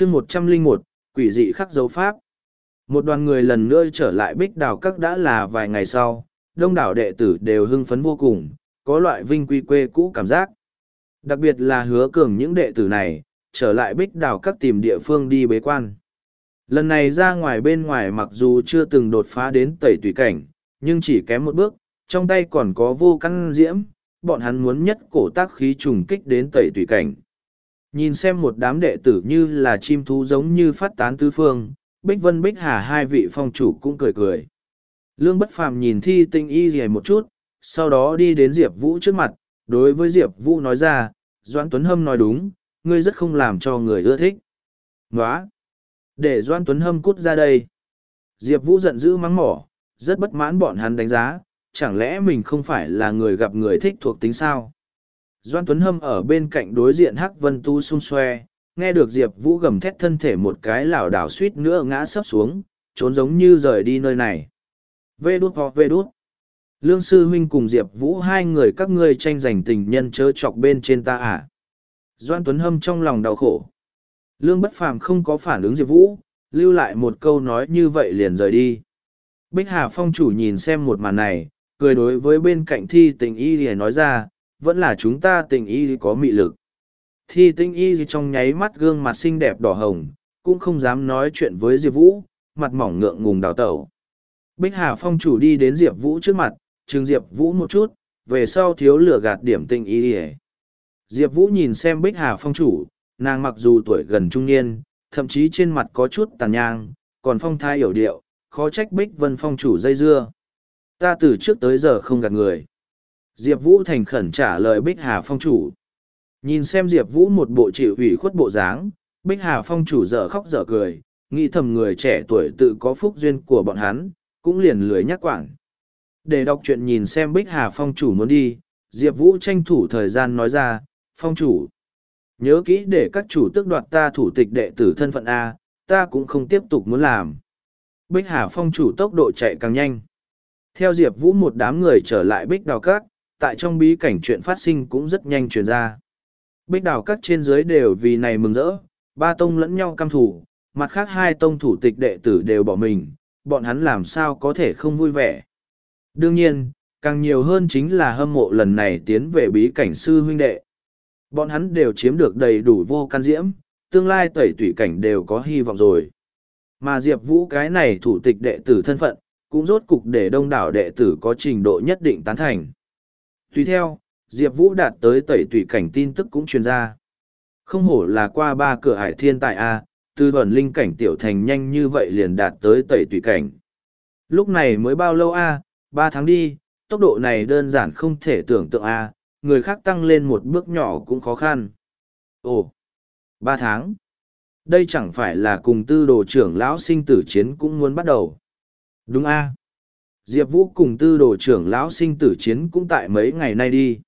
chương một trăm linh một, quỷ dị khắc dấu pháp. Một đoàn người lần nữa trở lại bích đào các đã là vài ngày sau, đông đảo đệ tử đều hưng phấn vô cùng, có loại vinh quy quê cũ cảm giác. Đặc biệt là hứa cường những đệ tử này, trở lại bích đào các tìm địa phương đi bế quan. Lần này ra ngoài bên ngoài mặc dù chưa từng đột phá đến tẩy tùy cảnh, nhưng chỉ kém một bước, trong tay còn có vô căn diễm, bọn hắn muốn nhất cổ tác khí trùng kích đến tẩy tùy cảnh. Nhìn xem một đám đệ tử như là chim thú giống như phát tán tứ phương, Bích Vân Bích Hà hai vị phong chủ cũng cười cười. Lương Bất Phàm nhìn thi tinh y gì một chút, sau đó đi đến Diệp Vũ trước mặt, đối với Diệp Vũ nói ra, Doãn Tuấn Hâm nói đúng, ngươi rất không làm cho người ưa thích. Nóa! Để Doãn Tuấn Hâm cút ra đây. Diệp Vũ giận dữ mắng mỏ, rất bất mãn bọn hắn đánh giá, chẳng lẽ mình không phải là người gặp người thích thuộc tính sao? Doan Tuấn Hâm ở bên cạnh đối diện Hắc Vân Tu xung xoe, nghe được Diệp Vũ gầm thét thân thể một cái lảo đảo suýt nữa ngã sấp xuống, trốn giống như rời đi nơi này. Vê đút hoặc vê đút. Lương Sư Huynh cùng Diệp Vũ hai người các ngươi tranh giành tình nhân chớ chọc bên trên ta à. Doan Tuấn Hâm trong lòng đau khổ. Lương Bất Phàm không có phản ứng Diệp Vũ, lưu lại một câu nói như vậy liền rời đi. Bích Hà Phong chủ nhìn xem một màn này, cười đối với bên cạnh thi tình y thì nói ra, vẫn là chúng ta tình y có mị lực. Thi tinh y trong nháy mắt gương mặt xinh đẹp đỏ hồng, cũng không dám nói chuyện với Diệp Vũ, mặt mỏng ngượng ngùng đào tẩu. Bích Hà Phong chủ đi đến Diệp Vũ trước mặt, trừng Diệp Vũ một chút, về sau thiếu lửa gạt điểm tình y Diệp Vũ nhìn xem Bích Hà Phong chủ, nàng mặc dù tuổi gần trung niên, thậm chí trên mặt có chút tàn nhang, còn phong thai hiểu điệu, khó trách Bích Vân Phong chủ dây dưa. Ta từ trước tới giờ không gạt người. Diệp Vũ thành khẩn trả lời Bích Hà Phong chủ. Nhìn xem Diệp Vũ một bộ chịu ủy khuất bộ dáng, Bích Hà Phong chủ dở khóc dở cười, nghĩ thầm người trẻ tuổi tự có phúc duyên của bọn hắn, cũng liền lười nhắc quảng. Để đọc chuyện nhìn xem Bích Hà Phong chủ muốn đi, Diệp Vũ tranh thủ thời gian nói ra, Phong chủ. Nhớ kỹ để các chủ tước đoạt ta thủ tịch đệ tử thân phận A, ta cũng không tiếp tục muốn làm. Bích Hà Phong chủ tốc độ chạy càng nhanh. Theo Diệp Vũ một đám người trở lại Bích Đào Các, tại trong bí cảnh chuyện phát sinh cũng rất nhanh truyền ra. Bích đảo các trên dưới đều vì này mừng rỡ, ba tông lẫn nhau căm thủ, mặt khác hai tông thủ tịch đệ tử đều bỏ mình, bọn hắn làm sao có thể không vui vẻ. Đương nhiên, càng nhiều hơn chính là hâm mộ lần này tiến về bí cảnh sư huynh đệ. Bọn hắn đều chiếm được đầy đủ vô can diễm, tương lai tẩy tủy cảnh đều có hy vọng rồi. Mà Diệp Vũ cái này thủ tịch đệ tử thân phận, cũng rốt cục để đông đảo đệ tử có trình độ nhất định tán thành. Tùy theo, Diệp Vũ đạt tới tẩy tùy cảnh tin tức cũng truyền ra. Không hổ là qua ba cửa hải thiên tại A, từ vẩn linh cảnh tiểu thành nhanh như vậy liền đạt tới tẩy tùy cảnh. Lúc này mới bao lâu A, ba tháng đi, tốc độ này đơn giản không thể tưởng tượng A, người khác tăng lên một bước nhỏ cũng khó khăn. Ồ, ba tháng. Đây chẳng phải là cùng tư đồ trưởng lão sinh tử chiến cũng muốn bắt đầu. Đúng A. Diệp Vũ cùng tư đồ trưởng lão sinh tử chiến cũng tại mấy ngày nay đi.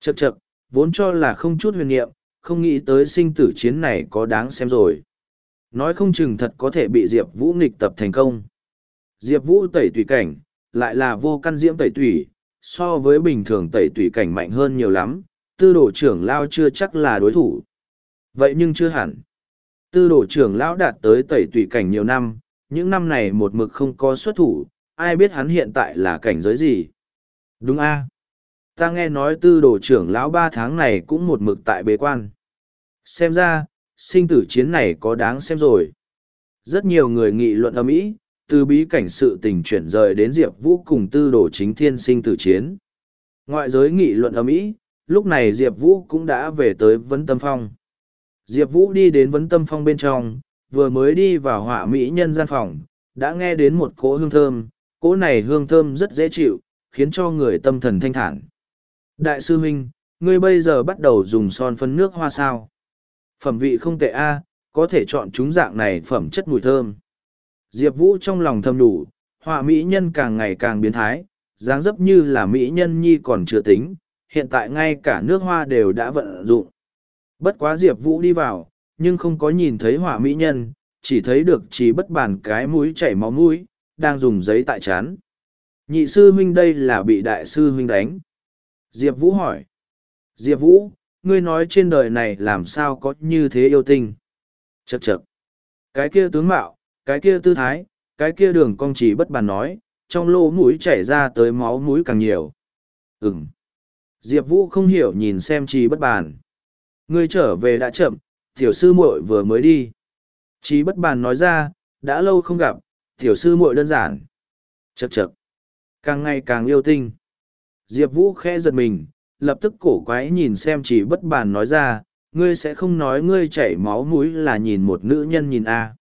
Chậc chậc, vốn cho là không chút huyền nghiệm, không nghĩ tới sinh tử chiến này có đáng xem rồi. Nói không chừng thật có thể bị Diệp Vũ nghịch tập thành công. Diệp Vũ tẩy tùy cảnh, lại là vô căn diễm tẩy tùy, so với bình thường tẩy tùy cảnh mạnh hơn nhiều lắm, tư đồ trưởng lão chưa chắc là đối thủ. Vậy nhưng chưa hẳn. Tư đồ trưởng lão đạt tới tẩy tùy cảnh nhiều năm, những năm này một mực không có xuất thủ, ai biết hắn hiện tại là cảnh giới gì. Đúng a Ta nghe nói tư đồ trưởng lão ba tháng này cũng một mực tại bế quan. Xem ra, sinh tử chiến này có đáng xem rồi. Rất nhiều người nghị luận ở mỹ từ bí cảnh sự tình chuyển rời đến Diệp Vũ cùng tư đồ chính thiên sinh tử chiến. Ngoại giới nghị luận ở mỹ lúc này Diệp Vũ cũng đã về tới Vấn Tâm Phong. Diệp Vũ đi đến Vấn Tâm Phong bên trong, vừa mới đi vào họa mỹ nhân gian phòng, đã nghe đến một cỗ hương thơm, cỗ này hương thơm rất dễ chịu, khiến cho người tâm thần thanh thản. Đại sư huynh, ngươi bây giờ bắt đầu dùng son phấn nước hoa sao. Phẩm vị không tệ a, có thể chọn chúng dạng này phẩm chất mùi thơm. Diệp Vũ trong lòng thầm đủ, họa mỹ nhân càng ngày càng biến thái, dáng dấp như là mỹ nhân nhi còn chưa tính, hiện tại ngay cả nước hoa đều đã vận dụng. Bất quá Diệp Vũ đi vào, nhưng không có nhìn thấy họa mỹ nhân, chỉ thấy được chỉ bất bản cái mũi chảy máu mũi, đang dùng giấy tại chán. Nhị sư huynh đây là bị đại sư huynh đánh. Diệp Vũ hỏi. Diệp Vũ, ngươi nói trên đời này làm sao có như thế yêu tinh. Chậc chậc. Cái kia tướng mạo, cái kia tư thái, cái kia đường cong chỉ bất bàn nói, trong lỗ mũi chảy ra tới máu mũi càng nhiều. Ừm. Diệp Vũ không hiểu nhìn xem trì bất bàn. Ngươi trở về đã chậm, tiểu sư muội vừa mới đi. Trí bất bàn nói ra, đã lâu không gặp, tiểu sư muội đơn giản. Chậc chậc. Càng ngày càng yêu tinh. Diệp Vũ khẽ giật mình, lập tức cổ quái nhìn xem chỉ bất bàn nói ra, ngươi sẽ không nói ngươi chảy máu mũi là nhìn một nữ nhân nhìn a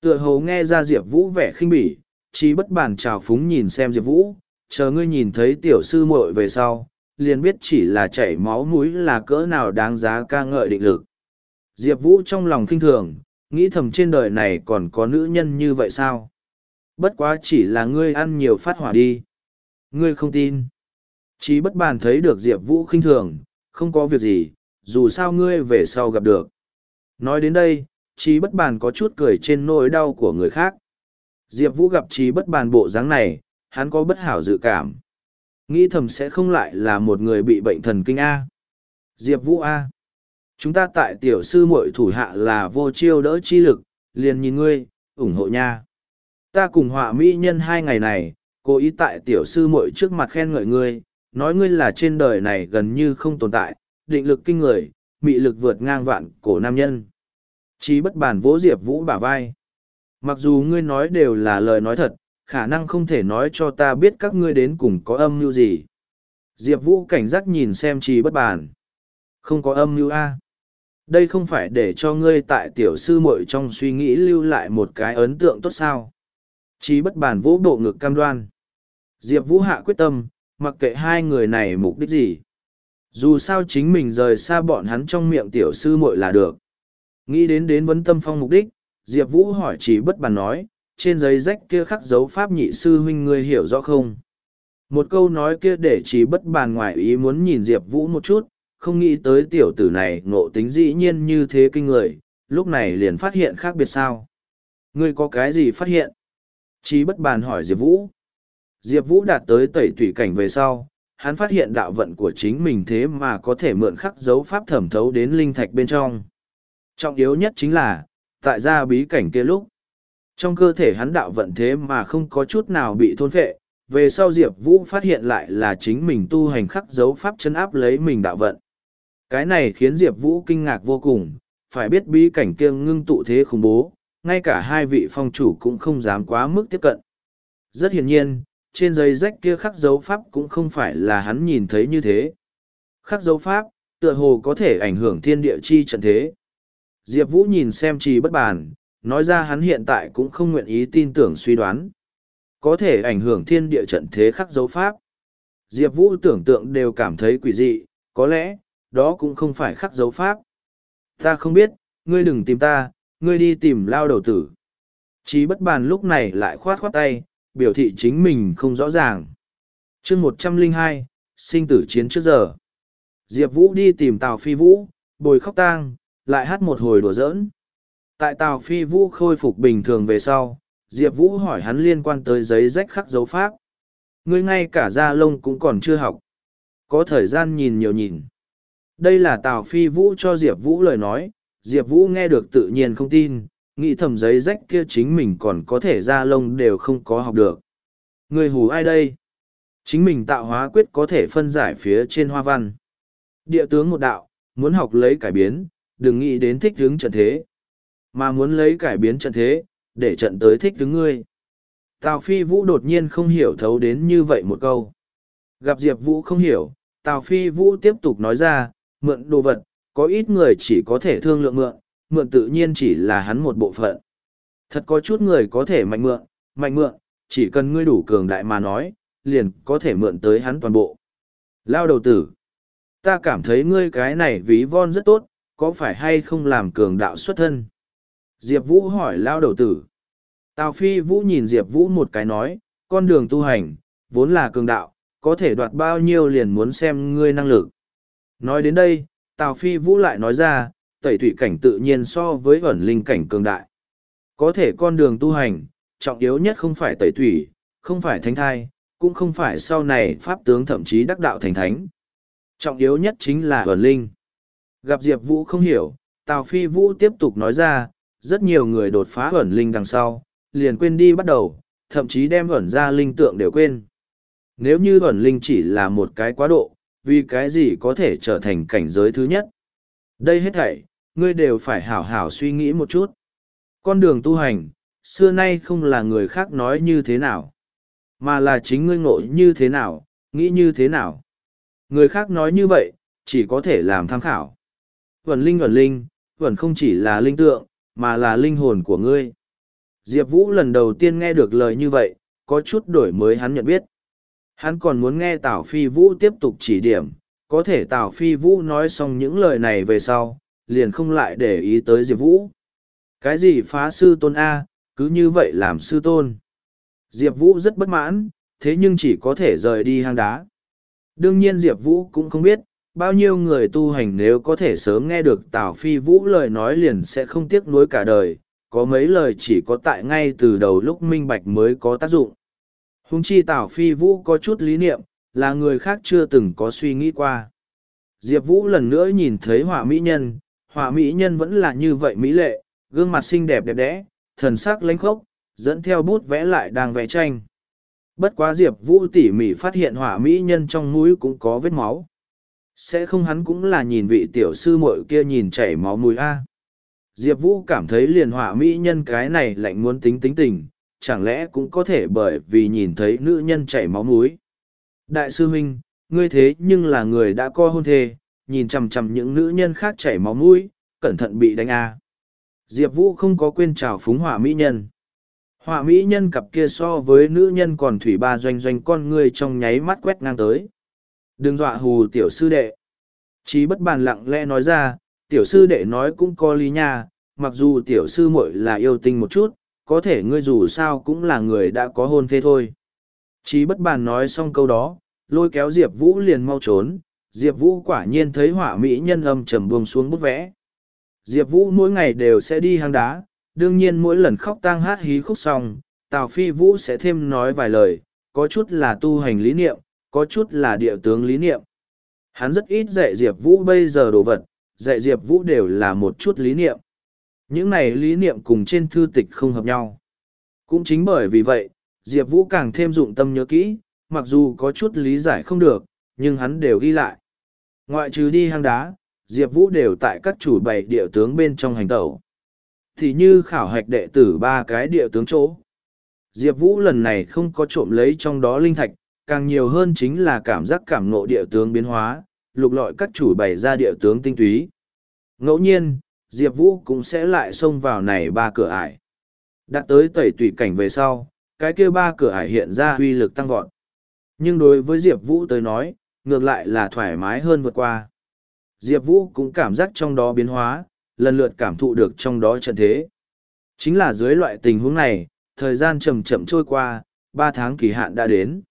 Tựa hồ nghe ra Diệp Vũ vẻ khinh bỉ, chỉ bất bàn trào phúng nhìn xem Diệp Vũ, chờ ngươi nhìn thấy tiểu sư muội về sau, liền biết chỉ là chảy máu mũi là cỡ nào đáng giá ca ngợi định lực. Diệp Vũ trong lòng kinh thường, nghĩ thầm trên đời này còn có nữ nhân như vậy sao? Bất quá chỉ là ngươi ăn nhiều phát hỏa đi. Ngươi không tin. Chí bất bàn thấy được Diệp Vũ khinh thường, không có việc gì, dù sao ngươi về sau gặp được. Nói đến đây, Chí bất bàn có chút cười trên nỗi đau của người khác. Diệp Vũ gặp Chí bất bàn bộ dáng này, hắn có bất hảo dự cảm. Nghĩ thầm sẽ không lại là một người bị bệnh thần kinh A. Diệp Vũ A. Chúng ta tại tiểu sư muội thủ hạ là vô chiêu đỡ chi lực, liền nhìn ngươi, ủng hộ nha. Ta cùng họa mỹ nhân hai ngày này, cố ý tại tiểu sư muội trước mặt khen ngợi ngươi, nói ngươi là trên đời này gần như không tồn tại, định lực kinh người, mị lực vượt ngang vạn cổ nam nhân. Chí bất bản vỗ Diệp Vũ bả vai. Mặc dù ngươi nói đều là lời nói thật, khả năng không thể nói cho ta biết các ngươi đến cùng có âm mưu gì. Diệp Vũ cảnh giác nhìn xem Chí bất bản. Không có âm mưu A. Đây không phải để cho ngươi tại tiểu sư muội trong suy nghĩ lưu lại một cái ấn tượng tốt sao. Chí bất bản vỗ bộ ngực cam đoan. Diệp Vũ hạ quyết tâm, mặc kệ hai người này mục đích gì. Dù sao chính mình rời xa bọn hắn trong miệng tiểu sư muội là được. Nghĩ đến đến vấn tâm phong mục đích, Diệp Vũ hỏi chỉ bất bàn nói, trên giấy rách kia khắc dấu pháp nhị sư huynh ngươi hiểu rõ không? Một câu nói kia để chỉ bất bàn ngoài ý muốn nhìn Diệp Vũ một chút, không nghĩ tới tiểu tử này ngộ tính dĩ nhiên như thế kinh người, lúc này liền phát hiện khác biệt sao. Ngươi có cái gì phát hiện? Chí bất bàn hỏi Diệp Vũ. Diệp Vũ đạt tới tẩy tủy cảnh về sau, hắn phát hiện đạo vận của chính mình thế mà có thể mượn khắc dấu pháp thẩm thấu đến linh thạch bên trong. Trọng yếu nhất chính là, tại gia bí cảnh kia lúc, trong cơ thể hắn đạo vận thế mà không có chút nào bị thôn phệ, về sau Diệp Vũ phát hiện lại là chính mình tu hành khắc dấu pháp chân áp lấy mình đạo vận. Cái này khiến Diệp Vũ kinh ngạc vô cùng, phải biết bí cảnh kia ngưng tụ thế khủng bố, ngay cả hai vị phong chủ cũng không dám quá mức tiếp cận. Rất hiển nhiên, trên giấy rách kia khắc dấu pháp cũng không phải là hắn nhìn thấy như thế. Khắc dấu pháp, tựa hồ có thể ảnh hưởng thiên địa chi trận thế. Diệp Vũ nhìn xem trì bất bàn, nói ra hắn hiện tại cũng không nguyện ý tin tưởng suy đoán. Có thể ảnh hưởng thiên địa trận thế khắc dấu pháp. Diệp Vũ tưởng tượng đều cảm thấy quỷ dị, có lẽ, đó cũng không phải khắc dấu pháp. Ta không biết, ngươi đừng tìm ta, ngươi đi tìm lao đầu tử. Chí bất bàn lúc này lại khoát khoát tay, biểu thị chính mình không rõ ràng. chương một trăm linh hai sinh tử chiến trước giờ. Diệp Vũ đi tìm Tào Phi Vũ, bồi khóc tang, lại hát một hồi đùa giỡn. Tại Tào Phi Vũ khôi phục bình thường về sau, Diệp Vũ hỏi hắn liên quan tới giấy rách khắc dấu pháp. Ngươi ngay cả da lông cũng còn chưa học. Có thời gian nhìn nhiều nhìn. Đây là Tào Phi Vũ cho Diệp Vũ lời nói, Diệp Vũ nghe được tự nhiên không tin, nghĩ thầm giấy rách kia chính mình còn có thể ra lông đều không có học được. Người hù ai đây? Chính mình tạo hóa quyết có thể phân giải phía trên hoa văn. Địa tướng một đạo, muốn học lấy cải biến, đừng nghĩ đến thích hướng trận thế. Mà muốn lấy cải biến trận thế, để trận tới thích hướng ngươi. Tào Phi Vũ đột nhiên không hiểu thấu đến như vậy một câu. Gặp Diệp Vũ không hiểu, Tào Phi Vũ tiếp tục nói ra, mượn đồ vật, có ít người chỉ có thể thương lượng mượn, mượn tự nhiên chỉ là hắn một bộ phận. Thật có chút người có thể mạnh mượn, mạnh mượn, chỉ cần ngươi đủ cường đại mà nói, liền có thể mượn tới hắn toàn bộ. Lao đầu tử, ta cảm thấy ngươi cái này ví von rất tốt, có phải hay không làm cường đạo xuất thân? Diệp Vũ hỏi Lao đầu tử. Tào Phi Vũ nhìn Diệp Vũ một cái nói, con đường tu hành, vốn là cường đạo, có thể đoạt bao nhiêu liền muốn xem ngươi năng lực. Nói đến đây, Tào Phi Vũ lại nói ra, tẩy thủy cảnh tự nhiên so với ẩn linh cảnh cường đại. Có thể con đường tu hành, trọng yếu nhất không phải tẩy thủy, không phải thánh thai, cũng không phải sau này pháp tướng thậm chí đắc đạo thành thánh. Trọng yếu nhất chính là ẩn linh. Gặp Diệp Vũ không hiểu, Tào Phi Vũ tiếp tục nói ra, rất nhiều người đột phá ẩn linh đằng sau, liền quên đi bắt đầu, thậm chí đem ẩn ra linh tượng đều quên. Nếu như ẩn linh chỉ là một cái quá độ, vì cái gì có thể trở thành cảnh giới thứ nhất. Đây hết thảy, ngươi đều phải hảo hảo suy nghĩ một chút. Con đường tu hành, xưa nay không là người khác nói như thế nào, mà là chính ngươi ngộ như thế nào, nghĩ như thế nào. Người khác nói như vậy, chỉ có thể làm tham khảo. Vẩn linh vẩn linh, vẩn không chỉ là linh tượng, mà là linh hồn của ngươi. Diệp Vũ lần đầu tiên nghe được lời như vậy, có chút đổi mới hắn nhận biết. Hắn còn muốn nghe Tào Phi Vũ tiếp tục chỉ điểm, có thể Tào Phi Vũ nói xong những lời này về sau, liền không lại để ý tới Diệp Vũ. Cái gì phá sư tôn A, cứ như vậy làm sư tôn. Diệp Vũ rất bất mãn, thế nhưng chỉ có thể rời đi hang đá. Đương nhiên Diệp Vũ cũng không biết, bao nhiêu người tu hành nếu có thể sớm nghe được Tào Phi Vũ lời nói liền sẽ không tiếc nuối cả đời, có mấy lời chỉ có tại ngay từ đầu lúc minh bạch mới có tác dụng. Hùng chi Tào Phi Vũ có chút lý niệm, là người khác chưa từng có suy nghĩ qua. Diệp Vũ lần nữa nhìn thấy họa mỹ nhân, họa mỹ nhân vẫn là như vậy mỹ lệ, gương mặt xinh đẹp đẹp đẽ, thần sắc lãnh khốc, dẫn theo bút vẽ lại đang vẽ tranh. Bất quá Diệp Vũ tỉ mỉ phát hiện họa mỹ nhân trong mũi cũng có vết máu. Sẽ không hắn cũng là nhìn vị tiểu sư muội kia nhìn chảy máu mũi A. Diệp Vũ cảm thấy liền họa mỹ nhân cái này lạnh muốn tính tính tình, chẳng lẽ cũng có thể bởi vì nhìn thấy nữ nhân chảy máu mũi. Đại sư huynh, ngươi thế nhưng là người đã co hôn thê, nhìn chằm chằm những nữ nhân khác chảy máu mũi, cẩn thận bị đánh A. Diệp Vũ không có quên chào phúng họa mỹ nhân. Họa mỹ nhân cặp kia so với nữ nhân còn thủy ba doanh doanh con ngươi trong nháy mắt quét ngang tới. Đừng dọa hù tiểu sư đệ. Chí bất bàn lặng lẽ nói ra, tiểu sư đệ nói cũng có lý nha, mặc dù tiểu sư muội là yêu tinh một chút, có thể ngươi dù sao cũng là người đã có hôn thế thôi. Chí bất bàn nói xong câu đó, lôi kéo Diệp Vũ liền mau trốn, Diệp Vũ quả nhiên thấy họa mỹ nhân âm trầm buông xuống bút vẽ. Diệp Vũ mỗi ngày đều sẽ đi hang đá, đương nhiên mỗi lần khóc tang hát hí khúc xong, Tào Phi Vũ sẽ thêm nói vài lời, có chút là tu hành lý niệm, có chút là địa tướng lý niệm. Hắn rất ít dạy Diệp Vũ bây giờ đồ vật, dạy Diệp Vũ đều là một chút lý niệm. Những này lý niệm cùng trên thư tịch không hợp nhau. Cũng chính bởi vì vậy, Diệp Vũ càng thêm dụng tâm nhớ kỹ, mặc dù có chút lý giải không được, nhưng hắn đều ghi lại. Ngoại trừ đi hang đá, Diệp Vũ đều tại các chủ bảy địa tướng bên trong hành tẩu. Thì như khảo hạch đệ tử ba cái địa tướng chỗ. Diệp Vũ lần này không có trộm lấy trong đó linh thạch, càng nhiều hơn chính là cảm giác cảm ngộ địa tướng biến hóa, lục lọi các chủ bày ra địa tướng tinh túy. Ngẫu nhiên, Diệp Vũ cũng sẽ lại xông vào này ba cửa ải. Đặt tới tẩy tùy cảnh về sau, cái kia ba cửa ải hiện ra huy lực tăng vọt. Nhưng đối với Diệp Vũ tới nói, ngược lại là thoải mái hơn vượt qua. Diệp Vũ cũng cảm giác trong đó biến hóa, lần lượt cảm thụ được trong đó trận thế. Chính là dưới loại tình huống này, thời gian chậm chậm trôi qua, ba tháng kỳ hạn đã đến.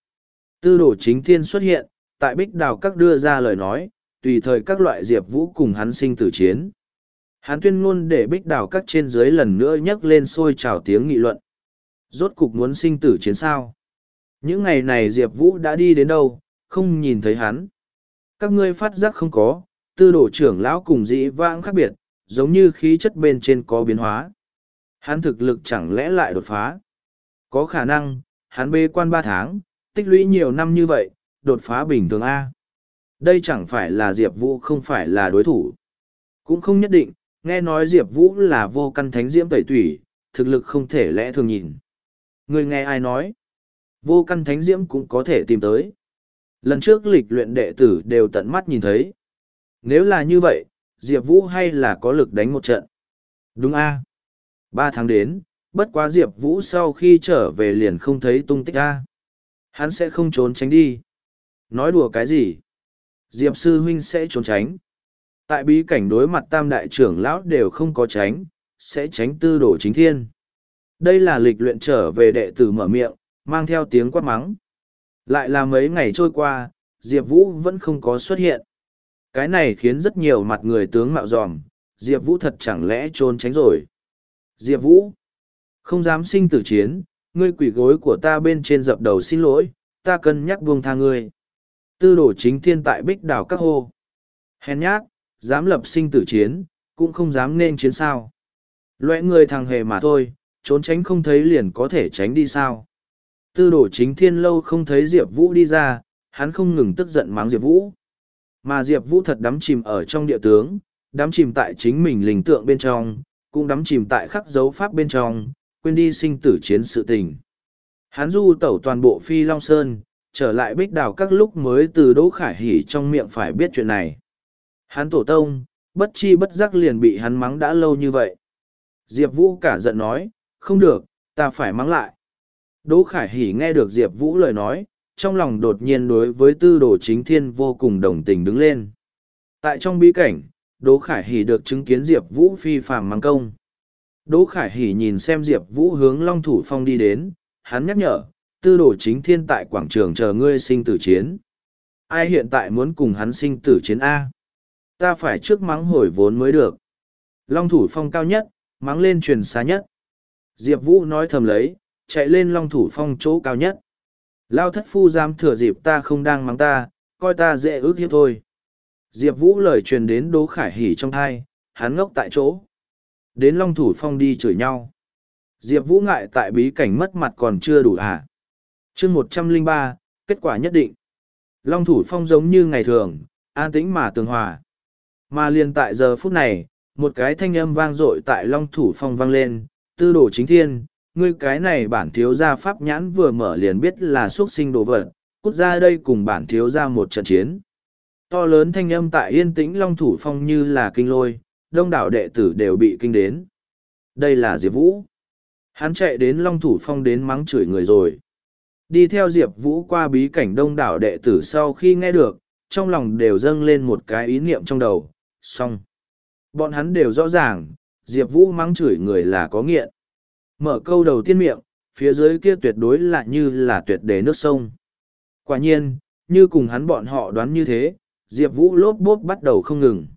Tư đồ chính thiên xuất hiện, tại bích đào các đưa ra lời nói, tùy thời các loại Diệp Vũ cùng hắn sinh tử chiến. Hắn tuyên ngôn để bích đào các trên dưới lần nữa nhấc lên sôi trào tiếng nghị luận. Rốt cục muốn sinh tử chiến sao? Những ngày này Diệp Vũ đã đi đến đâu, không nhìn thấy hắn. Các ngươi phát giác không có, tư đồ trưởng lão cùng dĩ vãng khác biệt, giống như khí chất bên trên có biến hóa. Hắn thực lực chẳng lẽ lại đột phá? Có khả năng, hắn bê quan ba tháng, tích lũy nhiều năm như vậy, đột phá bình thường A. Đây chẳng phải là Diệp Vũ không phải là đối thủ. Cũng không nhất định, nghe nói Diệp Vũ là vô căn thánh diễm tẩy tủy, thực lực không thể lẽ thường nhìn. Người nghe ai nói? Vô căn thánh diễm cũng có thể tìm tới. Lần trước lịch luyện đệ tử đều tận mắt nhìn thấy. Nếu là như vậy, Diệp Vũ hay là có lực đánh một trận? Đúng a Ba tháng đến, bất quá Diệp Vũ sau khi trở về liền không thấy tung tích a Hắn sẽ không trốn tránh đi. Nói đùa cái gì? Diệp Sư Huynh sẽ trốn tránh. Tại bí cảnh đối mặt tam đại trưởng lão đều không có tránh, sẽ tránh tư đổ chính thiên. Đây là lịch luyện trở về đệ tử mở miệng, mang theo tiếng quát mắng. Lại là mấy ngày trôi qua, Diệp Vũ vẫn không có xuất hiện. Cái này khiến rất nhiều mặt người tướng mạo dòm, Diệp Vũ thật chẳng lẽ trốn tránh rồi. Diệp Vũ, không dám sinh tử chiến, ngươi quỷ gối của ta bên trên dập đầu xin lỗi, ta cân nhắc buông tha ngươi. Tư đổ chính thiên tại bích đảo các hô. Hèn nhát, dám lập sinh tử chiến, cũng không dám nên chiến sao. Loại người thằng hề mà thôi, trốn tránh không thấy liền có thể tránh đi sao. Tư đổ chính thiên lâu không thấy Diệp Vũ đi ra, hắn không ngừng tức giận mắng Diệp Vũ. Mà Diệp Vũ thật đắm chìm ở trong địa tướng, đắm chìm tại chính mình linh tượng bên trong, cũng đắm chìm tại khắc dấu pháp bên trong, quên đi sinh tử chiến sự tình. Hắn du tẩu toàn bộ Phi Long Sơn, trở lại bích đào các lúc mới từ Đỗ Khải Hỷ trong miệng phải biết chuyện này. Hắn tổ tông, bất chi bất giác liền bị hắn mắng đã lâu như vậy. Diệp Vũ cả giận nói, không được, ta phải mắng lại. Đỗ Khải Hỉ nghe được Diệp Vũ lời nói, trong lòng đột nhiên đối với tư đồ chính thiên vô cùng đồng tình đứng lên. Tại trong bí cảnh, Đỗ Khải Hỉ được chứng kiến Diệp Vũ phi phàm mang công. Đỗ Khải Hỉ nhìn xem Diệp Vũ hướng Long Thủ Phong đi đến, hắn nhắc nhở, tư đồ chính thiên tại quảng trường chờ ngươi sinh tử chiến. Ai hiện tại muốn cùng hắn sinh tử chiến A? Ta phải trước mắng hồi vốn mới được. Long Thủ Phong cao nhất, mắng lên truyền xa nhất. Diệp Vũ nói thầm lấy, chạy lên Long Thủ Phong chỗ cao nhất. Lao thất phu dám thừa dịp ta không đang mắng ta, coi ta dễ ước hiếp thôi. Diệp Vũ lời truyền đến Đỗ Khải Hỉ trong thai, hắn ngốc tại chỗ. Đến Long Thủ Phong đi chửi nhau. Diệp Vũ ngại tại bí cảnh mất mặt còn chưa đủ à. chương một trăm linh ba kết quả nhất định. Long Thủ Phong giống như ngày thường, an tĩnh mà tường hòa. Mà liền tại giờ phút này, một cái thanh âm vang dội tại Long Thủ Phong vang lên, tư đồ chính thiên, ngươi cái này bản thiếu gia pháp nhãn vừa mở liền biết là xuất sinh đồ vật, cút ra đây cùng bản thiếu gia một trận chiến. To lớn thanh âm tại yên tĩnh Long Thủ Phong như là kinh lôi, đông đảo đệ tử đều bị kinh đến. Đây là Diệp Vũ. Hắn chạy đến Long Thủ Phong đến mắng chửi người rồi. Đi theo Diệp Vũ qua bí cảnh đông đảo đệ tử sau khi nghe được, trong lòng đều dâng lên một cái ý niệm trong đầu, xong. Bọn hắn đều rõ ràng, Diệp Vũ mắng chửi người là có nghiện. Mở câu đầu tiên miệng, phía dưới kia tuyệt đối là như là tuyệt đế nước sông. Quả nhiên, như cùng hắn bọn họ đoán như thế, Diệp Vũ lốp bốp bắt đầu không ngừng.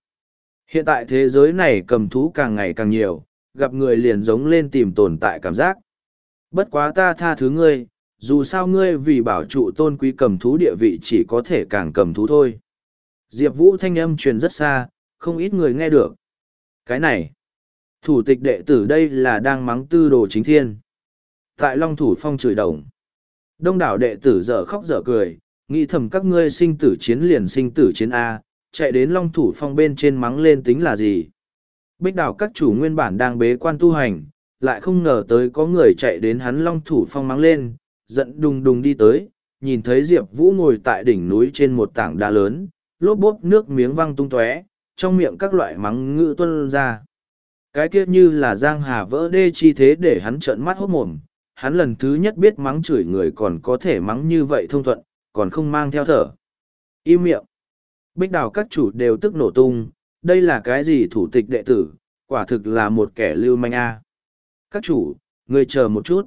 Hiện tại thế giới này cầm thú càng ngày càng nhiều, gặp người liền giống lên tìm tồn tại cảm giác. Bất quá ta tha thứ ngươi, dù sao ngươi vì bảo trụ tôn quý cầm thú địa vị chỉ có thể càng cầm thú thôi. Diệp Vũ thanh âm truyền rất xa, không ít người nghe được. Cái này, thủ tịch đệ tử đây là đang mắng tư đồ chính thiên. Tại Long Thủ Phong chửi đồng. Đông đảo đệ tử dở khóc dở cười, nghĩ thầm các ngươi sinh tử chiến liền sinh tử chiến A, chạy đến Long Thủ Phong bên trên mắng lên tính là gì. Bích đảo các chủ nguyên bản đang bế quan tu hành, lại không ngờ tới có người chạy đến hắn Long Thủ Phong mắng lên, giận đùng đùng đi tới, nhìn thấy Diệp Vũ ngồi tại đỉnh núi trên một tảng đá lớn, lốp bốp nước miếng văng tung tóe trong miệng các loại mắng ngữ tuân ra. Cái kia như là giang hà vỡ đê chi thế để hắn trợn mắt hốt mồm, hắn lần thứ nhất biết mắng chửi người còn có thể mắng như vậy thông thuận, còn không mang theo thở. Im miệng. Bích đào các chủ đều tức nổ tung, đây là cái gì thủ tịch đệ tử, quả thực là một kẻ lưu manh a. Các chủ, người chờ một chút.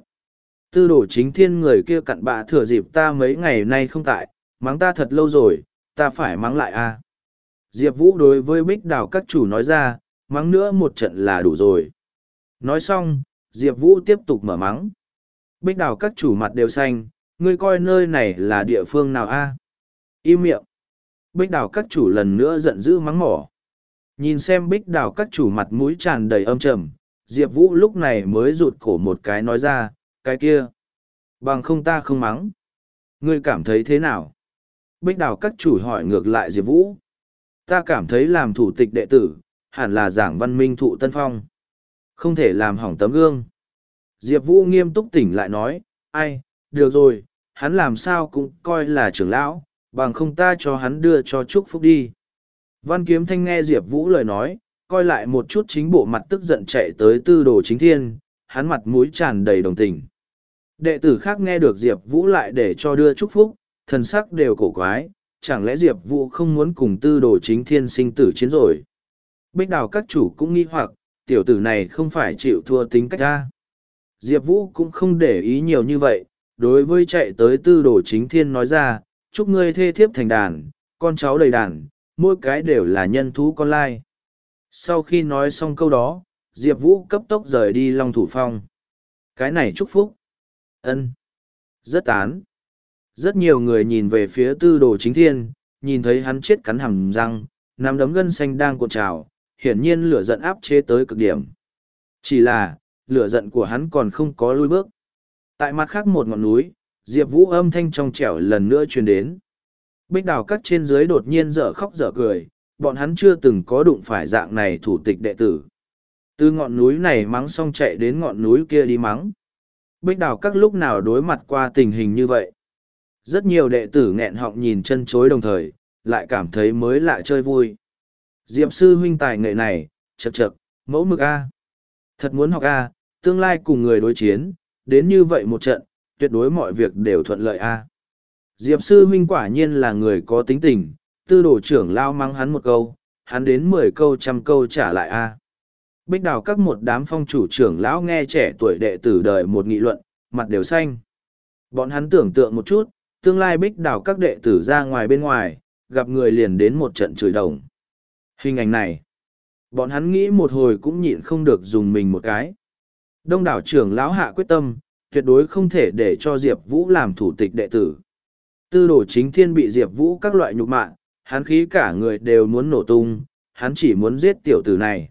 Tư đổ chính thiên người kia cặn bạ thừa dịp ta mấy ngày nay không tại, mắng ta thật lâu rồi, ta phải mắng lại a. Diệp Vũ đối với bích đào các chủ nói ra, mắng nữa một trận là đủ rồi. Nói xong, Diệp Vũ tiếp tục mở mắng. Bích đào các chủ mặt đều xanh, ngươi coi nơi này là địa phương nào a Im miệng. Bích đào các chủ lần nữa giận dữ mắng mỏ. Nhìn xem bích đào các chủ mặt mũi tràn đầy âm trầm, Diệp Vũ lúc này mới rụt cổ một cái nói ra, cái kia. Bằng không ta không mắng. Ngươi cảm thấy thế nào? Bích đào các chủ hỏi ngược lại Diệp Vũ. Ta cảm thấy làm thủ tịch đệ tử, hẳn là giảng văn minh thụ tân phong. Không thể làm hỏng tấm gương. Diệp Vũ nghiêm túc tỉnh lại nói, ai, được rồi, hắn làm sao cũng coi là trưởng lão, bằng không ta cho hắn đưa cho chúc phúc đi. Văn kiếm thanh nghe Diệp Vũ lời nói, coi lại một chút chính bộ mặt tức giận chạy tới tư đồ chính thiên, hắn mặt mũi tràn đầy đồng tình. Đệ tử khác nghe được Diệp Vũ lại để cho đưa chúc phúc, thần sắc đều cổ quái, chẳng lẽ Diệp Vũ không muốn cùng tư đồ chính thiên sinh tử chiến rồi. Bích đào các chủ cũng nghi hoặc, tiểu tử này không phải chịu thua tính cách ra. Diệp Vũ cũng không để ý nhiều như vậy, đối với chạy tới tư đồ chính thiên nói ra, chúc ngươi thê thiếp thành đàn, con cháu đầy đàn, mỗi cái đều là nhân thú con lai. Sau khi nói xong câu đó, Diệp Vũ cấp tốc rời đi Long Thủ Phong. Cái này chúc phúc. ân Rất tán. Rất nhiều người nhìn về phía tư đồ chính thiên, nhìn thấy hắn chết cắn hầm răng, nắm đấm gân xanh đang cuộn trào, hiển nhiên lửa giận áp chế tới cực điểm. Chỉ là, lửa giận của hắn còn không có lui bước. Tại mặt khác một ngọn núi, Diệp Vũ âm thanh trong trẻo lần nữa truyền đến. Bích đào cắt trên dưới đột nhiên dở khóc dở cười, bọn hắn chưa từng có đụng phải dạng này thủ tịch đệ tử. Từ ngọn núi này mắng xong chạy đến ngọn núi kia đi mắng. Bích đào các lúc nào đối mặt qua tình hình như vậy. Rất nhiều đệ tử nghẹn họng nhìn chân chối đồng thời, lại cảm thấy mới lạ chơi vui. Diệp sư huynh tài nghệ này, chật chật, mẫu mực A. Thật muốn học A, tương lai cùng người đối chiến, đến như vậy một trận, tuyệt đối mọi việc đều thuận lợi A. Diệp sư huynh quả nhiên là người có tính tình, tư đồ trưởng lao mắng hắn một câu, hắn đến mười câu trăm câu trả lại A. Bích đào các một đám phong chủ trưởng lão nghe trẻ tuổi đệ tử đời một nghị luận, mặt đều xanh. Bọn hắn tưởng tượng một chút, tương lai bích đảo các đệ tử ra ngoài bên ngoài, gặp người liền đến một trận chửi đồng. Hình ảnh này, bọn hắn nghĩ một hồi cũng nhịn không được dùng mình một cái. Đông đảo trưởng lão hạ quyết tâm, tuyệt đối không thể để cho Diệp Vũ làm thủ tịch đệ tử. Tư đồ chính thiên bị Diệp Vũ các loại nhục mạ, hắn khí cả người đều muốn nổ tung, hắn chỉ muốn giết tiểu tử này.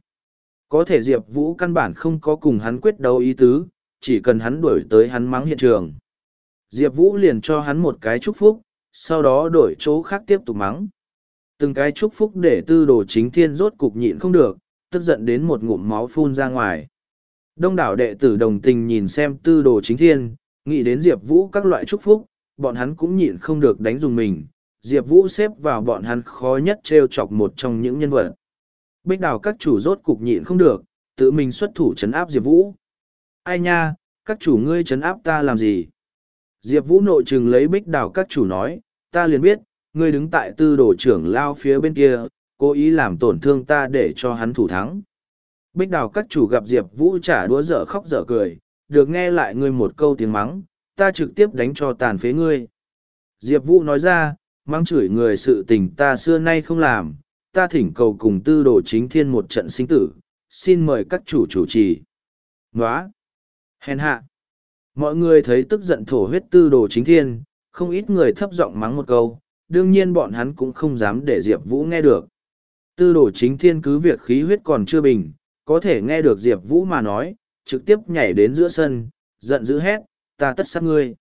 Có thể Diệp Vũ căn bản không có cùng hắn quyết đấu ý tứ, chỉ cần hắn đuổi tới hắn mắng hiện trường. Diệp Vũ liền cho hắn một cái chúc phúc, sau đó đổi chỗ khác tiếp tục mắng. Từng cái chúc phúc để tư đồ chính thiên rốt cục nhịn không được, tức giận đến một ngụm máu phun ra ngoài. Đông đảo đệ tử đồng tình nhìn xem tư đồ chính thiên, nghĩ đến Diệp Vũ các loại chúc phúc, bọn hắn cũng nhịn không được đánh dùng mình. Diệp Vũ xếp vào bọn hắn khó nhất trêu chọc một trong những nhân vật. Bích đào các chủ rốt cục nhịn không được, tự mình xuất thủ trấn áp Diệp Vũ. Ai nha, các chủ ngươi trấn áp ta làm gì? Diệp Vũ nội trừng lấy bích đào các chủ nói, ta liền biết, ngươi đứng tại tư đồ trưởng lao phía bên kia, cố ý làm tổn thương ta để cho hắn thủ thắng. Bích đào các chủ gặp Diệp Vũ trả đũa dở khóc dở cười, được nghe lại ngươi một câu tiếng mắng, ta trực tiếp đánh cho tàn phế ngươi. Diệp Vũ nói ra, mắng chửi người sự tình ta xưa nay không làm, ta thỉnh cầu cùng tư đồ chính thiên một trận sinh tử, xin mời các chủ chủ trì. Nóa! Hèn hạ! Mọi người thấy tức giận thổ huyết tư đồ chính thiên, không ít người thấp giọng mắng một câu, đương nhiên bọn hắn cũng không dám để Diệp Vũ nghe được. Tư đồ chính thiên cứ việc khí huyết còn chưa bình, có thể nghe được Diệp Vũ mà nói, trực tiếp nhảy đến giữa sân, giận dữ hét, ta tất sát ngươi.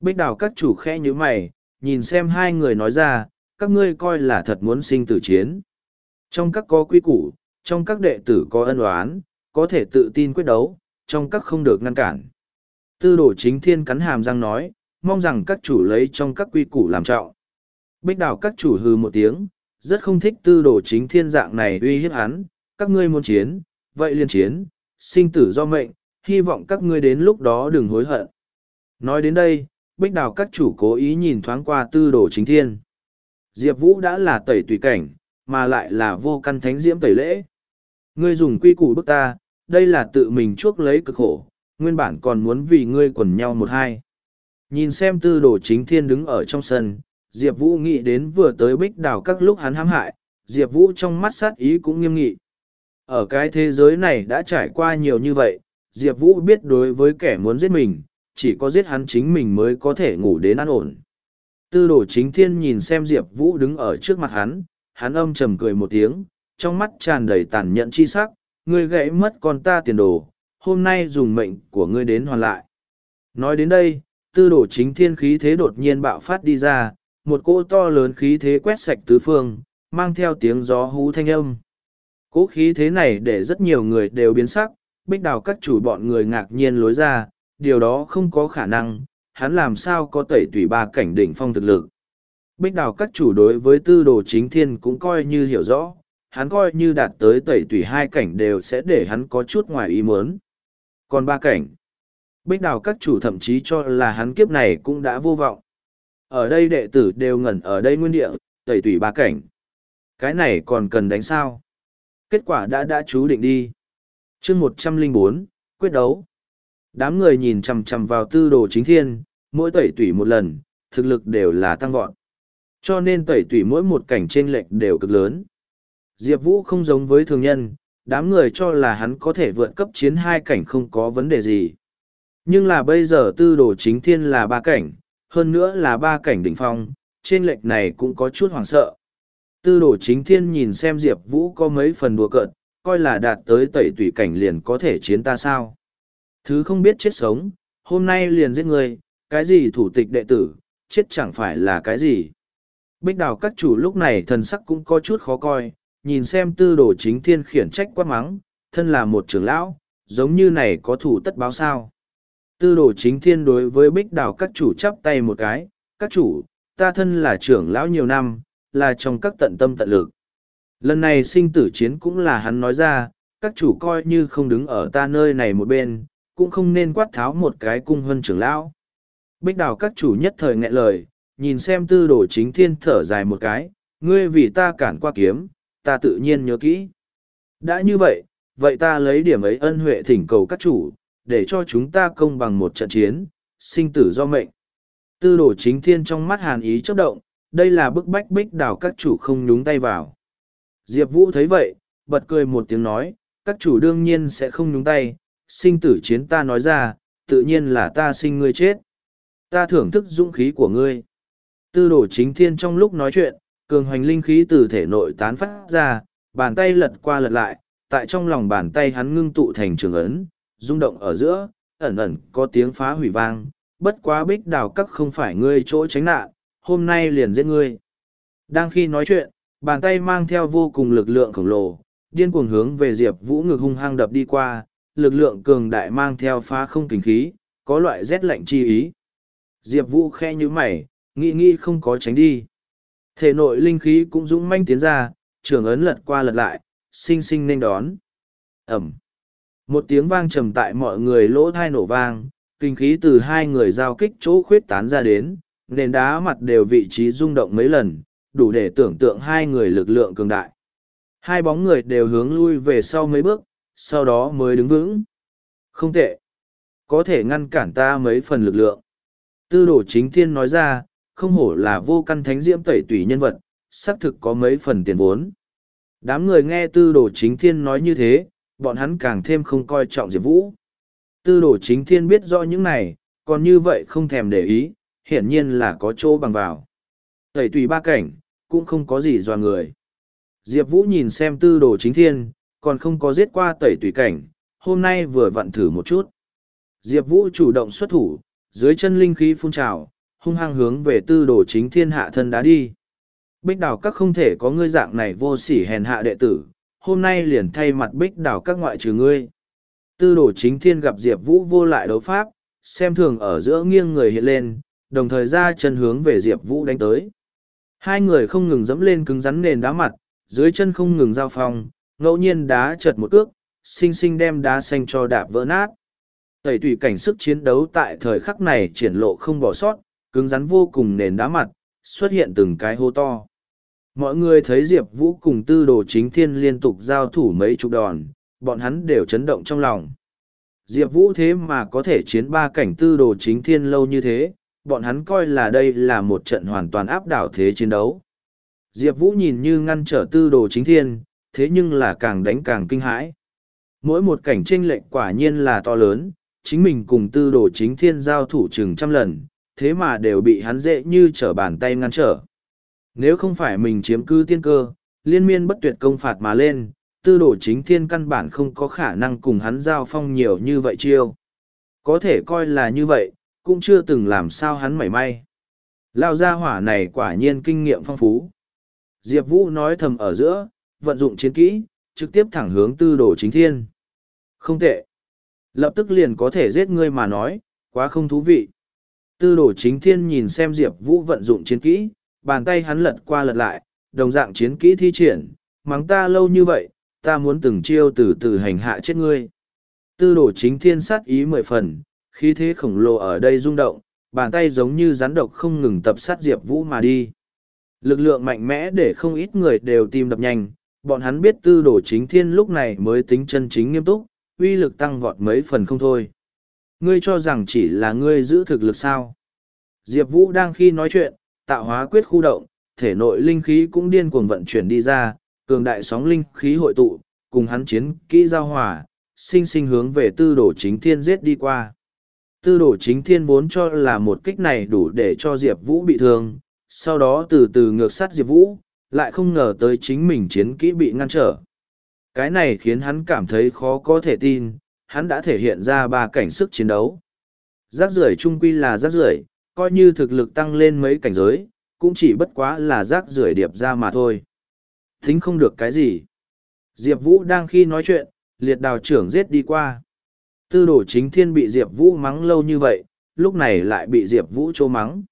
Bích đào các chủ khẽ như mày, nhìn xem hai người nói ra, các ngươi coi là thật muốn sinh tử chiến. Trong các có quy củ, trong các đệ tử có ân oán, có thể tự tin quyết đấu, trong các không được ngăn cản. Tư đồ chính thiên cắn hàm răng nói, mong rằng các chủ lấy trong các quy củ làm trọng. Bích đảo các chủ hừ một tiếng, rất không thích tư đồ chính thiên dạng này uy hiếp hắn, các ngươi muốn chiến, vậy liên chiến, sinh tử do mệnh, hy vọng các ngươi đến lúc đó đừng hối hận. Nói đến đây, bích đào các chủ cố ý nhìn thoáng qua tư đồ chính thiên. Diệp Vũ đã là tẩy tùy cảnh, mà lại là vô căn thánh diễm tẩy lễ. Ngươi dùng quy củ bức ta, đây là tự mình chuốc lấy cực khổ, nguyên bản còn muốn vì ngươi quần nhau một hai. Nhìn xem tư đồ chính thiên đứng ở trong sân, Diệp Vũ nghĩ đến vừa tới bích đào các lúc hắn hãm hại, Diệp Vũ trong mắt sát ý cũng nghiêm nghị. Ở cái thế giới này đã trải qua nhiều như vậy, Diệp Vũ biết đối với kẻ muốn giết mình, chỉ có giết hắn chính mình mới có thể ngủ đến an ổn. Tư đồ chính thiên nhìn xem Diệp Vũ đứng ở trước mặt hắn, hắn âm trầm cười một tiếng, trong mắt tràn đầy tàn nhẫn chi sắc, ngươi gãy mất con ta tiền đồ, hôm nay dùng mệnh của ngươi đến hoàn lại. Nói đến đây, tư đồ chính thiên khí thế đột nhiên bạo phát đi ra, một cỗ to lớn khí thế quét sạch tứ phương, mang theo tiếng gió hú thanh âm. Cỗ khí thế này để rất nhiều người đều biến sắc, bích đào các chủ bọn người ngạc nhiên lối ra, điều đó không có khả năng, hắn làm sao có tẩy tùy ba cảnh đỉnh phong thực lực. Bích đào các chủ đối với tư đồ chính thiên cũng coi như hiểu rõ, hắn coi như đạt tới tẩy tùy hai cảnh đều sẽ để hắn có chút ngoài ý muốn. Còn ba cảnh, bích đào các chủ thậm chí cho là hắn kiếp này cũng đã vô vọng. Ở đây đệ tử đều ngẩn ở đây nguyên địa, tẩy tủy ba cảnh. Cái này còn cần đánh sao? Kết quả đã đã chú định đi. chương một trăm linh bốn quyết đấu. Đám người nhìn chằm chằm vào tư đồ chính thiên, mỗi tẩy tủy một lần, thực lực đều là tăng vọt. Cho nên tẩy tủy mỗi một cảnh trên lệch đều cực lớn. Diệp Vũ không giống với thường nhân, đám người cho là hắn có thể vượt cấp chiến hai cảnh không có vấn đề gì. Nhưng là bây giờ tư đồ chính thiên là ba cảnh, hơn nữa là ba cảnh đỉnh phong, trên lệch này cũng có chút hoảng sợ. Tư đồ chính thiên nhìn xem Diệp Vũ có mấy phần đùa cợt, coi là đạt tới tẩy tủy cảnh liền có thể chiến ta sao. Thứ không biết chết sống, hôm nay liền giết người, cái gì thủ tịch đệ tử, chết chẳng phải là cái gì. Bích đào các chủ lúc này thần sắc cũng có chút khó coi, nhìn xem tư đồ chính thiên khiển trách quát mắng, thân là một trưởng lão, giống như này có thủ tất báo sao. Tư đồ chính thiên đối với bích đào các chủ chắp tay một cái, các chủ, ta thân là trưởng lão nhiều năm, là trong các tận tâm tận lực. Lần này sinh tử chiến cũng là hắn nói ra, các chủ coi như không đứng ở ta nơi này một bên, cũng không nên quát tháo một cái cung hơn trưởng lão. Bích đào các chủ nhất thời nghẹn lời, nhìn xem tư đồ chính thiên thở dài một cái, ngươi vì ta cản qua kiếm, ta tự nhiên nhớ kỹ. Đã như vậy, vậy ta lấy điểm ấy ân huệ thỉnh cầu các chủ, để cho chúng ta công bằng một trận chiến, sinh tử do mệnh. Tư đồ chính thiên trong mắt hàn ý chấp động, đây là bức bách bích đào các chủ không nhúng tay vào. Diệp Vũ thấy vậy, bật cười một tiếng nói, các chủ đương nhiên sẽ không nhúng tay, sinh tử chiến ta nói ra, tự nhiên là ta sinh ngươi chết. Ta thưởng thức dũng khí của ngươi. Tư đồ chính thiên trong lúc nói chuyện, cường hoành linh khí từ thể nội tán phát ra, bàn tay lật qua lật lại, tại trong lòng bàn tay hắn ngưng tụ thành trường ấn, rung động ở giữa, ẩn ẩn có tiếng phá hủy vang, bất quá bích đào các không phải ngươi chỗ tránh nạn, hôm nay liền giết ngươi. Đang khi nói chuyện, bàn tay mang theo vô cùng lực lượng khổng lồ, điên cuồng hướng về Diệp Vũ ngực hung hăng đập đi qua, lực lượng cường đại mang theo phá không kinh khí, có loại rét lạnh chi ý. Diệp Vũ khe như mày, nghĩ nghĩ không có tránh đi. Thể nội linh khí cũng dũng manh tiến ra, trường ấn lật qua lật lại, xinh xinh nên đón. Ẩm. Một tiếng vang trầm tại mọi người lỗ thai nổ vang, kinh khí từ hai người giao kích chỗ khuyết tán ra đến, nền đá mặt đều vị trí rung động mấy lần, đủ để tưởng tượng hai người lực lượng cường đại. Hai bóng người đều hướng lui về sau mấy bước, sau đó mới đứng vững. Không tệ. Có thể ngăn cản ta mấy phần lực lượng. Tư đồ chính thiên nói ra, không hổ là vô căn thánh diễm tẩy tùy nhân vật, xác thực có mấy phần tiền vốn. Đám người nghe tư đồ chính thiên nói như thế, bọn hắn càng thêm không coi trọng Diệp Vũ. Tư đồ chính thiên biết rõ những này, còn như vậy không thèm để ý, hiển nhiên là có chỗ bằng vào. Tẩy tùy ba cảnh, cũng không có gì dò người. Diệp Vũ nhìn xem tư đồ chính thiên, còn không có giết qua tẩy tùy cảnh, hôm nay vừa vặn thử một chút. Diệp Vũ chủ động xuất thủ, dưới chân linh khí phun trào, hung hăng hướng về tư đồ chính thiên hạ thân đá đi. Bích đào các không thể có ngươi dạng này vô sỉ hèn hạ đệ tử, hôm nay liền thay mặt bích đào các ngoại trừ ngươi. Tư đồ chính thiên gặp Diệp Vũ vô lại đấu pháp, xem thường ở giữa nghiêng người hiện lên, đồng thời ra chân hướng về Diệp Vũ đánh tới. Hai người không ngừng dẫm lên cứng rắn nền đá mặt, dưới chân không ngừng giao phong, ngẫu nhiên đá chật một cước, xinh xinh đem đá xanh cho đạp vỡ nát. Tẩy tủy cảnh sức chiến đấu tại thời khắc này triển lộ không bỏ sót, cứng rắn vô cùng nền đá mặt, xuất hiện từng cái hô to. Mọi người thấy Diệp Vũ cùng tư đồ chính thiên liên tục giao thủ mấy chục đòn, bọn hắn đều chấn động trong lòng. Diệp Vũ thế mà có thể chiến ba cảnh tư đồ chính thiên lâu như thế, bọn hắn coi là đây là một trận hoàn toàn áp đảo thế chiến đấu. Diệp Vũ nhìn như ngăn trở tư đồ chính thiên, thế nhưng là càng đánh càng kinh hãi. Mỗi một cảnh tranh lệnh quả nhiên là to lớn, chính mình cùng tư đồ chính thiên giao thủ chừng trăm lần, thế mà đều bị hắn dễ như trở bàn tay ngăn trở. Nếu không phải mình chiếm cư tiên cơ, liên miên bất tuyệt công phạt mà lên, tư đồ chính thiên căn bản không có khả năng cùng hắn giao phong nhiều như vậy chiêu. Có thể coi là như vậy, cũng chưa từng làm sao hắn mảy may. Lao gia hỏa này quả nhiên kinh nghiệm phong phú. Diệp Vũ nói thầm ở giữa, vận dụng chiến kỹ, trực tiếp thẳng hướng tư đồ chính thiên. Không tệ. Lập tức liền có thể giết ngươi mà nói, quá không thú vị. Tư đồ chính thiên nhìn xem Diệp Vũ vận dụng chiến kỹ, bàn tay hắn lật qua lật lại, đồng dạng chiến kỹ thi triển, mắng ta lâu như vậy, ta muốn từng chiêu từ từ hành hạ chết ngươi. Tư đồ chính thiên sát ý mười phần, khí thế khổng lồ ở đây rung động, bàn tay giống như rắn độc không ngừng tập sát Diệp Vũ mà đi. Lực lượng mạnh mẽ để không ít người đều tim đập nhanh, bọn hắn biết tư đồ chính thiên lúc này mới tính chân chính nghiêm túc, uy lực tăng vọt mấy phần không thôi. Ngươi cho rằng chỉ là ngươi giữ thực lực sao? Diệp Vũ đang khi nói chuyện, tạo hóa quyết khu động, thể nội linh khí cũng điên cuồng vận chuyển đi ra, cường đại sóng linh khí hội tụ, cùng hắn chiến kỹ giao hòa, sinh sinh hướng về tư đồ chính thiên giết đi qua. Tư đồ chính thiên vốn cho là một kích này đủ để cho Diệp Vũ bị thương, sau đó từ từ ngược sát Diệp Vũ, lại không ngờ tới chính mình chiến kỹ bị ngăn trở. Cái này khiến hắn cảm thấy khó có thể tin, hắn đã thể hiện ra ba cảnh sức chiến đấu. Rác rưởi trung quy là rác rưởi, coi như thực lực tăng lên mấy cảnh giới, cũng chỉ bất quá là rác rưởi điệp ra mà thôi. Thính không được cái gì. Diệp Vũ đang khi nói chuyện, liệt đào trưởng giết đi qua. Tư đồ chính thiên bị Diệp Vũ mắng lâu như vậy, lúc này lại bị Diệp Vũ trô mắng.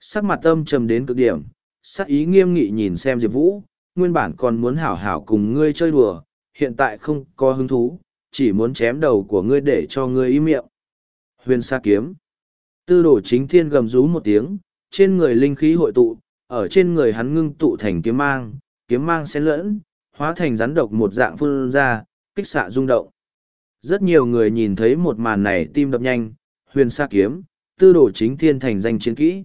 Sắc mặt âm trầm đến cực điểm, sắc ý nghiêm nghị nhìn xem Diệp Vũ, nguyên bản còn muốn hảo hảo cùng ngươi chơi đùa, hiện tại không có hứng thú, chỉ muốn chém đầu của ngươi để cho ngươi im miệng. Huyền sa kiếm. Tư đồ chính thiên gầm rú một tiếng, trên người linh khí hội tụ, ở trên người hắn ngưng tụ thành kiếm mang, kiếm mang xen lẫn, hóa thành rắn độc một dạng phun ra, kích xạ rung động. Rất nhiều người nhìn thấy một màn này tim đập nhanh, huyền sa kiếm, tư đồ chính thiên thành danh chiến kỹ.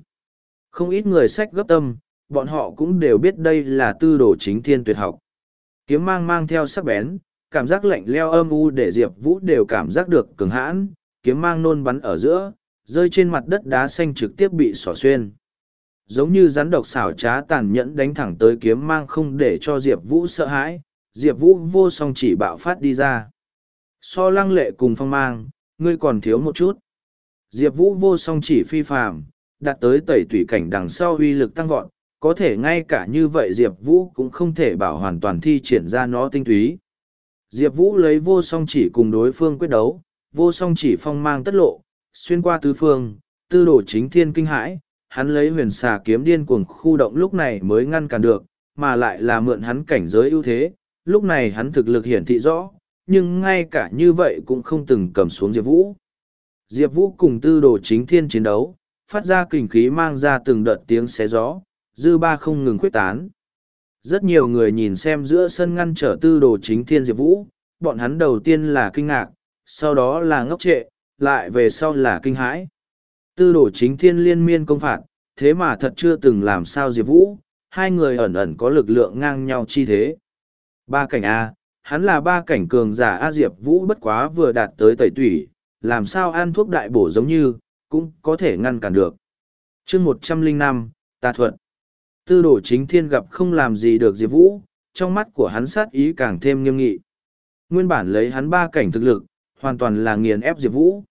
Không ít người sách gấp tâm, bọn họ cũng đều biết đây là tư đồ chính thiên tuyệt học. Kiếm mang mang theo sắc bén, cảm giác lạnh leo âm u để Diệp Vũ đều cảm giác được cường hãn, kiếm mang nôn bắn ở giữa, rơi trên mặt đất đá xanh trực tiếp bị xỏ xuyên. Giống như rắn độc xảo trá tàn nhẫn đánh thẳng tới kiếm mang không để cho Diệp Vũ sợ hãi, Diệp Vũ vô song chỉ bạo phát đi ra. So lăng lệ cùng phong mang, ngươi còn thiếu một chút. Diệp Vũ vô song chỉ phi phàm, đạt tới tẩy tủy cảnh đằng sau uy lực tăng vọt, có thể ngay cả như vậy Diệp Vũ cũng không thể bảo hoàn toàn thi triển ra nó tinh túy. Diệp Vũ lấy vô song chỉ cùng đối phương quyết đấu, vô song chỉ phong mang tất lộ, xuyên qua tứ phương, tư đổ chính thiên kinh hãi, hắn lấy huyền xà kiếm điên cuồng khu động lúc này mới ngăn cản được, mà lại là mượn hắn cảnh giới ưu thế, lúc này hắn thực lực hiển thị rõ, nhưng ngay cả như vậy cũng không từng cầm xuống Diệp Vũ. Diệp Vũ cùng tư đồ chính thiên chiến đấu, phát ra kình khí mang ra từng đợt tiếng xé gió, dư ba không ngừng khuyết tán. Rất nhiều người nhìn xem giữa sân ngăn trở tư đồ chính thiên Diệp Vũ, bọn hắn đầu tiên là kinh ngạc, sau đó là ngốc trệ, lại về sau là kinh hãi. Tư đồ chính thiên liên miên công phạt, thế mà thật chưa từng làm sao Diệp Vũ, hai người ẩn ẩn có lực lượng ngang nhau chi thế. Ba cảnh A, hắn là ba cảnh cường giả A Diệp Vũ bất quá vừa đạt tới tẩy tủy, làm sao ăn thuốc đại bổ giống như, cũng có thể ngăn cản được. chương một trăm linh năm tà thuận. Tư đồ chính thiên gặp không làm gì được Diệp Vũ, trong mắt của hắn sát ý càng thêm nghiêm nghị. Nguyên bản lấy hắn ba cảnh thực lực, hoàn toàn là nghiền ép Diệp Vũ.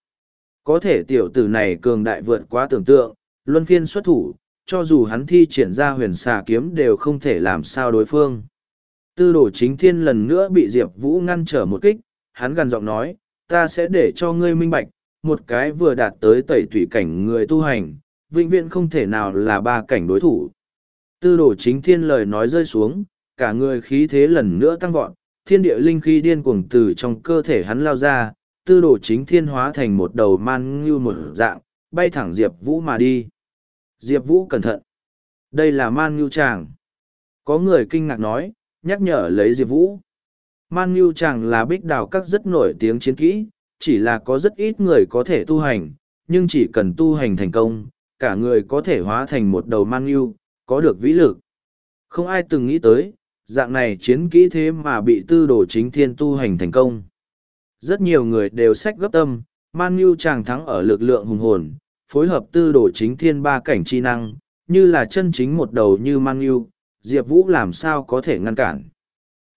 Có thể tiểu tử này cường đại vượt quá tưởng tượng, luân phiên xuất thủ, cho dù hắn thi triển ra huyền xà kiếm đều không thể làm sao đối phương. Tư đồ chính thiên lần nữa bị Diệp Vũ ngăn trở một kích, hắn gằn giọng nói, ta sẽ để cho ngươi minh bạch, một cái vừa đạt tới tẩy thủy cảnh người tu hành, vĩnh viễn không thể nào là ba cảnh đối thủ. Tư đồ chính thiên lời nói rơi xuống, cả người khí thế lần nữa tăng vọt, thiên địa linh khí điên cuồng từ trong cơ thể hắn lao ra, tư đồ chính thiên hóa thành một đầu man như một dạng, bay thẳng Diệp Vũ mà đi. Diệp Vũ cẩn thận. Đây là man như tràng. Có người kinh ngạc nói, nhắc nhở lấy Diệp Vũ. Man như tràng là bích đào các rất nổi tiếng chiến kỹ, chỉ là có rất ít người có thể tu hành, nhưng chỉ cần tu hành thành công, cả người có thể hóa thành một đầu man như, có được vĩ lực. Không ai từng nghĩ tới, dạng này chiến kỹ thế mà bị tư đồ chính thiên tu hành thành công. Rất nhiều người đều sách gấp tâm, man như chàng thắng ở lực lượng hùng hồn, phối hợp tư đồ chính thiên ba cảnh chi năng, như là chân chính một đầu như man như, Diệp Vũ làm sao có thể ngăn cản.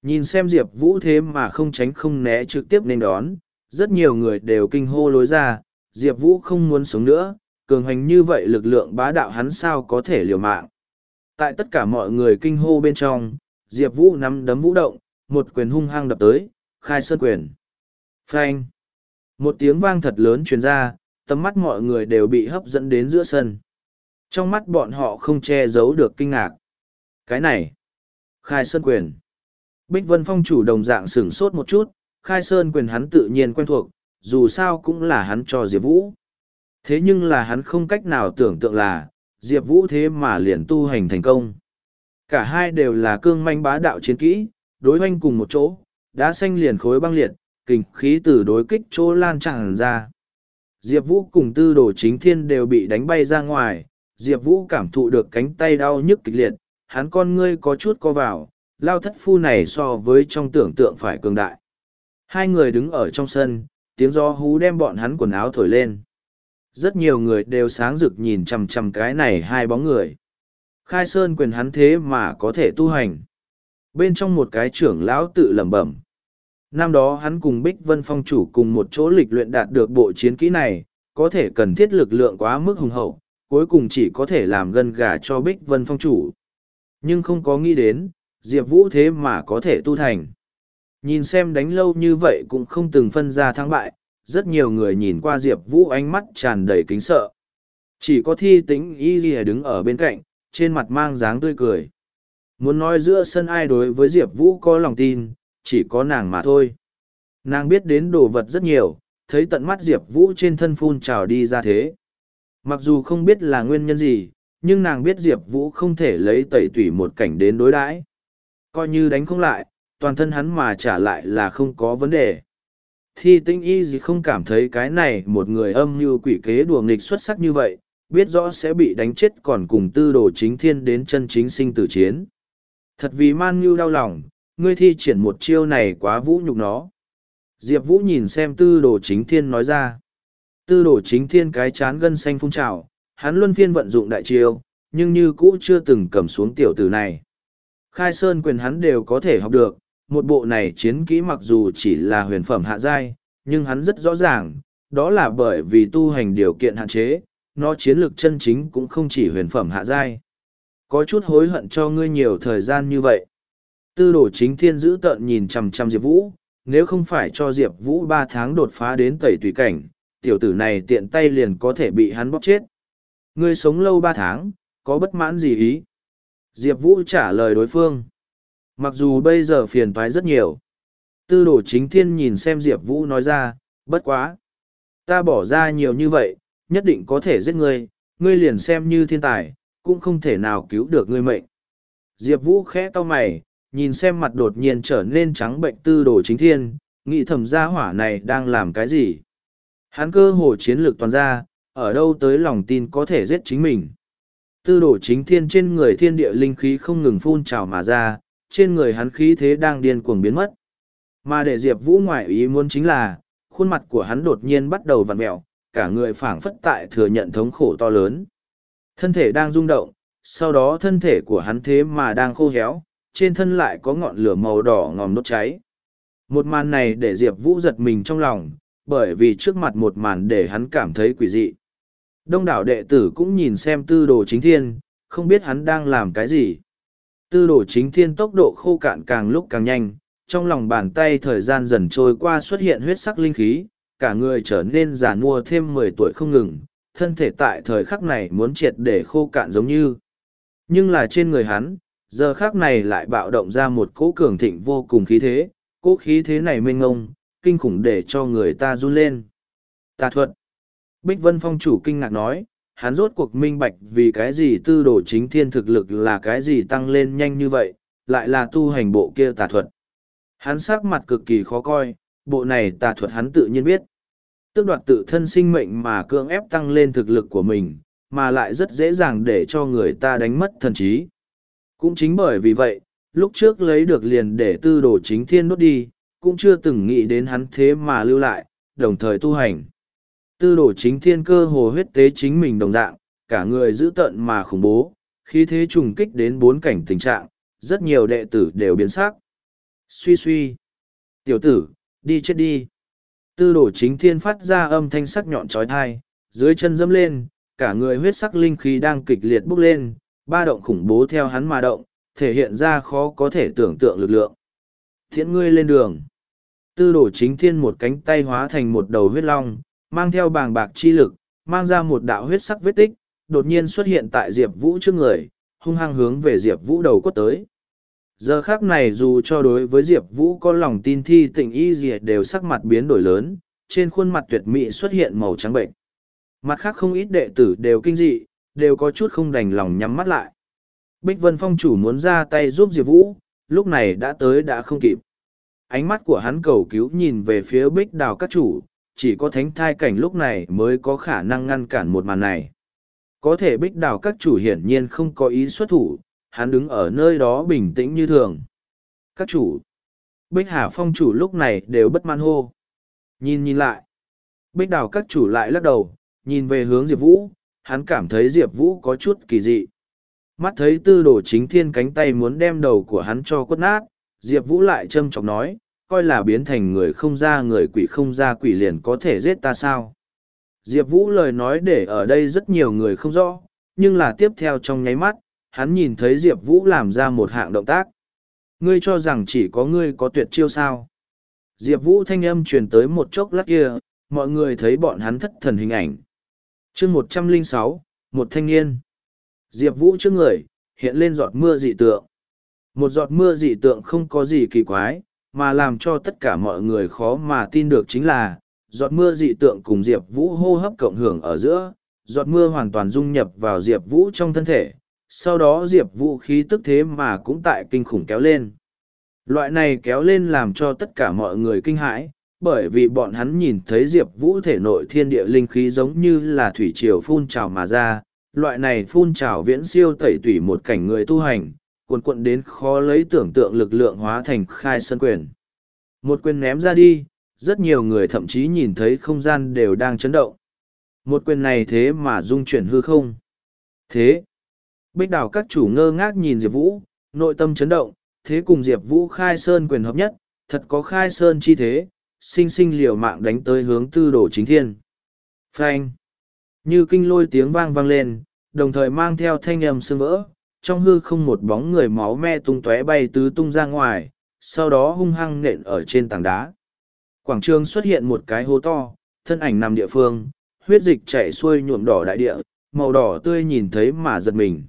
Nhìn xem Diệp Vũ thế mà không tránh không né trực tiếp nên đón, rất nhiều người đều kinh hô lối ra, Diệp Vũ không muốn sống nữa, cường hành như vậy lực lượng bá đạo hắn sao có thể liều mạng. Tại tất cả mọi người kinh hô bên trong, Diệp Vũ nắm đấm vũ động, một quyền hung hăng đập tới, khai sơn quyền. Phanh! Một tiếng vang thật lớn truyền ra, tầm mắt mọi người đều bị hấp dẫn đến giữa sân. Trong mắt bọn họ không che giấu được kinh ngạc. Cái này! Khai sơn quyền! Bích Vân Phong chủ đồng dạng sửng sốt một chút, khai sơn quyền hắn tự nhiên quen thuộc, dù sao cũng là hắn cho Diệp Vũ. Thế nhưng là hắn không cách nào tưởng tượng là, Diệp Vũ thế mà liền tu hành thành công. Cả hai đều là cương manh bá đạo chiến kỹ, đối hoanh cùng một chỗ, đã xanh liền khối băng liệt, kình khí từ đối kích chỗ lan tràn ra. Diệp Vũ cùng tư đồ chính thiên đều bị đánh bay ra ngoài, Diệp Vũ cảm thụ được cánh tay đau nhức kịch liệt, hắn con ngươi có chút co vào, lao thất phu này so với trong tưởng tượng phải cường đại. Hai người đứng ở trong sân, tiếng gió hú đem bọn hắn quần áo thổi lên. Rất nhiều người đều sáng rực nhìn chằm chằm cái này hai bóng người. Khai sơn quyền hắn thế mà có thể tu hành. Bên trong một cái trưởng lão tự lẩm bẩm, Năm đó hắn cùng Bích Vân Phong chủ cùng một chỗ lịch luyện đạt được bộ chiến kỹ này, có thể cần thiết lực lượng quá mức hùng hậu, cuối cùng chỉ có thể làm gân gà cho Bích Vân Phong chủ. Nhưng không có nghĩ đến, Diệp Vũ thế mà có thể tu thành. Nhìn xem đánh lâu như vậy cũng không từng phân ra thắng bại, rất nhiều người nhìn qua Diệp Vũ ánh mắt tràn đầy kính sợ. Chỉ có thi tính y ghi đứng ở bên cạnh, trên mặt mang dáng tươi cười. Muốn nói giữa sân ai đối với Diệp Vũ có lòng tin, chỉ có nàng mà thôi. Nàng biết đến đồ vật rất nhiều, thấy tận mắt Diệp Vũ trên thân phun trào đi ra thế. Mặc dù không biết là nguyên nhân gì, nhưng nàng biết Diệp Vũ không thể lấy tẩy tủy một cảnh đến đối đãi Coi như đánh không lại, toàn thân hắn mà trả lại là không có vấn đề. Thi tinh y gì không cảm thấy cái này một người âm như quỷ kế đùa nghịch xuất sắc như vậy, biết rõ sẽ bị đánh chết còn cùng tư đồ chính thiên đến chân chính sinh tử chiến. Thật vì man như đau lòng, ngươi thi triển một chiêu này quá vũ nhục nó. Diệp Vũ nhìn xem tư đồ chính thiên nói ra. Tư đồ chính thiên cái chán gân xanh phun trào, hắn luân phiên vận dụng đại chiêu, nhưng như cũ chưa từng cầm xuống tiểu tử này. Khai sơn quyền hắn đều có thể học được, một bộ này chiến kỹ mặc dù chỉ là huyền phẩm hạ giai, nhưng hắn rất rõ ràng, đó là bởi vì tu hành điều kiện hạn chế, nó chiến lược chân chính cũng không chỉ huyền phẩm hạ giai. Có chút hối hận cho ngươi nhiều thời gian như vậy. Tư đồ chính thiên giữ tợn nhìn chằm chằm Diệp Vũ, nếu không phải cho Diệp Vũ ba tháng đột phá đến tẩy tùy cảnh, tiểu tử này tiện tay liền có thể bị hắn bóp chết. Ngươi sống lâu ba tháng, có bất mãn gì ý? Diệp Vũ trả lời đối phương. Mặc dù bây giờ phiền toái rất nhiều. Tư đồ chính thiên nhìn xem Diệp Vũ nói ra, bất quá. Ta bỏ ra nhiều như vậy, nhất định có thể giết ngươi, ngươi liền xem như thiên tài, cũng không thể nào cứu được ngươi mệnh. Diệp Vũ khẽ to mày, nhìn xem mặt đột nhiên trở nên trắng bệnh tư đồ chính thiên, nghĩ thầm gia hỏa này đang làm cái gì. Hắn cơ hồ chiến lược toàn ra, ở đâu tới lòng tin có thể giết chính mình. Tư đồ chính thiên trên người thiên địa linh khí không ngừng phun trào mà ra, trên người hắn khí thế đang điên cuồng biến mất. Mà để Diệp Vũ ngoại ý muốn chính là, khuôn mặt của hắn đột nhiên bắt đầu vặn mẹo, cả người phảng phất tại thừa nhận thống khổ to lớn. Thân thể đang rung động, sau đó thân thể của hắn thế mà đang khô héo, trên thân lại có ngọn lửa màu đỏ ngòm đốt cháy. Một màn này để Diệp Vũ giật mình trong lòng, bởi vì trước mặt một màn để hắn cảm thấy quỷ dị. Đông đảo đệ tử cũng nhìn xem tư đồ chính thiên, không biết hắn đang làm cái gì. Tư đồ chính thiên tốc độ khô cạn càng lúc càng nhanh, trong lòng bàn tay thời gian dần trôi qua xuất hiện huyết sắc linh khí, cả người trở nên già nua thêm mười tuổi không ngừng, thân thể tại thời khắc này muốn triệt để khô cạn giống như. Nhưng là trên người hắn, giờ khắc này lại bạo động ra một cỗ cường thịnh vô cùng khí thế, cỗ khí thế này mênh ngông, kinh khủng để cho người ta run lên. Tà thuật. Bích Vân Phong chủ kinh ngạc nói, hắn rốt cuộc minh bạch vì cái gì tư đồ chính thiên thực lực là cái gì tăng lên nhanh như vậy, lại là tu hành bộ kia tà thuật. Hắn sắc mặt cực kỳ khó coi, bộ này tà thuật hắn tự nhiên biết. Tước đoạt tự thân sinh mệnh mà cưỡng ép tăng lên thực lực của mình, mà lại rất dễ dàng để cho người ta đánh mất thần trí. Cũng chính bởi vì vậy, lúc trước lấy được liền để tư đồ chính thiên nốt đi, cũng chưa từng nghĩ đến hắn thế mà lưu lại, đồng thời tu hành. Tư đồ chính thiên cơ hồ huyết tế chính mình đồng dạng, cả người giữ tận mà khủng bố, khi thế trùng kích đến bốn cảnh tình trạng, rất nhiều đệ tử đều biến sắc. Suy suy. Tiểu tử, đi chết đi. Tư đồ chính thiên phát ra âm thanh sắc nhọn trói thai, dưới chân dâm lên, cả người huyết sắc linh khí đang kịch liệt bốc lên, ba động khủng bố theo hắn mà động, thể hiện ra khó có thể tưởng tượng lực lượng. Thiện ngươi lên đường. Tư đồ chính thiên một cánh tay hóa thành một đầu huyết long, mang theo bàng bạc chi lực, mang ra một đạo huyết sắc vết tích, đột nhiên xuất hiện tại Diệp Vũ trước người, hung hăng hướng về Diệp Vũ đầu quất tới. Giờ khác này dù cho đối với Diệp Vũ có lòng tin thi tình y diệt đều sắc mặt biến đổi lớn, trên khuôn mặt tuyệt mỹ xuất hiện màu trắng bệnh. Mặt khác không ít đệ tử đều kinh dị, đều có chút không đành lòng nhắm mắt lại. Bích Vân Phong chủ muốn ra tay giúp Diệp Vũ, lúc này đã tới đã không kịp. Ánh mắt của hắn cầu cứu nhìn về phía Bích Đào các chủ, chỉ có thánh thai cảnh lúc này mới có khả năng ngăn cản một màn này. Có thể Bích Đào các chủ hiển nhiên không có ý xuất thủ, hắn đứng ở nơi đó bình tĩnh như thường. Các chủ, Bích Hà Phong chủ lúc này đều bất mãn hô. Nhìn nhìn lại, Bích Đào các chủ lại lắc đầu, nhìn về hướng Diệp Vũ, hắn cảm thấy Diệp Vũ có chút kỳ dị. Mắt thấy tư đồ chính thiên cánh tay muốn đem đầu của hắn cho quất nát, Diệp Vũ lại châm chọc nói, coi là biến thành người không ra người quỷ không ra quỷ liền có thể giết ta sao. Diệp Vũ lời nói để ở đây rất nhiều người không rõ, nhưng là tiếp theo trong nháy mắt, hắn nhìn thấy Diệp Vũ làm ra một hạng động tác. Ngươi cho rằng chỉ có ngươi có tuyệt chiêu sao. Diệp Vũ thanh âm truyền tới một chốc lát kia, mọi người thấy bọn hắn thất thần hình ảnh. chương một trăm linh sáu một thanh niên. Diệp Vũ trước người, hiện lên giọt mưa dị tượng. Một giọt mưa dị tượng không có gì kỳ quái, mà làm cho tất cả mọi người khó mà tin được chính là, giọt mưa dị tượng cùng Diệp Vũ hô hấp cộng hưởng ở giữa, giọt mưa hoàn toàn dung nhập vào Diệp Vũ trong thân thể, sau đó Diệp Vũ khí tức thế mà cũng tại kinh khủng kéo lên. Loại này kéo lên làm cho tất cả mọi người kinh hãi, bởi vì bọn hắn nhìn thấy Diệp Vũ thể nội thiên địa linh khí giống như là thủy triều phun trào mà ra, loại này phun trào viễn siêu tẩy tủy một cảnh người tu hành, cuộn cuộn đến khó lấy tưởng tượng lực lượng hóa thành khai sơn quyền. Một quyền ném ra đi, rất nhiều người thậm chí nhìn thấy không gian đều đang chấn động. Một quyền này thế mà dung chuyển hư không. Thế, bích đảo các chủ ngơ ngác nhìn Diệp Vũ, nội tâm chấn động, thế cùng Diệp Vũ khai sơn quyền hợp nhất, thật có khai sơn chi thế, sinh sinh liều mạng đánh tới hướng tư đồ chính thiên. Phanh! Như kinh lôi tiếng vang vang lên, đồng thời mang theo thanh âm sương vỡ, trong hư không một bóng người máu me tung tóe bay tứ tung ra ngoài, sau đó hung hăng nện ở trên tảng đá. Quảng trường xuất hiện một cái hố to, thân ảnh nằm địa phương, huyết dịch chảy xuôi nhuộm đỏ đại địa, màu đỏ tươi nhìn thấy mà giật mình.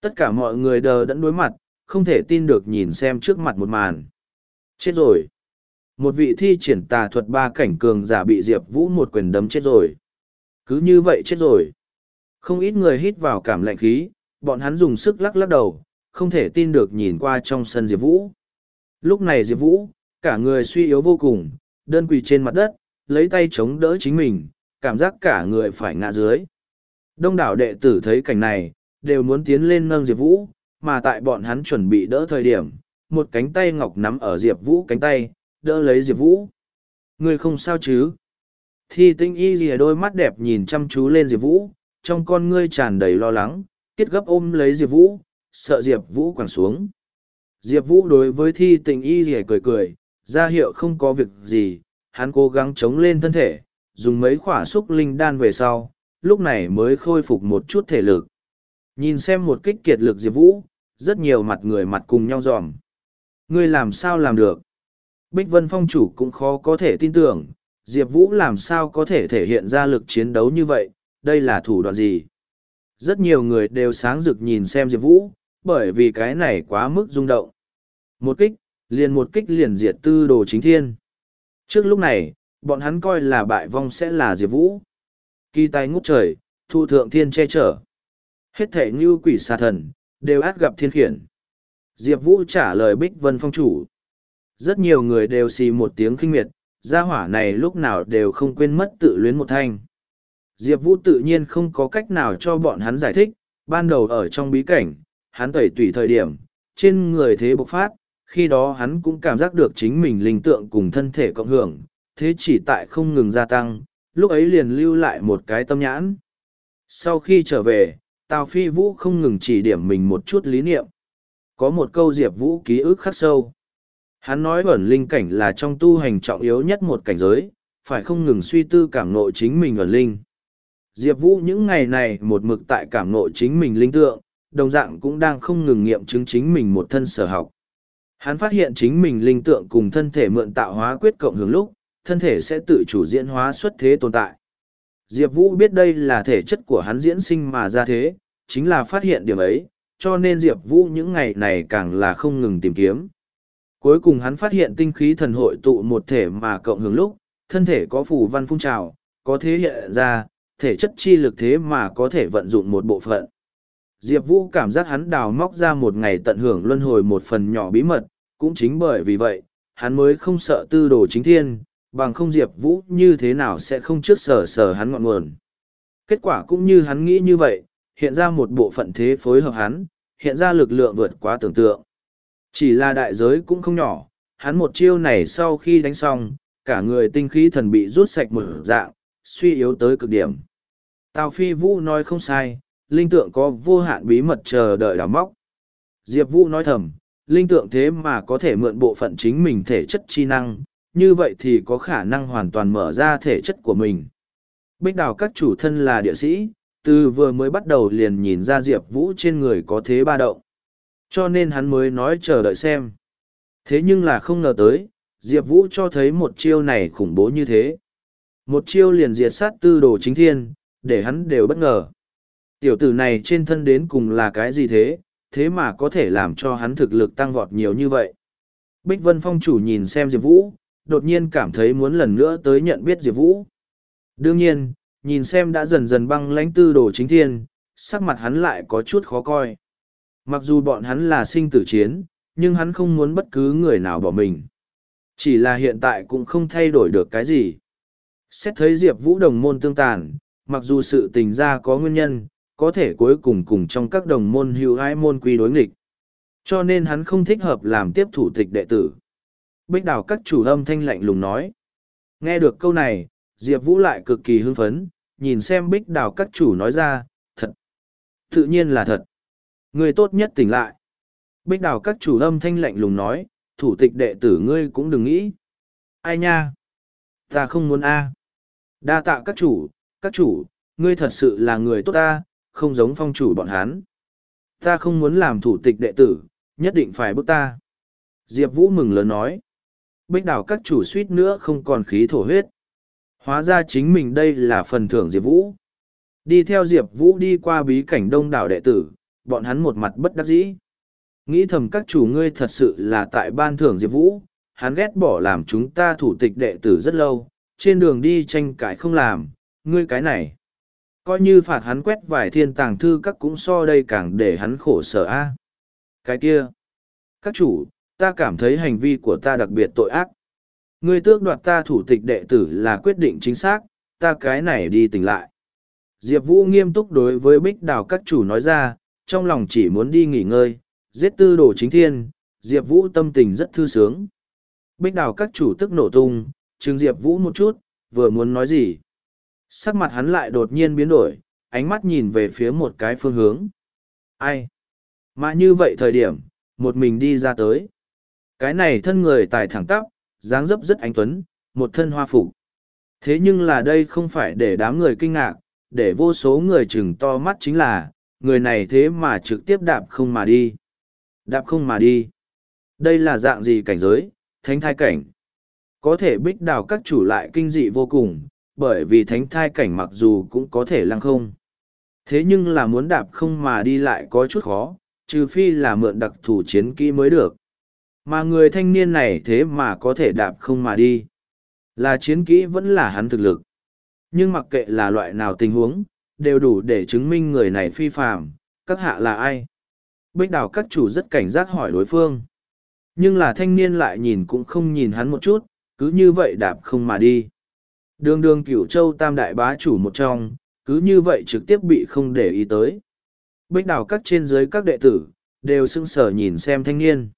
Tất cả mọi người đờ đẫn đối mặt, không thể tin được nhìn xem trước mặt một màn. Chết rồi. Một vị thi triển tà thuật ba cảnh cường giả bị Diệp Vũ một quyền đấm chết rồi. Cứ như vậy chết rồi. Không ít người hít vào cảm lạnh khí, bọn hắn dùng sức lắc lắc đầu, không thể tin được nhìn qua trong sân Diệp Vũ. Lúc này Diệp Vũ, cả người suy yếu vô cùng, đơn quỳ trên mặt đất, lấy tay chống đỡ chính mình, cảm giác cả người phải ngã dưới. Đông đảo đệ tử thấy cảnh này, đều muốn tiến lên nâng Diệp Vũ, mà tại bọn hắn chuẩn bị đỡ thời điểm, một cánh tay ngọc nắm ở Diệp Vũ cánh tay, đỡ lấy Diệp Vũ. Người không sao chứ? Thi tinh y rìa đôi mắt đẹp nhìn chăm chú lên Diệp Vũ, trong con ngươi tràn đầy lo lắng, kết gấp ôm lấy Diệp Vũ, sợ Diệp Vũ quẳng xuống. Diệp Vũ đối với thi tình y lìa cười cười, ra hiệu không có việc gì, hắn cố gắng chống lên thân thể, dùng mấy khỏa xúc linh đan về sau, lúc này mới khôi phục một chút thể lực. Nhìn xem một kích kiệt lực Diệp Vũ, rất nhiều mặt người mặt cùng nhau dòm. Ngươi làm sao làm được? Bích Vân Phong chủ cũng khó có thể tin tưởng, Diệp Vũ làm sao có thể thể hiện ra lực chiến đấu như vậy, đây là thủ đoạn gì? Rất nhiều người đều sáng rực nhìn xem Diệp Vũ, bởi vì cái này quá mức rung động. Một kích, liền một kích liền diệt tư đồ chính thiên. Trước lúc này, bọn hắn coi là bại vong sẽ là Diệp Vũ. Kỳ tay ngút trời, thu thượng thiên che chở. Hết thể như quỷ xà thần, đều át gặp thiên khiển. Diệp Vũ trả lời Bích Vân Phong chủ. Rất nhiều người đều xì một tiếng kinh miệt, gia hỏa này lúc nào đều không quên mất tự luyến một thanh. Diệp Vũ tự nhiên không có cách nào cho bọn hắn giải thích, ban đầu ở trong bí cảnh, hắn tẩy tùy thời điểm, trên người thế bộc phát, khi đó hắn cũng cảm giác được chính mình linh tượng cùng thân thể cộng hưởng, thế chỉ tại không ngừng gia tăng, lúc ấy liền lưu lại một cái tâm nhãn. Sau khi trở về, Tào Phi Vũ không ngừng chỉ điểm mình một chút lý niệm. Có một câu Diệp Vũ ký ức khắc sâu. Hắn nói ẩn linh cảnh là trong tu hành trọng yếu nhất một cảnh giới, phải không ngừng suy tư cảm nội chính mình ẩn linh. Diệp Vũ những ngày này một mực tại cảm ngộ chính mình linh tượng, đồng dạng cũng đang không ngừng nghiệm chứng chính mình một thân sở học. Hắn phát hiện chính mình linh tượng cùng thân thể mượn tạo hóa quyết cộng hưởng lúc, thân thể sẽ tự chủ diễn hóa xuất thế tồn tại. Diệp Vũ biết đây là thể chất của hắn diễn sinh mà ra thế, chính là phát hiện điểm ấy, cho nên Diệp Vũ những ngày này càng là không ngừng tìm kiếm. Cuối cùng hắn phát hiện tinh khí thần hội tụ một thể mà cộng hưởng lúc, thân thể có phù văn phun trào, có thế hiện ra, thể chất chi lực thế mà có thể vận dụng một bộ phận. Diệp Vũ cảm giác hắn đào móc ra một ngày tận hưởng luân hồi một phần nhỏ bí mật, cũng chính bởi vì vậy, hắn mới không sợ tư đồ chính thiên, bằng không Diệp Vũ như thế nào sẽ không trước sở sở hắn ngọn nguồn. Kết quả cũng như hắn nghĩ như vậy, hiện ra một bộ phận thế phối hợp hắn, hiện ra lực lượng vượt quá tưởng tượng. Chỉ là đại giới cũng không nhỏ, hắn một chiêu này sau khi đánh xong, cả người tinh khí thần bị rút sạch một dạng, suy yếu tới cực điểm. Tào Phi Vũ nói không sai, linh tượng có vô hạn bí mật chờ đợi đào móc. Diệp Vũ nói thầm, linh tượng thế mà có thể mượn bộ phận chính mình thể chất chi năng, như vậy thì có khả năng hoàn toàn mở ra thể chất của mình. Bích đào các chủ thân là địa sĩ, từ vừa mới bắt đầu liền nhìn ra Diệp Vũ trên người có thế ba động. Cho nên hắn mới nói chờ đợi xem. Thế nhưng là không ngờ tới, Diệp Vũ cho thấy một chiêu này khủng bố như thế. Một chiêu liền diệt sát tư đồ chính thiên, để hắn đều bất ngờ. Tiểu tử này trên thân đến cùng là cái gì thế, thế mà có thể làm cho hắn thực lực tăng vọt nhiều như vậy. Bích Vân Phong chủ nhìn xem Diệp Vũ, đột nhiên cảm thấy muốn lần nữa tới nhận biết Diệp Vũ. Đương nhiên, nhìn xem đã dần dần băng lãnh tư đồ chính thiên, sắc mặt hắn lại có chút khó coi. Mặc dù bọn hắn là sinh tử chiến, nhưng hắn không muốn bất cứ người nào bỏ mình. Chỉ là hiện tại cũng không thay đổi được cái gì. Xét thấy Diệp Vũ đồng môn tương tàn, mặc dù sự tình ra có nguyên nhân, có thể cuối cùng cùng trong các đồng môn hữu ái môn quy đối nghịch. Cho nên hắn không thích hợp làm tiếp thủ tịch đệ tử. Bích đảo các chủ âm thanh lạnh lùng nói. Nghe được câu này, Diệp Vũ lại cực kỳ hưng phấn, nhìn xem bích đảo các chủ nói ra, thật. Tự nhiên là thật. Người tốt nhất tỉnh lại. Bích đảo các chủ âm thanh lạnh lùng nói, thủ tịch đệ tử ngươi cũng đừng nghĩ. Ai nha? Ta không muốn a. Đa tạ các chủ, các chủ, ngươi thật sự là người tốt ta, không giống phong chủ bọn hắn. Ta không muốn làm thủ tịch đệ tử, nhất định phải bước ta. Diệp Vũ mừng lớn nói. Bích đảo các chủ suýt nữa không còn khí thổ huyết. Hóa ra chính mình đây là phần thưởng Diệp Vũ. Đi theo Diệp Vũ đi qua bí cảnh đông đảo đệ tử, bọn hắn một mặt bất đắc dĩ. Nghĩ thầm các chủ ngươi thật sự là tại ban thưởng Diệp Vũ, hắn ghét bỏ làm chúng ta thủ tịch đệ tử rất lâu, trên đường đi tranh cãi không làm, ngươi cái này. Coi như phạt hắn quét vài thiên tàng thư các cũng so đây càng để hắn khổ sở a Cái kia. Các chủ, ta cảm thấy hành vi của ta đặc biệt tội ác. Ngươi tước đoạt ta thủ tịch đệ tử là quyết định chính xác, ta cái này đi tỉnh lại. Diệp Vũ nghiêm túc đối với bích đào các chủ nói ra, trong lòng chỉ muốn đi nghỉ ngơi, giết tư đồ chính thiên, Diệp Vũ tâm tình rất thư sướng. Bích đào các chủ tức nổ tung, chừng Diệp Vũ một chút, vừa muốn nói gì. Sắc mặt hắn lại đột nhiên biến đổi, ánh mắt nhìn về phía một cái phương hướng. Ai? Mà như vậy thời điểm, một mình đi ra tới. Cái này thân người tài thẳng tắp, dáng dấp rất ánh tuấn, một thân hoa phục. Thế nhưng là đây không phải để đám người kinh ngạc, để vô số người chừng to mắt chính là, người này thế mà trực tiếp đạp không mà đi. Đạp không mà đi. Đây là dạng gì cảnh giới, thánh thai cảnh. Có thể bích đào các chủ lại kinh dị vô cùng, bởi vì thánh thai cảnh mặc dù cũng có thể lăng không. Thế nhưng là muốn đạp không mà đi lại có chút khó, trừ phi là mượn đặc thủ chiến kỹ mới được. Mà người thanh niên này thế mà có thể đạp không mà đi. Là chiến kỹ vẫn là hắn thực lực. Nhưng mặc kệ là loại nào tình huống, đều đủ để chứng minh người này phi phạm, các hạ là ai. Bích đào các chủ rất cảnh giác hỏi đối phương. Nhưng là thanh niên lại nhìn cũng không nhìn hắn một chút, cứ như vậy đạp không mà đi. Đường đường cửu châu tam đại bá chủ một trong, cứ như vậy trực tiếp bị không để ý tới. Bích đào các trên dưới các đệ tử, đều sững sờ nhìn xem thanh niên.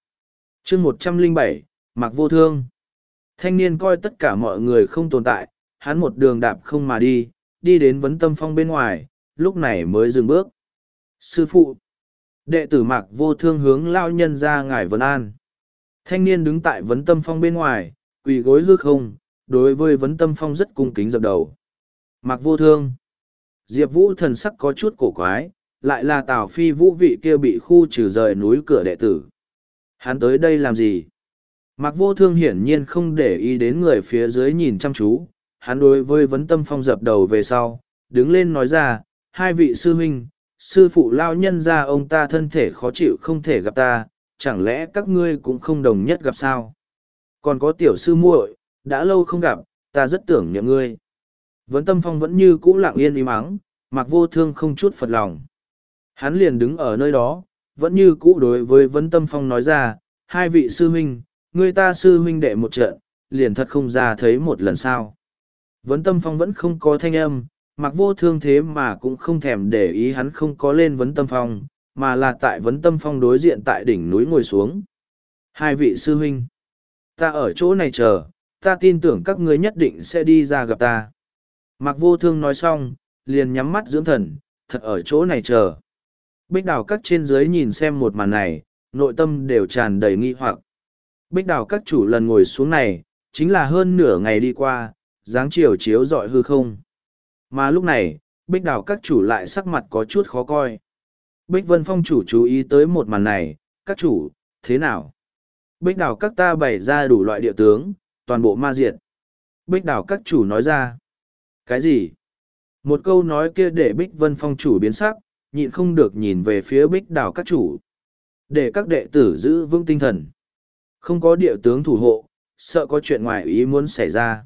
chương một trăm linh bảy mặc vô thương. Thanh niên coi tất cả mọi người không tồn tại, hắn một đường đạp không mà đi, đi đến vấn tâm phong bên ngoài, lúc này mới dừng bước. Sư phụ, đệ tử mạc vô thương hướng lao nhân ra ngài Vân an. Thanh niên đứng tại vấn tâm phong bên ngoài, quỳ gối hư không, đối với vấn tâm phong rất cung kính dập đầu. Mạc vô thương. Diệp Vũ thần sắc có chút cổ quái, lại là Tào Phi Vũ vị kia bị khu trừ rời núi cửa đệ tử. Hắn tới đây làm gì? Mạc vô thương hiển nhiên không để ý đến người phía dưới nhìn chăm chú, hắn đối với vấn tâm phong dập đầu về sau, đứng lên nói ra, hai vị sư huynh, sư phụ lao nhân ra ông ta thân thể khó chịu không thể gặp ta, chẳng lẽ các ngươi cũng không đồng nhất gặp sao? Còn có tiểu sư muội, đã lâu không gặp, ta rất tưởng niệm ngươi. Vấn tâm phong vẫn như cũ lặng yên im ắng, mặc vô thương không chút phật lòng. Hắn liền đứng ở nơi đó, vẫn như cũ đối với vấn tâm phong nói ra, hai vị sư huynh, người ta sư huynh đệ một trận, liền thật không ra thấy một lần sao. Vấn tâm phong vẫn không có thanh âm, mặc vô thương thế mà cũng không thèm để ý hắn không có lên vấn tâm phong, mà là tại vấn tâm phong đối diện tại đỉnh núi ngồi xuống. Hai vị sư huynh, ta ở chỗ này chờ, ta tin tưởng các ngươi nhất định sẽ đi ra gặp ta. Mặc vô thương nói xong, liền nhắm mắt dưỡng thần, thật ở chỗ này chờ. Bích đào các trên dưới nhìn xem một màn này, nội tâm đều tràn đầy nghi hoặc. Bích đào các chủ lần ngồi xuống này, chính là hơn nửa ngày đi qua, dáng chiều chiếu dọi hư không. Mà lúc này, bích đào các chủ lại sắc mặt có chút khó coi. Bích Vân Phong chủ chú ý tới một màn này, các chủ, thế nào? Bích đào các ta bày ra đủ loại địa tướng, toàn bộ ma diệt. Bích đảo các chủ nói ra. Cái gì? Một câu nói kia để Bích Vân Phong chủ biến sắc, nhịn không được nhìn về phía Bích đảo các chủ. Để các đệ tử giữ vững tinh thần. Không có địa tướng thủ hộ, sợ có chuyện ngoài ý muốn xảy ra.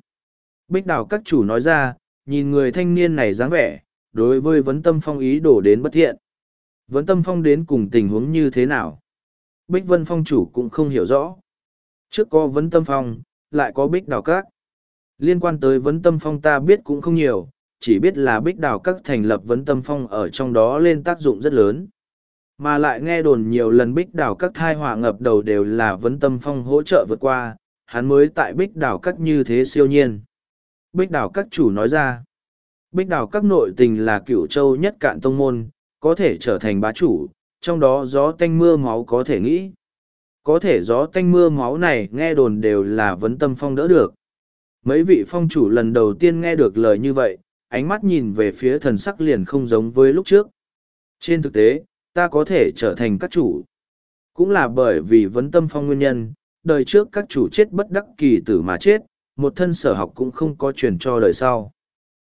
Bích đảo các chủ nói ra, nhìn người thanh niên này dáng vẻ, đối với vấn tâm phong ý đổ đến bất thiện. Vấn tâm phong đến cùng tình huống như thế nào? Bích vân phong chủ cũng không hiểu rõ. Trước có vấn tâm phong, lại có bích đào các. Liên quan tới vấn tâm phong ta biết cũng không nhiều, chỉ biết là bích đào các thành lập vấn tâm phong ở trong đó lên tác dụng rất lớn. Mà lại nghe đồn nhiều lần bích đào các thai họa ngập đầu đều là vấn tâm phong hỗ trợ vượt qua, hắn mới tại bích đào các như thế siêu nhiên. Bích đào các chủ nói ra, bích đào các nội tình là cựu châu nhất cạn tông môn, có thể trở thành bá chủ, trong đó gió tanh mưa máu có thể nghĩ. Có thể gió tanh mưa máu này nghe đồn đều là vấn tâm phong đỡ được. Mấy vị phong chủ lần đầu tiên nghe được lời như vậy, ánh mắt nhìn về phía thần sắc liền không giống với lúc trước. Trên thực tế, ta có thể trở thành các chủ. Cũng là bởi vì vấn tâm phong nguyên nhân, đời trước các chủ chết bất đắc kỳ tử mà chết, một thân sở học cũng không có truyền cho đời sau.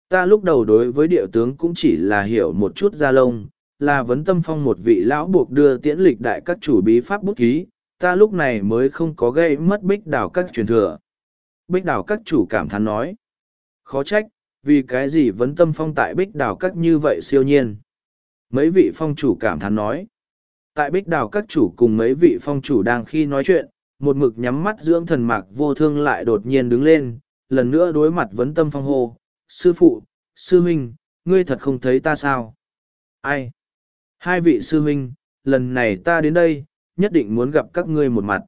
Ta lúc đầu đối với địa tướng cũng chỉ là hiểu một chút ra lông, là vấn tâm phong một vị lão buộc đưa tiễn lịch đại các chủ bí pháp bút ký, ta lúc này mới không có gây mất bích đảo các truyền thừa. Bích đảo các chủ cảm thán nói. Khó trách, vì cái gì vấn tâm phong tại bích đảo các như vậy siêu nhiên. Mấy vị phong chủ cảm thán nói. Tại bích đảo các chủ cùng mấy vị phong chủ đang khi nói chuyện, một mực nhắm mắt dưỡng thần mạc vô thương lại đột nhiên đứng lên, lần nữa đối mặt vấn tâm phong hô. Sư phụ, sư huynh, ngươi thật không thấy ta sao? Ai? Hai vị sư huynh, lần này ta đến đây, nhất định muốn gặp các ngươi một mặt.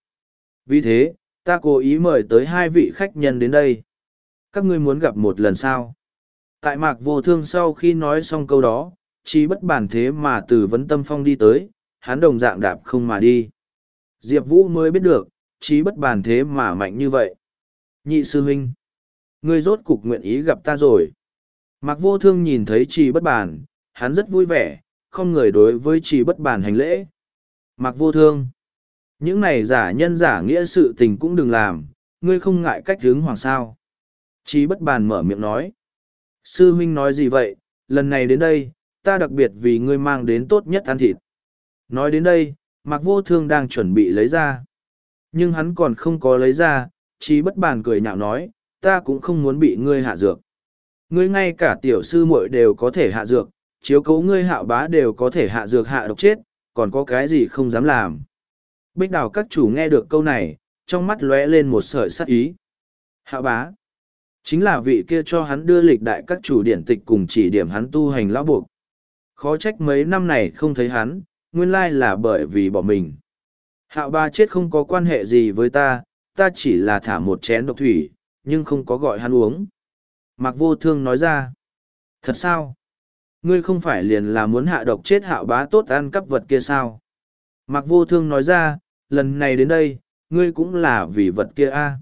Vì thế, ta cố ý mời tới hai vị khách nhân đến đây. Các ngươi muốn gặp một lần sao? Tại mạc vô thương sau khi nói xong câu đó, chi bất bản thế mà từ vấn tâm phong đi tới, hắn đồng dạng đạp không mà đi. Diệp Vũ mới biết được, chỉ bất bản thế mà mạnh như vậy. Nhị sư huynh, ngươi rốt cục nguyện ý gặp ta rồi. Mạc vô thương nhìn thấy chỉ bất bản, hắn rất vui vẻ, không người đối với chỉ bất bản hành lễ. Mạc vô thương, những này giả nhân giả nghĩa sự tình cũng đừng làm, ngươi không ngại cách hướng hoàng sao. Chí bất bàn mở miệng nói. Sư huynh nói gì vậy, lần này đến đây, ta đặc biệt vì ngươi mang đến tốt nhất ăn thịt. Nói đến đây, Mạc Vô Thương đang chuẩn bị lấy ra. Nhưng hắn còn không có lấy ra, Chí bất bàn cười nhạo nói, ta cũng không muốn bị ngươi hạ dược. Ngươi ngay cả tiểu sư muội đều có thể hạ dược, chiếu cố ngươi hạo bá đều có thể hạ dược hạ độc chết, còn có cái gì không dám làm. Bích đào các chủ nghe được câu này, trong mắt lóe lên một sợi sắc ý. Hạ bá, chính là vị kia cho hắn đưa lịch đại các chủ điển tịch cùng chỉ điểm hắn tu hành lão buộc. Khó trách mấy năm này không thấy hắn, nguyên lai là bởi vì bỏ mình. Hạo ba chết không có quan hệ gì với ta, ta chỉ là thả một chén độc thủy, nhưng không có gọi hắn uống. Mạc vô thương nói ra. Thật sao? Ngươi không phải liền là muốn hạ độc chết hạo bá tốt ăn cắp vật kia sao? Mạc vô thương nói ra, lần này đến đây, ngươi cũng là vì vật kia a. À?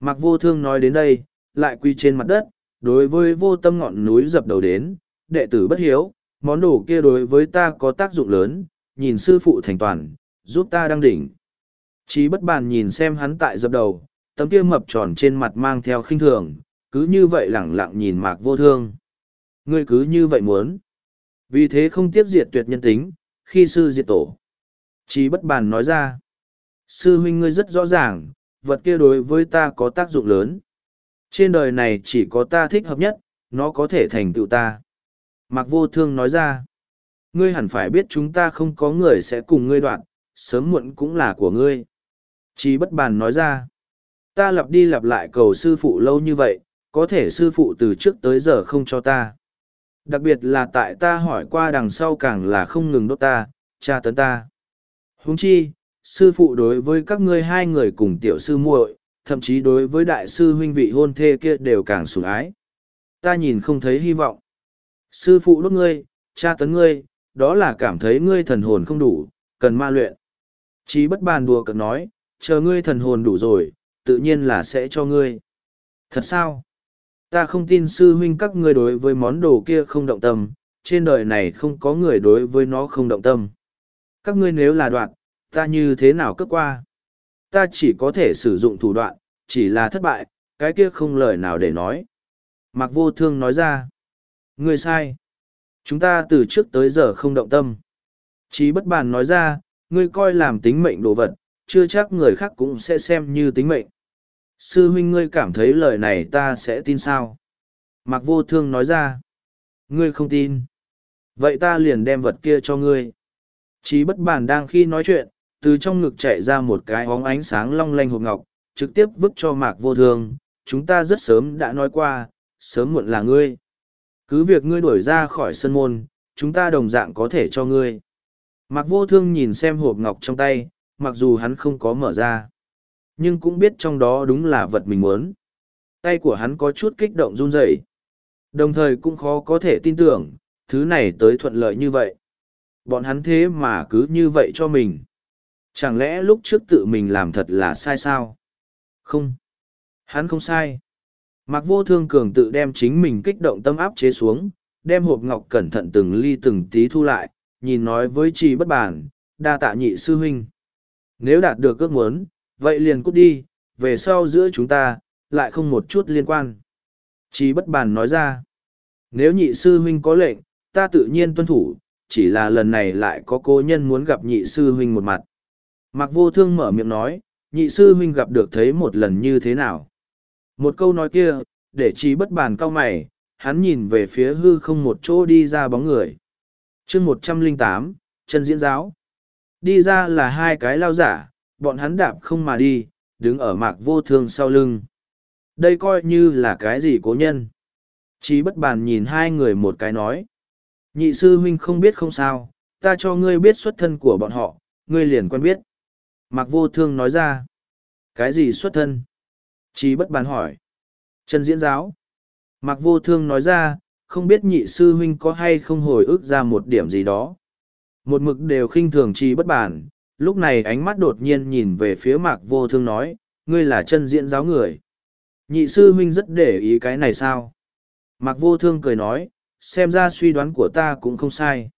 Mạc vô thương nói đến đây, lại quy trên mặt đất, đối với vô tâm ngọn núi dập đầu đến, đệ tử bất hiếu, món đồ kia đối với ta có tác dụng lớn, nhìn sư phụ thành toàn, giúp ta đăng đỉnh. Chí bất bàn nhìn xem hắn tại dập đầu, tấm kia mập tròn trên mặt mang theo khinh thường, cứ như vậy lẳng lặng nhìn mạc vô thương. Ngươi cứ như vậy muốn. Vì thế không tiếp diệt tuyệt nhân tính, khi sư diệt tổ. Chí bất bàn nói ra. Sư huynh ngươi rất rõ ràng, vật kia đối với ta có tác dụng lớn. Trên đời này chỉ có ta thích hợp nhất, nó có thể thành tựu ta. Mạc vô thương nói ra. Ngươi hẳn phải biết chúng ta không có người sẽ cùng ngươi đoạn, sớm muộn cũng là của ngươi. Chí bất bàn nói ra. Ta lặp đi lặp lại cầu sư phụ lâu như vậy, có thể sư phụ từ trước tới giờ không cho ta. Đặc biệt là tại ta hỏi qua đằng sau càng là không ngừng đốt ta, tra tấn ta. Huống chi, sư phụ đối với các ngươi hai người cùng tiểu sư muội, thậm chí đối với đại sư huynh vị hôn thê kia đều càng sủng ái. Ta nhìn không thấy hy vọng. Sư phụ đốt ngươi, tra tấn ngươi, đó là cảm thấy ngươi thần hồn không đủ, cần ma luyện. Chí bất bàn đùa cợt nói, chờ ngươi thần hồn đủ rồi, tự nhiên là sẽ cho ngươi. Thật sao? Ta không tin sư huynh các ngươi đối với món đồ kia không động tâm, trên đời này không có người đối với nó không động tâm. Các ngươi nếu là đoạn, ta như thế nào cướp qua? Ta chỉ có thể sử dụng thủ đoạn, chỉ là thất bại, cái kia không lời nào để nói. Mạc vô thương nói ra. Ngươi sai. Chúng ta từ trước tới giờ không động tâm. Chí bất bàn nói ra, ngươi coi làm tính mệnh đồ vật, chưa chắc người khác cũng sẽ xem như tính mệnh. Sư huynh ngươi cảm thấy lời này ta sẽ tin sao? Mạc vô thương nói ra. Ngươi không tin. Vậy ta liền đem vật kia cho ngươi. Chí bất bàn đang khi nói chuyện, từ trong ngực chạy ra một cái hóng ánh sáng long lanh hộp ngọc, trực tiếp vứt cho mạc vô thương. Chúng ta rất sớm đã nói qua, sớm muộn là ngươi. Cứ việc ngươi đuổi ra khỏi sân môn, chúng ta đồng dạng có thể cho ngươi. Mạc vô thương nhìn xem hộp ngọc trong tay, mặc dù hắn không có mở ra. Nhưng cũng biết trong đó đúng là vật mình muốn. Tay của hắn có chút kích động run rẩy, Đồng thời cũng khó có thể tin tưởng, thứ này tới thuận lợi như vậy. Bọn hắn thế mà cứ như vậy cho mình. Chẳng lẽ lúc trước tự mình làm thật là sai sao? Không. Hắn không sai. Mạc vô thương cường tự đem chính mình kích động tâm áp chế xuống, đem hộp ngọc cẩn thận từng ly từng tí thu lại, nhìn nói với trì bất bản, đa tạ nhị sư huynh. Nếu đạt được ước muốn, vậy liền cút đi, về sau giữa chúng ta, lại không một chút liên quan. chí bất bản nói ra, nếu nhị sư huynh có lệnh, ta tự nhiên tuân thủ, chỉ là lần này lại có cô nhân muốn gặp nhị sư huynh một mặt. Mạc vô thương mở miệng nói, nhị sư huynh gặp được thấy một lần như thế nào. Một câu nói kia, để trí bất bàn cao mày, hắn nhìn về phía hư không một chỗ đi ra bóng người. chương một trăm linh tám chân diễn giáo. Đi ra là hai cái lao giả, bọn hắn đạp không mà đi, đứng ở mạc vô thương sau lưng. Đây coi như là cái gì cố nhân. Chí bất bàn nhìn hai người một cái nói. Nhị sư huynh không biết không sao, ta cho ngươi biết xuất thân của bọn họ, ngươi liền quen biết. Mạc vô thương nói ra. Cái gì xuất thân? Chí bất bàn hỏi. Chân diễn giáo. Mạc vô thương nói ra, không biết nhị sư huynh có hay không hồi ức ra một điểm gì đó. Một mực đều khinh thường trí bất bản, lúc này ánh mắt đột nhiên nhìn về phía mạc vô thương nói, ngươi là chân diễn giáo người. Nhị sư huynh rất để ý cái này sao? Mạc vô thương cười nói, xem ra suy đoán của ta cũng không sai.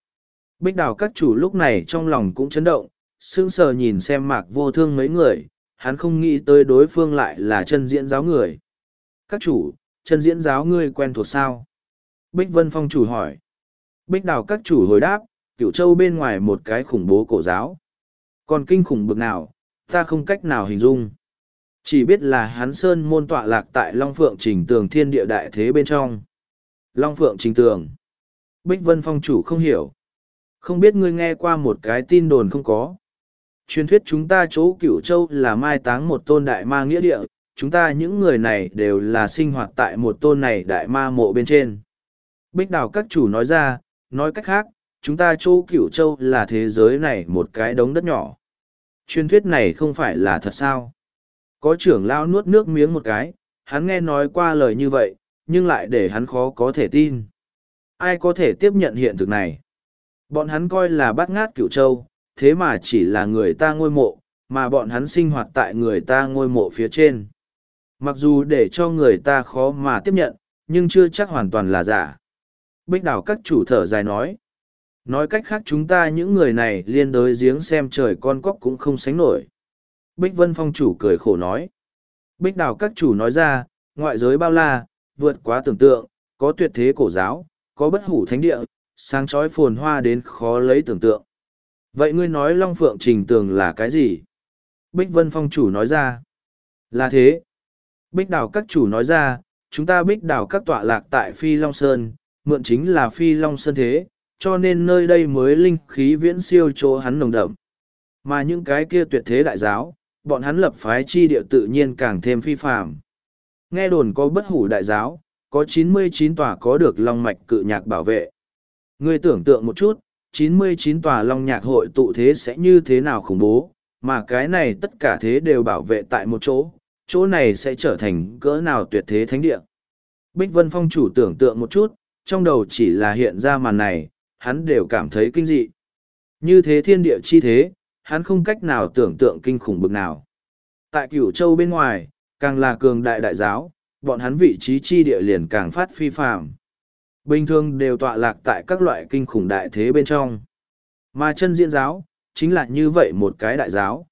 Bích đào các chủ lúc này trong lòng cũng chấn động, sững sờ nhìn xem mạc vô thương mấy người, hắn không nghĩ tới đối phương lại là chân diễn giáo người. Các chủ, chân diễn giáo ngươi quen thuộc sao? Bích Vân Phong chủ hỏi. Bích đào các chủ hồi đáp, cửu châu bên ngoài một cái khủng bố cổ giáo. Còn kinh khủng bực nào, ta không cách nào hình dung. Chỉ biết là hắn sơn môn tọa lạc tại Long Phượng Trình Tường Thiên Địa Đại Thế bên trong. Long Phượng Trình Tường. Bích Vân Phong chủ không hiểu. Không biết ngươi nghe qua một cái tin đồn không có. Truyền thuyết chúng ta chỗ cửu châu là mai táng một tôn đại ma nghĩa địa, chúng ta những người này đều là sinh hoạt tại một tôn này đại ma mộ bên trên. Bích đào các chủ nói ra, nói cách khác, chúng ta chỗ cửu châu là thế giới này một cái đống đất nhỏ. Truyền thuyết này không phải là thật sao? Có trưởng lão nuốt nước miếng một cái, hắn nghe nói qua lời như vậy, nhưng lại để hắn khó có thể tin. Ai có thể tiếp nhận hiện thực này? Bọn hắn coi là bắt ngát cửu châu, thế mà chỉ là người ta ngôi mộ, mà bọn hắn sinh hoạt tại người ta ngôi mộ phía trên. Mặc dù để cho người ta khó mà tiếp nhận, nhưng chưa chắc hoàn toàn là giả. Bích đảo các chủ thở dài nói. Nói cách khác chúng ta những người này liên đối giếng xem trời con cóc cũng không sánh nổi. Bích Vân Phong chủ cười khổ nói. Bích đảo các chủ nói ra, ngoại giới bao la, vượt quá tưởng tượng, có tuyệt thế cổ giáo, có bất hủ thánh địa, sáng chói phồn hoa đến khó lấy tưởng tượng. Vậy ngươi nói Long Phượng Trình Tường là cái gì? Bích Vân Phong chủ nói ra. Là thế. Bích đảo các chủ nói ra, chúng ta bích đảo các tọa lạc tại Phi Long Sơn, mượn chính là Phi Long Sơn thế, cho nên nơi đây mới linh khí viễn siêu chỗ hắn nồng đậm. Mà những cái kia tuyệt thế đại giáo, bọn hắn lập phái chi địa tự nhiên càng thêm phi phàm. Nghe đồn có bất hủ đại giáo, có chín mươi chín tòa có được long mạch cự nhạc bảo vệ. Ngươi tưởng tượng một chút, chín mươi chín tòa long nhạc hội tụ thế sẽ như thế nào khủng bố, mà cái này tất cả thế đều bảo vệ tại một chỗ, chỗ này sẽ trở thành cỡ nào tuyệt thế thánh địa. Bích Vân Phong chủ tưởng tượng một chút, trong đầu chỉ là hiện ra màn này, hắn đều cảm thấy kinh dị. Như thế thiên địa chi thế, hắn không cách nào tưởng tượng kinh khủng bực nào. Tại cửu châu bên ngoài, càng là cường đại đại giáo, bọn hắn vị trí chi địa liền càng phát phi phạm. Bình thường đều tọa lạc tại các loại kinh khủng đại thế bên trong. Mà chân diễn giáo, chính là như vậy một cái đại giáo.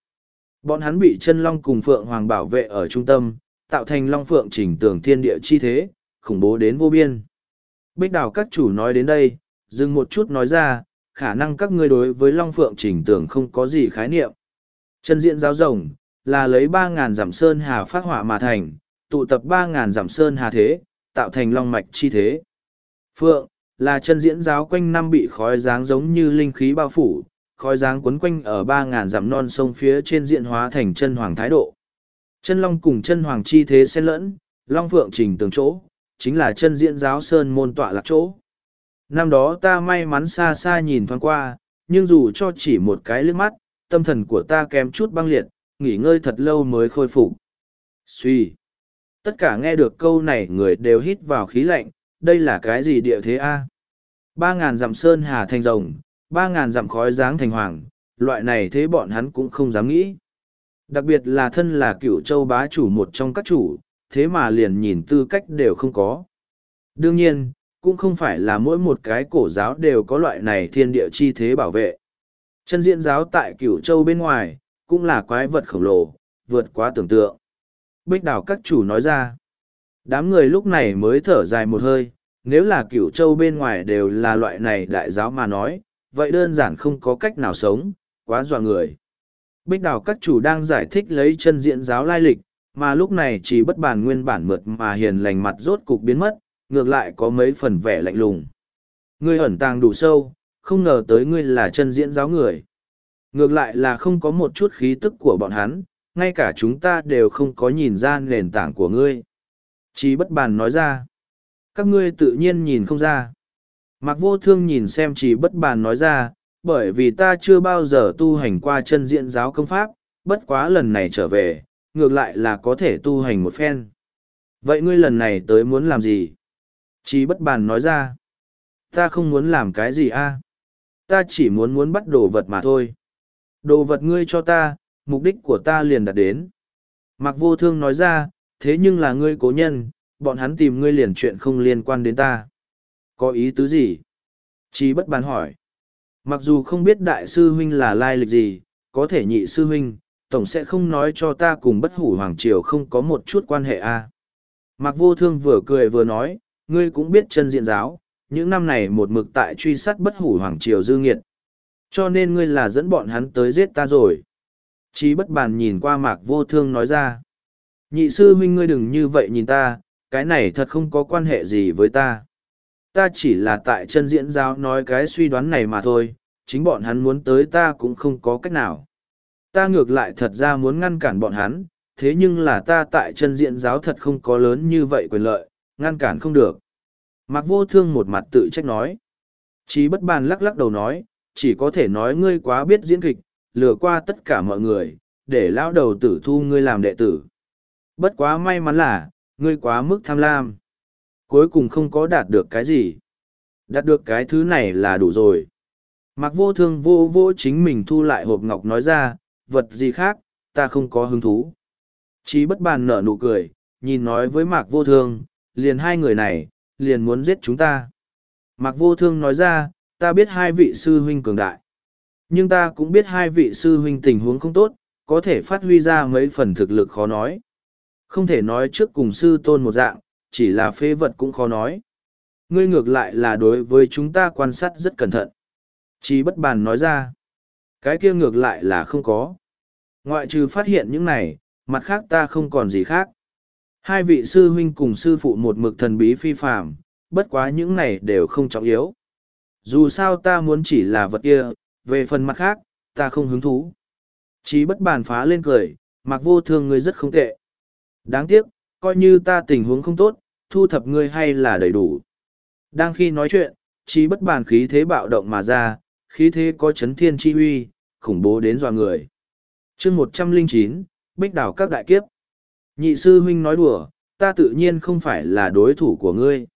Bọn hắn bị chân long cùng phượng hoàng bảo vệ ở trung tâm, tạo thành long phượng chỉnh tường thiên địa chi thế, khủng bố đến vô biên. Bích đảo các chủ nói đến đây, dừng một chút nói ra, khả năng các ngươi đối với long phượng trình tường không có gì khái niệm. Chân diện giáo rồng, là lấy ba ngàn giảm sơn hà phát hỏa mà thành, tụ tập ba ngàn giảm sơn hà thế, tạo thành long mạch chi thế. Phượng, là chân diễn giáo quanh năm bị khói dáng giống như linh khí bao phủ, khói dáng quấn quanh ở ba ngàn dặm non sông phía trên diện hóa thành chân hoàng thái độ. Chân long cùng chân hoàng chi thế xen lẫn, long phượng trình tường chỗ, chính là chân diễn giáo sơn môn tọa lạc chỗ. Năm đó ta may mắn xa xa nhìn thoáng qua, nhưng dù cho chỉ một cái liếc mắt, tâm thần của ta kém chút băng liệt, nghỉ ngơi thật lâu mới khôi phục. Suy. Tất cả nghe được câu này người đều hít vào khí lạnh, đây là cái gì địa thế a? Ba ngàn dặm sơn hà thành rồng, ba ngàn dặm khói dáng thành hoàng, loại này thế bọn hắn cũng không dám nghĩ. Đặc biệt là thân là cựu châu bá chủ một trong các chủ, thế mà liền nhìn tư cách đều không có. Đương nhiên, cũng không phải là mỗi một cái cổ giáo đều có loại này thiên địa chi thế bảo vệ. Chân diện giáo tại cửu châu bên ngoài, cũng là quái vật khổng lồ, vượt quá tưởng tượng. Bích đảo các chủ nói ra, đám người lúc này mới thở dài một hơi, nếu là cửu châu bên ngoài đều là loại này đại giáo mà nói, vậy đơn giản không có cách nào sống, quá dọa người. Bích đảo các chủ đang giải thích lấy chân diện giáo lai lịch, mà lúc này chỉ bất bàn nguyên bản mượt mà hiền lành mặt rốt cục biến mất, ngược lại có mấy phần vẻ lạnh lùng. Ngươi ẩn tàng đủ sâu, không ngờ tới ngươi là chân diễn giáo người. Ngược lại là không có một chút khí tức của bọn hắn, ngay cả chúng ta đều không có nhìn ra nền tảng của ngươi. Chí bất bàn nói ra. Các ngươi tự nhiên nhìn không ra. Mặc vô thương nhìn xem chỉ bất bàn nói ra, bởi vì ta chưa bao giờ tu hành qua chân diện giáo công pháp, bất quá lần này trở về, ngược lại là có thể tu hành một phen. Vậy ngươi lần này tới muốn làm gì? Chí bất bàn nói ra. Ta không muốn làm cái gì a Ta chỉ muốn muốn bắt đồ vật mà thôi. Đồ vật ngươi cho ta, mục đích của ta liền đạt đến. Mặc vô thương nói ra, thế nhưng là ngươi cố nhân, bọn hắn tìm ngươi liền chuyện không liên quan đến ta. Có ý tứ gì? Chí bất bàn hỏi. Mặc dù không biết đại sư huynh là lai lịch gì, có thể nhị sư huynh, tổng sẽ không nói cho ta cùng bất hủ hoàng triều không có một chút quan hệ a. À. Mặc vô thương vừa cười vừa nói, ngươi cũng biết chân diện giáo, những năm này một mực tại truy sát bất hủ hoàng triều dư nghiệt. Cho nên ngươi là dẫn bọn hắn tới giết ta rồi. Chí bất bàn nhìn qua mạc vô thương nói ra. Nhị sư huynh ngươi đừng như vậy nhìn ta, cái này thật không có quan hệ gì với ta. Ta chỉ là tại chân diễn giáo nói cái suy đoán này mà thôi, chính bọn hắn muốn tới ta cũng không có cách nào. Ta ngược lại thật ra muốn ngăn cản bọn hắn, thế nhưng là ta tại chân diện giáo thật không có lớn như vậy quyền lợi, ngăn cản không được. Mạc vô thương một mặt tự trách nói. Chí bất bàn lắc lắc đầu nói, chỉ có thể nói ngươi quá biết diễn kịch, lừa qua tất cả mọi người, để lão đầu tử thu ngươi làm đệ tử. Bất quá may mắn là, ngươi quá mức tham lam. Cuối cùng không có đạt được cái gì. Đạt được cái thứ này là đủ rồi. Mạc vô thương vô vô chính mình thu lại hộp ngọc nói ra, vật gì khác, ta không có hứng thú. Chí bất bàn nở nụ cười, nhìn nói với Mạc vô thương, liền hai người này, liền muốn giết chúng ta. Mạc vô thương nói ra, ta biết hai vị sư huynh cường đại. Nhưng ta cũng biết hai vị sư huynh tình huống không tốt, có thể phát huy ra mấy phần thực lực khó nói. Không thể nói trước cùng sư tôn một dạng, chỉ là phế vật cũng khó nói. Ngươi ngược lại là đối với chúng ta quan sát rất cẩn thận. Chí bất bàn nói ra. Cái kia ngược lại là không có. Ngoại trừ phát hiện những này, mặt khác ta không còn gì khác. Hai vị sư huynh cùng sư phụ một mực thần bí phi phạm, bất quá những này đều không trọng yếu. Dù sao ta muốn chỉ là vật kia, về phần mặt khác, ta không hứng thú. Chí bất bàn phá lên cười, mặc vô thương ngươi rất không tệ. Đáng tiếc, coi như ta tình huống không tốt, thu thập ngươi hay là đầy đủ. Đang khi nói chuyện, chí bất bàn khí thế bạo động mà ra, khí thế có chấn thiên chi huy, khủng bố đến dọa người. chương một trăm linh chín Bích đảo các đại kiếp. Nhị sư huynh nói đùa, ta tự nhiên không phải là đối thủ của ngươi.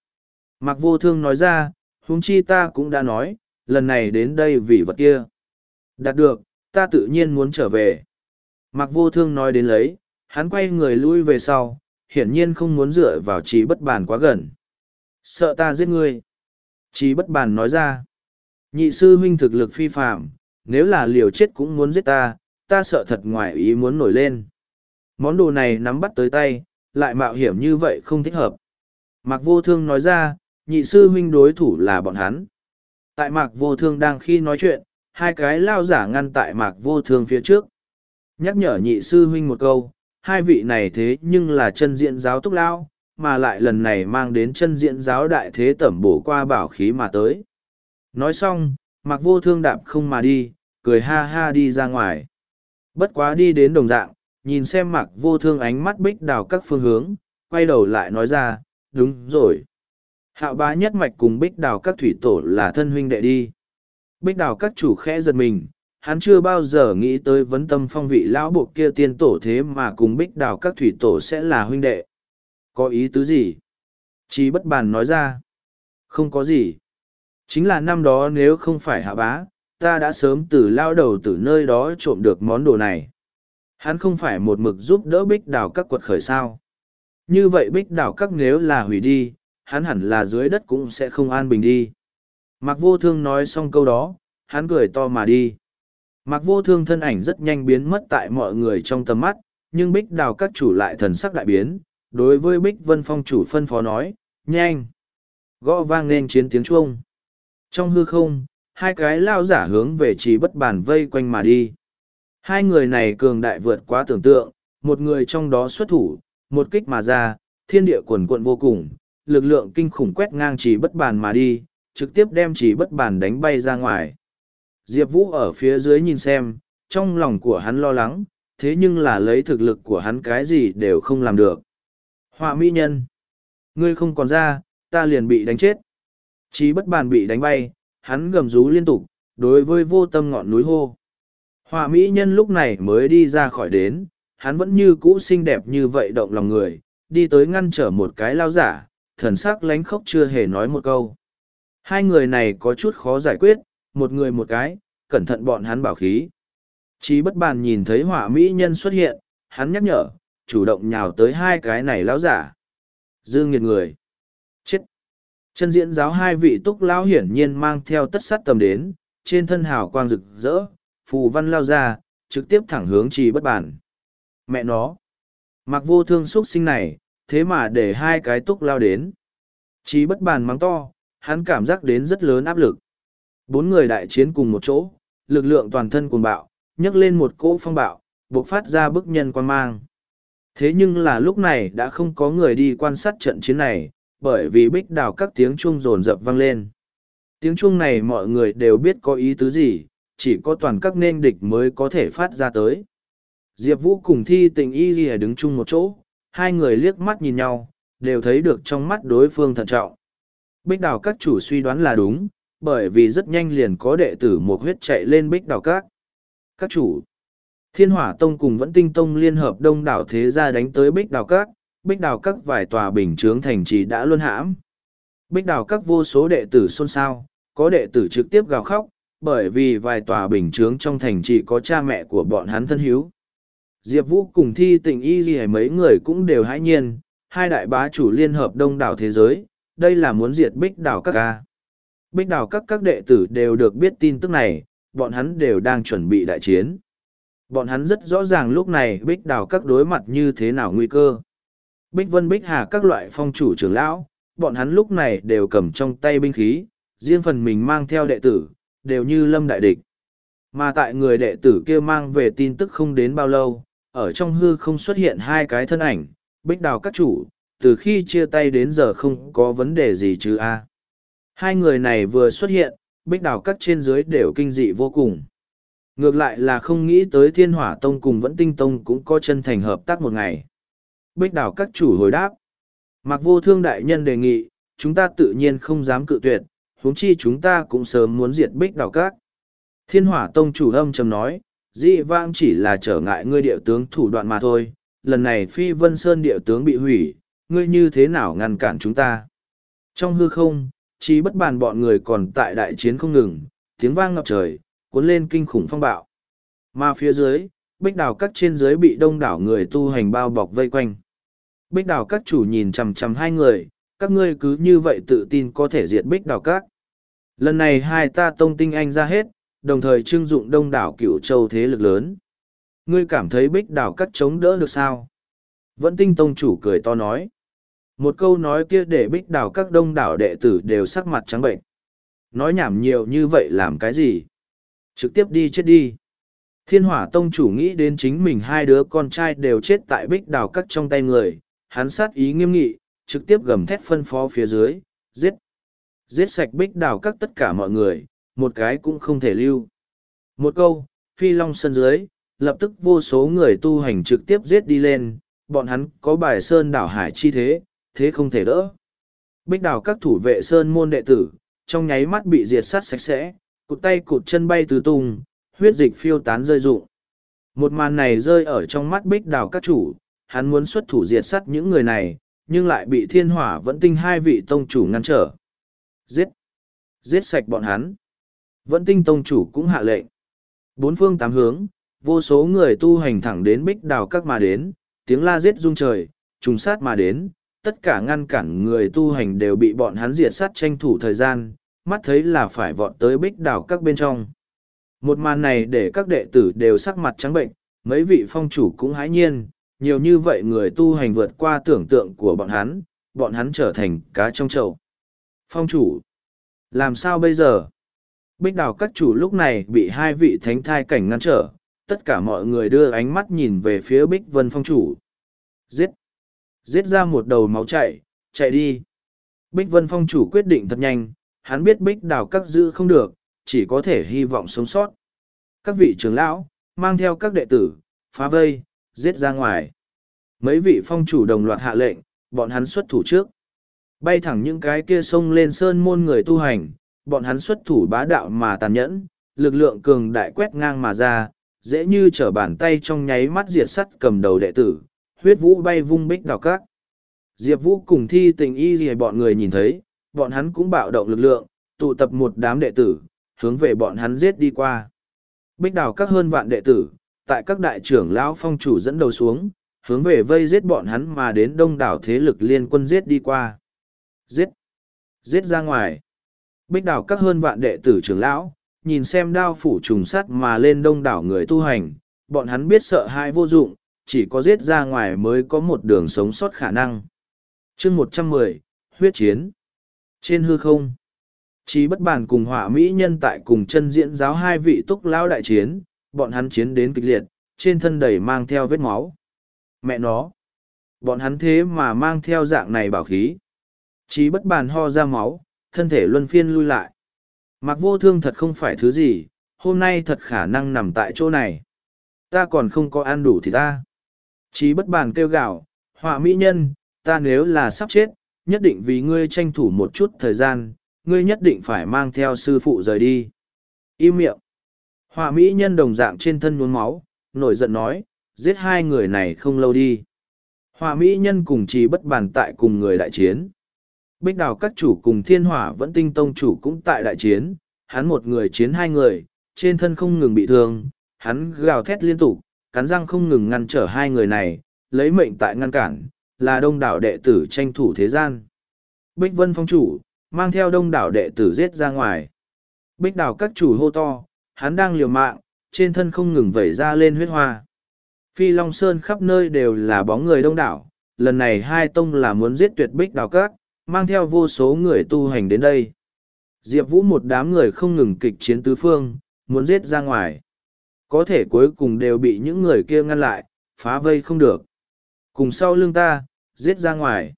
Mặc vô thương nói ra, huống chi ta cũng đã nói, lần này đến đây vì vật kia. Đạt được, ta tự nhiên muốn trở về. Mặc vô thương nói đến lấy, hắn quay người lui về sau, hiển nhiên không muốn dựa vào trí bất bàn quá gần. Sợ ta giết ngươi. Trí bất bàn nói ra. Nhị sư huynh thực lực phi phạm, nếu là liều chết cũng muốn giết ta, ta sợ thật ngoài ý muốn nổi lên. Món đồ này nắm bắt tới tay, lại mạo hiểm như vậy không thích hợp. Mạc vô thương nói ra, nhị sư huynh đối thủ là bọn hắn. Tại mạc vô thương đang khi nói chuyện, hai cái lao giả ngăn tại mạc vô thương phía trước. Nhắc nhở nhị sư huynh một câu, hai vị này thế nhưng là chân diện giáo túc lao, mà lại lần này mang đến chân diện giáo đại thế tẩm bổ qua bảo khí mà tới. Nói xong, mặc vô thương đạp không mà đi, cười ha ha đi ra ngoài. Bất quá đi đến đồng dạng, nhìn xem mặc vô thương ánh mắt bích đào các phương hướng, quay đầu lại nói ra, đúng rồi. Hạo bá nhất mạch cùng bích đào các thủy tổ là thân huynh đệ đi. Bích đào các chủ khẽ giật mình, hắn chưa bao giờ nghĩ tới vấn tâm phong vị lão bộ kia tiên tổ thế mà cùng bích đào các thủy tổ sẽ là huynh đệ. Có ý tứ gì? Chí bất bàn nói ra. Không có gì. Chính là năm đó nếu không phải hạ bá, ta đã sớm từ lao đầu từ nơi đó trộm được món đồ này. Hắn không phải một mực giúp đỡ bích đào các quật khởi sao. Như vậy bích đào các nếu là hủy đi, hắn hẳn là dưới đất cũng sẽ không an bình đi. Mạc vô thương nói xong câu đó, hắn cười to mà đi. Mạc vô thương thân ảnh rất nhanh biến mất tại mọi người trong tầm mắt, nhưng bích đào các chủ lại thần sắc đại biến, đối với bích vân phong chủ phân phó nói, nhanh. Gõ vang lên chiến tiếng chuông. Trong hư không, hai cái lao giả hướng về trì bất bàn vây quanh mà đi. Hai người này cường đại vượt quá tưởng tượng, một người trong đó xuất thủ, một kích mà ra, thiên địa quần quận vô cùng, lực lượng kinh khủng quét ngang chỉ bất bàn mà đi, trực tiếp đem chỉ bất bàn đánh bay ra ngoài. Diệp Vũ ở phía dưới nhìn xem, trong lòng của hắn lo lắng, thế nhưng là lấy thực lực của hắn cái gì đều không làm được. Họa mỹ nhân. Ngươi không còn ra, ta liền bị đánh chết. Chí bất bàn bị đánh bay, hắn gầm rú liên tục, đối với vô tâm ngọn núi hô. Họa mỹ nhân lúc này mới đi ra khỏi đến, hắn vẫn như cũ xinh đẹp như vậy động lòng người, đi tới ngăn trở một cái lao giả, thần sắc lánh khóc chưa hề nói một câu. Hai người này có chút khó giải quyết, một người một cái, cẩn thận bọn hắn bảo khí. Chí bất bàn nhìn thấy họa mỹ nhân xuất hiện, hắn nhắc nhở, chủ động nhào tới hai cái này lão giả. Dương nghiệt người. Chết. Chân diễn giáo hai vị túc lão hiển nhiên mang theo tất sát tầm đến, trên thân hào quang rực rỡ, phù văn lao ra, trực tiếp thẳng hướng trì bất bản. Mẹ nó. Mặc vô thương xuất sinh này, thế mà để hai cái túc lao đến. Trì bất bàn mắng to, hắn cảm giác đến rất lớn áp lực. Bốn người đại chiến cùng một chỗ, lực lượng toàn thân cuồng bạo, nhấc lên một cỗ phong bạo, bộc phát ra bức nhân quan mang. Thế nhưng là lúc này đã không có người đi quan sát trận chiến này, bởi vì bích đào các tiếng chuông rồn rập vang lên. Tiếng chuông này mọi người đều biết có ý tứ gì, chỉ có toàn các nên địch mới có thể phát ra tới. Diệp Vũ cùng thi tình y gì đứng chung một chỗ, hai người liếc mắt nhìn nhau, đều thấy được trong mắt đối phương thận trọng. Bích đào các chủ suy đoán là đúng, bởi vì rất nhanh liền có đệ tử một huyết chạy lên bích đào các. Các chủ, Thiên Hỏa Tông cùng Vẫn Tinh Tông liên hợp đông đảo thế gia đánh tới Bích Đào Các, Bích Đào Các vài tòa bình chướng thành trì đã luân hãm. Bích Đào Các vô số đệ tử xôn xao, có đệ tử trực tiếp gào khóc, bởi vì vài tòa bình chướng trong thành chỉ có cha mẹ của bọn hắn thân hiếu. Diệp Vũ cùng thi tình y gì mấy người cũng đều hãi nhiên, hai đại bá chủ liên hợp đông đảo thế giới, đây là muốn diệt Bích Đảo Các ca. Bích Đảo Các các đệ tử đều được biết tin tức này, bọn hắn đều đang chuẩn bị đại chiến. Bọn hắn rất rõ ràng lúc này bích Đảo các đối mặt như thế nào nguy cơ. Bích vân bích hà các loại phong chủ trưởng lão, bọn hắn lúc này đều cầm trong tay binh khí, riêng phần mình mang theo đệ tử, đều như lâm đại địch. Mà tại người đệ tử kia mang về tin tức không đến bao lâu, ở trong hư không xuất hiện hai cái thân ảnh, bích đào các chủ, từ khi chia tay đến giờ không có vấn đề gì chứ a Hai người này vừa xuất hiện, bích đào các trên dưới đều kinh dị vô cùng. Ngược lại là không nghĩ tới thiên hỏa tông cùng vẫn tinh tông cũng có chân thành hợp tác một ngày. Bích đảo các chủ hồi đáp. Mặc vô thương đại nhân đề nghị, chúng ta tự nhiên không dám cự tuyệt, huống chi chúng ta cũng sớm muốn diệt bích đảo các. Thiên hỏa tông chủ âm trầm nói, dị vang chỉ là trở ngại ngươi địa tướng thủ đoạn mà thôi, lần này phi vân sơn địa tướng bị hủy, ngươi như thế nào ngăn cản chúng ta. Trong hư không, chỉ bất bàn bọn người còn tại đại chiến không ngừng, tiếng vang ngập trời, cuốn lên kinh khủng phong bạo. Mà phía dưới, bích đào các trên dưới bị đông đảo người tu hành bao bọc vây quanh. Bích đào các chủ nhìn chằm chằm hai người, các ngươi cứ như vậy tự tin có thể diệt bích đào các. Lần này hai ta tông tinh anh ra hết, đồng thời trưng dụng đông đảo cựu châu thế lực lớn. Ngươi cảm thấy bích đào cắt chống đỡ được sao? Vẫn tinh tông chủ cười to nói. Một câu nói kia để bích đào các đông đảo đệ tử đều sắc mặt trắng bệnh. Nói nhảm nhiều như vậy làm cái gì? Trực tiếp đi chết đi. Thiên hỏa tông chủ nghĩ đến chính mình hai đứa con trai đều chết tại bích đào các trong tay người. Hắn sát ý nghiêm nghị, trực tiếp gầm thét phân phó phía dưới, giết. Giết sạch bích đào các tất cả mọi người, một cái cũng không thể lưu. Một câu, phi long sân dưới, lập tức vô số người tu hành trực tiếp giết đi lên, bọn hắn có bài sơn đảo hải chi thế, thế không thể đỡ. Bích đào các thủ vệ sơn môn đệ tử, trong nháy mắt bị diệt sát sạch sẽ, cụt tay cụt chân bay tứ tung, huyết dịch phiêu tán rơi rụng. Một màn này rơi ở trong mắt bích đào các chủ, hắn muốn xuất thủ diệt sát những người này, nhưng lại bị thiên hỏa vẫn tinh hai vị tông chủ ngăn trở. Giết! Giết sạch bọn hắn! Vẫn tinh tông chủ cũng hạ lệnh. Bốn phương tám hướng, vô số người tu hành thẳng đến bích đào các mà đến, tiếng la giết rung trời, trùng sát mà đến, tất cả ngăn cản người tu hành đều bị bọn hắn diệt sát tranh thủ thời gian, mắt thấy là phải vọt tới bích đảo các bên trong. Một màn này để các đệ tử đều sắc mặt trắng bệnh, mấy vị phong chủ cũng hãi nhiên, nhiều như vậy người tu hành vượt qua tưởng tượng của bọn hắn, bọn hắn trở thành cá trong chậu. Phong chủ, làm sao bây giờ? Bích Đào các chủ lúc này bị hai vị thánh thai cảnh ngăn trở, tất cả mọi người đưa ánh mắt nhìn về phía Bích Vân phong chủ. Giết! giết ra một đầu máu chạy, chạy đi. Bích Vân Phong chủ quyết định thật nhanh, hắn biết Bích đào các giữ không được, chỉ có thể hy vọng sống sót. Các vị trưởng lão, mang theo các đệ tử, phá vây, giết ra ngoài. Mấy vị phong chủ đồng loạt hạ lệnh, bọn hắn xuất thủ trước. Bay thẳng những cái kia sông lên sơn môn người tu hành, bọn hắn xuất thủ bá đạo mà tàn nhẫn, lực lượng cường đại quét ngang mà ra, dễ như trở bàn tay trong nháy mắt diệt sắt cầm đầu đệ tử, huyết vũ bay vung bích đào các Diệp Vũ cùng thi tình y gì bọn người nhìn thấy, bọn hắn cũng bạo động lực lượng, tụ tập một đám đệ tử, hướng về bọn hắn giết đi qua. Bích đào các hơn vạn đệ tử, tại các đại trưởng lão phong chủ dẫn đầu xuống, hướng về vây giết bọn hắn mà đến đông đảo thế lực liên quân giết đi qua. Giết! Giết ra ngoài! Bích đảo các hơn vạn đệ tử trưởng lão, nhìn xem đao phủ trùng sắt mà lên đông đảo người tu hành, bọn hắn biết sợ hãi vô dụng, chỉ có giết ra ngoài mới có một đường sống sót khả năng. chương một trăm mười huyết chiến. Trên hư không, Chí bất bàn cùng họa mỹ nhân tại cùng chân diễn giáo hai vị túc lão đại chiến, bọn hắn chiến đến kịch liệt, trên thân đầy mang theo vết máu. Mẹ nó! Bọn hắn thế mà mang theo dạng này bảo khí. Chí bất bàn ho ra máu, thân thể luân phiên lui lại. Mặc vô thương thật không phải thứ gì, hôm nay thật khả năng nằm tại chỗ này. Ta còn không có ăn đủ thì ta. Chí bất bàn kêu gạo, họa mỹ nhân, ta nếu là sắp chết, nhất định vì ngươi tranh thủ một chút thời gian, ngươi nhất định phải mang theo sư phụ rời đi. Im miệng. Họa mỹ nhân đồng dạng trên thân nhuốm máu, nổi giận nói, giết hai người này không lâu đi. Họa mỹ nhân cùng trì bất bàn tại cùng người đại chiến. Bích đào các chủ cùng thiên hỏa vẫn tinh tông chủ cũng tại đại chiến, hắn một người chiến hai người, trên thân không ngừng bị thương, hắn gào thét liên tục, cắn răng không ngừng ngăn trở hai người này, lấy mệnh tại ngăn cản, là đông đảo đệ tử tranh thủ thế gian. Bích Vân Phong chủ, mang theo đông đảo đệ tử giết ra ngoài. Bích đảo các chủ hô to, hắn đang liều mạng, trên thân không ngừng vẩy ra lên huyết hoa. Phi Long Sơn khắp nơi đều là bóng người đông đảo, lần này hai tông là muốn giết tuyệt bích đảo các, mang theo vô số người tu hành đến đây. Diệp Vũ một đám người không ngừng kịch chiến tứ phương, muốn giết ra ngoài. Có thể cuối cùng đều bị những người kia ngăn lại, phá vây không được. Cùng sau lưng ta, giết ra ngoài.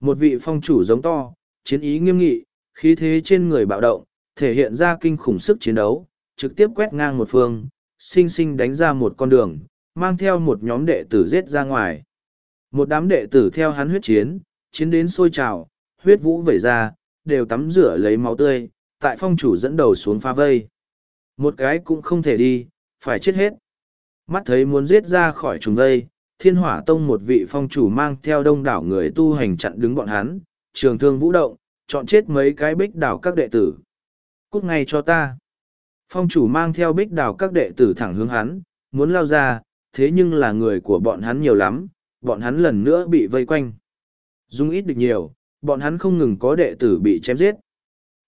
Một vị phong chủ giống to, chiến ý nghiêm nghị, khí thế trên người bạo động, thể hiện ra kinh khủng sức chiến đấu, trực tiếp quét ngang một phương, sinh sinh đánh ra một con đường, mang theo một nhóm đệ tử giết ra ngoài. Một đám đệ tử theo hắn huyết chiến, chiến đến sôi trào, huyết vũ vẩy ra, đều tắm rửa lấy máu tươi, tại phong chủ dẫn đầu xuống pha vây. Một cái cũng không thể đi, phải chết hết. Mắt thấy muốn giết ra khỏi trùng vây, thiên hỏa tông một vị phong chủ mang theo đông đảo người tu hành chặn đứng bọn hắn, trường thương vũ động, chọn chết mấy cái bích đảo các đệ tử. Cút ngay cho ta. Phong chủ mang theo bích đào các đệ tử thẳng hướng hắn, muốn lao ra, thế nhưng là người của bọn hắn nhiều lắm, bọn hắn lần nữa bị vây quanh. Dung ít được nhiều, bọn hắn không ngừng có đệ tử bị chém giết.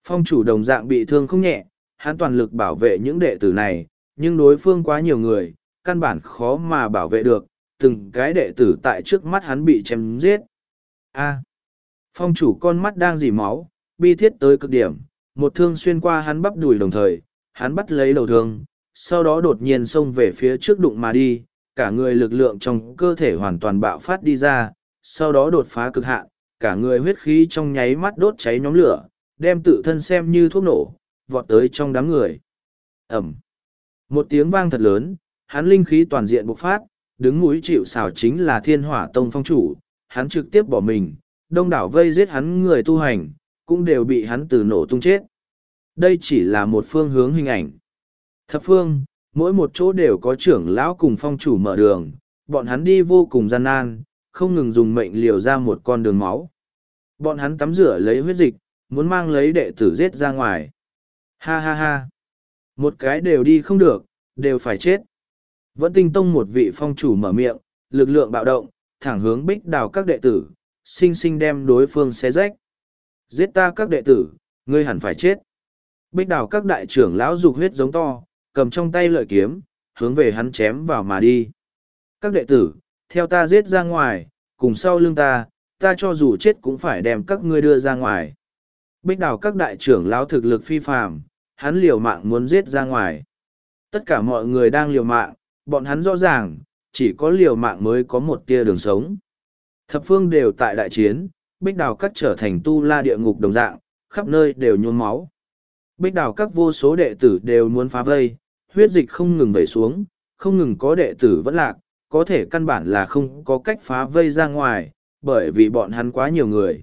Phong chủ đồng dạng bị thương không nhẹ, hắn toàn lực bảo vệ những đệ tử này, nhưng đối phương quá nhiều người, căn bản khó mà bảo vệ được, từng cái đệ tử tại trước mắt hắn bị chém giết. A. phong chủ con mắt đang dỉ máu, bi thiết tới cực điểm, một thương xuyên qua hắn bắp đùi đồng thời, hắn bắt lấy đầu thương, sau đó đột nhiên xông về phía trước đụng mà đi, cả người lực lượng trong cơ thể hoàn toàn bạo phát đi ra, sau đó đột phá cực hạn, cả người huyết khí trong nháy mắt đốt cháy nhóm lửa, đem tự thân xem như thuốc nổ, vọt tới trong đám người. Ẩm. Một tiếng vang thật lớn, hắn linh khí toàn diện bộc phát, đứng mũi chịu xào chính là thiên hỏa tông phong chủ, hắn trực tiếp bỏ mình, đông đảo vây giết hắn người tu hành, cũng đều bị hắn từ nổ tung chết. Đây chỉ là một phương hướng hình ảnh. Thập phương, mỗi một chỗ đều có trưởng lão cùng phong chủ mở đường, bọn hắn đi vô cùng gian nan, không ngừng dùng mệnh liều ra một con đường máu. Bọn hắn tắm rửa lấy huyết dịch, muốn mang lấy đệ tử giết ra ngoài. Ha ha ha. Một cái đều đi không được, đều phải chết. Vẫn tinh tông một vị phong chủ mở miệng, lực lượng bạo động, thẳng hướng bích đào các đệ tử, sinh sinh đem đối phương xé rách. Giết ta các đệ tử, ngươi hẳn phải chết. Bích đào các đại trưởng lão dục huyết giống to, cầm trong tay lợi kiếm, hướng về hắn chém vào mà đi. Các đệ tử, theo ta giết ra ngoài, cùng sau lưng ta, ta cho dù chết cũng phải đem các ngươi đưa ra ngoài. Bích đào các đại trưởng lão thực lực phi phàm, hắn liều mạng muốn giết ra ngoài. Tất cả mọi người đang liều mạng, bọn hắn rõ ràng, chỉ có liều mạng mới có một tia đường sống. Thập phương đều tại đại chiến, bích đào các trở thành tu la địa ngục đồng dạng, khắp nơi đều nhuôn máu. Bích đảo các vô số đệ tử đều muốn phá vây, huyết dịch không ngừng vẩy xuống, không ngừng có đệ tử vẫn lạc, có thể căn bản là không có cách phá vây ra ngoài, bởi vì bọn hắn quá nhiều người.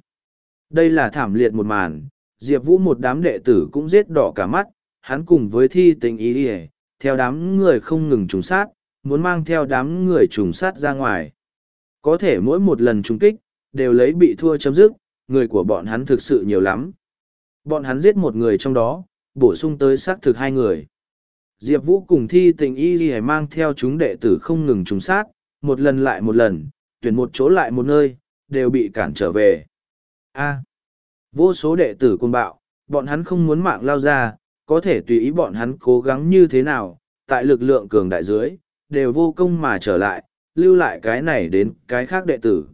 Đây là thảm liệt một màn, Diệp Vũ một đám đệ tử cũng giết đỏ cả mắt, hắn cùng với thi tình ý đi theo đám người không ngừng trùng sát, muốn mang theo đám người trùng sát ra ngoài. Có thể mỗi một lần trùng kích, đều lấy bị thua chấm dứt, người của bọn hắn thực sự nhiều lắm. Bọn hắn giết một người trong đó, bổ sung tới xác thực hai người. Diệp Vũ cùng thi tình y ghi mang theo chúng đệ tử không ngừng trùng sát, một lần lại một lần, tuyển một chỗ lại một nơi, đều bị cản trở về. A. vô số đệ tử côn bạo, bọn hắn không muốn mạng lao ra, có thể tùy ý bọn hắn cố gắng như thế nào, tại lực lượng cường đại dưới, đều vô công mà trở lại, lưu lại cái này đến cái khác đệ tử.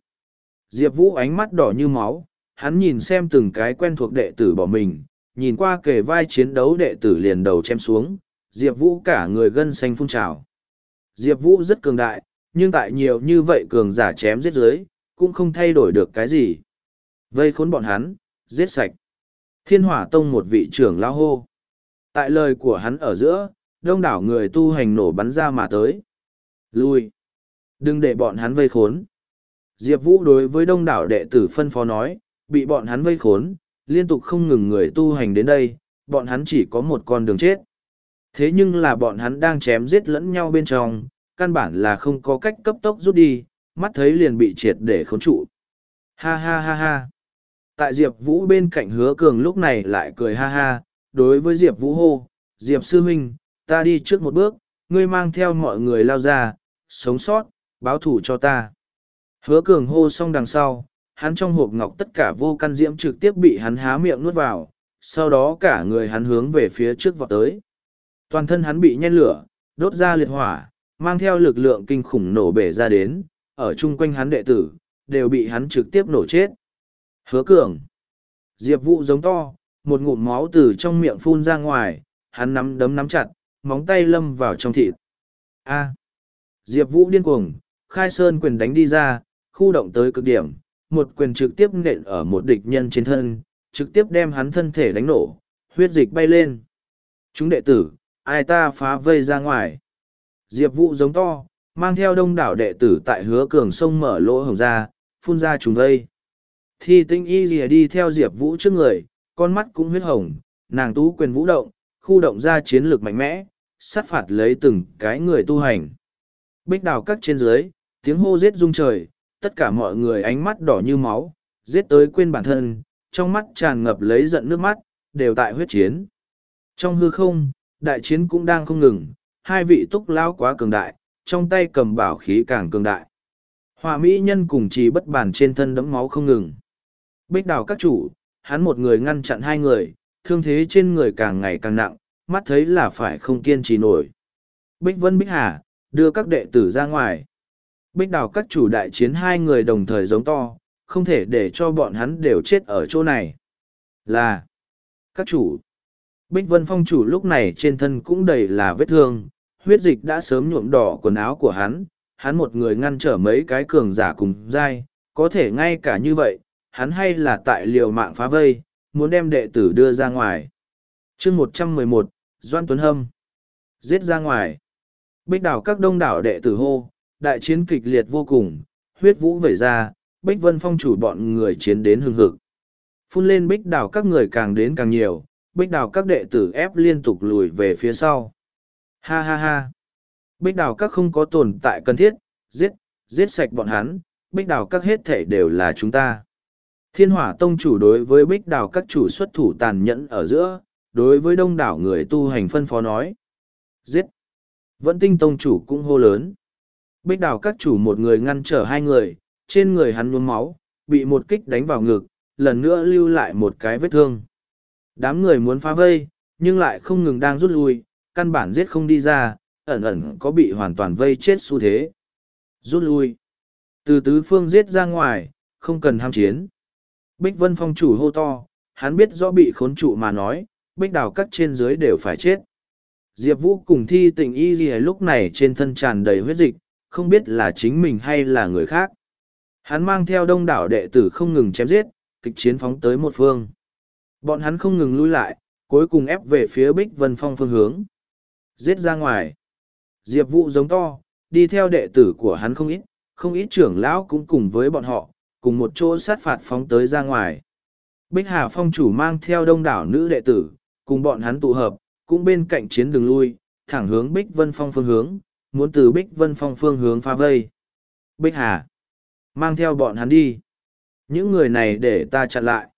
Diệp Vũ ánh mắt đỏ như máu, hắn nhìn xem từng cái quen thuộc đệ tử bỏ mình, nhìn qua kề vai chiến đấu đệ tử liền đầu chém xuống, Diệp Vũ cả người gân xanh phun trào. Diệp Vũ rất cường đại, nhưng tại nhiều như vậy cường giả chém giết dưới, cũng không thay đổi được cái gì. Vây khốn bọn hắn, giết sạch. Thiên hỏa tông một vị trưởng lao hô. Tại lời của hắn ở giữa, đông đảo người tu hành nổ bắn ra mà tới. Lui. Đừng để bọn hắn vây khốn. Diệp Vũ đối với đông đảo đệ tử phân phó nói, bị bọn hắn vây khốn, liên tục không ngừng người tu hành đến đây, bọn hắn chỉ có một con đường chết. Thế nhưng là bọn hắn đang chém giết lẫn nhau bên trong, căn bản là không có cách cấp tốc rút đi, mắt thấy liền bị triệt để khốn trụ. Ha ha ha ha. Tại Diệp Vũ bên cạnh hứa cường lúc này lại cười ha ha, đối với Diệp Vũ hô, Diệp Sư Minh, ta đi trước một bước, ngươi mang theo mọi người lao ra, sống sót, báo thủ cho ta. Hứa cường hô xong đằng sau, hắn trong hộp ngọc tất cả vô căn diễm trực tiếp bị hắn há miệng nuốt vào, sau đó cả người hắn hướng về phía trước vọt tới. Toàn thân hắn bị nhen lửa, đốt ra liệt hỏa, mang theo lực lượng kinh khủng nổ bể ra đến, ở chung quanh hắn đệ tử, đều bị hắn trực tiếp nổ chết. Hứa cường. Diệp vụ giống to, một ngụm máu từ trong miệng phun ra ngoài, hắn nắm đấm nắm chặt, móng tay lâm vào trong thịt. A. Diệp Vũ điên cuồng, khai sơn quyền đánh đi ra, khu động tới cực điểm, một quyền trực tiếp nện ở một địch nhân trên thân, trực tiếp đem hắn thân thể đánh nổ, huyết dịch bay lên. Chúng đệ tử, ai ta phá vây ra ngoài. Diệp Vũ giống to, mang theo đông đảo đệ tử tại hứa cường sông mở lỗ hồng ra, phun ra trùng vây. Thi tinh y lìa đi theo Diệp Vũ trước người, con mắt cũng huyết hồng, nàng tú quyền vũ động, khu động ra chiến lược mạnh mẽ, sát phạt lấy từng cái người tu hành. Bích đào cắt trên dưới, tiếng hô giết rung trời, tất cả mọi người ánh mắt đỏ như máu, giết tới quên bản thân, trong mắt tràn ngập lấy giận nước mắt, đều tại huyết chiến. Trong hư không, đại chiến cũng đang không ngừng, hai vị túc lao quá cường đại, trong tay cầm bảo khí càng cường đại. Hòa Mỹ nhân cùng trì bất bản trên thân đấm máu không ngừng. Bích đào các chủ, hắn một người ngăn chặn hai người, thương thế trên người càng ngày càng nặng, mắt thấy là phải không kiên trì nổi. Bích Vân Bích Hà, đưa các đệ tử ra ngoài. Bích đào các chủ đại chiến hai người đồng thời giống to, không thể để cho bọn hắn đều chết ở chỗ này. Là các chủ. Bích Vân Phong chủ lúc này trên thân cũng đầy là vết thương, huyết dịch đã sớm nhuộm đỏ quần áo của hắn, hắn một người ngăn trở mấy cái cường giả cùng dai, có thể ngay cả như vậy, hắn hay là tại liều mạng phá vây, muốn đem đệ tử đưa ra ngoài. chương một trăm mười một Doan Tuấn Hâm Giết ra ngoài. Bích đảo các đông đảo đệ tử hô, đại chiến kịch liệt vô cùng, huyết vũ vẩy ra, Bích Vân Phong chủ bọn người chiến đến hưng hực. Phun lên bích đảo các người càng đến càng nhiều, bích đảo các đệ tử ép liên tục lùi về phía sau. Ha ha ha. Bích đảo các không có tồn tại cần thiết, giết, giết sạch bọn hắn, bích đảo các hết thể đều là chúng ta. Thiên hỏa tông chủ đối với bích đảo các chủ xuất thủ tàn nhẫn ở giữa, đối với đông đảo người tu hành phân phó nói. Giết. Vẫn tinh tông chủ cũng hô lớn. Bích Đào các chủ một người ngăn trở hai người, trên người hắn nhuốm máu, bị một kích đánh vào ngực, lần nữa lưu lại một cái vết thương. Đám người muốn phá vây, nhưng lại không ngừng đang rút lui, căn bản giết không đi ra, ẩn ẩn có bị hoàn toàn vây chết xu thế. Rút lui. Từ tứ phương giết ra ngoài, không cần ham chiến. Bích Vân Phong chủ hô to, hắn biết rõ bị khốn trụ mà nói, bích đào cắt trên dưới đều phải chết. Diệp Vũ cùng thi tình y gì lúc này trên thân tràn đầy huyết dịch, không biết là chính mình hay là người khác. Hắn mang theo đông đảo đệ tử không ngừng chém giết, kịch chiến phóng tới một phương. Bọn hắn không ngừng lui lại, cuối cùng ép về phía Bích Vân Phong phương hướng. Giết ra ngoài. Diệp Vũ giống to, đi theo đệ tử của hắn không ít, không ít trưởng lão cũng cùng với bọn họ, cùng một chỗ sát phạt phóng tới ra ngoài. Bích Hà Phong chủ mang theo đông đảo nữ đệ tử, cùng bọn hắn tụ hợp, cũng bên cạnh chiến đường lui, thẳng hướng Bích Vân Phong phương hướng, muốn từ Bích Vân Phong phương hướng phá vây. Bích Hà, mang theo bọn hắn đi. Những người này để ta chặn lại.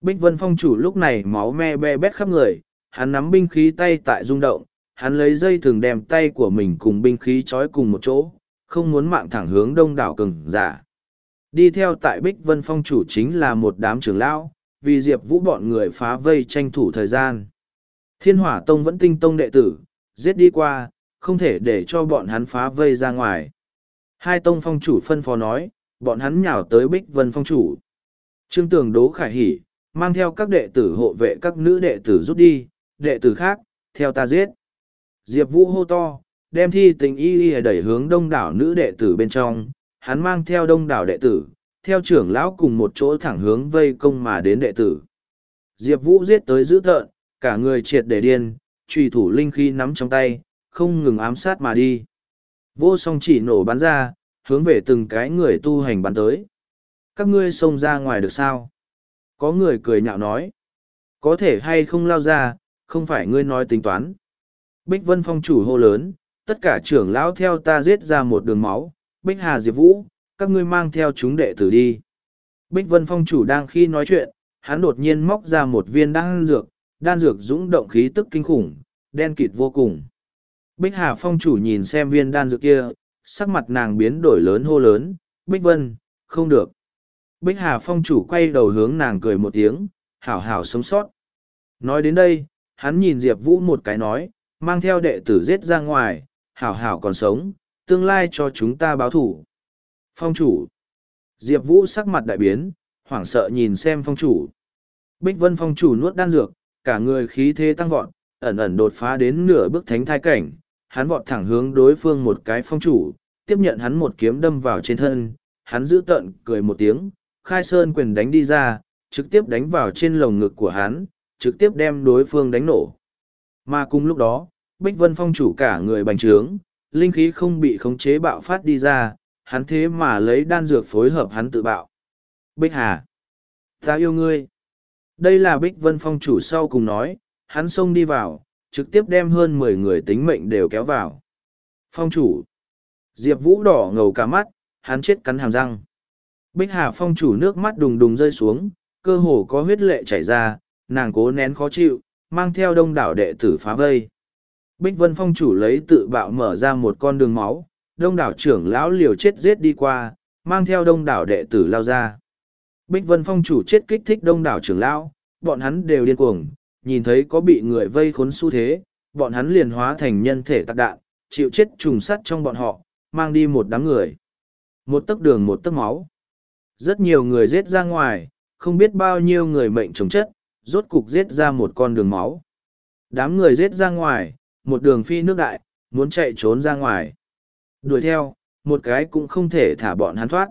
Bích Vân Phong chủ lúc này máu me be bét khắp người, hắn nắm binh khí tay tại rung động, hắn lấy dây thường đem tay của mình cùng binh khí trói cùng một chỗ, không muốn mạng thẳng hướng đông đảo cường giả. Đi theo tại Bích Vân Phong chủ chính là một đám trưởng lão, vì Diệp Vũ bọn người phá vây tranh thủ thời gian. Thiên Hỏa Tông vẫn tinh tông đệ tử, giết đi qua, không thể để cho bọn hắn phá vây ra ngoài. Hai tông phong chủ phân phó nói, bọn hắn nhào tới Bích Vân Phong chủ. Trương Tường Đố Khải Hỷ, mang theo các đệ tử hộ vệ các nữ đệ tử rút đi, đệ tử khác, theo ta giết. Diệp Vũ hô to, đem thi tình y y đẩy hướng đông đảo nữ đệ tử bên trong, hắn mang theo đông đảo đệ tử, theo trưởng lão cùng một chỗ thẳng hướng vây công mà đến đệ tử. Diệp Vũ giết tới dữ tợn, cả người triệt để điên, trùy thủ linh khí nắm trong tay, không ngừng ám sát mà đi. Vô song chỉ nổ bắn ra, hướng về từng cái người tu hành bắn tới. Các ngươi xông ra ngoài được sao? Có người cười nhạo nói. Có thể hay không lao ra, không phải ngươi nói tính toán. Bích Vân Phong chủ hô lớn, tất cả trưởng lão theo ta giết ra một đường máu, Bích Hà Diệp Vũ, các ngươi mang theo chúng đệ tử đi. Bích Vân Phong chủ đang khi nói chuyện, hắn đột nhiên móc ra một viên đan dược, đan dược dũng động khí tức kinh khủng, đen kịt vô cùng. Bích Hà Phong chủ nhìn xem viên đan dược kia, sắc mặt nàng biến đổi lớn hô lớn, Bích Vân, không được. Bích Hà Phong chủ quay đầu hướng nàng cười một tiếng, hảo hảo sống sót. Nói đến đây, hắn nhìn Diệp Vũ một cái nói, mang theo đệ tử giết ra ngoài, hảo hảo còn sống, tương lai cho chúng ta báo thủ. Phong chủ. Diệp Vũ sắc mặt đại biến, hoảng sợ nhìn xem phong chủ. Bích Vân phong chủ nuốt đan dược, cả người khí thế tăng vọt, ẩn ẩn đột phá đến nửa bước thánh thai cảnh, hắn vọt thẳng hướng đối phương một cái phong chủ, tiếp nhận hắn một kiếm đâm vào trên thân, hắn giữ tận cười một tiếng, khai sơn quyền đánh đi ra, trực tiếp đánh vào trên lồng ngực của hắn, trực tiếp đem đối phương đánh nổ. Mà cùng lúc đó, Bích Vân Phong chủ cả người bành trướng, linh khí không bị khống chế bạo phát đi ra, hắn thế mà lấy đan dược phối hợp hắn tự bạo. Bích Hà, ta yêu ngươi. Đây là Bích Vân Phong chủ sau cùng nói, hắn xông đi vào, trực tiếp đem hơn mười người tính mệnh đều kéo vào. Phong chủ, Diệp Vũ đỏ ngầu cả mắt, hắn chết cắn hàm răng. Bích Hà Phong chủ nước mắt đùng đùng rơi xuống, cơ hồ có huyết lệ chảy ra, nàng cố nén khó chịu, mang theo đông đảo đệ tử phá vây. Bích Vân Phong chủ lấy tự bạo mở ra một con đường máu, đông đảo trưởng lão liều chết giết đi qua, mang theo đông đảo đệ tử lao ra. Bích Vân Phong chủ chết kích thích đông đảo trưởng lão, bọn hắn đều điên cuồng, nhìn thấy có bị người vây khốn xu thế, bọn hắn liền hóa thành nhân thể tạc đạn, chịu chết trùng sắt trong bọn họ, mang đi một đám người. Một tấc đường một tấc máu. Rất nhiều người giết ra ngoài, không biết bao nhiêu người mệnh chống chất, rốt cục giết ra một con đường máu. Đám người giết ra ngoài, một đường phi nước đại, muốn chạy trốn ra ngoài. Đuổi theo, một cái cũng không thể thả bọn hắn thoát.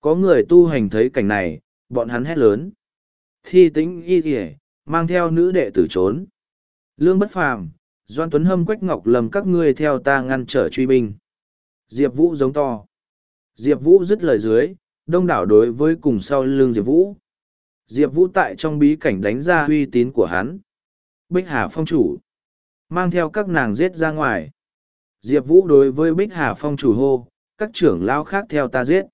Có người tu hành thấy cảnh này, bọn hắn hét lớn. Thi tính y kìa, mang theo nữ đệ tử trốn. Lương bất phàm, Doan Tuấn Hâm Quách Ngọc lầm các ngươi theo ta ngăn trở truy binh. Diệp Vũ giống to. Diệp Vũ dứt lời dưới, đông đảo đối với cùng sau lương Diệp Vũ. Diệp Vũ tại trong bí cảnh đánh ra uy tín của hắn. Bích Hà Phong chủ. Mang theo các nàng giết ra ngoài. Diệp Vũ đối với Bích Hà Phong chủ hô, các trưởng lao khác theo ta giết.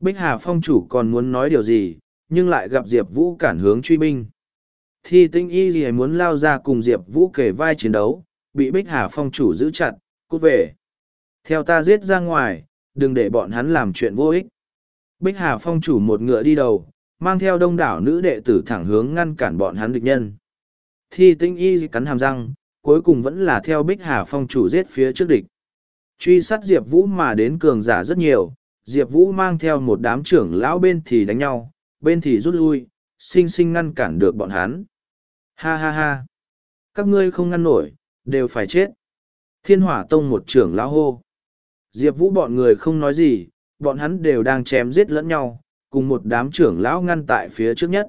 Bích Hà Phong chủ còn muốn nói điều gì, nhưng lại gặp Diệp Vũ cản hướng truy binh. Thi tinh y gì muốn lao ra cùng Diệp Vũ kể vai chiến đấu, bị Bích Hà Phong chủ giữ chặt, cút về. Theo ta giết ra ngoài, đừng để bọn hắn làm chuyện vô ích. Bích Hà Phong chủ một ngựa đi đầu, mang theo đông đảo nữ đệ tử thẳng hướng ngăn cản bọn hắn địch nhân. Thi tinh y cắn hàm răng, cuối cùng vẫn là theo Bích Hà Phong chủ giết phía trước địch. Truy sát Diệp Vũ mà đến cường giả rất nhiều, Diệp Vũ mang theo một đám trưởng lão bên thì đánh nhau, bên thì rút lui, sinh sinh ngăn cản được bọn hắn. Ha ha ha! Các ngươi không ngăn nổi, đều phải chết. Thiên hỏa tông một trưởng lão hô. Diệp Vũ bọn người không nói gì, bọn hắn đều đang chém giết lẫn nhau, cùng một đám trưởng lão ngăn tại phía trước nhất.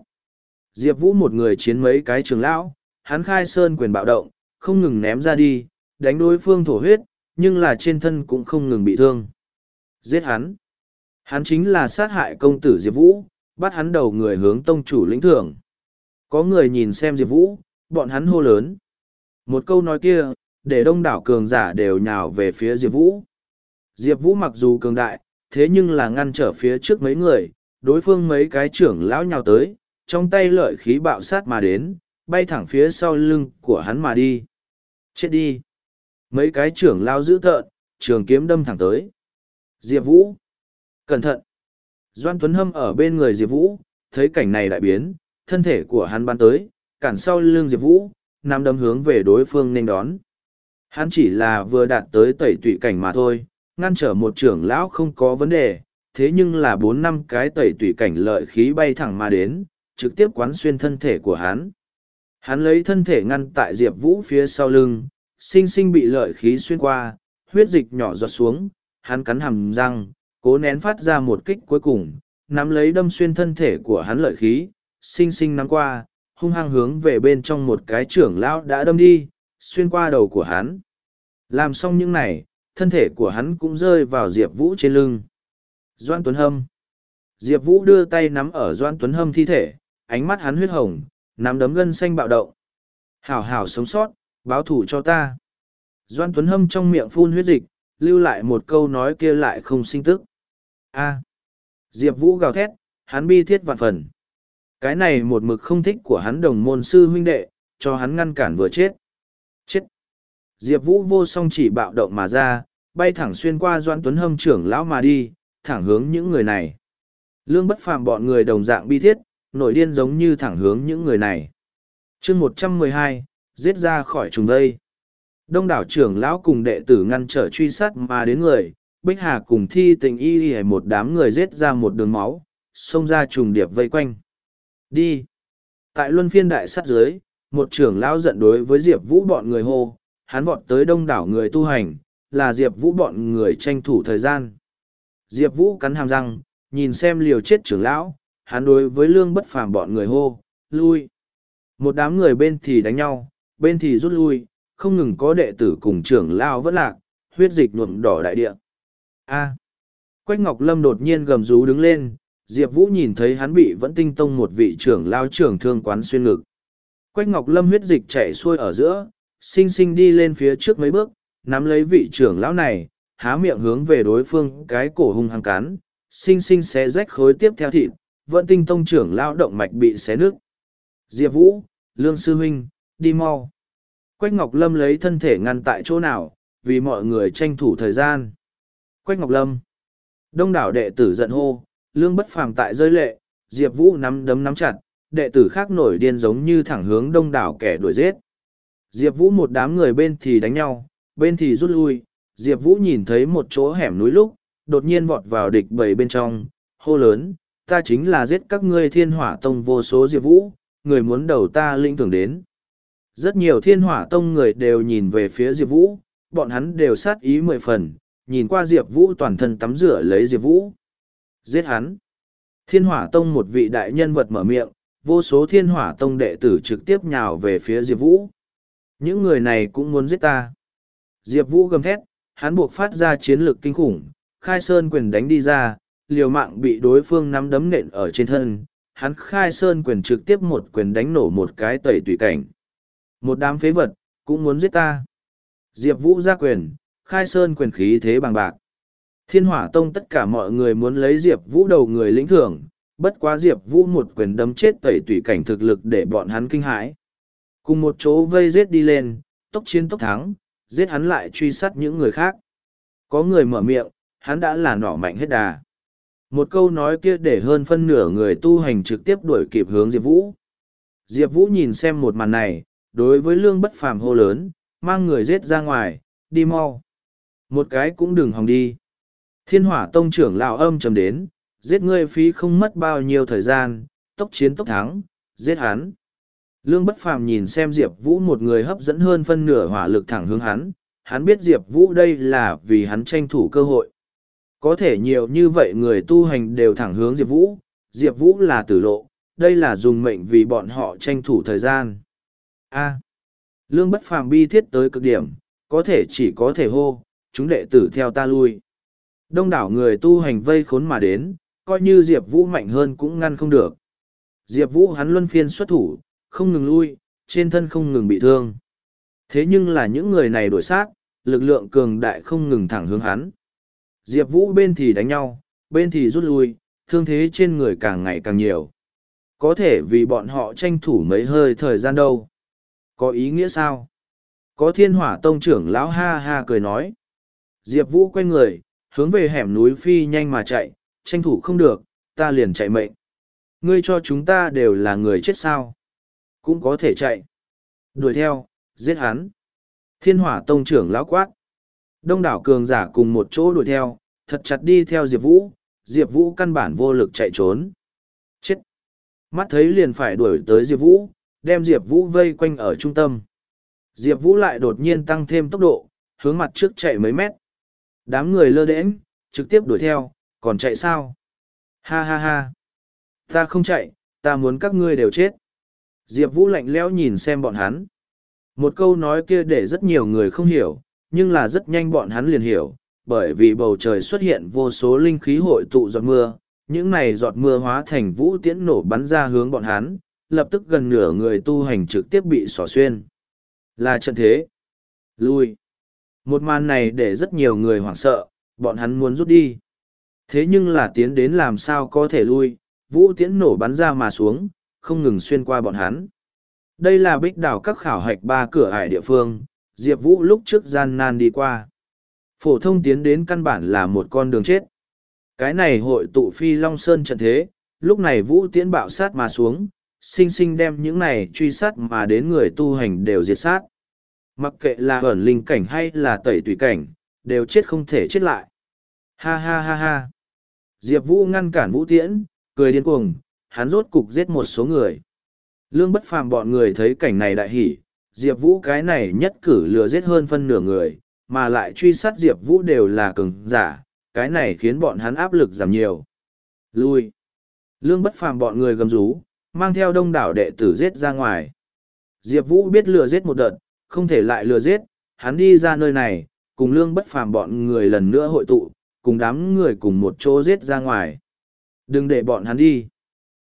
Diệp Vũ một người chiến mấy cái trưởng lão, hắn khai sơn quyền bạo động, không ngừng ném ra đi, đánh đối phương thổ huyết, nhưng là trên thân cũng không ngừng bị thương. Giết hắn. Hắn chính là sát hại công tử Diệp Vũ, bắt hắn đầu người hướng tông chủ lĩnh thưởng. Có người nhìn xem Diệp Vũ, bọn hắn hô lớn. Một câu nói kia, để đông đảo cường giả đều nhào về phía Diệp Vũ. Diệp Vũ mặc dù cường đại, thế nhưng là ngăn trở phía trước mấy người, đối phương mấy cái trưởng lão nhào tới, trong tay lợi khí bạo sát mà đến, bay thẳng phía sau lưng của hắn mà đi. Chết đi! Mấy cái trưởng lão giữ tợn, trường kiếm đâm thẳng tới. Diệp Vũ! Cẩn thận! Doan Tuấn Hâm ở bên người Diệp Vũ, thấy cảnh này đại biến, thân thể của hắn bắn tới, cản sau lưng Diệp Vũ, nằm đâm hướng về đối phương nên đón. Hắn chỉ là vừa đạt tới tẩy tụy cảnh mà thôi, ngăn trở một trưởng lão không có vấn đề, thế nhưng là bốn năm cái tẩy tụy cảnh lợi khí bay thẳng mà đến, trực tiếp quán xuyên thân thể của hắn. Hắn lấy thân thể ngăn tại Diệp Vũ phía sau lưng, sinh sinh bị lợi khí xuyên qua, huyết dịch nhỏ giọt xuống, hắn cắn hàm răng, cố nén phát ra một kích cuối cùng, nắm lấy đâm xuyên thân thể của hắn lợi khí, sinh sinh nắm qua, hung hăng hướng về bên trong một cái trưởng lão đã đâm đi, xuyên qua đầu của hắn. Làm xong những này, thân thể của hắn cũng rơi vào Diệp Vũ trên lưng. Doan Tuấn Hâm Diệp Vũ đưa tay nắm ở Doan Tuấn Hâm thi thể, ánh mắt hắn huyết hồng, nắm đấm gân xanh bạo động. Hảo hảo sống sót, báo thủ cho ta. Doan Tuấn Hâm trong miệng phun huyết dịch, lưu lại một câu nói kia lại không sinh tức. A. Diệp Vũ gào thét, hắn bi thiết vạn phần. Cái này một mực không thích của hắn đồng môn sư huynh đệ, cho hắn ngăn cản vừa chết. Chết. Diệp Vũ vô song chỉ bạo động mà ra, bay thẳng xuyên qua Doan Tuấn Hâm trưởng lão mà đi, thẳng hướng những người này. Lương bất phàm bọn người đồng dạng bi thiết, nổi điên giống như thẳng hướng những người này. chương một trăm mười hai giết ra khỏi trùng đây. Đông đảo trưởng lão cùng đệ tử ngăn trở truy sát mà đến người, Bích Hà cùng thi tình y y một đám người giết ra một đường máu, xông ra trùng điệp vây quanh. Đi! Tại luân phiên đại sát dưới, một trưởng lão giận đối với Diệp Vũ bọn người hô, hắn vọt tới đông đảo người tu hành, là Diệp Vũ bọn người tranh thủ thời gian. Diệp Vũ cắn hàm răng, nhìn xem liều chết trưởng lão, hắn đối với lương bất phàm bọn người hô, lui. Một đám người bên thì đánh nhau, bên thì rút lui, không ngừng có đệ tử cùng trưởng lão vẫn lạc, huyết dịch nhuộm đỏ đại địa. A. Quách Ngọc Lâm đột nhiên gầm rú đứng lên, Diệp Vũ nhìn thấy hắn bị vẫn tinh tông một vị trưởng lao trưởng thương quán xuyên ngực. Quách Ngọc Lâm huyết dịch chảy xuôi ở giữa, sinh sinh đi lên phía trước mấy bước, nắm lấy vị trưởng lão này, há miệng hướng về đối phương cái cổ hung hăng cắn, sinh sinh xé rách khối tiếp theo thịt, vẫn tinh tông trưởng lao động mạch bị xé nước. Diệp Vũ, Lương Sư Huynh, đi mau. Quách Ngọc Lâm lấy thân thể ngăn tại chỗ nào, vì mọi người tranh thủ thời gian. Quách Ngọc Lâm. Đông đảo đệ tử giận hô, lương bất phàm tại rơi lệ, Diệp Vũ nắm đấm nắm chặt, đệ tử khác nổi điên giống như thẳng hướng đông đảo kẻ đuổi giết. Diệp Vũ một đám người bên thì đánh nhau, bên thì rút lui, Diệp Vũ nhìn thấy một chỗ hẻm núi lúc, đột nhiên vọt vào địch bầy bên trong, hô lớn, ta chính là giết các ngươi thiên hỏa tông vô số Diệp Vũ, người muốn đầu ta linh thường đến. Rất nhiều thiên hỏa tông người đều nhìn về phía Diệp Vũ, bọn hắn đều sát ý mười phần, nhìn qua Diệp Vũ toàn thân tắm rửa lấy Diệp Vũ. Giết hắn. Thiên hỏa tông một vị đại nhân vật mở miệng, vô số thiên hỏa tông đệ tử trực tiếp nhào về phía Diệp Vũ. Những người này cũng muốn giết ta. Diệp Vũ gầm thét, hắn buộc phát ra chiến lược kinh khủng, khai sơn quyền đánh đi ra, liều mạng bị đối phương nắm đấm nện ở trên thân. Hắn khai sơn quyền trực tiếp một quyền đánh nổ một cái tẩy tùy cảnh. Một đám phế vật, cũng muốn giết ta. Diệp Vũ ra quyền, khai sơn quyền khí thế bằng bạc. Thiên hỏa tông tất cả mọi người muốn lấy Diệp Vũ đầu người lĩnh thưởng, bất quá Diệp Vũ một quyền đấm chết tẩy tùy cảnh thực lực để bọn hắn kinh hãi. Cùng một chỗ vây giết đi lên, tốc chiến tốc thắng, giết hắn lại truy sát những người khác. Có người mở miệng, hắn đã là nỏ mạnh hết đà. Một câu nói kia để hơn phân nửa người tu hành trực tiếp đuổi kịp hướng Diệp Vũ. Diệp Vũ nhìn xem một màn này, đối với lương bất phàm hô lớn, mang người giết ra ngoài, đi mau. Một cái cũng đừng hòng đi. Thiên hỏa tông trưởng lão âm trầm đến, giết ngươi phí không mất bao nhiêu thời gian, tốc chiến tốc thắng, giết hắn. Lương bất phàm nhìn xem Diệp Vũ một người hấp dẫn hơn phân nửa hỏa lực thẳng hướng hắn, hắn biết Diệp Vũ đây là vì hắn tranh thủ cơ hội. Có thể nhiều như vậy người tu hành đều thẳng hướng Diệp Vũ, Diệp Vũ là tử lộ, đây là dùng mệnh vì bọn họ tranh thủ thời gian. A. lương bất phàm bi thiết tới cực điểm, có thể chỉ có thể hô, chúng đệ tử theo ta lui. Đông đảo người tu hành vây khốn mà đến, coi như Diệp Vũ mạnh hơn cũng ngăn không được. Diệp Vũ hắn luân phiên xuất thủ, không ngừng lui, trên thân không ngừng bị thương. Thế nhưng là những người này đổi sát, lực lượng cường đại không ngừng thẳng hướng hắn. Diệp Vũ bên thì đánh nhau, bên thì rút lui, thương thế trên người càng ngày càng nhiều. Có thể vì bọn họ tranh thủ mấy hơi thời gian đâu. Có ý nghĩa sao? Có thiên hỏa tông trưởng lão ha ha cười nói. Diệp Vũ quay người, hướng về hẻm núi phi nhanh mà chạy, tranh thủ không được, ta liền chạy mệnh. Ngươi cho chúng ta đều là người chết sao? Cũng có thể chạy. Đuổi theo, giết hắn. Thiên hỏa tông trưởng lão quát. Đông đảo cường giả cùng một chỗ đuổi theo, thật chặt đi theo Diệp Vũ, Diệp Vũ căn bản vô lực chạy trốn. Chết! Mắt thấy liền phải đuổi tới Diệp Vũ, đem Diệp Vũ vây quanh ở trung tâm. Diệp Vũ lại đột nhiên tăng thêm tốc độ, hướng mặt trước chạy mấy mét. Đám người lơ đễnh, trực tiếp đuổi theo, còn chạy sao? Ha ha ha! Ta không chạy, ta muốn các ngươi đều chết. Diệp Vũ lạnh lẽo nhìn xem bọn hắn. Một câu nói kia để rất nhiều người không hiểu, nhưng là rất nhanh bọn hắn liền hiểu, bởi vì bầu trời xuất hiện vô số linh khí hội tụ giọt mưa, những này giọt mưa hóa thành vũ tiễn nổ bắn ra hướng bọn hắn, lập tức gần nửa người tu hành trực tiếp bị xỏ xuyên. Là trận thế. Lui. Một màn này để rất nhiều người hoảng sợ, bọn hắn muốn rút đi. Thế nhưng là tiến đến làm sao có thể lui, vũ tiễn nổ bắn ra mà xuống, không ngừng xuyên qua bọn hắn. Đây là bích đảo các khảo hạch ba cửa ải địa phương, Diệp Vũ lúc trước gian nan đi qua. Phổ thông tiến đến căn bản là một con đường chết. Cái này hội tụ phi Long Sơn trận thế, lúc này Vũ tiễn bạo sát mà xuống, sinh sinh đem những này truy sát mà đến người tu hành đều diệt sát. Mặc kệ là ẩn linh cảnh hay là tẩy tùy cảnh, đều chết không thể chết lại. Ha ha ha ha. Diệp Vũ ngăn cản Vũ tiễn, cười điên cuồng, hắn rốt cục giết một số người. Lương bất phàm bọn người thấy cảnh này đại hỉ, Diệp Vũ cái này nhất cử lừa giết hơn phân nửa người, mà lại truy sát Diệp Vũ đều là cường giả, cái này khiến bọn hắn áp lực giảm nhiều. Lui. Lương bất phàm bọn người gầm rú, mang theo đông đảo đệ tử giết ra ngoài. Diệp Vũ biết lừa giết một đợt, không thể lại lừa giết, hắn đi ra nơi này, cùng lương bất phàm bọn người lần nữa hội tụ, cùng đám người cùng một chỗ giết ra ngoài. Đừng để bọn hắn đi.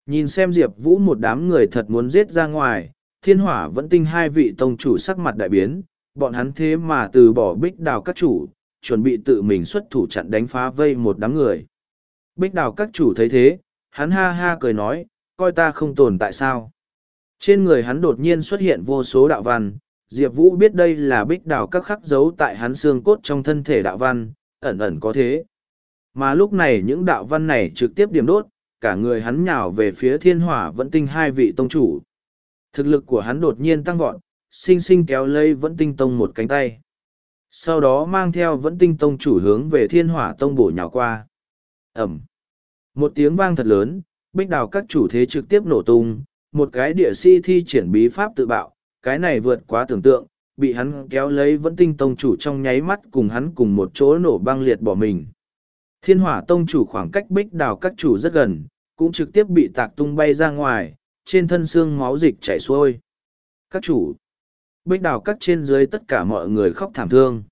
Nhìn xem Diệp Vũ một đám người thật muốn giết ra ngoài, thiên hỏa vẫn tinh hai vị tông chủ sắc mặt đại biến, bọn hắn thế mà từ bỏ bích đào các chủ, chuẩn bị tự mình xuất thủ chặn đánh phá vây một đám người. Bích đào các chủ thấy thế, hắn ha ha cười nói, coi ta không tồn tại sao. Trên người hắn đột nhiên xuất hiện vô số đạo văn, Diệp Vũ biết đây là bích đào các khắc dấu tại hắn xương cốt trong thân thể đạo văn, ẩn ẩn có thế. Mà lúc này những đạo văn này trực tiếp điểm đốt, cả người hắn nhào về phía thiên hỏa vẫn tinh hai vị tông chủ. Thực lực của hắn đột nhiên tăng vọt, sinh sinh kéo lấy vẫn tinh tông một cánh tay. Sau đó mang theo vẫn tinh tông chủ hướng về thiên hỏa tông bổ nhào qua. Ẩm. Một tiếng vang thật lớn, bích đào các chủ thế trực tiếp nổ tung, một cái địa si thi triển bí pháp tự bạo, cái này vượt quá tưởng tượng, bị hắn kéo lấy vẫn tinh tông chủ trong nháy mắt cùng hắn cùng một chỗ nổ băng liệt bỏ mình. Thiên hỏa tông chủ khoảng cách bích đào các chủ rất gần, cũng trực tiếp bị tạc tung bay ra ngoài, trên thân xương máu dịch chảy xuôi. Các chủ, bích đào các trên dưới tất cả mọi người khóc thảm thương.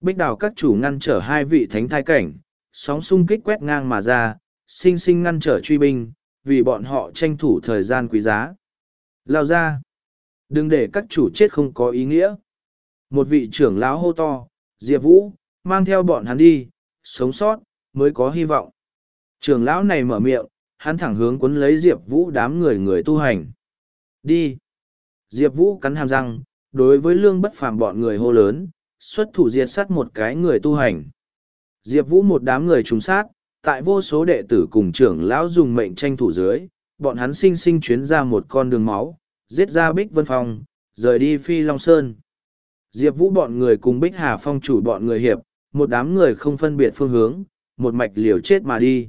Bích đào các chủ ngăn trở hai vị thánh thai cảnh, sóng xung kích quét ngang mà ra, sinh sinh ngăn trở truy binh, vì bọn họ tranh thủ thời gian quý giá. Lao ra! Đừng để các chủ chết không có ý nghĩa. Một vị trưởng lão hô to, Diệp Vũ, mang theo bọn hắn đi, sống sót, mới có hy vọng. Trưởng lão này mở miệng, hắn thẳng hướng cuốn lấy Diệp Vũ đám người người tu hành. Đi! Diệp Vũ cắn hàm răng, đối với lương bất phàm bọn người hô lớn, xuất thủ diệt sát một cái người tu hành. Diệp Vũ một đám người trùng sát, tại vô số đệ tử cùng trưởng lão dùng mệnh tranh thủ dưới, bọn hắn sinh sinh chuyến ra một con đường máu, giết ra Bích Vân Phong, rời đi Phi Long Sơn. Diệp Vũ bọn người cùng Bích Hà Phong chủ bọn người hiệp, một đám người không phân biệt phương hướng, một mạch liều chết mà đi.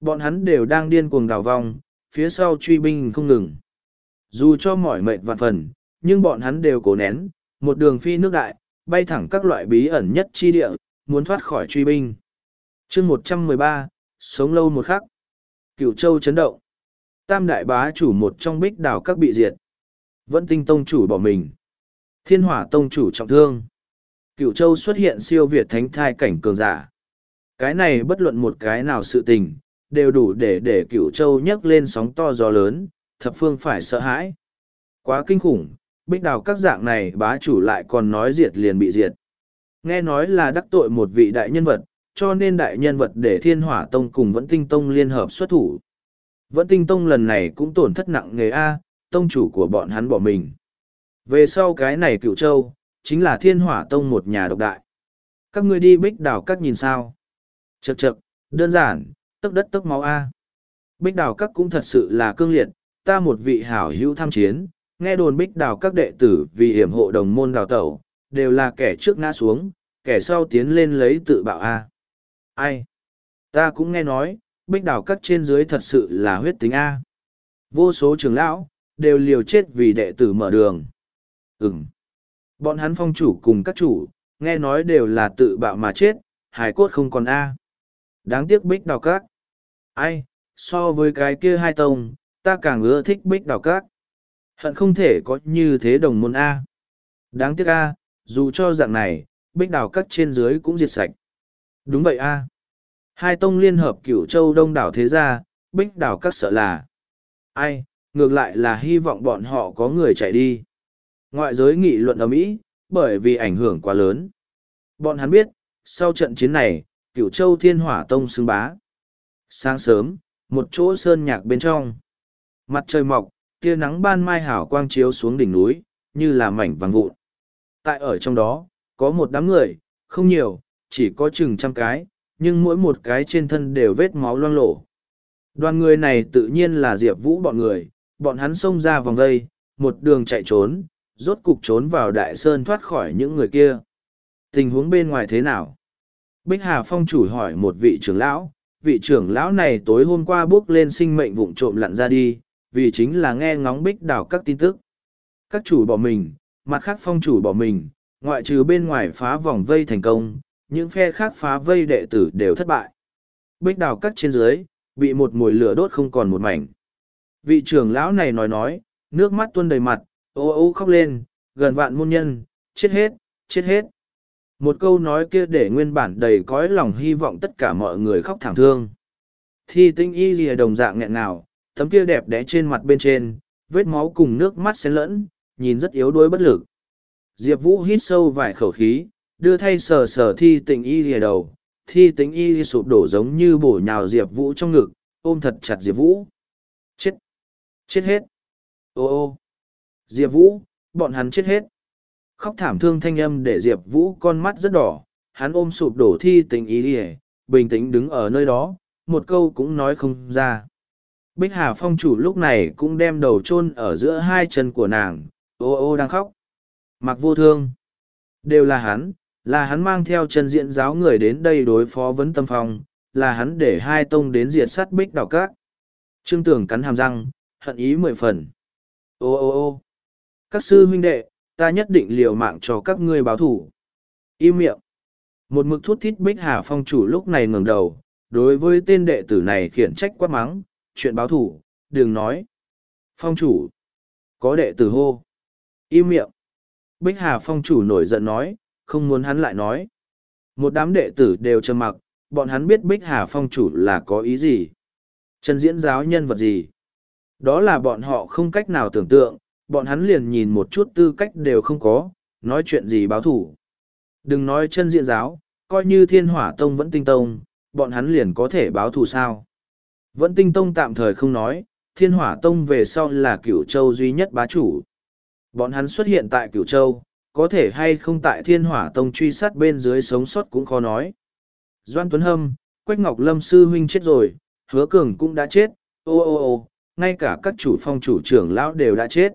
Bọn hắn đều đang điên cuồng đào vong, phía sau truy binh không ngừng. Dù cho mỏi mệt vạn phần, nhưng bọn hắn đều cố nén, một đường phi nước đại, bay thẳng các loại bí ẩn nhất chi địa, muốn thoát khỏi truy binh. chương một trăm mười ba sống lâu một khắc. Cửu châu chấn động. Tam đại bá chủ một trong bích đảo các bị diệt. Vẫn tinh tông chủ bỏ mình. Thiên hỏa tông chủ trọng thương. Cửu châu xuất hiện siêu việt thánh thai cảnh cường giả. Cái này bất luận một cái nào sự tình, đều đủ để để cửu châu nhấc lên sóng to gió lớn, thập phương phải sợ hãi. Quá kinh khủng, bích đào các dạng này bá chủ lại còn nói diệt liền bị diệt. Nghe nói là đắc tội một vị đại nhân vật, cho nên đại nhân vật để thiên hỏa tông cùng vẫn tinh tông liên hợp xuất thủ. Vẫn tinh tông lần này cũng tổn thất nặng nghề A, tông chủ của bọn hắn bỏ mình. Về sau cái này cựu châu, chính là thiên hỏa tông một nhà độc đại. Các ngươi đi bích đảo các nhìn sao. Chậc chậc, đơn giản, tức đất tức máu A. Bích đảo các cũng thật sự là cương liệt, ta một vị hảo hữu tham chiến, nghe đồn bích đảo các đệ tử vì hiểm hộ đồng môn đào tẩu, đều là kẻ trước ngã xuống, kẻ sau tiến lên lấy tự bạo A. Ai? Ta cũng nghe nói, bích đào các trên dưới thật sự là huyết tính A. Vô số trưởng lão, đều liều chết vì đệ tử mở đường. Ừm. Bọn hắn phong chủ cùng các chủ, nghe nói đều là tự bạo mà chết, hải cốt không còn A. Đáng tiếc bích đào các. Ai, so với cái kia hai tông, ta càng ưa thích bích đào các. Hận không thể có như thế đồng môn A. Đáng tiếc A, dù cho dạng này, bích đào các trên dưới cũng diệt sạch. Đúng vậy A. Hai tông liên hợp cửu châu đông đảo thế gia, bích đào các sợ là. Ai, ngược lại là hy vọng bọn họ có người chạy đi. Ngoại giới nghị luận ở Mỹ, bởi vì ảnh hưởng quá lớn. Bọn hắn biết, sau trận chiến này, cửu châu thiên hỏa tông xưng bá. Sáng sớm, một chỗ sơn nhạc bên trong. Mặt trời mọc, tia nắng ban mai hảo quang chiếu xuống đỉnh núi, như là mảnh vàng vụn. Tại ở trong đó, có một đám người, không nhiều, chỉ có chừng trăm cái, nhưng mỗi một cái trên thân đều vết máu loang lổ. Đoàn người này tự nhiên là Diệp Vũ bọn người, bọn hắn xông ra vòng vây, một đường chạy trốn, rốt cục trốn vào đại sơn thoát khỏi những người kia. Tình huống bên ngoài thế nào? Bích Hà Phong chủ hỏi một vị trưởng lão, vị trưởng lão này tối hôm qua bước lên sinh mệnh vụng trộm lặn ra đi, vì chính là nghe ngóng bích đảo các tin tức. Các chủ bỏ mình, mặt khác phong chủ bỏ mình, ngoại trừ bên ngoài phá vòng vây thành công, những phe khác phá vây đệ tử đều thất bại. Bích đào cắt trên dưới, bị một mùi lửa đốt không còn một mảnh. Vị trưởng lão này nói nói, nước mắt tuôn đầy mặt, ô ô khóc lên, gần vạn môn nhân, chết hết, chết hết. Một câu nói kia để nguyên bản đầy cõi lòng hy vọng tất cả mọi người khóc thảm thương. Thi tinh y lìa đồng dạng nghẹn nào, tấm kia đẹp đẽ trên mặt bên trên, vết máu cùng nước mắt xen lẫn, nhìn rất yếu đuối bất lực. Diệp Vũ hít sâu vài khẩu khí, đưa thay sờ sờ thi tình y lìa đầu, thi tình y sụp đổ giống như bổ nhào Diệp Vũ trong ngực, ôm thật chặt Diệp Vũ. Chết! Chết hết! Ô ô! Diệp Vũ, bọn hắn chết hết! khóc thảm thương thanh âm để diệp vũ con mắt rất đỏ hắn ôm sụp đổ thi tình ý ỉa bình tĩnh đứng ở nơi đó một câu cũng nói không ra bích hà phong chủ lúc này cũng đem đầu chôn ở giữa hai chân của nàng ô ô đang khóc mặc vô thương đều là hắn là hắn mang theo chân diện giáo người đến đây đối phó vấn tâm phong, là hắn để hai tông đến diệt sắt bích đào cát trương tường cắn hàm răng, hận ý mười phần. Ô ô ô. Các sư huynh đệ, ta nhất định liều mạng cho các ngươi báo thủ. Im miệng. Một mực thút thít bích hà phong chủ lúc này ngẩng đầu, đối với tên đệ tử này khiển trách quát mắng, chuyện báo thủ, đừng nói. Phong chủ. Có đệ tử hô. Im miệng. Bích hà phong chủ nổi giận nói không muốn hắn lại nói. Một đám đệ tử đều trầm mặc, bọn hắn biết bích hà phong chủ là có ý gì? Chân diễn giáo nhân vật gì? Đó là bọn họ không cách nào tưởng tượng, bọn hắn liền nhìn một chút tư cách đều không có, nói chuyện gì báo thủ. Đừng nói chân diện giáo, coi như thiên hỏa tông vẫn tinh tông, bọn hắn liền có thể báo thù sao? Vẫn tinh tông tạm thời không nói, thiên hỏa tông về sau là cửu châu duy nhất bá chủ. Bọn hắn xuất hiện tại cửu châu có thể hay không tại thiên hỏa tông truy sát bên dưới sống sót cũng khó nói. Doan tuấn hâm, quách ngọc lâm sư huynh chết rồi, hứa cường cũng đã chết, ô ô ô, ngay cả các chủ phong chủ trưởng lão đều đã chết.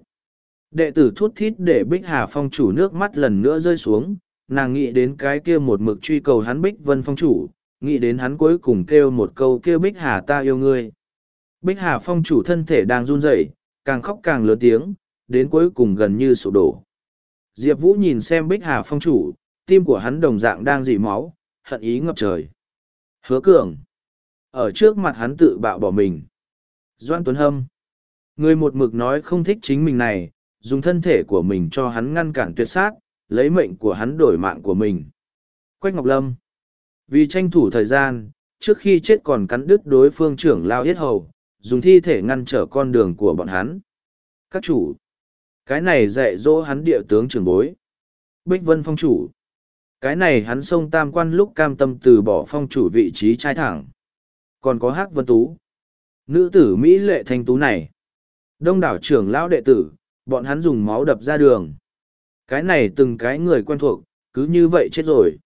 Đệ tử thút thít để bích hà phong chủ nước mắt lần nữa rơi xuống, nàng nghĩ đến cái kia một mực truy cầu hắn bích vân phong chủ, nghĩ đến hắn cuối cùng kêu một câu kêu bích hà ta yêu ngươi. Bích hà phong chủ thân thể đang run rẩy, càng khóc càng lớn tiếng, đến cuối cùng gần như sụp đổ diệp vũ nhìn xem bích hà phong chủ, tim của hắn đồng dạng đang dỉ máu, hận ý ngập trời. Hứa cường, ở trước mặt hắn tự bạo bỏ mình. Doan tuấn hâm, người một mực nói không thích chính mình này, dùng thân thể của mình cho hắn ngăn cản tuyệt sát, lấy mệnh của hắn đổi mạng của mình. Quách ngọc lâm, vì tranh thủ thời gian, trước khi chết còn cắn đứt đối phương trưởng lao yết hầu, dùng thi thể ngăn trở con đường của bọn hắn. Các chủ cái này dạy dỗ hắn địa tướng trưởng bối. Bích vân phong chủ. Cái này hắn xông tam quan lúc cam tâm từ bỏ phong chủ vị trí trai thẳng. Còn có hắc vân tú. Nữ tử mỹ lệ thanh tú này. Đông đảo trưởng lão đệ tử, bọn hắn dùng máu đập ra đường. Cái này từng cái người quen thuộc, cứ như vậy chết rồi.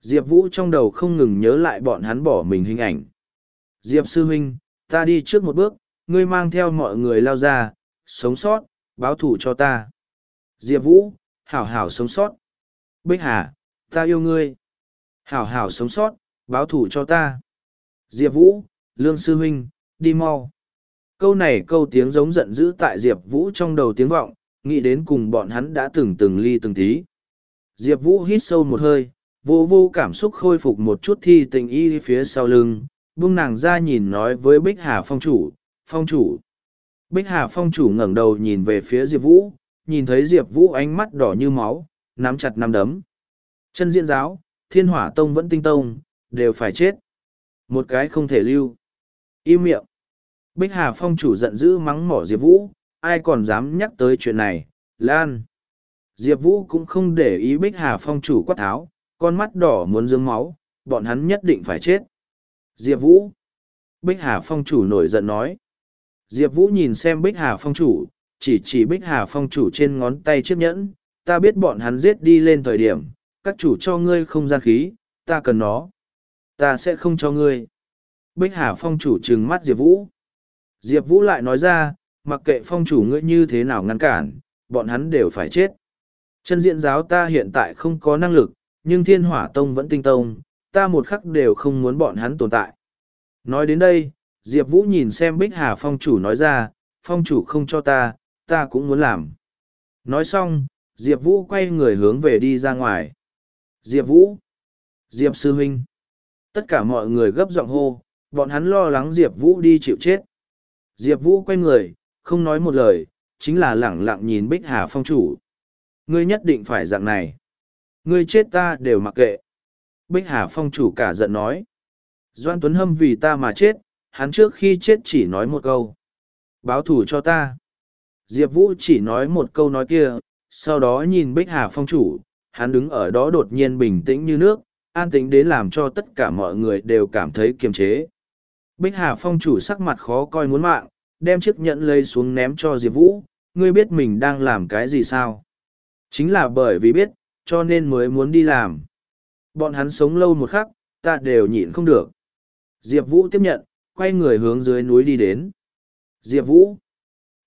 Diệp vũ trong đầu không ngừng nhớ lại bọn hắn bỏ mình hình ảnh. Diệp sư huynh, ta đi trước một bước, ngươi mang theo mọi người lao ra, sống sót báo thủ cho ta. Diệp vũ, hảo hảo sống sót. Bích hà, ta yêu ngươi. Hảo hảo sống sót, báo thủ cho ta. Diệp vũ, lương sư huynh, đi mau. Câu này câu tiếng giống giận dữ tại diệp vũ trong đầu tiếng vọng, nghĩ đến cùng bọn hắn đã từng từng ly từng tí. Diệp vũ hít sâu một hơi, vô vô cảm xúc khôi phục một chút thi tình y phía sau lưng, buông nàng ra nhìn nói với bích hà phong chủ phong chủ bích hà phong chủ ngẩng đầu nhìn về phía diệp vũ, nhìn thấy diệp vũ ánh mắt đỏ như máu, nắm chặt nắm đấm. Chân diễn giáo, thiên hỏa tông vẫn tinh tông, đều phải chết. Một cái không thể lưu. Im miệng. Bích hà phong chủ giận dữ mắng mỏ diệp vũ, ai còn dám nhắc tới chuyện này, lan. Diệp vũ cũng không để ý bích hà phong chủ quát tháo, con mắt đỏ muốn dương máu, bọn hắn nhất định phải chết. Diệp vũ. Bích hà phong chủ nổi giận nói diệp vũ nhìn xem bích hà phong chủ, chỉ chỉ bích hà phong chủ trên ngón tay chiếc nhẫn, ta biết bọn hắn giết đi lên thời điểm, các chủ cho ngươi không gian khí, ta cần nó. Ta sẽ không cho ngươi. Bích hà phong chủ trừng mắt diệp vũ. Diệp vũ lại nói ra, mặc kệ phong chủ ngươi như thế nào ngăn cản, bọn hắn đều phải chết. Chân diện giáo ta hiện tại không có năng lực, nhưng thiên hỏa tông vẫn tinh tông, ta một khắc đều không muốn bọn hắn tồn tại. Nói đến đây diệp vũ nhìn xem bích hà phong chủ nói ra, phong chủ không cho ta ta cũng muốn làm. Nói xong, diệp vũ quay người hướng về đi ra ngoài. Diệp vũ, diệp sư huynh. Tất cả mọi người gấp giọng hô, bọn hắn lo lắng diệp vũ đi chịu chết. Diệp vũ quay người, không nói một lời, chính là lẳng lặng nhìn bích hà phong chủ. Ngươi nhất định phải dạng này. Ngươi chết ta đều mặc kệ. Bích hà phong chủ cả giận nói. Doan tuấn hâm vì ta mà chết hắn trước khi chết chỉ nói một câu báo thù cho ta diệp vũ chỉ nói một câu nói kia sau đó nhìn bích hà phong chủ hắn đứng ở đó đột nhiên bình tĩnh như nước an tĩnh đến làm cho tất cả mọi người đều cảm thấy kiềm chế bích hà phong chủ sắc mặt khó coi muốn mạng đem chiếc nhẫn lây xuống ném cho diệp vũ ngươi biết mình đang làm cái gì sao Chính là bởi vì biết, cho nên mới muốn đi làm. Bọn hắn sống lâu một khắc, ta đều nhịn không được. Diệp Vũ tiếp nhận, quay người hướng dưới núi đi đến. Diệp Vũ.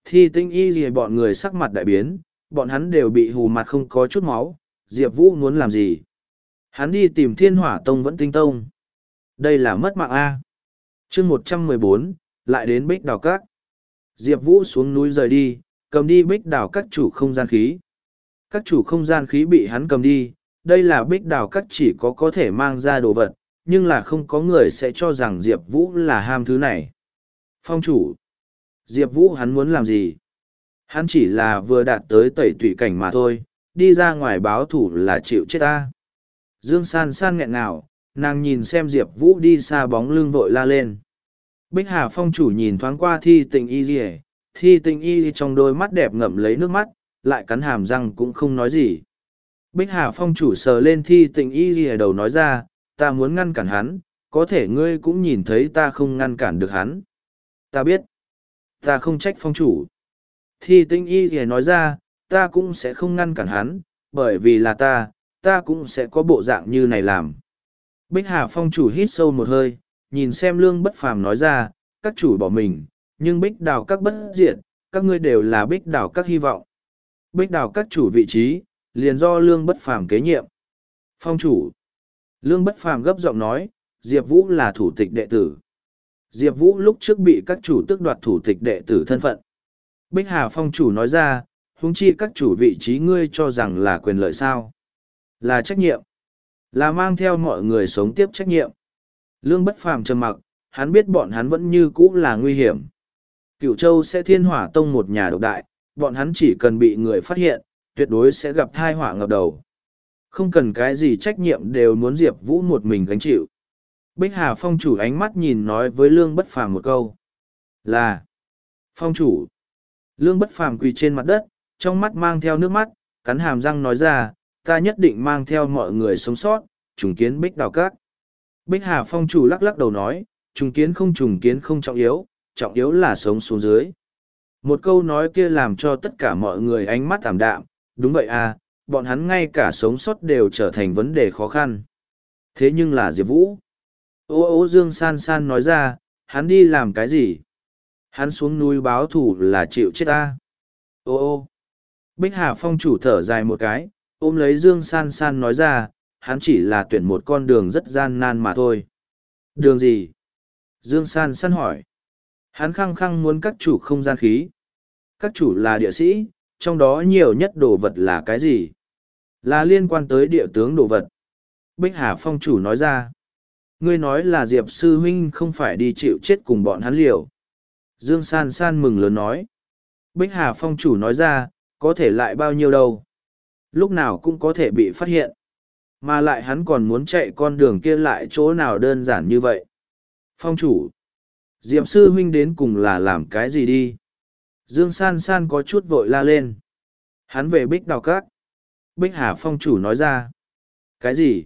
Thi tinh y gì bọn người sắc mặt đại biến, bọn hắn đều bị hù mặt không có chút máu. Diệp Vũ muốn làm gì? Hắn đi tìm thiên hỏa tông vẫn tinh tông. Đây là mất mạng A. chương một trăm mười bốn lại đến bích đào các. Diệp Vũ xuống núi rời đi, cầm đi bích đào các chủ không gian khí. Các chủ không gian khí bị hắn cầm đi, đây là bích đào các chỉ có có thể mang ra đồ vật, nhưng là không có người sẽ cho rằng Diệp Vũ là ham thứ này. Phong chủ. Diệp Vũ hắn muốn làm gì? Hắn chỉ là vừa đạt tới tẩy tủy cảnh mà thôi, đi ra ngoài báo thủ là chịu chết ta. Dương san san nghẹn ngào, nàng nhìn xem Diệp Vũ đi xa bóng lưng vội la lên. Bích Hà Phong chủ nhìn thoáng qua thi tình y gì thi tình y trong đôi mắt đẹp ngậm lấy nước mắt, lại cắn hàm răng cũng không nói gì. Bích Hà Phong chủ sờ lên thi tình y gì đầu nói ra, ta muốn ngăn cản hắn, có thể ngươi cũng nhìn thấy ta không ngăn cản được hắn. Ta biết, ta không trách phong chủ. Thi tinh y thì nói ra, ta cũng sẽ không ngăn cản hắn, bởi vì là ta, ta cũng sẽ có bộ dạng như này làm. Bích Hà Phong chủ hít sâu một hơi, nhìn xem lương bất phàm nói ra, các chủ bỏ mình, nhưng bích đào các bất diệt, các ngươi đều là bích đào các hy vọng. Bích đào các chủ vị trí, liền do lương bất phàm kế nhiệm. Phong chủ. Lương bất phàm gấp giọng nói, Diệp Vũ là thủ tịch đệ tử. Diệp Vũ lúc trước bị các chủ tước đoạt thủ tịch đệ tử thân phận. Bích Hà Phong chủ nói ra, huống chi các chủ vị trí ngươi cho rằng là quyền lợi sao? Là trách nhiệm. Là mang theo mọi người sống tiếp trách nhiệm. Lương bất phàm trầm mặc, hắn biết bọn hắn vẫn như cũ là nguy hiểm. Cửu Châu sẽ thiên hỏa tông một nhà độc đại, bọn hắn chỉ cần bị người phát hiện, tuyệt đối sẽ gặp thai hỏa ngập đầu. Không cần cái gì trách nhiệm đều muốn Diệp Vũ một mình gánh chịu. Bích Hà Phong chủ ánh mắt nhìn nói với Lương Bất Phàm một câu. Là. Phong chủ. Lương Bất Phàm quỳ trên mặt đất, trong mắt mang theo nước mắt, cắn hàm răng nói ra, ta nhất định mang theo mọi người sống sót, trùng kiến Bích Đào cát Bích Hà Phong chủ lắc lắc đầu nói, trùng kiến không trùng kiến không trọng yếu, trọng yếu là sống xuống dưới. Một câu nói kia làm cho tất cả mọi người ánh mắt tạm đạm, đúng vậy à, bọn hắn ngay cả sống sót đều trở thành vấn đề khó khăn. Thế nhưng là Diệp Vũ. Ô ô Dương San San nói ra, hắn đi làm cái gì? Hắn xuống núi báo thủ là chịu chết ta. Ô ô. Bích Hà Phong chủ thở dài một cái, ôm lấy Dương San San nói ra, hắn chỉ là tuyển một con đường rất gian nan mà thôi. Đường gì? Dương San San hỏi. Hắn khăng khăng muốn các chủ không gian khí. Các chủ là địa sĩ, trong đó nhiều nhất đồ vật là cái gì? Là liên quan tới địa tướng đồ vật. Bích Hà Phong chủ nói ra. Ngươi nói là Diệp Sư Huynh không phải đi chịu chết cùng bọn hắn liều. Dương San San mừng lớn nói. Bích Hà Phong chủ nói ra, có thể lại bao nhiêu đâu. Lúc nào cũng có thể bị phát hiện. Mà lại hắn còn muốn chạy con đường kia lại chỗ nào đơn giản như vậy. Phong chủ. Diệp Sư Huynh đến cùng là làm cái gì đi? Dương San San có chút vội la lên. Hắn về Bích Đào Các. Bích Hà Phong chủ nói ra. Cái gì?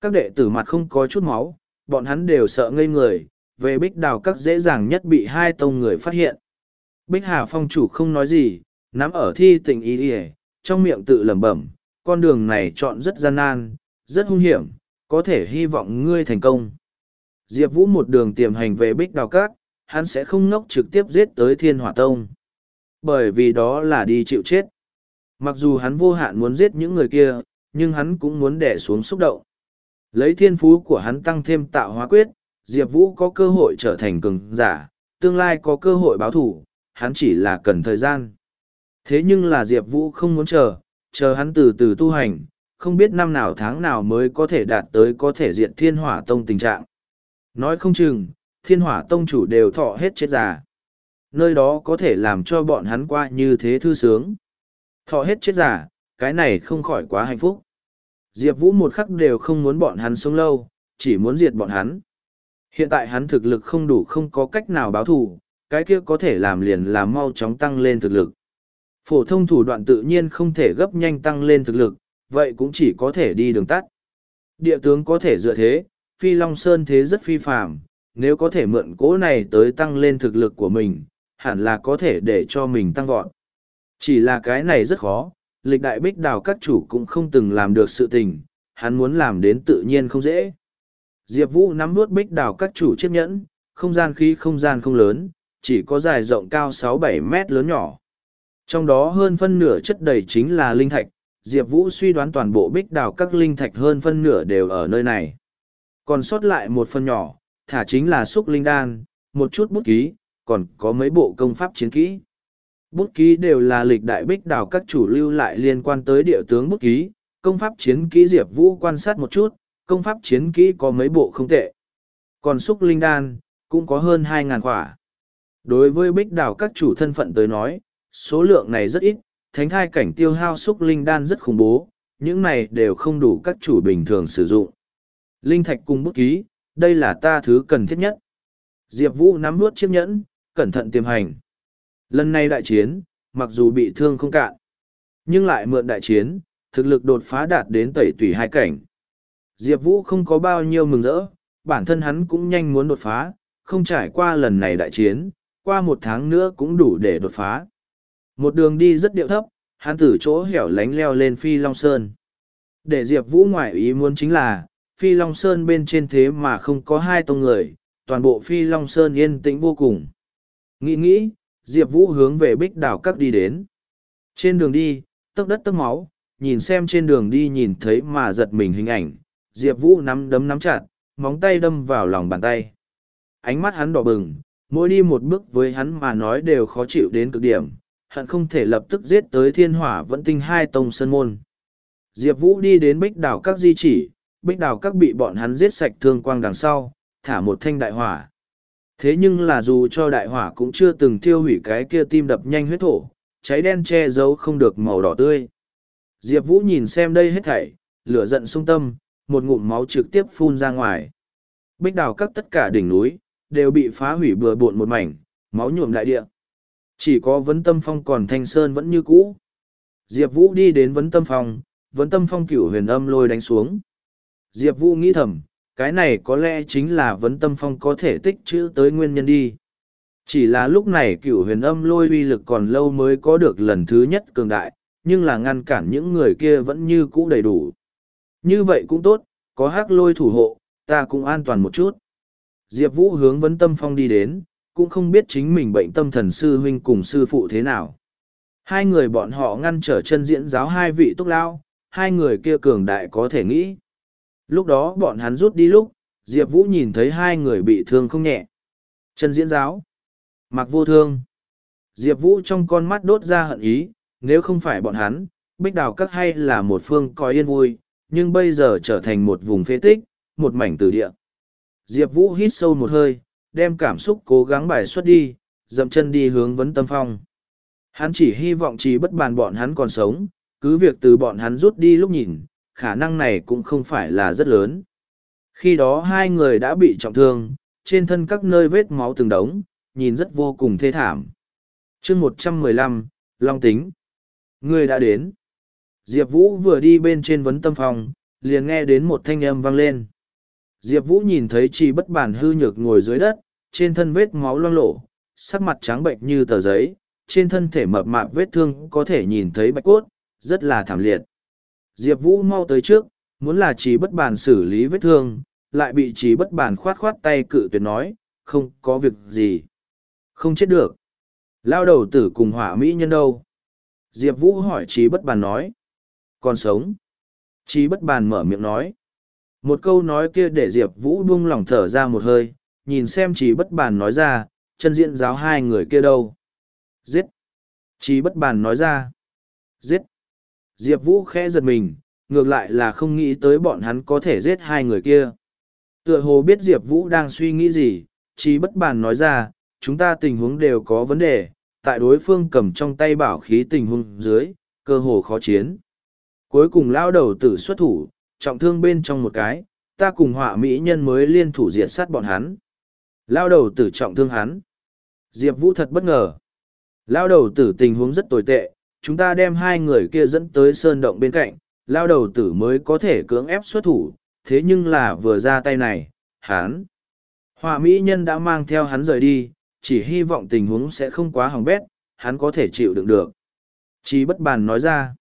Các đệ tử mặt không có chút máu, bọn hắn đều sợ ngây người, về Bích Đào Các dễ dàng nhất bị hai tông người phát hiện. Bích Hà Phong chủ không nói gì, nắm ở thi tình ý ỉa trong miệng tự lẩm bẩm con đường này chọn rất gian nan rất hung hiểm có thể hy vọng ngươi thành công diệp vũ một đường tiềm hành về bích đào cát hắn sẽ không ngốc trực tiếp giết tới thiên hỏa tông bởi vì đó là đi chịu chết mặc dù hắn vô hạn muốn giết những người kia nhưng hắn cũng muốn đẻ xuống xúc động lấy thiên phú của hắn tăng thêm tạo hóa quyết diệp vũ có cơ hội trở thành cường giả tương lai có cơ hội báo thủ hắn chỉ là cần thời gian Thế nhưng là Diệp Vũ không muốn chờ, chờ hắn từ từ tu hành, không biết năm nào tháng nào mới có thể đạt tới có thể diện thiên hỏa tông tình trạng. Nói không chừng, thiên hỏa tông chủ đều thọ hết chết già. Nơi đó có thể làm cho bọn hắn qua như thế thư sướng. Thọ hết chết giả, cái này không khỏi quá hạnh phúc. Diệp Vũ một khắc đều không muốn bọn hắn sống lâu, chỉ muốn diệt bọn hắn. Hiện tại hắn thực lực không đủ không có cách nào báo thù, cái kia có thể làm liền là mau chóng tăng lên thực lực. Phổ thông thủ đoạn tự nhiên không thể gấp nhanh tăng lên thực lực, vậy cũng chỉ có thể đi đường tắt. Địa tướng có thể dựa thế, phi long sơn thế rất phi phạm, nếu có thể mượn cố này tới tăng lên thực lực của mình, hẳn là có thể để cho mình tăng vọt. Chỉ là cái này rất khó, lịch đại bích đào các chủ cũng không từng làm được sự tình, hắn muốn làm đến tự nhiên không dễ. Diệp Vũ nắm nuốt bích đào các chủ chiếc nhẫn, không gian khí không gian không lớn, chỉ có dài rộng cao sáu bảy mét lớn nhỏ. Trong đó hơn phân nửa chất đầy chính là linh thạch, Diệp Vũ suy đoán toàn bộ bích đào các linh thạch hơn phân nửa đều ở nơi này. Còn sót lại một phần nhỏ, thả chính là xúc linh đan, một chút bút ký, còn có mấy bộ công pháp chiến kỹ. Bút ký đều là lịch đại bích đào các chủ lưu lại liên quan tới địa tướng bút ký, công pháp chiến kỹ Diệp Vũ quan sát một chút, công pháp chiến kỹ có mấy bộ không tệ. Còn xúc linh đan, cũng có hơn hai ngàn quả. Đối với bích đào các chủ thân phận tới nói, số lượng này rất ít, thánh thai cảnh tiêu hao xúc linh đan rất khủng bố, những này đều không đủ các chủ bình thường sử dụng. Linh thạch cùng bút ký, đây là ta thứ cần thiết nhất. Diệp Vũ nắm nuốt chiếc nhẫn, cẩn thận tiềm hành. Lần này đại chiến, mặc dù bị thương không cạn, nhưng lại mượn đại chiến, thực lực đột phá đạt đến tẩy tủy hai cảnh. Diệp Vũ không có bao nhiêu mừng rỡ, bản thân hắn cũng nhanh muốn đột phá, không trải qua lần này đại chiến, qua một tháng nữa cũng đủ để đột phá. Một đường đi rất điệu thấp, hắn từ chỗ hẻo lánh leo lên Phi Long Sơn. Để Diệp Vũ ngoại ý muốn chính là, Phi Long Sơn bên trên thế mà không có hai tông người, toàn bộ Phi Long Sơn yên tĩnh vô cùng. Nghĩ nghĩ, Diệp Vũ hướng về bích đảo các đi đến. Trên đường đi, tấc đất tấc máu, nhìn xem trên đường đi nhìn thấy mà giật mình hình ảnh, Diệp Vũ nắm đấm nắm chặt, móng tay đâm vào lòng bàn tay. Ánh mắt hắn đỏ bừng, mỗi đi một bước với hắn mà nói đều khó chịu đến cực điểm, hận không thể lập tức giết tới thiên hỏa vẫn tinh hai tông sơn môn. Diệp Vũ đi đến bích đảo các di chỉ, bích đảo các bị bọn hắn giết sạch thương quang đằng sau, thả một thanh đại hỏa. Thế nhưng là dù cho đại hỏa cũng chưa từng thiêu hủy cái kia tim đập nhanh huyết thổ, cháy đen che giấu không được màu đỏ tươi. Diệp Vũ nhìn xem đây hết thảy, lửa giận sung tâm, một ngụm máu trực tiếp phun ra ngoài. Bích đào các tất cả đỉnh núi, đều bị phá hủy bừa bộn một mảnh, máu nhuộm đại địa. Chỉ có vấn tâm phong còn thanh sơn vẫn như cũ. Diệp Vũ đi đến vấn tâm phong, vấn tâm phong cửu huyền âm lôi đánh xuống. Diệp Vũ nghĩ thầm, cái này có lẽ chính là vấn tâm phong có thể tích chữ tới nguyên nhân đi. Chỉ là lúc này cửu huyền âm lôi uy lực còn lâu mới có được lần thứ nhất cường đại, nhưng là ngăn cản những người kia vẫn như cũ đầy đủ. Như vậy cũng tốt, có hắc lôi thủ hộ, ta cũng an toàn một chút. Diệp Vũ hướng vấn tâm phong đi đến, cũng không biết chính mình bệnh tâm thần sư huynh cùng sư phụ thế nào. Hai người bọn họ ngăn trở chân diễn giáo hai vị túc lao, hai người kia cường đại có thể nghĩ. Lúc đó bọn hắn rút đi lúc, Diệp Vũ nhìn thấy hai người bị thương không nhẹ. Trần diễn giáo. Mặc vô thương. Diệp Vũ trong con mắt đốt ra hận ý, nếu không phải bọn hắn, bích đào các hay là một phương coi yên vui, nhưng bây giờ trở thành một vùng phế tích, một mảnh tử địa. Diệp Vũ hít sâu một hơi, đem cảm xúc cố gắng bài xuất đi, dậm chân đi hướng vấn tâm phong. Hắn chỉ hy vọng chỉ bất bàn bọn hắn còn sống, cứ việc từ bọn hắn rút đi lúc nhìn, khả năng này cũng không phải là rất lớn. Khi đó hai người đã bị trọng thương, trên thân các nơi vết máu từng đống, nhìn rất vô cùng thê thảm. chương một trăm mười lăm Long Tính. Người đã đến. Diệp Vũ vừa đi bên trên vấn tâm phòng, liền nghe đến một thanh âm vang lên. Diệp Vũ nhìn thấy chỉ bất bản hư nhược ngồi dưới đất, trên thân vết máu loang lổ, sắc mặt trắng bệnh như tờ giấy, trên thân thể mập mạp vết thương có thể nhìn thấy bạch cốt, rất là thảm liệt. Diệp Vũ mau tới trước, muốn là chỉ bất bản xử lý vết thương, lại bị chỉ bất bản khoát khoát tay cự tuyệt nói, không có việc gì. Không chết được. Lao đầu tử cùng hỏa mỹ nhân đâu? Diệp Vũ hỏi chỉ bất bàn nói. Còn sống. Chỉ bất bàn mở miệng nói. Một câu nói kia để Diệp Vũ buông lòng thở ra một hơi, nhìn xem chỉ bất bàn nói ra, chân diện giáo hai người kia đâu. Giết. Chỉ bất bàn nói ra. Giết. Diệp Vũ khẽ giật mình, ngược lại là không nghĩ tới bọn hắn có thể giết hai người kia. Tựa hồ biết Diệp Vũ đang suy nghĩ gì, trí bất bàn nói ra, chúng ta tình huống đều có vấn đề, tại đối phương cầm trong tay bảo khí tình huống dưới, cơ hồ khó chiến. Cuối cùng lao đầu tử xuất thủ, trọng thương bên trong một cái, ta cùng họa mỹ nhân mới liên thủ diệt sát bọn hắn. Lao đầu tử trọng thương hắn. Diệp Vũ thật bất ngờ. Lao đầu tử tình huống rất tồi tệ, chúng ta đem hai người kia dẫn tới sơn động bên cạnh, lao đầu tử mới có thể cưỡng ép xuất thủ, thế nhưng là vừa ra tay này, hắn. Họa mỹ nhân đã mang theo hắn rời đi, chỉ hy vọng tình huống sẽ không quá hỏng bét, hắn có thể chịu đựng được. Chí bất bàn nói ra.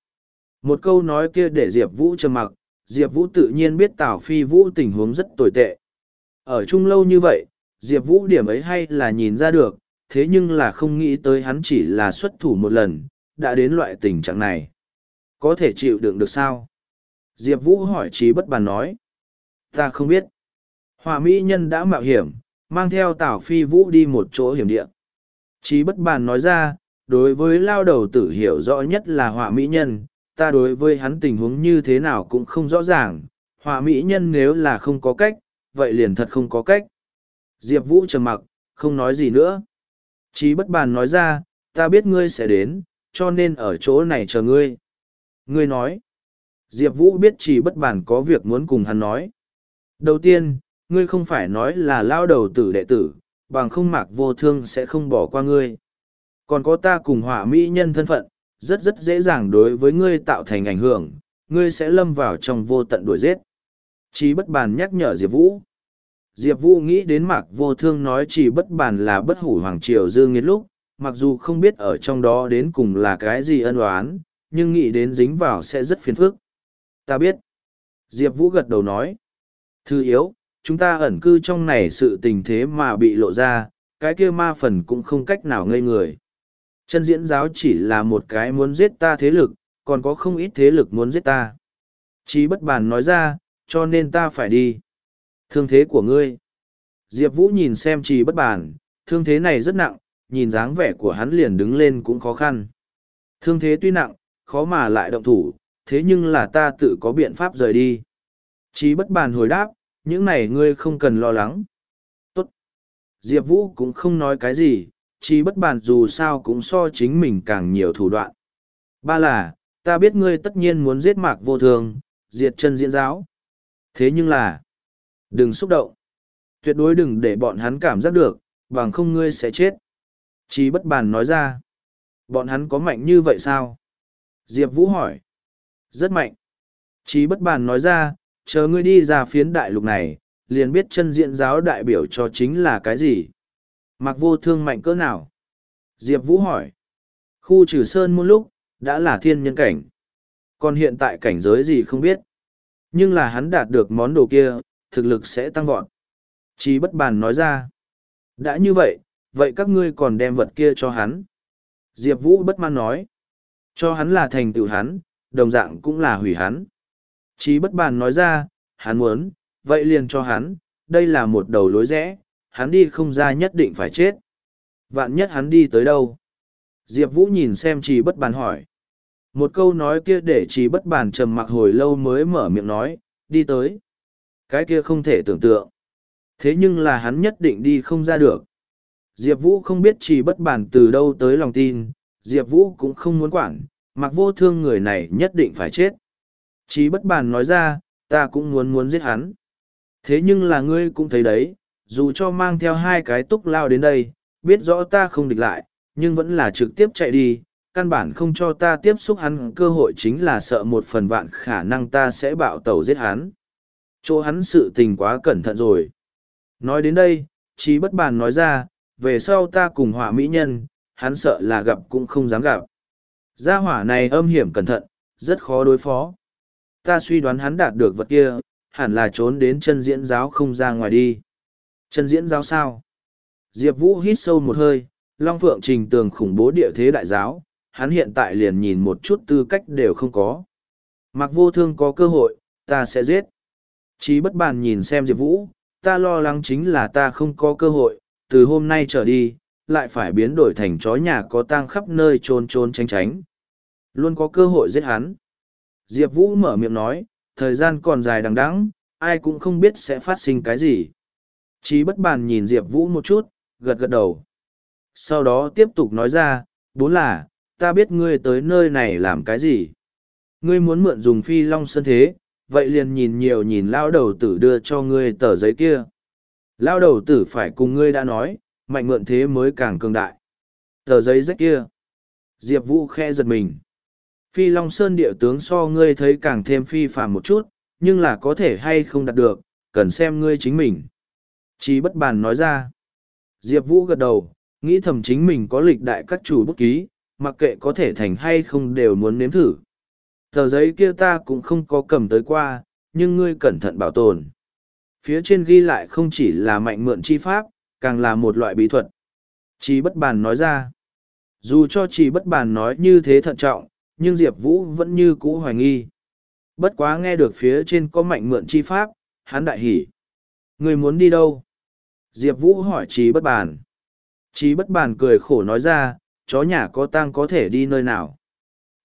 Một câu nói kia để Diệp Vũ trầm mặc, Diệp Vũ tự nhiên biết Tào Phi Vũ tình huống rất tồi tệ. Ở chung lâu như vậy, Diệp Vũ điểm ấy hay là nhìn ra được, thế nhưng là không nghĩ tới hắn chỉ là xuất thủ một lần, đã đến loại tình trạng này. Có thể chịu đựng được sao? Diệp Vũ hỏi trí bất bàn nói. Ta không biết. Hòa Mỹ nhân đã mạo hiểm, mang theo Tảo Phi Vũ đi một chỗ hiểm địa. Trí bất bàn nói ra, đối với lao đầu tử hiểu rõ nhất là họa mỹ nhân, ta đối với hắn tình huống như thế nào cũng không rõ ràng, họa mỹ nhân nếu là không có cách, vậy liền thật không có cách. Diệp Vũ trầm mặc, không nói gì nữa. Chí bất bàn nói ra, ta biết ngươi sẽ đến, cho nên ở chỗ này chờ ngươi. Ngươi nói. Diệp Vũ biết chỉ bất bản có việc muốn cùng hắn nói. Đầu tiên, ngươi không phải nói là lao đầu tử đệ tử, bằng không mạc vô thương sẽ không bỏ qua ngươi. Còn có ta cùng hỏa mỹ nhân thân phận, rất rất dễ dàng đối với ngươi tạo thành ảnh hưởng, ngươi sẽ lâm vào trong vô tận đuổi giết. Chí bất bàn nhắc nhở Diệp Vũ. Diệp Vũ nghĩ đến mạc vô thương nói chỉ bất bàn là bất hủ hoàng triều dương nghiệt lúc, mặc dù không biết ở trong đó đến cùng là cái gì ân oán, nhưng nghĩ đến dính vào sẽ rất phiền phức. Ta biết. Diệp Vũ gật đầu nói. Thư yếu, chúng ta ẩn cư trong này sự tình thế mà bị lộ ra, cái kia ma phần cũng không cách nào ngây người. Chân diễn giáo chỉ là một cái muốn giết ta thế lực, còn có không ít thế lực muốn giết ta. Chí bất bàn nói ra, cho nên ta phải đi. Thương thế của ngươi. Diệp Vũ nhìn xem trì bất bàn, thương thế này rất nặng, nhìn dáng vẻ của hắn liền đứng lên cũng khó khăn. Thương thế tuy nặng, khó mà lại động thủ, thế nhưng là ta tự có biện pháp rời đi. Chí bất bàn hồi đáp, những này ngươi không cần lo lắng. Tốt. Diệp Vũ cũng không nói cái gì, chí bất bàn dù sao cũng so chính mình càng nhiều thủ đoạn. Ba là, ta biết ngươi tất nhiên muốn giết mạc vô thường, diệt chân diễn giáo. Thế nhưng là, đừng xúc động. Tuyệt đối đừng để bọn hắn cảm giác được, bằng không ngươi sẽ chết. Chí bất bàn nói ra. Bọn hắn có mạnh như vậy sao? Diệp Vũ hỏi. Rất mạnh. Chí bất bàn nói ra, chờ ngươi đi ra phiến đại lục này, liền biết chân diện giáo đại biểu cho chính là cái gì. Mặc vô thương mạnh cỡ nào? Diệp Vũ hỏi. Khu trừ sơn một lúc, đã là thiên nhân cảnh. Còn hiện tại cảnh giới gì không biết. Nhưng là hắn đạt được món đồ kia, thực lực sẽ tăng vọt. Chí bất bàn nói ra. Đã như vậy, vậy các ngươi còn đem vật kia cho hắn. Diệp Vũ bất mãn nói. Cho hắn là thành tựu hắn, đồng dạng cũng là hủy hắn. Chí bất bàn nói ra, hắn muốn, vậy liền cho hắn, đây là một đầu lối rẽ, hắn đi không ra nhất định phải chết. Vạn nhất hắn đi tới đâu? Diệp Vũ nhìn xem trì bất bàn hỏi. Một câu nói kia để trì bất bàn trầm mặc hồi lâu mới mở miệng nói, đi tới. Cái kia không thể tưởng tượng. Thế nhưng là hắn nhất định đi không ra được. Diệp Vũ không biết trì bất bản từ đâu tới lòng tin, Diệp Vũ cũng không muốn quản, mặc vô thương người này nhất định phải chết. Chỉ bất bản nói ra, ta cũng muốn muốn giết hắn. Thế nhưng là ngươi cũng thấy đấy, dù cho mang theo hai cái túc lao đến đây, biết rõ ta không địch lại, nhưng vẫn là trực tiếp chạy đi, căn bản không cho ta tiếp xúc hắn cơ hội chính là sợ một phần vạn khả năng ta sẽ bạo tẩu giết hắn. Chỗ hắn sự tình quá cẩn thận rồi. Nói đến đây, Chí bất bàn nói ra, về sau ta cùng hỏa mỹ nhân, hắn sợ là gặp cũng không dám gặp. Gia hỏa này âm hiểm cẩn thận, rất khó đối phó. Ta suy đoán hắn đạt được vật kia, hẳn là trốn đến chân diễn giáo không ra ngoài đi. Chân diễn giáo sao? Diệp Vũ hít sâu một hơi, Long Phượng trình tường khủng bố địa thế đại giáo, hắn hiện tại liền nhìn một chút tư cách đều không có. Mặc vô thương có cơ hội, ta sẽ giết. Chí bất bàn nhìn xem Diệp Vũ, ta lo lắng chính là ta không có cơ hội, từ hôm nay trở đi, lại phải biến đổi thành chó nhà có tang khắp nơi trôn trôn tránh tránh. Luôn có cơ hội giết hắn. Diệp Vũ mở miệng nói, thời gian còn dài đằng đẵng, ai cũng không biết sẽ phát sinh cái gì. Chí bất bàn nhìn Diệp Vũ một chút, gật gật đầu. Sau đó tiếp tục nói ra, bốn là, ta biết ngươi tới nơi này làm cái gì. Ngươi muốn mượn dùng phi long sân thế, vậy liền nhìn nhiều nhìn lao đầu tử đưa cho ngươi tờ giấy kia. Lao đầu tử phải cùng ngươi đã nói, mạnh mượn thế mới càng cường đại. Tờ giấy rách kia. Diệp Vũ khe giật mình. Phi Long Sơn địa tướng so ngươi thấy càng thêm phi phàm một chút, nhưng là có thể hay không đạt được, cần xem ngươi chính mình. Chí bất bàn nói ra. Diệp Vũ gật đầu, nghĩ thầm chính mình có lịch đại các chủ bút ký, mặc kệ có thể thành hay không đều muốn nếm thử. Tờ giấy kia ta cũng không có cầm tới qua, nhưng ngươi cẩn thận bảo tồn. Phía trên ghi lại không chỉ là mạnh mượn chi pháp, càng là một loại bí thuật. Chí bất bàn nói ra. Dù cho chỉ bất bàn nói như thế thận trọng, nhưng Diệp Vũ vẫn như cũ hoài nghi. Bất quá nghe được phía trên có mạnh mượn chi pháp, hắn đại hỉ. Người muốn đi đâu? Diệp Vũ hỏi chí bất bàn. Chí bất bàn cười khổ nói ra, chó nhà có tang có thể đi nơi nào?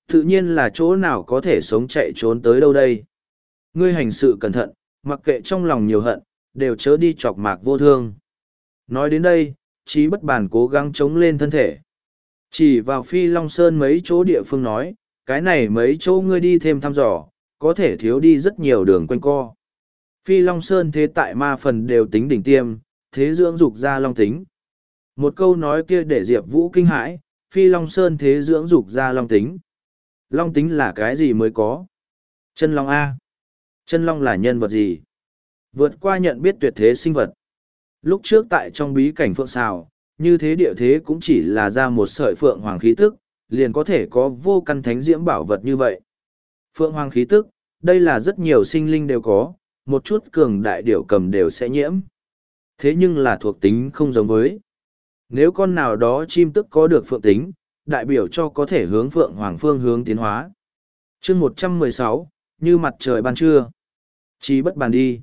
Tự nhiên là chỗ nào có thể sống chạy trốn tới đâu đây? Ngươi hành sự cẩn thận, mặc kệ trong lòng nhiều hận, đều chớ đi chọc mạc vô thương. Nói đến đây, trí bất bản cố gắng chống lên thân thể. Chỉ vào phi Long Sơn mấy chỗ địa phương nói, cái này mấy chỗ ngươi đi thêm thăm dò, có thể thiếu đi rất nhiều đường quanh co. Phi Long Sơn thế tại ma phần đều tính đỉnh tiêm, thế dưỡng dục ra Long tính. Một câu nói kia để Diệp Vũ kinh hãi, Phi Long Sơn thế dưỡng dục ra Long tính. Long tính là cái gì mới có? Chân Long A. Chân Long là nhân vật gì? Vượt qua nhận biết tuyệt thế sinh vật. Lúc trước tại trong bí cảnh phượng xào, như thế địa thế cũng chỉ là ra một sợi phượng hoàng khí tức, liền có thể có vô căn thánh diễm bảo vật như vậy. Phượng hoàng khí tức, đây là rất nhiều sinh linh đều có, một chút cường đại điểu cầm đều sẽ nhiễm. Thế nhưng là thuộc tính không giống với. Nếu con nào đó chim tức có được phượng tính, đại biểu cho có thể hướng phượng hoàng phương hướng tiến hóa. chương một trăm mười sáu như mặt trời ban trưa. Chí bất bàn đi.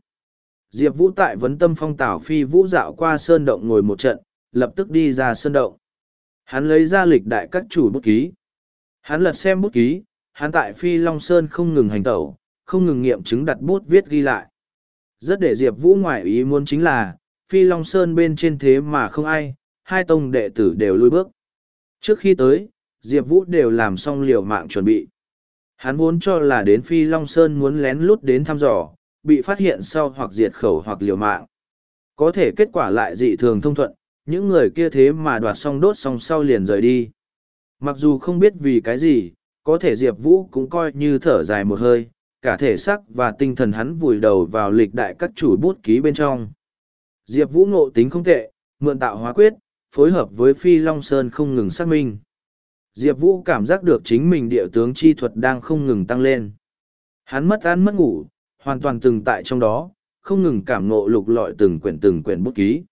Diệp Vũ tại vấn tâm phong tảo phi vũ dạo qua sơn động ngồi một trận, lập tức đi ra sơn động. Hắn lấy ra lịch đại các chủ bút ký. Hắn lật xem bút ký, hắn tại phi long sơn không ngừng hành tẩu, không ngừng nghiệm chứng đặt bút viết ghi lại. Rất để Diệp Vũ ngoại ý muốn chính là, Phi Long Sơn bên trên thế mà không ai, hai tông đệ tử đều lui bước. Trước khi tới, Diệp Vũ đều làm xong liều mạng chuẩn bị. Hắn vốn cho là đến Phi Long Sơn muốn lén lút đến thăm dò, bị phát hiện sau hoặc diệt khẩu hoặc liều mạng. Có thể kết quả lại dị thường thông thuận, những người kia thế mà đoạt xong đốt xong sau liền rời đi. Mặc dù không biết vì cái gì, có thể Diệp Vũ cũng coi như thở dài một hơi, cả thể xác và tinh thần hắn vùi đầu vào lịch đại các chủ bút ký bên trong. Diệp Vũ ngộ tính không tệ, mượn tạo hóa quyết, phối hợp với Phi Long Sơn không ngừng xác minh. Diệp Vũ cảm giác được chính mình địa tướng chi thuật đang không ngừng tăng lên. Hắn mất ăn mất ngủ, hoàn toàn từng tại trong đó, không ngừng cảm ngộ lục lọi từng quyển từng quyển bút ký.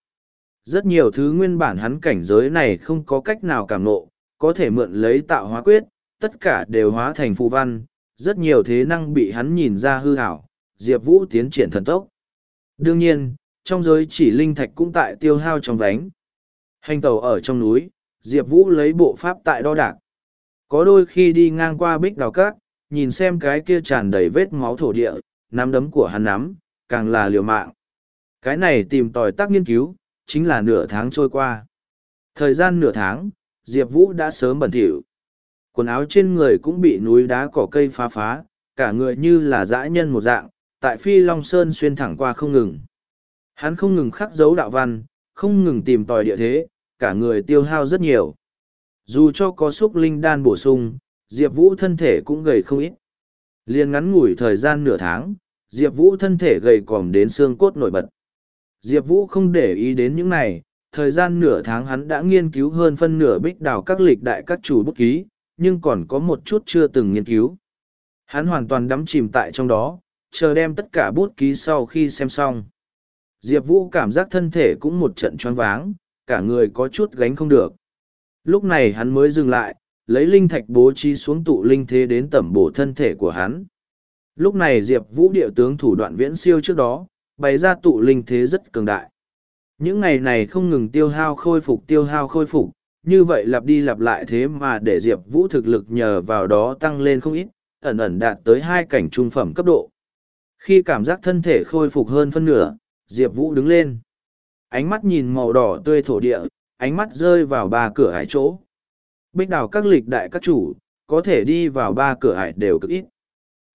Rất nhiều thứ nguyên bản hắn cảnh giới này không có cách nào cảm ngộ, có thể mượn lấy tạo hóa quyết, tất cả đều hóa thành phù văn, rất nhiều thế năng bị hắn nhìn ra hư hảo, Diệp Vũ tiến triển thần tốc. Đương nhiên, trong giới chỉ linh thạch cũng tại tiêu hao trong vánh. Hành tàu ở trong núi, Diệp Vũ lấy bộ pháp tại đo đạc. Có đôi khi đi ngang qua bích đào cát, nhìn xem cái kia tràn đầy vết máu thổ địa, nắm đấm của hắn nắm, càng là liều mạng. Cái này tìm tòi tác nghiên cứu, chính là nửa tháng trôi qua. Thời gian nửa tháng, Diệp Vũ đã sớm bẩn thỉu. Quần áo trên người cũng bị núi đá cỏ cây phá phá, cả người như là dã nhân một dạng, tại Phi Long Sơn xuyên thẳng qua không ngừng. Hắn không ngừng khắc dấu đạo văn, không ngừng tìm tòi địa thế, cả người tiêu hao rất nhiều. Dù cho có xúc linh đan bổ sung, Diệp Vũ thân thể cũng gầy không ít. Liên ngắn ngủi thời gian nửa tháng, Diệp Vũ thân thể gầy còm đến xương cốt nổi bật. Diệp Vũ không để ý đến những này, thời gian nửa tháng hắn đã nghiên cứu hơn phân nửa bích đào các lịch đại các chủ bút ký, nhưng còn có một chút chưa từng nghiên cứu. Hắn hoàn toàn đắm chìm tại trong đó, chờ đem tất cả bút ký sau khi xem xong. Diệp Vũ cảm giác thân thể cũng một trận choáng váng, cả người có chút gánh không được. Lúc này hắn mới dừng lại, lấy linh thạch bố trí xuống tụ linh thế đến tẩm bổ thân thể của hắn. Lúc này Diệp Vũ điệu tướng thủ đoạn viễn siêu trước đó, bày ra tụ linh thế rất cường đại. Những ngày này không ngừng tiêu hao khôi phục tiêu hao khôi phục, như vậy lặp đi lặp lại thế mà để Diệp Vũ thực lực nhờ vào đó tăng lên không ít, ẩn ẩn đạt tới hai cảnh trung phẩm cấp độ. Khi cảm giác thân thể khôi phục hơn phân nửa, Diệp Vũ đứng lên. Ánh mắt nhìn màu đỏ tươi thổ địa, ánh mắt rơi vào ba cửa hải chỗ. Bích đào các lịch đại các chủ, có thể đi vào ba cửa hải đều cực ít.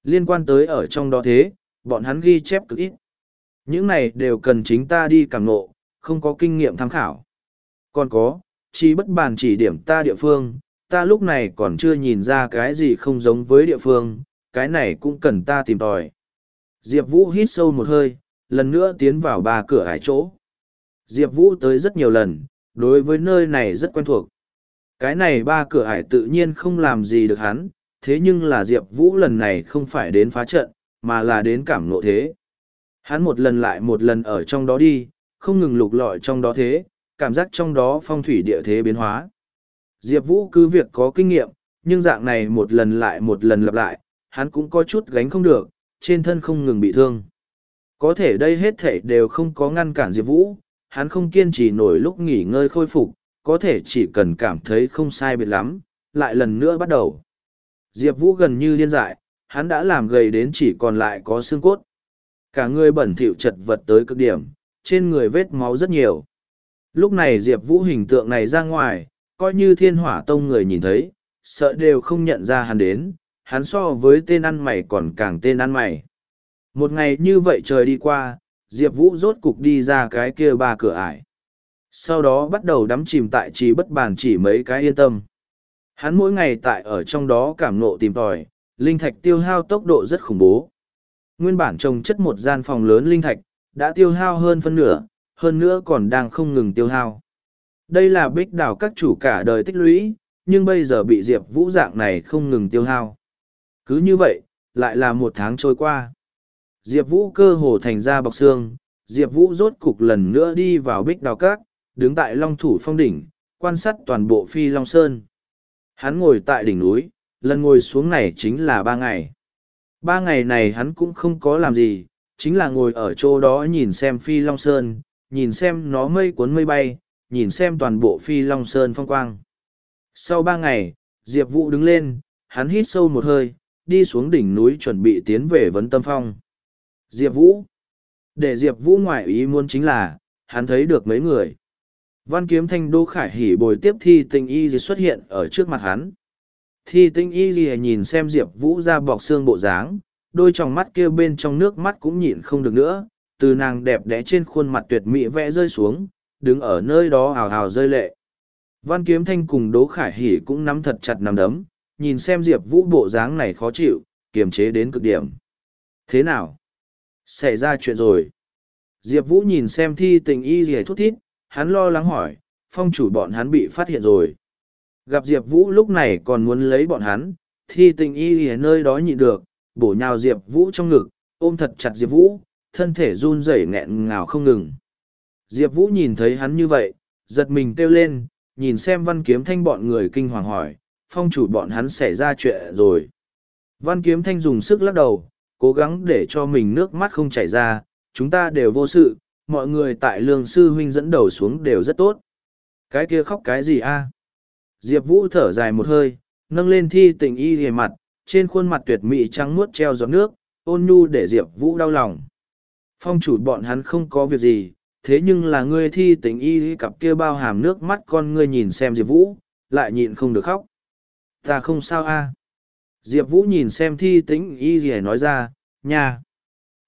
Liên quan tới ở trong đó thế, bọn hắn ghi chép cực ít. Những này đều cần chính ta đi càng nộ, không có kinh nghiệm tham khảo. Còn có, chi bất bàn chỉ điểm ta địa phương, ta lúc này còn chưa nhìn ra cái gì không giống với địa phương, cái này cũng cần ta tìm tòi. Diệp Vũ hít sâu một hơi, lần nữa tiến vào ba cửa hải chỗ. Diệp Vũ tới rất nhiều lần, đối với nơi này rất quen thuộc. Cái này ba cửa hải tự nhiên không làm gì được hắn, thế nhưng là Diệp Vũ lần này không phải đến phá trận, mà là đến cảm nộ thế. Hắn một lần lại một lần ở trong đó đi, không ngừng lục lọi trong đó thế, cảm giác trong đó phong thủy địa thế biến hóa. Diệp Vũ cứ việc có kinh nghiệm, nhưng dạng này một lần lại một lần lặp lại, hắn cũng có chút gánh không được, trên thân không ngừng bị thương. Có thể đây hết thể đều không có ngăn cản Diệp Vũ, hắn không kiên trì nổi lúc nghỉ ngơi khôi phục, có thể chỉ cần cảm thấy không sai biệt lắm, lại lần nữa bắt đầu. Diệp Vũ gần như điên dại, hắn đã làm gầy đến chỉ còn lại có xương cốt. Cả người bẩn thỉu chật vật tới cực điểm, trên người vết máu rất nhiều. Lúc này Diệp Vũ hình tượng này ra ngoài, coi như thiên hỏa tông người nhìn thấy, sợ đều không nhận ra hắn đến, hắn so với tên ăn mày còn càng tên ăn mày. Một ngày như vậy trời đi qua, Diệp Vũ rốt cục đi ra cái kia ba cửa ải. Sau đó bắt đầu đắm chìm tại trí bất bàn chỉ mấy cái yên tâm. Hắn mỗi ngày tại ở trong đó cảm nộ tìm tòi, linh thạch tiêu hao tốc độ rất khủng bố. Nguyên bản trồng chất một gian phòng lớn linh thạch, đã tiêu hao hơn phân nửa, hơn nữa còn đang không ngừng tiêu hao. Đây là bích đảo các chủ cả đời tích lũy, nhưng bây giờ bị Diệp Vũ dạng này không ngừng tiêu hao. Cứ như vậy, lại là một tháng trôi qua. Diệp Vũ cơ hồ thành ra bọc xương, Diệp Vũ rốt cục lần nữa đi vào bích đào các, đứng tại Long Thủ Phong đỉnh, quan sát toàn bộ Phi Long Sơn. Hắn ngồi tại đỉnh núi, lần ngồi xuống này chính là ba ngày. Ba ngày này hắn cũng không có làm gì, chính là ngồi ở chỗ đó nhìn xem Phi Long Sơn, nhìn xem nó mây cuốn mây bay, nhìn xem toàn bộ Phi Long Sơn phong quang. Sau ba ngày, Diệp Vũ đứng lên, hắn hít sâu một hơi, đi xuống đỉnh núi chuẩn bị tiến về Vấn Tâm Phong. Diệp Vũ Để Diệp Vũ ngoại ý muốn chính là, hắn thấy được mấy người. Văn kiếm thanh đô khải hỉ bồi tiếp thi Tinh y gì xuất hiện ở trước mặt hắn. Thi tinh y gì nhìn xem Diệp Vũ ra bọc xương bộ dáng, đôi tròng mắt kia bên trong nước mắt cũng nhịn không được nữa, từ nàng đẹp đẽ trên khuôn mặt tuyệt mỹ vẽ rơi xuống, đứng ở nơi đó hào hào rơi lệ. Văn kiếm thanh cùng Đỗ Khải Hỷ cũng nắm thật chặt nắm đấm, nhìn xem Diệp Vũ bộ dáng này khó chịu, kiềm chế đến cực điểm. Thế nào? Xảy ra chuyện rồi. Diệp Vũ nhìn xem thi tình y gì thút thít, hắn lo lắng hỏi, phong chủ bọn hắn bị phát hiện rồi. Gặp Diệp Vũ lúc này còn muốn lấy bọn hắn, thi tình y gì nơi đó nhịn được, bổ nhào Diệp Vũ trong ngực, ôm thật chặt Diệp Vũ, thân thể run rẩy nghẹn ngào không ngừng. Diệp Vũ nhìn thấy hắn như vậy, giật mình kêu lên, nhìn xem văn kiếm thanh bọn người kinh hoàng hỏi, phong chủ bọn hắn xảy ra chuyện rồi. Văn kiếm thanh dùng sức lắc đầu, cố gắng để cho mình nước mắt không chảy ra, chúng ta đều vô sự, mọi người tại lương sư huynh dẫn đầu xuống đều rất tốt. Cái kia khóc cái gì a? Diệp Vũ thở dài một hơi, nâng lên thi tình y hề mặt, trên khuôn mặt tuyệt mỹ trắng muốt treo giọt nước, ôn nhu để Diệp Vũ đau lòng. Phong chủ bọn hắn không có việc gì, thế nhưng là ngươi thi tình y cặp kia bao hàm nước mắt con ngươi nhìn xem Diệp Vũ, lại nhịn không được khóc. Ta không sao a Diệp Vũ nhìn xem thi tĩnh y gì nói ra, nha.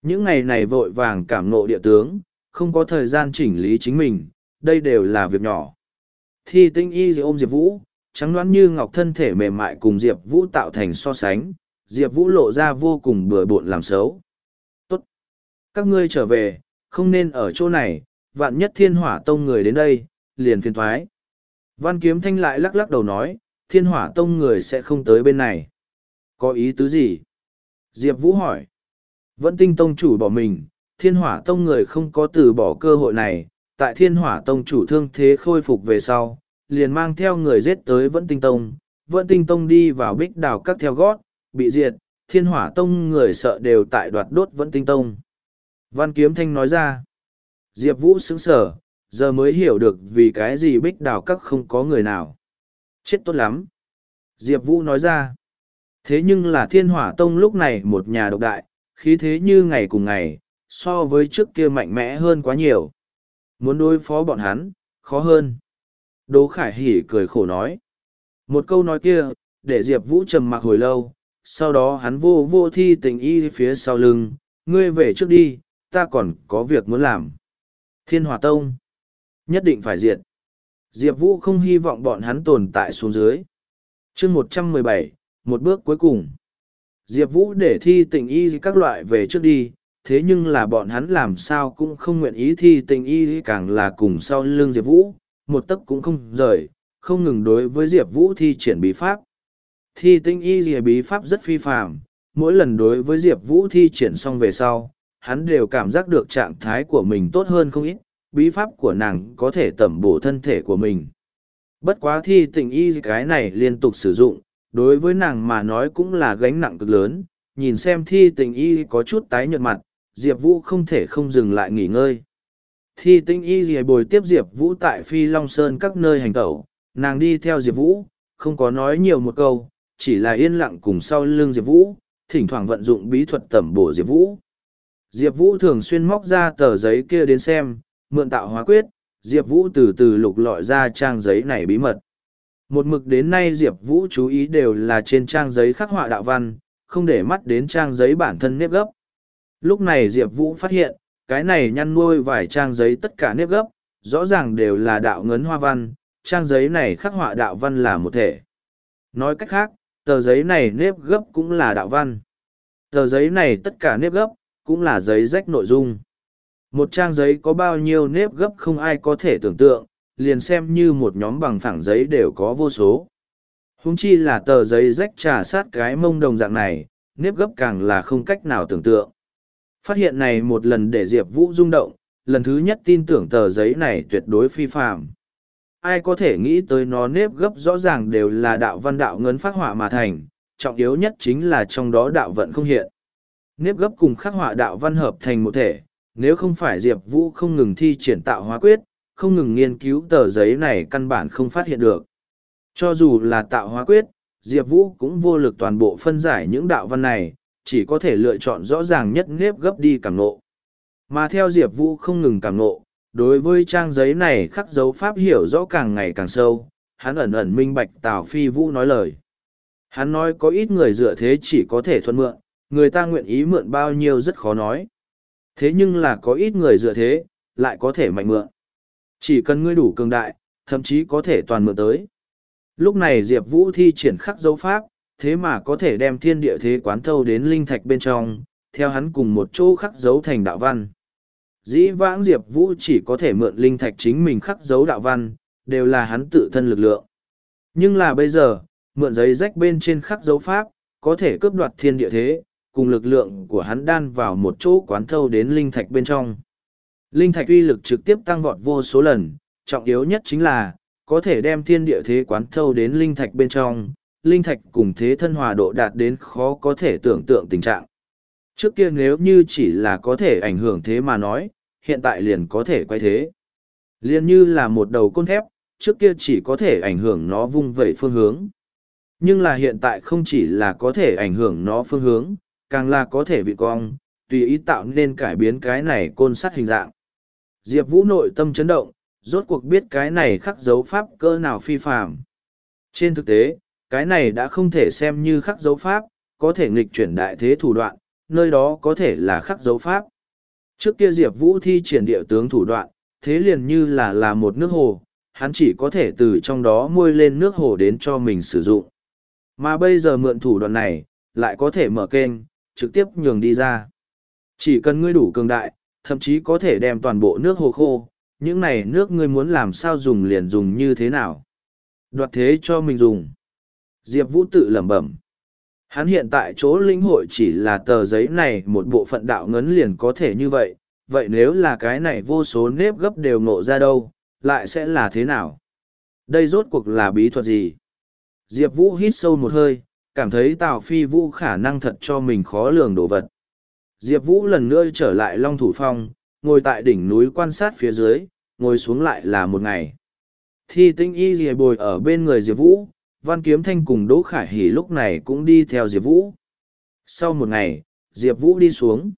Những ngày này vội vàng cảm nộ địa tướng, không có thời gian chỉnh lý chính mình, đây đều là việc nhỏ. Thi tĩnh y gì ôm Diệp Vũ, trắng đoán như ngọc thân thể mềm mại cùng Diệp Vũ tạo thành so sánh, Diệp Vũ lộ ra vô cùng bừa bộn làm xấu. Tốt! Các ngươi trở về, không nên ở chỗ này, vạn nhất thiên hỏa tông người đến đây, liền phiền thoái. Văn kiếm thanh lại lắc lắc đầu nói, thiên hỏa tông người sẽ không tới bên này. Có ý tứ gì? Diệp Vũ hỏi. Vẫn tinh tông chủ bỏ mình, thiên hỏa tông người không có từ bỏ cơ hội này, tại thiên hỏa tông chủ thương thế khôi phục về sau, liền mang theo người giết tới vẫn tinh tông. Vẫn tinh tông đi vào bích đào các theo gót, bị diệt, thiên hỏa tông người sợ đều tại đoạt đốt vẫn tinh tông. Văn Kiếm Thanh nói ra, Diệp Vũ sững sở, giờ mới hiểu được vì cái gì bích đào các không có người nào. Chết tốt lắm. Diệp Vũ nói ra, thế nhưng là thiên hỏa tông lúc này một nhà độc đại, khí thế như ngày cùng ngày, so với trước kia mạnh mẽ hơn quá nhiều. Muốn đối phó bọn hắn, khó hơn. Đỗ Khải Hỷ cười khổ nói. Một câu nói kia, để Diệp Vũ trầm mặc hồi lâu, sau đó hắn vô vô thi tình y phía sau lưng, ngươi về trước đi, ta còn có việc muốn làm. Thiên Hòa Tông, nhất định phải diệt. Diệp Vũ không hy vọng bọn hắn tồn tại xuống dưới. chương một trăm mười bảy, một bước cuối cùng. Diệp Vũ để thi tình y các loại về trước đi, thế nhưng là bọn hắn làm sao cũng không nguyện ý thi tình y càng là cùng sau lưng Diệp Vũ, một tấc cũng không rời, không ngừng đối với Diệp Vũ thi triển bí pháp. thi tinh y rìa bí pháp rất phi phạm mỗi lần đối với diệp vũ thi triển xong về sau hắn đều cảm giác được trạng thái của mình tốt hơn không ít bí pháp của nàng có thể tẩm bổ thân thể của mình bất quá thi tình y cái này liên tục sử dụng đối với nàng mà nói cũng là gánh nặng cực lớn, nhìn xem thi tình y có chút tái nhợt mặt, diệp vũ không thể không dừng lại nghỉ ngơi. Thi tinh y gì bồi tiếp diệp vũ tại phi long sơn các nơi hành tẩu, nàng đi theo diệp vũ, không có nói nhiều một câu, chỉ là yên lặng cùng sau lưng diệp vũ, thỉnh thoảng vận dụng bí thuật tẩm bổ diệp vũ. Diệp vũ thường xuyên móc ra tờ giấy kia đến xem, mượn tạo hóa quyết, diệp vũ từ từ lục lọi ra trang giấy này bí mật một mực đến nay diệp vũ chú ý đều là trên trang giấy khắc họa đạo văn không để mắt đến trang giấy bản thân nếp gấp lúc này diệp vũ phát hiện cái này nhăn nuôi vài trang giấy tất cả nếp gấp, rõ ràng đều là đạo ngấn hoa văn, trang giấy này khắc họa đạo văn là một thể. Nói cách khác, tờ giấy này nếp gấp cũng là đạo văn. Tờ giấy này tất cả nếp gấp, cũng là giấy rách nội dung. Một trang giấy có bao nhiêu nếp gấp không ai có thể tưởng tượng, liền xem như một nhóm bằng phẳng giấy đều có vô số. Húng chi là tờ giấy rách trà sát cái mông đồng dạng này, nếp gấp càng là không cách nào tưởng tượng. Phát hiện này một lần để Diệp Vũ rung động, lần thứ nhất tin tưởng tờ giấy này tuyệt đối phi phạm. Ai có thể nghĩ tới nó nếp gấp rõ ràng đều là đạo văn đạo ngấn phát họa mà thành, trọng yếu nhất chính là trong đó đạo vận không hiện. Nếp gấp cùng khắc họa đạo văn hợp thành một thể, nếu không phải Diệp Vũ không ngừng thi triển tạo hóa quyết, không ngừng nghiên cứu tờ giấy này căn bản không phát hiện được. Cho dù là tạo hóa quyết, Diệp Vũ cũng vô lực toàn bộ phân giải những đạo văn này, chỉ có thể lựa chọn rõ ràng nhất nếp gấp đi cảm nộ. Mà theo Diệp Vũ không ngừng cảm nộ, đối với trang giấy này khắc dấu pháp hiểu rõ càng ngày càng sâu, hắn ẩn ẩn minh bạch Tào Phi Vũ nói lời. Hắn nói có ít người dựa thế chỉ có thể thuận mượn, người ta nguyện ý mượn bao nhiêu rất khó nói. Thế nhưng là có ít người dựa thế, lại có thể mạnh mượn. Chỉ cần ngươi đủ cường đại, thậm chí có thể toàn mượn tới. Lúc này Diệp Vũ thi triển khắc dấu pháp, thế mà có thể đem thiên địa thế quán thâu đến linh thạch bên trong, theo hắn cùng một chỗ khắc dấu thành đạo văn. Dĩ vãng Diệp Vũ chỉ có thể mượn linh thạch chính mình khắc dấu đạo văn, đều là hắn tự thân lực lượng. Nhưng là bây giờ, mượn giấy rách bên trên khắc dấu pháp, có thể cướp đoạt thiên địa thế, cùng lực lượng của hắn đan vào một chỗ quán thâu đến linh thạch bên trong. Linh thạch uy lực trực tiếp tăng vọt vô số lần, trọng yếu nhất chính là, có thể đem thiên địa thế quán thâu đến linh thạch bên trong, linh thạch cùng thế thân hòa độ đạt đến khó có thể tưởng tượng tình trạng. Trước kia nếu như chỉ là có thể ảnh hưởng thế mà nói, hiện tại liền có thể quay thế. Liền như là một đầu côn thép, trước kia chỉ có thể ảnh hưởng nó vung vẩy phương hướng. Nhưng là hiện tại không chỉ là có thể ảnh hưởng nó phương hướng, càng là có thể vị cong, tùy ý tạo nên cải biến cái này côn sắt hình dạng. Diệp Vũ nội tâm chấn động, rốt cuộc biết cái này khắc dấu pháp cơ nào phi phàm. Trên thực tế, cái này đã không thể xem như khắc dấu pháp, có thể nghịch chuyển đại thế thủ đoạn, nơi đó có thể là khắc dấu pháp. Trước kia Diệp Vũ thi triển địa tướng thủ đoạn, thế liền như là là một nước hồ, hắn chỉ có thể từ trong đó môi lên nước hồ đến cho mình sử dụng. Mà bây giờ mượn thủ đoạn này, lại có thể mở kênh, trực tiếp nhường đi ra. Chỉ cần ngươi đủ cường đại, thậm chí có thể đem toàn bộ nước hồ khô, những này nước ngươi muốn làm sao dùng liền dùng như thế nào. Đoạt thế cho mình dùng. Diệp Vũ tự lẩm bẩm. Hắn hiện tại chỗ linh hội chỉ là tờ giấy này một bộ phận đạo ngấn liền có thể như vậy, vậy nếu là cái này vô số nếp gấp đều ngộ ra đâu, lại sẽ là thế nào? Đây rốt cuộc là bí thuật gì? Diệp Vũ hít sâu một hơi, cảm thấy Tào Phi Vũ khả năng thật cho mình khó lường đồ vật. Diệp Vũ lần nữa trở lại Long Thủ Phong, ngồi tại đỉnh núi quan sát phía dưới, ngồi xuống lại là một ngày. Thi tinh y dì bồi ở bên người Diệp Vũ, Văn Kiếm Thanh cùng Đỗ Khải Hỷ lúc này cũng đi theo Diệp Vũ. Sau một ngày, Diệp Vũ đi xuống.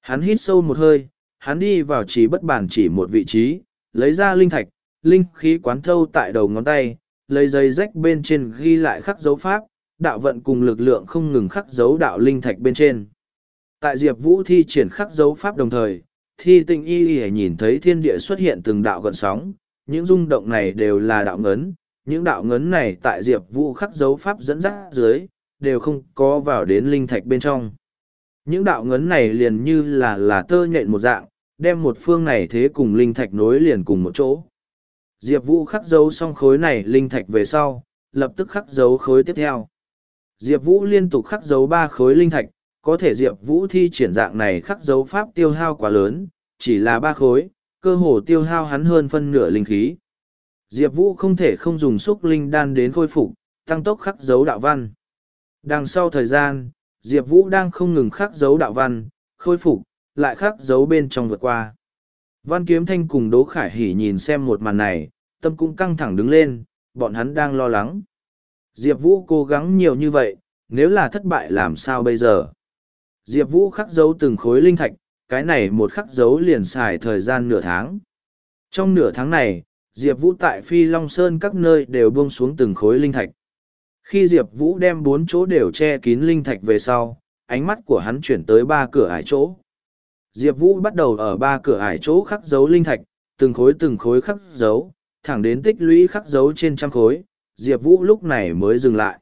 Hắn hít sâu một hơi, hắn đi vào chỉ bất bản chỉ một vị trí, lấy ra linh thạch, linh khí quán thâu tại đầu ngón tay, lấy dây rách bên trên ghi lại khắc dấu pháp, đạo vận cùng lực lượng không ngừng khắc dấu đạo linh thạch bên trên. Tại Diệp Vũ thi triển khắc dấu pháp đồng thời, thi tinh y y nhìn thấy thiên địa xuất hiện từng đạo gần sóng, những rung động này đều là đạo ngấn, những đạo ngấn này tại diệp vũ khắc dấu pháp dẫn dắt dưới đều không có vào đến linh thạch bên trong. Những đạo ngấn này liền như là là tơ nhện một dạng đem một phương này thế cùng linh thạch nối liền cùng một chỗ. Diệp vũ khắc dấu xong khối này linh thạch về sau lập tức khắc dấu khối tiếp theo. Diệp Vũ liên tục khắc dấu ba khối linh thạch, có thể Diệp Vũ thi triển dạng này khắc dấu pháp tiêu hao quá lớn, chỉ là ba khối, cơ hồ tiêu hao hắn hơn phân nửa linh khí. Diệp Vũ không thể không dùng xúc linh đan đến khôi phục, tăng tốc khắc dấu đạo văn. Đằng sau thời gian, Diệp Vũ đang không ngừng khắc dấu đạo văn, khôi phục, lại khắc dấu bên trong vượt qua. Văn Kiếm Thanh cùng Đỗ Khải Hỉ nhìn xem một màn này, tâm cũng căng thẳng đứng lên, bọn hắn đang lo lắng. Diệp Vũ cố gắng nhiều như vậy, nếu là thất bại làm sao bây giờ? Diệp Vũ khắc dấu từng khối linh thạch, cái này một khắc dấu liền xài thời gian nửa tháng. Trong nửa tháng này, Diệp Vũ tại Phi Long Sơn các nơi đều buông xuống từng khối linh thạch. Khi Diệp Vũ đem bốn chỗ đều che kín linh thạch về sau, ánh mắt của hắn chuyển tới ba cửa ải chỗ. Diệp Vũ bắt đầu ở ba cửa ải chỗ khắc dấu linh thạch, từng khối từng khối khắc dấu, thẳng đến tích lũy khắc dấu trên trăm khối, Diệp Vũ lúc này mới dừng lại.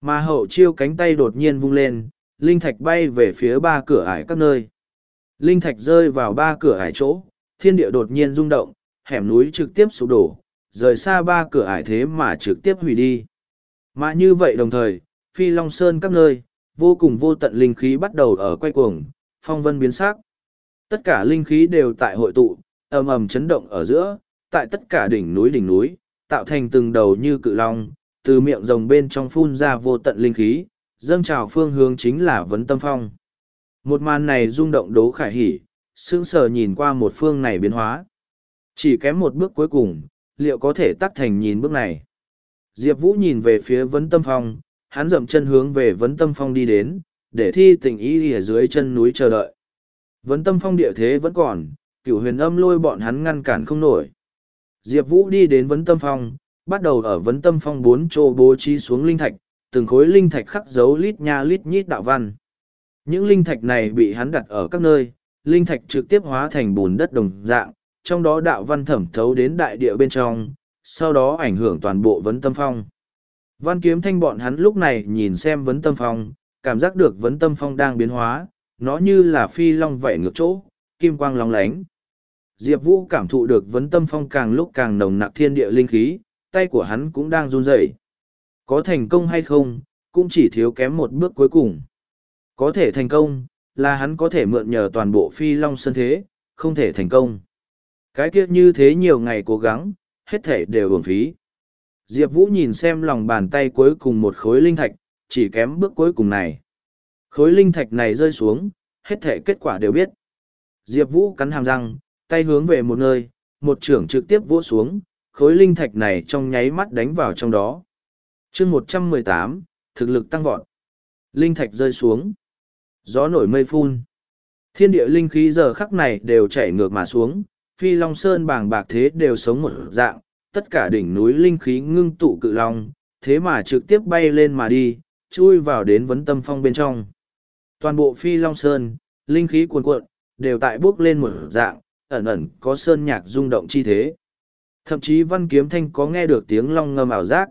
Mà hậu chiêu cánh tay đột nhiên vung lên, linh thạch bay về phía ba cửa ải các nơi. Linh thạch rơi vào ba cửa ải chỗ, thiên địa đột nhiên rung động, hẻm núi trực tiếp sụp đổ, rời xa ba cửa ải thế mà trực tiếp hủy đi. Mà như vậy đồng thời, phi long sơn các nơi, vô cùng vô tận linh khí bắt đầu ở quay cuồng, phong vân biến sắc. Tất cả linh khí đều tại hội tụ, ầm ầm chấn động ở giữa, tại tất cả đỉnh núi đỉnh núi, tạo thành từng đầu như cự long, từ miệng rồng bên trong phun ra vô tận linh khí, dâng trào phương hướng chính là vấn tâm phong. Một màn này rung động đố khải hỉ, sững sờ nhìn qua một phương này biến hóa. Chỉ kém một bước cuối cùng, liệu có thể tắt thành nhìn bước này. Diệp Vũ nhìn về phía vấn tâm phong, hắn dậm chân hướng về vấn tâm phong đi đến, để thi tình ý ở dưới chân núi chờ đợi. Vấn tâm phong địa thế vẫn còn, cửu huyền âm lôi bọn hắn ngăn cản không nổi. Diệp Vũ đi đến vấn tâm phong, bắt đầu ở vấn tâm phong bốn chỗ bố trí xuống linh thạch, từng khối linh thạch khắc dấu lít nha lít nhít đạo văn. Những linh thạch này bị hắn đặt ở các nơi, linh thạch trực tiếp hóa thành bùn đất đồng dạng, trong đó đạo văn thẩm thấu đến đại địa bên trong, sau đó ảnh hưởng toàn bộ vấn tâm phong. Văn kiếm thanh bọn hắn lúc này nhìn xem vấn tâm phong, cảm giác được vấn tâm phong đang biến hóa, nó như là phi long vảy ngược chỗ, kim quang long lánh. Diệp Vũ cảm thụ được vấn tâm phong càng lúc càng nồng nặc thiên địa linh khí, tay của hắn cũng đang run rẩy. Có thành công hay không, cũng chỉ thiếu kém một bước cuối cùng. Có thể thành công, là hắn có thể mượn nhờ toàn bộ phi long sân thế, không thể thành công. Cái kiếp như thế nhiều ngày cố gắng, hết thể đều uổng phí. Diệp Vũ nhìn xem lòng bàn tay cuối cùng một khối linh thạch, chỉ kém bước cuối cùng này. Khối linh thạch này rơi xuống, hết thể kết quả đều biết. Diệp Vũ cắn hàm răng, tay hướng về một nơi, một trưởng trực tiếp vỗ xuống, khối linh thạch này trong nháy mắt đánh vào trong đó chương một trăm mười tám thực lực tăng vọt. Linh thạch rơi xuống. Gió nổi mây phun. Thiên địa linh khí giờ khắc này đều chảy ngược mà xuống, phi long sơn bàng bạc thế đều sống một dạng, tất cả đỉnh núi linh khí ngưng tụ cự long, thế mà trực tiếp bay lên mà đi, chui vào đến vấn tâm phong bên trong. Toàn bộ phi long sơn, linh khí cuồn cuộn, đều tại bước lên một dạng, ẩn ẩn có sơn nhạc rung động chi thế. Thậm chí văn kiếm thanh có nghe được tiếng long ngâm ảo giác.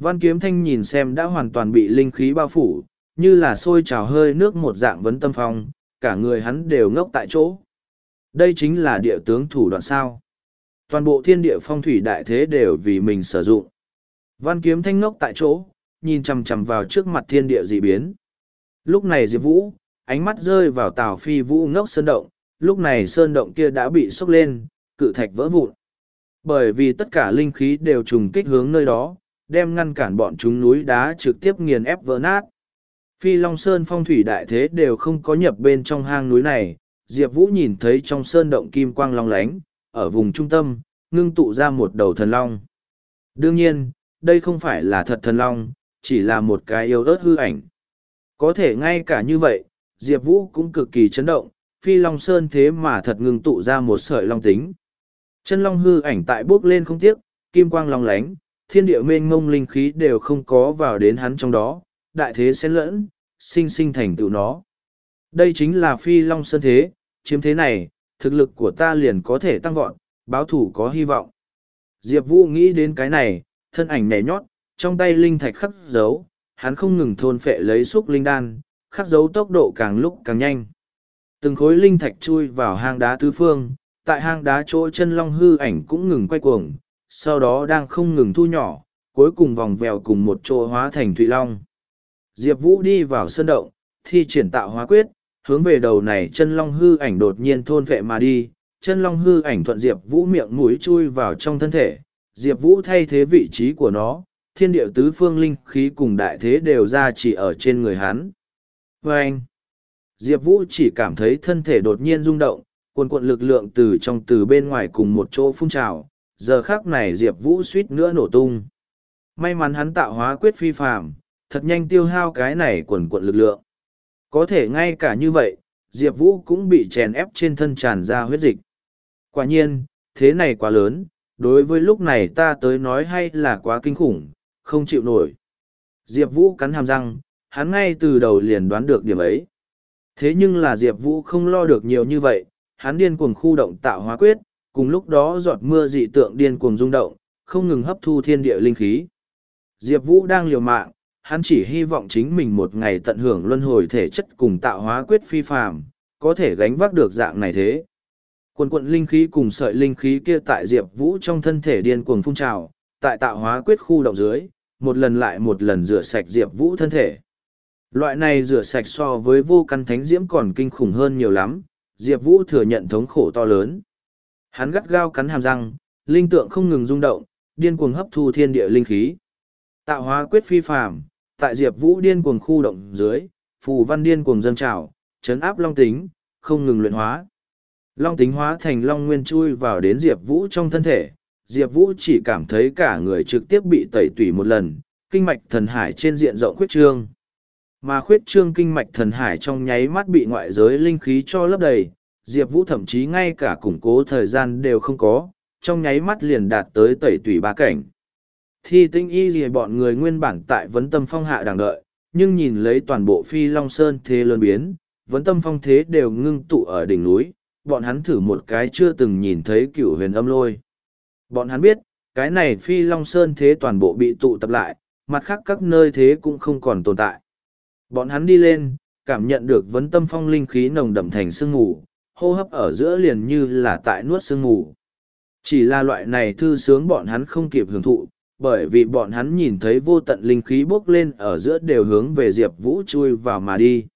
Văn kiếm thanh nhìn xem đã hoàn toàn bị linh khí bao phủ, như là sôi trào hơi nước một dạng vấn tâm phong, cả người hắn đều ngốc tại chỗ. Đây chính là địa tướng thủ đoạn sao. Toàn bộ thiên địa phong thủy đại thế đều vì mình sử dụng. Văn kiếm thanh ngốc tại chỗ, nhìn chằm chằm vào trước mặt thiên địa dị biến. Lúc này Diệp Vũ, ánh mắt rơi vào tào phi vũ ngốc sơn động, lúc này sơn động kia đã bị sốc lên, cự thạch vỡ vụn. Bởi vì tất cả linh khí đều trùng kích hướng nơi đó, đem ngăn cản bọn chúng núi đá trực tiếp nghiền ép vỡ nát. Phi Long Sơn phong thủy đại thế đều không có nhập bên trong hang núi này, Diệp Vũ nhìn thấy trong sơn động kim quang long lánh, ở vùng trung tâm, ngưng tụ ra một đầu thần long. Đương nhiên, đây không phải là thật thần long, chỉ là một cái yêu ớt hư ảnh. Có thể ngay cả như vậy, Diệp Vũ cũng cực kỳ chấn động, Phi Long Sơn thế mà thật ngưng tụ ra một sợi long tính. Chân long hư ảnh tại bước lên không tiếc, kim quang long lánh, thiên địa mênh mông linh khí đều không có vào đến hắn trong đó, đại thế xen lẫn, sinh sinh thành tựu nó. Đây chính là phi long sơn thế, chiếm thế này, thực lực của ta liền có thể tăng vọt, báo thủ có hy vọng. Diệp Vũ nghĩ đến cái này, thân ảnh nhảy nhót, trong tay linh thạch khắc dấu, hắn không ngừng thôn phệ lấy xúc linh đan, khắc dấu tốc độ càng lúc càng nhanh. Từng khối linh thạch chui vào hang đá tứ phương, tại hang đá chỗ chân long hư ảnh cũng ngừng quay cuồng, sau đó đang không ngừng thu nhỏ, cuối cùng vòng vèo cùng một chỗ hóa thành thụy long. Diệp Vũ đi vào sân động, thi triển tạo hóa quyết, hướng về đầu này chân long hư ảnh đột nhiên thôn vệ mà đi, chân long hư ảnh thuận Diệp Vũ miệng mũi chui vào trong thân thể, Diệp Vũ thay thế vị trí của nó, thiên địa tứ phương linh khí cùng đại thế đều ra chỉ ở trên người hắn. Và anh, Diệp Vũ chỉ cảm thấy thân thể đột nhiên rung động, cuồn cuộn lực lượng từ trong từ bên ngoài cùng một chỗ phun trào, giờ khác này Diệp Vũ suýt nữa nổ tung. May mắn hắn tạo hóa quyết phi phàm, thật nhanh tiêu hao cái này quần cuộn lực lượng. Có thể ngay cả như vậy, Diệp Vũ cũng bị chèn ép trên thân tràn ra huyết dịch. Quả nhiên, thế này quá lớn, đối với lúc này ta tới nói hay là quá kinh khủng, không chịu nổi. Diệp Vũ cắn hàm răng, hắn ngay từ đầu liền đoán được điểm ấy. Thế nhưng là Diệp Vũ không lo được nhiều như vậy, hắn điên cuồng khu động tạo hóa quyết, cùng lúc đó giọt mưa dị tượng điên cuồng rung động, không ngừng hấp thu thiên địa linh khí. Diệp Vũ đang liều mạng, hắn chỉ hy vọng chính mình một ngày tận hưởng luân hồi thể chất cùng tạo hóa quyết phi phàm, có thể gánh vác được dạng này thế. Quần quận linh khí cùng sợi linh khí kia tại Diệp Vũ trong thân thể điên cuồng phun trào, tại tạo hóa quyết khu động dưới, một lần lại một lần rửa sạch Diệp Vũ thân thể. Loại này rửa sạch so với vô căn thánh diễm còn kinh khủng hơn nhiều lắm, Diệp Vũ thừa nhận thống khổ to lớn. Hắn gắt gao cắn hàm răng, linh tượng không ngừng rung động, điên cuồng hấp thu thiên địa linh khí. Tạo hóa quyết phi phàm, tại Diệp Vũ điên cuồng khu động dưới, phù văn điên cuồng dâng trào, chấn áp long tính, không ngừng luyện hóa. Long tính hóa thành long nguyên chui vào đến Diệp Vũ trong thân thể, Diệp Vũ chỉ cảm thấy cả người trực tiếp bị tẩy tủy một lần, kinh mạch thần hải trên diện rộng khuyết trương. Mà khuyết trương kinh mạch thần hải trong nháy mắt bị ngoại giới linh khí cho lấp đầy, Diệp Vũ thậm chí ngay cả củng cố thời gian đều không có, trong nháy mắt liền đạt tới tẩy tủy ba cảnh. Thi tinh y gì bọn người nguyên bản tại vấn tâm phong hạ đang đợi, nhưng nhìn lấy toàn bộ phi long sơn thế lớn biến, vấn tâm phong thế đều ngưng tụ ở đỉnh núi, bọn hắn thử một cái chưa từng nhìn thấy cựu huyền âm lôi. Bọn hắn biết, cái này phi long sơn thế toàn bộ bị tụ tập lại, mặt khác các nơi thế cũng không còn tồn tại. Bọn hắn đi lên, cảm nhận được vấn tâm phong linh khí nồng đậm thành sương mù, hô hấp ở giữa liền như là tại nuốt sương mù. Chỉ là loại này thư sướng bọn hắn không kịp hưởng thụ, bởi vì bọn hắn nhìn thấy vô tận linh khí bốc lên ở giữa đều hướng về Diệp Vũ chui vào mà đi.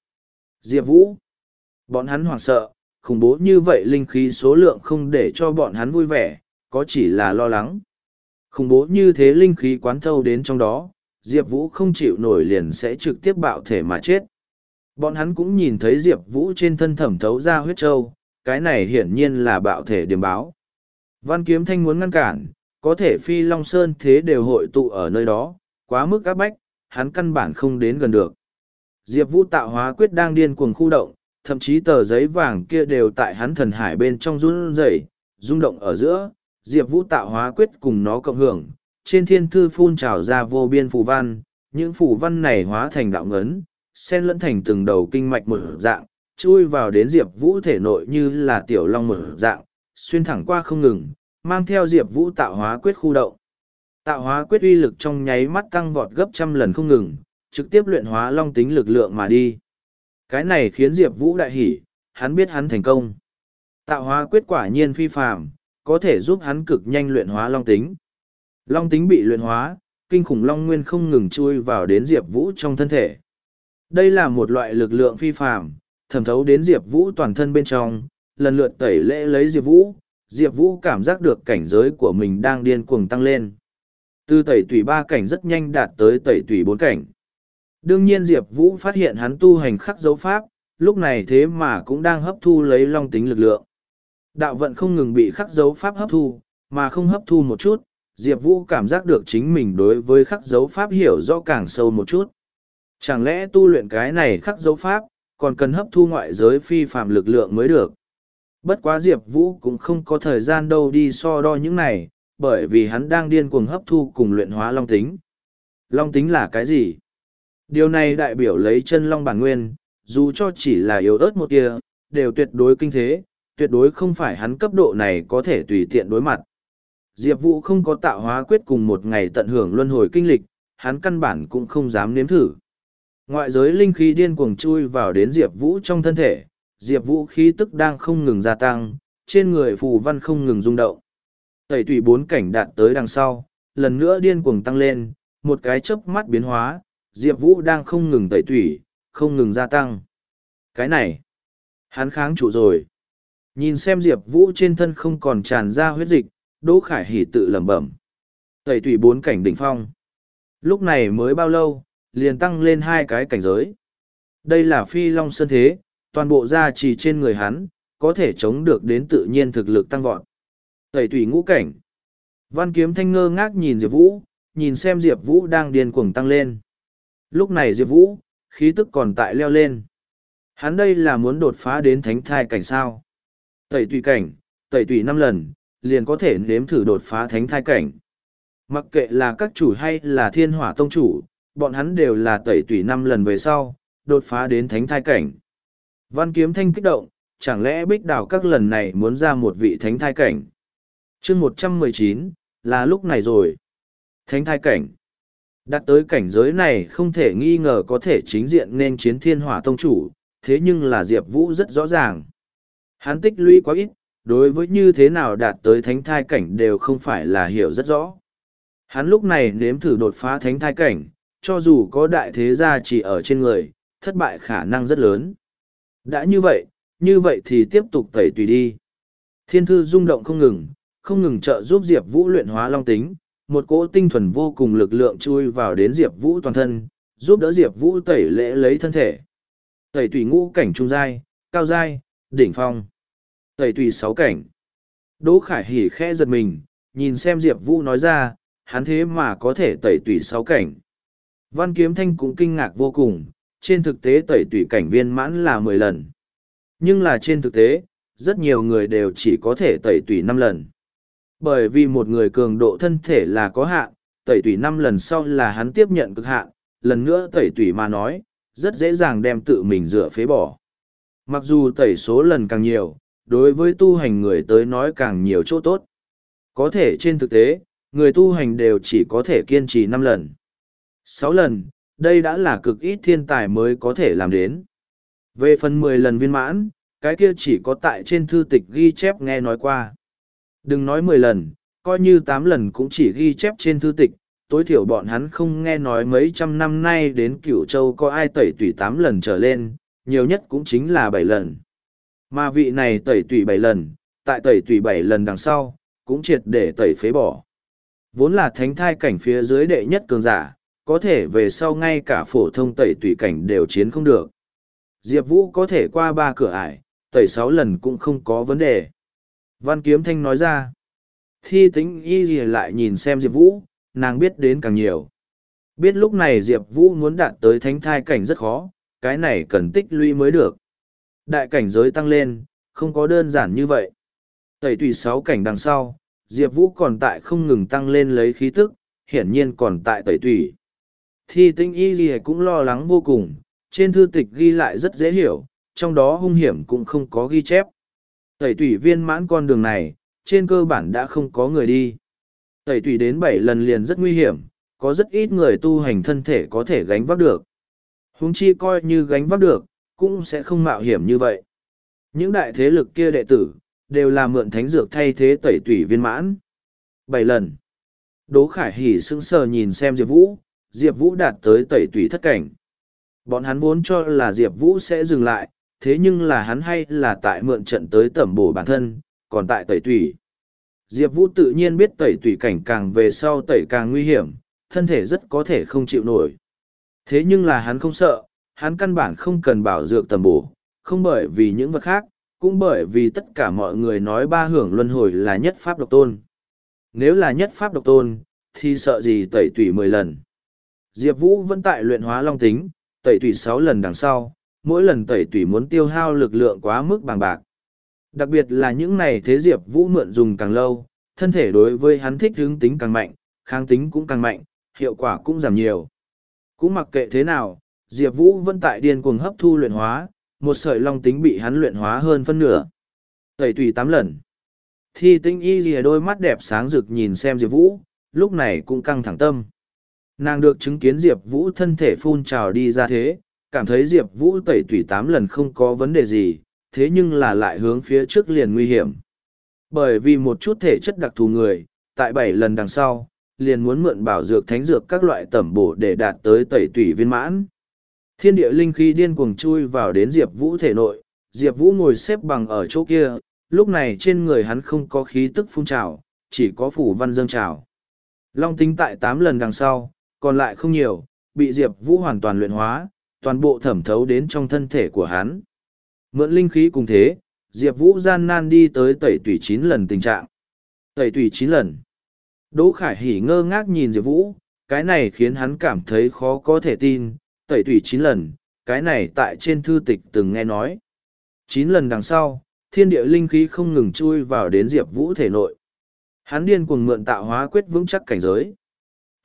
Diệp Vũ! Bọn hắn hoảng sợ, khủng bố như vậy linh khí số lượng không để cho bọn hắn vui vẻ, có chỉ là lo lắng. Khủng bố như thế linh khí quán thâu đến trong đó, Diệp Vũ không chịu nổi liền sẽ trực tiếp bạo thể mà chết. Bọn hắn cũng nhìn thấy Diệp Vũ trên thân thẩm thấu ra huyết trâu, cái này hiển nhiên là bạo thể điểm báo. Văn Kiếm Thanh muốn ngăn cản, có thể Phi Long Sơn thế đều hội tụ ở nơi đó, quá mức áp bách, hắn căn bản không đến gần được. Diệp Vũ tạo hóa quyết đang điên cuồng khu động, thậm chí tờ giấy vàng kia đều tại hắn thần hải bên trong run rẩy, rung động ở giữa, Diệp Vũ tạo hóa quyết cùng nó cộng hưởng, trên thiên thư phun trào ra vô biên phù văn, những phù văn này hóa thành đạo ngấn, Sen lẫn thành từng đầu kinh mạch một dạng, chui vào đến Diệp Vũ thể nội như là tiểu long một dạng, xuyên thẳng qua không ngừng, mang theo Diệp Vũ tạo hóa quyết khu động. Tạo hóa quyết uy lực trong nháy mắt tăng vọt gấp trăm lần không ngừng, trực tiếp luyện hóa long tính lực lượng mà đi. Cái này khiến Diệp Vũ đại hỉ, hắn biết hắn thành công. Tạo hóa quyết quả nhiên phi phàm, có thể giúp hắn cực nhanh luyện hóa long tính. Long tính bị luyện hóa, kinh khủng long nguyên không ngừng chui vào đến Diệp Vũ trong thân thể. Đây là một loại lực lượng phi phàm, thẩm thấu đến Diệp Vũ toàn thân bên trong, lần lượt tẩy lễ lấy Diệp Vũ, Diệp Vũ cảm giác được cảnh giới của mình đang điên cuồng tăng lên. Từ tẩy tủy ba cảnh rất nhanh đạt tới tẩy tủy bốn cảnh. Đương nhiên Diệp Vũ phát hiện hắn tu hành khắc dấu pháp, lúc này thế mà cũng đang hấp thu lấy long tính lực lượng. Đạo vận không ngừng bị khắc dấu pháp hấp thu, mà không hấp thu một chút, Diệp Vũ cảm giác được chính mình đối với khắc dấu pháp hiểu rõ càng sâu một chút. Chẳng lẽ tu luyện cái này khắc dấu pháp, còn cần hấp thu ngoại giới phi phạm lực lượng mới được. Bất quá Diệp Vũ cũng không có thời gian đâu đi so đo những này, bởi vì hắn đang điên cuồng hấp thu cùng luyện hóa long tính. Long tính là cái gì? Điều này đại biểu lấy chân long bản nguyên, dù cho chỉ là yếu ớt một tia, đều tuyệt đối kinh thế, tuyệt đối không phải hắn cấp độ này có thể tùy tiện đối mặt. Diệp Vũ không có tạo hóa quyết cùng một ngày tận hưởng luân hồi kinh lịch, hắn căn bản cũng không dám nếm thử. Ngoại giới linh khí điên cuồng chui vào đến Diệp Vũ trong thân thể, Diệp Vũ khí tức đang không ngừng gia tăng, trên người phù văn không ngừng rung động. Tẩy tủy bốn cảnh đạt tới đằng sau, lần nữa điên cuồng tăng lên, một cái chớp mắt biến hóa, Diệp Vũ đang không ngừng tẩy tủy, không ngừng gia tăng. Cái này, hắn kháng chủ rồi. Nhìn xem Diệp Vũ trên thân không còn tràn ra huyết dịch, Đỗ Khải Hỉ tự lẩm bẩm. Tẩy tủy bốn cảnh đỉnh phong. Lúc này mới bao lâu, liền tăng lên hai cái cảnh giới. Đây là phi long sơn thế, toàn bộ gia trì trên người hắn, có thể chống được đến tự nhiên thực lực tăng vọt. Tẩy tủy ngũ cảnh. Văn kiếm thanh ngơ ngác nhìn Diệp Vũ, nhìn xem Diệp Vũ đang điên cuồng tăng lên. Lúc này Diệp Vũ, khí tức còn tại leo lên. Hắn đây là muốn đột phá đến thánh thai cảnh sao. Tẩy tủy cảnh, tẩy tủy năm lần, liền có thể nếm thử đột phá thánh thai cảnh. Mặc kệ là các chủ hay là thiên hỏa tông chủ, bọn hắn đều là tẩy tùy năm lần về sau, đột phá đến thánh thai cảnh. Văn kiếm thanh kích động, chẳng lẽ bích đào các lần này muốn ra một vị thánh thai cảnh. chương một trăm mười chín là lúc này rồi. Thánh thai cảnh. Đặt tới cảnh giới này không thể nghi ngờ có thể chính diện nên chiến thiên hỏa tông chủ, thế nhưng là Diệp Vũ rất rõ ràng. Hắn tích lũy quá ít, đối với như thế nào đạt tới thánh thai cảnh đều không phải là hiểu rất rõ. Hắn lúc này nếm thử đột phá thánh thai cảnh, cho dù có đại thế gia chỉ ở trên người, thất bại khả năng rất lớn. Đã như vậy, như vậy thì tiếp tục tẩy tùy đi. Thiên thư rung động không ngừng, không ngừng trợ giúp Diệp Vũ luyện hóa long tính, một cỗ tinh thuần vô cùng lực lượng chui vào đến Diệp Vũ toàn thân, giúp đỡ Diệp Vũ tẩy lễ lấy thân thể. Tẩy tùy ngũ cảnh trung giai, cao giai, đỉnh phong. Tẩy tùy sáu cảnh. Đỗ Khải Hỉ khẽ giật mình, nhìn xem Diệp Vũ nói ra, hắn thế mà có thể tẩy tùy sáu cảnh. Văn Kiếm Thanh cũng kinh ngạc vô cùng, trên thực tế tẩy tùy cảnh viên mãn là mười lần. Nhưng là trên thực tế, rất nhiều người đều chỉ có thể tẩy tùy năm lần. Bởi vì một người cường độ thân thể là có hạn, tẩy tủy năm lần sau là hắn tiếp nhận cực hạn, lần nữa tẩy tủy mà nói, rất dễ dàng đem tự mình dựa phế bỏ. Mặc dù tẩy số lần càng nhiều, đối với tu hành người tới nói càng nhiều chỗ tốt. Có thể trên thực tế, người tu hành đều chỉ có thể kiên trì năm lần sáu lần, đây đã là cực ít thiên tài mới có thể làm đến. Về phần mười lần viên mãn, cái kia chỉ có tại trên thư tịch ghi chép nghe nói qua. Đừng nói mười lần, coi như tám lần cũng chỉ ghi chép trên thư tịch, tối thiểu bọn hắn không nghe nói mấy trăm năm nay đến cửu châu có ai tẩy tủy tám lần trở lên, nhiều nhất cũng chính là bảy lần. Mà vị này tẩy tủy bảy lần, tại tẩy tủy bảy lần đằng sau, cũng triệt để tẩy phế bỏ. Vốn là thánh thai cảnh phía dưới đệ nhất cường giả, có thể về sau ngay cả phổ thông tẩy tủy cảnh đều chiến không được. Diệp Vũ có thể qua ba cửa ải, tẩy sáu lần cũng không có vấn đề. Văn Kiếm Thanh nói ra. Thi tính y gì lại nhìn xem Diệp Vũ, nàng biết đến càng nhiều. Biết lúc này Diệp Vũ muốn đạt tới thánh thai cảnh rất khó, cái này cần tích lũy mới được. Đại cảnh giới tăng lên, không có đơn giản như vậy. Tẩy tùy sáu cảnh đằng sau, Diệp Vũ còn tại không ngừng tăng lên lấy khí tức, hiển nhiên còn tại tẩy tùy. Thi tinh y gì cũng lo lắng vô cùng, trên thư tịch ghi lại rất dễ hiểu, trong đó hung hiểm cũng không có ghi chép. Tẩy tủy viên mãn con đường này, trên cơ bản đã không có người đi. Tẩy tủy đến bảy lần liền rất nguy hiểm, có rất ít người tu hành thân thể có thể gánh vác được. huống chi coi như gánh vác được, cũng sẽ không mạo hiểm như vậy. Những đại thế lực kia đệ tử, đều là mượn thánh dược thay thế tẩy tủy viên mãn. Bảy lần. Đỗ Khải Hỉ sững sờ nhìn xem Diệp Vũ, Diệp Vũ đạt tới tẩy tủy thất cảnh. Bọn hắn vốn cho là Diệp Vũ sẽ dừng lại, thế nhưng là hắn hay là tại mượn trận tới tẩm bổ bản thân, còn tại tẩy tủy. Diệp Vũ tự nhiên biết tẩy tủy cảnh càng về sau tẩy càng nguy hiểm, thân thể rất có thể không chịu nổi. Thế nhưng là hắn không sợ, hắn căn bản không cần bảo dược tẩm bổ, không bởi vì những vật khác, cũng bởi vì tất cả mọi người nói ba hưởng luân hồi là nhất pháp độc tôn. Nếu là nhất pháp độc tôn, thì sợ gì tẩy tủy mười lần. Diệp Vũ vẫn tại luyện hóa long tính, tẩy tủy sáu lần đằng sau, mỗi lần tẩy tủy muốn tiêu hao lực lượng quá mức bằng bạc. Đặc biệt là những này thế Diệp Vũ mượn dùng càng lâu, thân thể đối với hắn thích hướng tính càng mạnh, kháng tính cũng càng mạnh, hiệu quả cũng giảm nhiều. Cũng mặc kệ thế nào, Diệp Vũ vẫn tại điên cuồng hấp thu luyện hóa, một sợi long tính bị hắn luyện hóa hơn phân nửa. Tẩy tùy tám lần. Thi tinh y lìa đôi mắt đẹp sáng rực nhìn xem Diệp Vũ, lúc này cũng căng thẳng tâm. Nàng được chứng kiến Diệp Vũ thân thể phun trào đi ra thế, cảm thấy diệp vũ tẩy tủy tám lần không có vấn đề gì thế nhưng là lại hướng phía trước liền nguy hiểm bởi vì một chút thể chất đặc thù người tại bảy lần đằng sau liền muốn mượn bảo dược thánh dược các loại tẩm bổ để đạt tới tẩy tủy viên mãn. Thiên địa linh khí điên cuồng chui vào đến Diệp Vũ thể nội, Diệp Vũ ngồi xếp bằng ở chỗ kia, lúc này trên người hắn không có khí tức phun trào, chỉ có phủ văn dâng trào. Long tính tại tám lần đằng sau, còn lại không nhiều, bị Diệp Vũ hoàn toàn luyện hóa, toàn bộ thẩm thấu đến trong thân thể của hắn. Mượn linh khí cùng thế, Diệp Vũ gian nan đi tới tẩy tủy chín lần tình trạng. Tẩy tủy chín lần. Đỗ Khải Hỉ ngơ ngác nhìn Diệp Vũ, cái này khiến hắn cảm thấy khó có thể tin, tẩy tủy chín lần, cái này tại trên thư tịch từng nghe nói. Chín lần đằng sau, thiên địa linh khí không ngừng chui vào đến Diệp Vũ thể nội. Hắn điên cuồng mượn tạo hóa quyết vững chắc cảnh giới.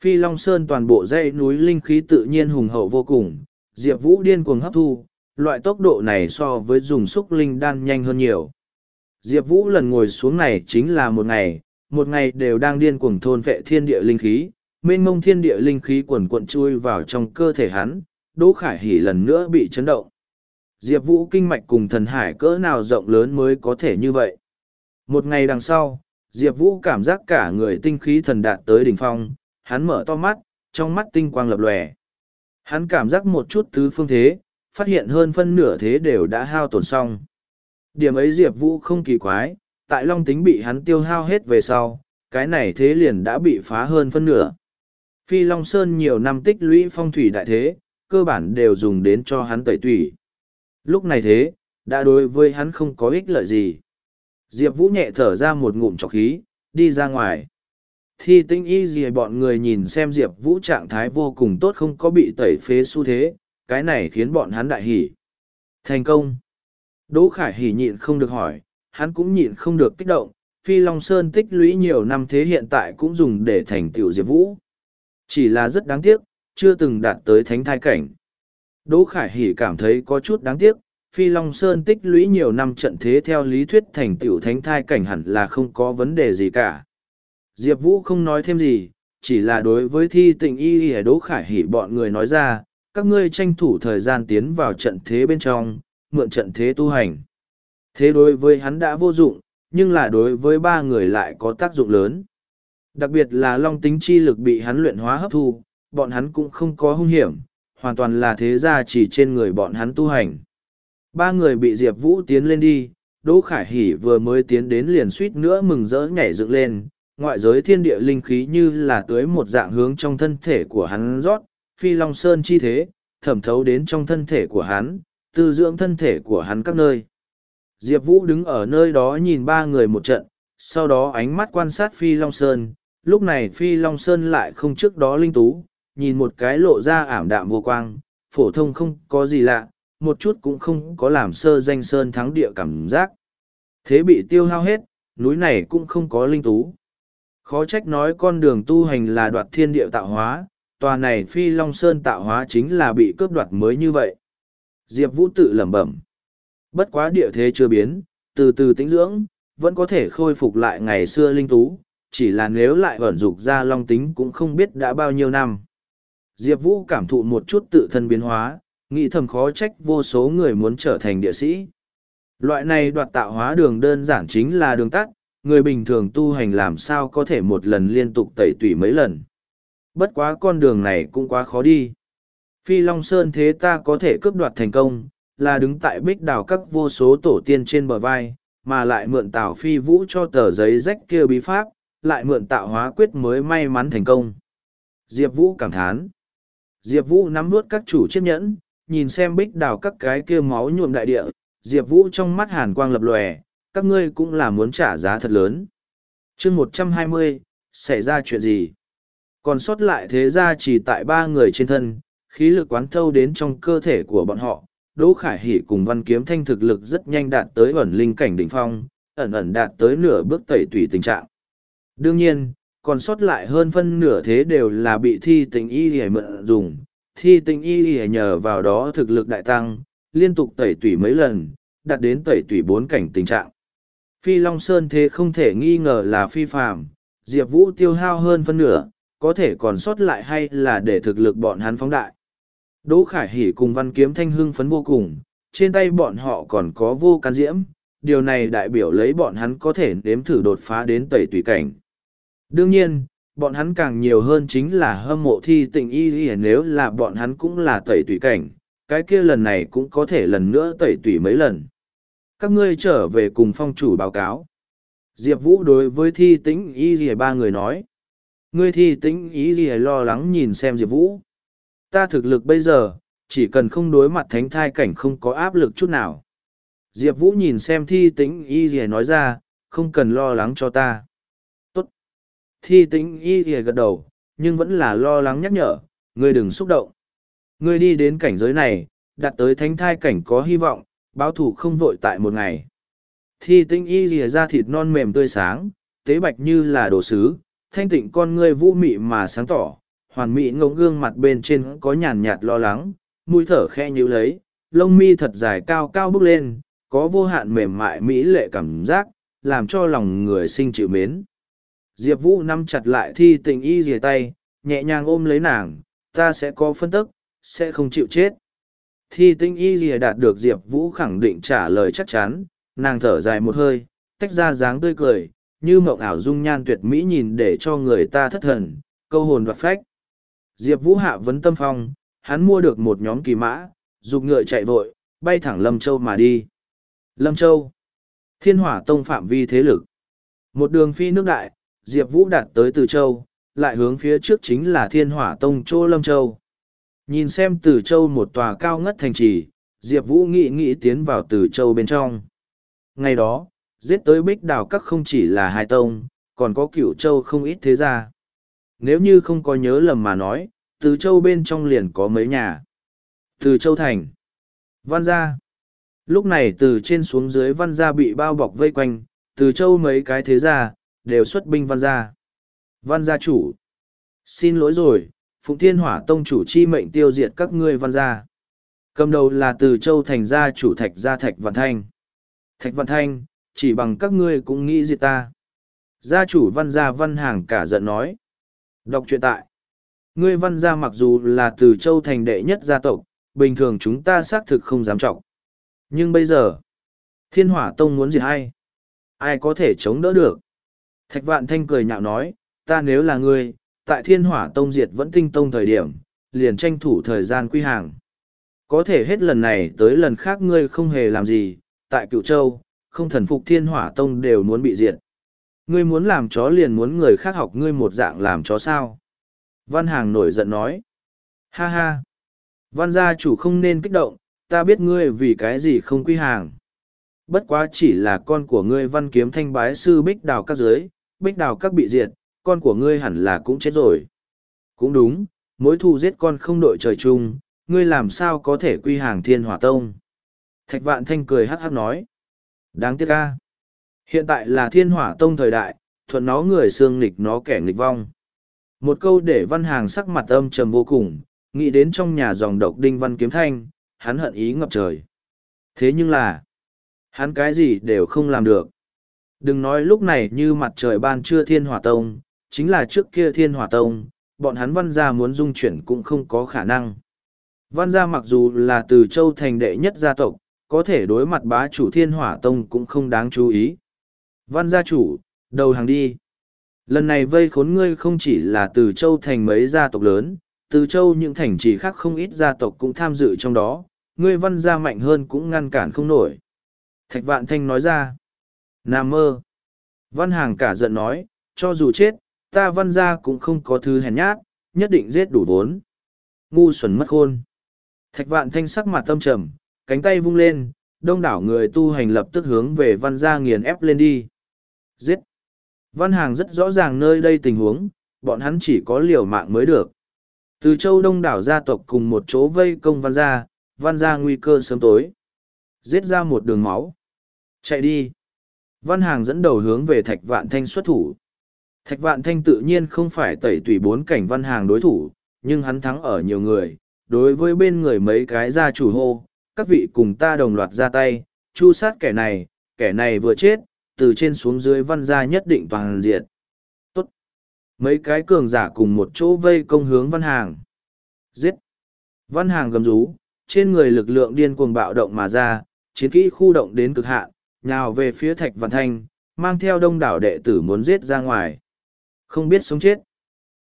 Phi Long Sơn toàn bộ dãy núi linh khí tự nhiên hùng hậu vô cùng, Diệp Vũ điên cuồng hấp thu, loại tốc độ này so với dùng xúc linh đan nhanh hơn nhiều. Diệp Vũ lần ngồi xuống này chính là một ngày, một ngày đều đang điên cuồng thôn vệ thiên địa linh khí, mênh mông thiên địa linh khí quần cuộn chui vào trong cơ thể hắn, Đỗ Khải Hỉ lần nữa bị chấn động. Diệp Vũ kinh mạch cùng thần hải cỡ nào rộng lớn mới có thể như vậy. Một ngày đằng sau, Diệp Vũ cảm giác cả người tinh khí thần đạt tới đỉnh phong, hắn mở to mắt, trong mắt tinh quang lập lòe. Hắn cảm giác một chút tứ phương thế, phát hiện hơn phân nửa thế đều đã hao tổn xong. Điểm ấy Diệp Vũ không kỳ quái, tại Long tính bị hắn tiêu hao hết về sau, cái này thế liền đã bị phá hơn phân nửa. Phi Long Sơn nhiều năm tích lũy phong thủy đại thế, cơ bản đều dùng đến cho hắn tẩy tủy. Lúc này thế, đã đối với hắn không có ích lợi gì. Diệp Vũ nhẹ thở ra một ngụm trọc khí, đi ra ngoài. Thi tinh y gì bọn người nhìn xem Diệp Vũ trạng thái vô cùng tốt không có bị tẩy phế xu thế, cái này khiến bọn hắn đại hỉ. Thành công. Đỗ Khải hỉ nhịn không được hỏi, hắn cũng nhịn không được kích động, Phi Long Sơn tích lũy nhiều năm thế hiện tại cũng dùng để thành tựu Diệp Vũ. Chỉ là rất đáng tiếc, chưa từng đạt tới thánh thai cảnh. Đỗ Khải Hỉ cảm thấy có chút đáng tiếc, Phi Long Sơn tích lũy nhiều năm trận thế theo lý thuyết thành tựu thánh thai cảnh hẳn là không có vấn đề gì cả. Diệp Vũ không nói thêm gì, chỉ là đối với thi tình y y Đỗ Khải Hỷ bọn người nói ra, các ngươi tranh thủ thời gian tiến vào trận thế bên trong, mượn trận thế tu hành. Thế đối với hắn đã vô dụng, nhưng là đối với ba người lại có tác dụng lớn. Đặc biệt là long tính chi lực bị hắn luyện hóa hấp thu, bọn hắn cũng không có hung hiểm, hoàn toàn là thế gia chỉ trên người bọn hắn tu hành. Ba người bị Diệp Vũ tiến lên đi, Đỗ Khải Hỷ vừa mới tiến đến liền suýt nữa mừng rỡ nhảy dựng lên, ngoại giới thiên địa linh khí như là tưới một dạng hướng trong thân thể của hắn rót, phi long sơn chi thế, thẩm thấu đến trong thân thể của hắn, tư dưỡng thân thể của hắn các nơi. Diệp Vũ đứng ở nơi đó nhìn ba người một trận, sau đó ánh mắt quan sát phi long sơn, lúc này phi long sơn lại không trước đó linh tú, nhìn một cái lộ ra ảm đạm vô quang, phổ thông không có gì lạ, một chút cũng không có làm sơ danh sơn thắng địa cảm giác. Thế bị tiêu hao hết, núi này cũng không có linh tú. Khó trách nói con đường tu hành là đoạt thiên địa tạo hóa, tòa này phi long sơn tạo hóa chính là bị cướp đoạt mới như vậy. Diệp Vũ tự lẩm bẩm. Bất quá địa thế chưa biến, từ từ tĩnh dưỡng, vẫn có thể khôi phục lại ngày xưa linh tú, chỉ là nếu lại vẩn dục ra long tính cũng không biết đã bao nhiêu năm. Diệp Vũ cảm thụ một chút tự thân biến hóa, nghĩ thầm khó trách vô số người muốn trở thành địa sĩ. Loại này đoạt tạo hóa đường đơn giản chính là đường tắt, người bình thường tu hành làm sao có thể một lần liên tục tẩy tủy mấy lần. Bất quá con đường này cũng quá khó đi. Phi Long Sơn thế ta có thể cướp đoạt thành công, là đứng tại bích đào các vô số tổ tiên trên bờ vai, mà lại mượn tạo phi vũ cho tờ giấy rách kia bí pháp, lại mượn tạo hóa quyết mới may mắn thành công. Diệp Vũ cảm thán. Diệp Vũ nắm nuốt các chủ chiếc nhẫn, nhìn xem bích đào các cái kia máu nhuộm đại địa, Diệp Vũ trong mắt hàn quang lập lòe, các ngươi cũng là muốn trả giá thật lớn. chương một trăm hai mươi xảy ra chuyện gì? Còn sót lại thế ra chỉ tại ba người trên thân, khí lực quán thâu đến trong cơ thể của bọn họ. Đỗ Khải Hỷ cùng Văn Kiếm Thanh thực lực rất nhanh đạt tới ẩn linh cảnh đỉnh phong, ẩn ẩn đạt tới nửa bước tẩy tủy tình trạng. Đương nhiên, còn sót lại hơn phân nửa thế đều là bị thi tình y hề mượn dùng. Thi tình y hề nhờ vào đó thực lực đại tăng, liên tục tẩy tủy mấy lần, đạt đến tẩy tủy bốn cảnh tình trạng. Phi Long Sơn thế không thể nghi ngờ là phi phàm, Diệp Vũ tiêu hao hơn phân nửa, có thể còn sót lại hay là để thực lực bọn hắn phóng đại. Đỗ Khải Hỷ cùng Văn Kiếm Thanh hưng phấn vô cùng, trên tay bọn họ còn có vô can diễm, điều này đại biểu lấy bọn hắn có thể nếm thử đột phá đến tẩy tùy cảnh. Đương nhiên, bọn hắn càng nhiều hơn chính là hâm mộ thi tình y y nếu là bọn hắn cũng là tẩy tùy cảnh cái kia lần này cũng có thể lần nữa tẩy tùy mấy lần các ngươi trở về cùng phong chủ báo cáo. Diệp vũ đối với thi tĩnh y gì ba người nói, ngươi thi tĩnh y gì lo lắng nhìn xem diệp vũ. Ta thực lực bây giờ, chỉ cần không đối mặt thánh thai cảnh không có áp lực chút nào. Diệp vũ nhìn xem thi tĩnh y gì nói ra, không cần lo lắng cho ta. Tốt. Thi tĩnh y gì gật đầu, nhưng vẫn là lo lắng nhắc nhở, ngươi đừng xúc động. Ngươi đi đến cảnh giới này, đạt tới thánh thai cảnh có hy vọng báo thủ không vội tại một ngày. Thi tinh y rìa ra thịt non mềm tươi sáng, tế bạch như là đồ sứ, thanh tịnh con ngươi vũ mị mà sáng tỏ, hoàn mỹ ngỗng gương mặt bên trên có nhàn nhạt lo lắng, mũi thở khe nhíu lấy, lông mi thật dài cao cao bước lên, có vô hạn mềm mại mỹ lệ cảm giác, làm cho lòng người sinh chịu mến. Diệp vũ nắm chặt lại thi tình y rìa tay, nhẹ nhàng ôm lấy nàng, ta sẽ có phân tức, sẽ không chịu chết thi tinh y rìa đạt được diệp vũ khẳng định trả lời chắc chắn nàng thở dài một hơi tách ra dáng tươi cười như mộng ảo dung nhan tuyệt mỹ nhìn để cho người ta thất thần câu hồn đoạt phách. Diệp vũ hạ vấn tâm phong hắn mua được một nhóm kỳ mã dục ngựa chạy vội bay thẳng lâm châu mà đi. Lâm châu thiên hỏa tông phạm vi thế lực. Một đường phi nước đại Diệp Vũ đạt tới Từ Châu, lại hướng phía trước chính là Thiên Hỏa Tông Chô Lâm Châu. Nhìn xem Từ Châu một tòa cao ngất thành trì, Diệp Vũ nghĩ nghĩ tiến vào Từ Châu bên trong. Ngày đó, giết tới Bích Đào Các không chỉ là hai tông, còn có cửu châu không ít thế gia. Nếu như không có nhớ lầm mà nói, Từ Châu bên trong liền có mấy nhà. Từ Châu Thành, Văn Gia. Lúc này từ trên xuống dưới Văn Gia bị bao bọc vây quanh, Từ Châu mấy cái thế gia, đều xuất binh văn gia. Văn gia chủ. Xin lỗi rồi, Phụng Thiên Hỏa Tông chủ chi mệnh tiêu diệt các ngươi văn gia. Cầm đầu là từ châu thành gia chủ thạch gia thạch văn thanh. Thạch văn thanh, chỉ bằng các ngươi cũng nghĩ diệt ta. Gia chủ văn gia văn hàng cả giận nói. Đọc truyện tại. Ngươi văn gia mặc dù là từ châu thành đệ nhất gia tộc, bình thường chúng ta xác thực không dám trọng. Nhưng bây giờ, thiên hỏa tông muốn diệt ai? Ai có thể chống đỡ được? Thạch vạn thanh cười nhạo nói, ta nếu là ngươi, tại thiên hỏa tông diệt vẫn tinh tông thời điểm, liền tranh thủ thời gian quy hàng. Có thể hết lần này tới lần khác ngươi không hề làm gì, tại cựu châu, không thần phục thiên hỏa tông đều muốn bị diệt. Ngươi muốn làm chó liền muốn người khác học ngươi một dạng làm chó sao. Văn Hàng nổi giận nói. Ha ha. Văn gia chủ không nên kích động, ta biết ngươi vì cái gì không quy hàng. Bất quá chỉ là con của ngươi văn kiếm thanh bái sư bích đào các giới, bích đào các bị diệt, con của ngươi hẳn là cũng chết rồi. Cũng đúng, mối thù giết con không đội trời chung, ngươi làm sao có thể quy hàng thiên hỏa tông. Thạch vạn thanh cười hát hát nói. Đáng tiếc ca. Hiện tại là thiên hỏa tông thời đại, thuận nó người xương nghịch nó kẻ nghịch vong. Một câu để văn hàng sắc mặt âm trầm vô cùng, nghĩ đến trong nhà dòng độc đinh văn kiếm thanh, hắn hận ý ngập trời. Thế nhưng là, hắn cái gì đều không làm được. Đừng nói lúc này như mặt trời ban trưa thiên hỏa tông, chính là trước kia thiên hỏa tông, bọn hắn văn gia muốn dung chuyển cũng không có khả năng. Văn gia mặc dù là từ châu thành đệ nhất gia tộc, có thể đối mặt bá chủ thiên hỏa tông cũng không đáng chú ý. Văn gia chủ, đầu hàng đi. Lần này vây khốn ngươi không chỉ là từ châu thành mấy gia tộc lớn, từ châu những thành trì khác không ít gia tộc cũng tham dự trong đó, ngươi văn gia mạnh hơn cũng ngăn cản không nổi. Thạch vạn thanh nói ra. Nam mơ. Văn hàng cả giận nói, cho dù chết, ta văn Gia cũng không có thứ hèn nhát, nhất định giết đủ vốn. Ngu xuẩn mất khôn. Thạch vạn thanh sắc mặt tâm trầm, cánh tay vung lên, đông đảo người tu hành lập tức hướng về văn gia nghiền ép lên đi. Giết. Văn hàng rất rõ ràng nơi đây tình huống, bọn hắn chỉ có liều mạng mới được. Từ châu đông đảo gia tộc cùng một chỗ vây công văn gia, văn gia nguy cơ sớm tối. Giết ra một đường máu. Chạy đi. Văn Hàng dẫn đầu hướng về Thạch Vạn Thanh xuất thủ. Thạch Vạn Thanh tự nhiên không phải tẩy tùy bốn cảnh Văn Hàng đối thủ, nhưng hắn thắng ở nhiều người. Đối với bên người mấy cái gia chủ hô, các vị cùng ta đồng loạt ra tay, chu sát kẻ này, kẻ này vừa chết, từ trên xuống dưới văn gia nhất định toàn diệt. Tốt! Mấy cái cường giả cùng một chỗ vây công hướng Văn Hàng. Giết! Văn Hàng gầm rú, trên người lực lượng điên cuồng bạo động mà ra, chiến kỹ khu động đến cực hạn, nhào về phía thạch Vạn thanh mang theo đông đảo đệ tử muốn giết ra ngoài không biết sống chết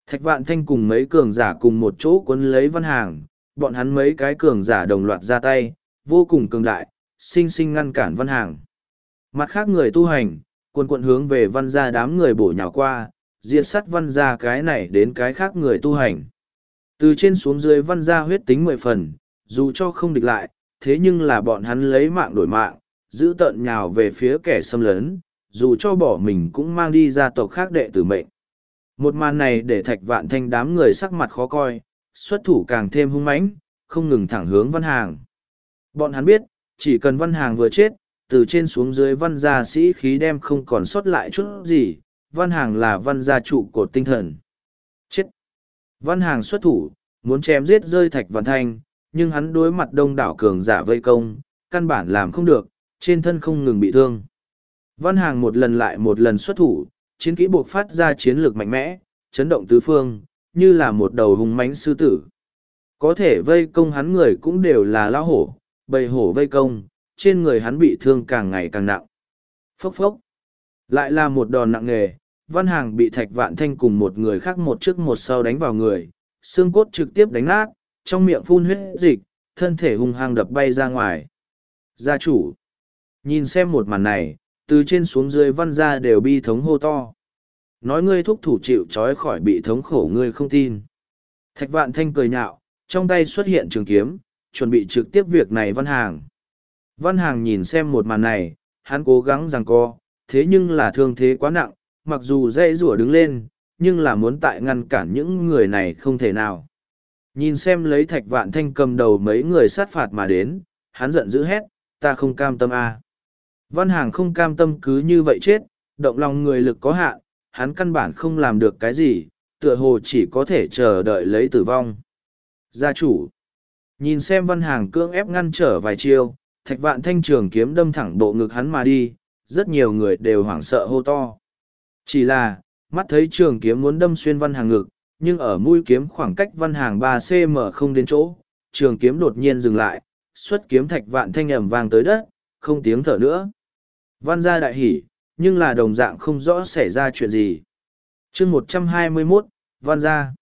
Thạch vạn thanh cùng mấy cường giả cùng một chỗ cuốn lấy văn hàng, bọn hắn mấy cái cường giả đồng loạt ra tay, vô cùng cường đại, sinh sinh ngăn cản văn hàng. Mặt khác người tu hành, quần quận hướng về văn gia đám người bổ nhào qua, diệt sắt văn gia cái này đến cái khác người tu hành. Từ trên xuống dưới văn gia huyết tính mười phần, dù cho không địch lại, thế nhưng là bọn hắn lấy mạng đổi mạng, giữ tận nhào về phía kẻ xâm lấn, dù cho bỏ mình cũng mang đi gia tộc khác đệ tử mệnh. Một màn này để thạch vạn thanh đám người sắc mặt khó coi, xuất thủ càng thêm hung mãnh, không ngừng thẳng hướng văn hàng. Bọn hắn biết, chỉ cần văn hàng vừa chết, từ trên xuống dưới văn gia sĩ khí đem không còn sót lại chút gì, văn hàng là văn gia trụ cột tinh thần. Chết! Văn hàng xuất thủ, muốn chém giết rơi thạch vạn thanh, nhưng hắn đối mặt đông đảo cường giả vây công, căn bản làm không được, trên thân không ngừng bị thương. Văn hàng một lần lại một lần xuất thủ, chiến kỹ buộc phát ra chiến lược mạnh mẽ, chấn động tứ phương, như là một đầu hùng mãnh sư tử. Có thể vây công hắn người cũng đều là lao hổ, bầy hổ vây công, trên người hắn bị thương càng ngày càng nặng. Phốc phốc. Lại là một đòn nặng nề, văn hàng bị thạch vạn thanh cùng một người khác một trước một sau đánh vào người, xương cốt trực tiếp đánh nát, trong miệng phun huyết dịch, thân thể hung hăng đập bay ra ngoài. Gia chủ. Nhìn xem một màn này, từ trên xuống dưới văn gia đều bi thống hô to. Nói ngươi thúc thủ chịu trói khỏi bị thống khổ ngươi không tin. Thạch vạn thanh cười nhạo, trong tay xuất hiện trường kiếm, chuẩn bị trực tiếp việc này văn hàng. Văn hàng nhìn xem một màn này, hắn cố gắng rằng co, thế nhưng là thương thế quá nặng, mặc dù dây rủa đứng lên, nhưng là muốn tại ngăn cản những người này không thể nào. Nhìn xem lấy thạch vạn thanh cầm đầu mấy người sát phạt mà đến, hắn giận dữ hét, ta không cam tâm a à. Văn hàng không cam tâm cứ như vậy chết, động lòng người lực có hạn, hắn căn bản không làm được cái gì, tựa hồ chỉ có thể chờ đợi lấy tử vong. Gia chủ, nhìn xem văn hàng cưỡng ép ngăn trở vài chiêu, thạch vạn thanh trường kiếm đâm thẳng bộ ngực hắn mà đi, rất nhiều người đều hoảng sợ hô to. Chỉ là, mắt thấy trường kiếm muốn đâm xuyên văn hàng ngực, nhưng ở mũi kiếm khoảng cách văn hàng ba cm không đến chỗ, trường kiếm đột nhiên dừng lại, xuất kiếm thạch vạn thanh ẩm vang tới đất, không tiếng thở nữa. Văn gia đại hỉ, nhưng là đồng dạng không rõ xảy ra chuyện gì. chương một trăm hai mươi 121, Văn gia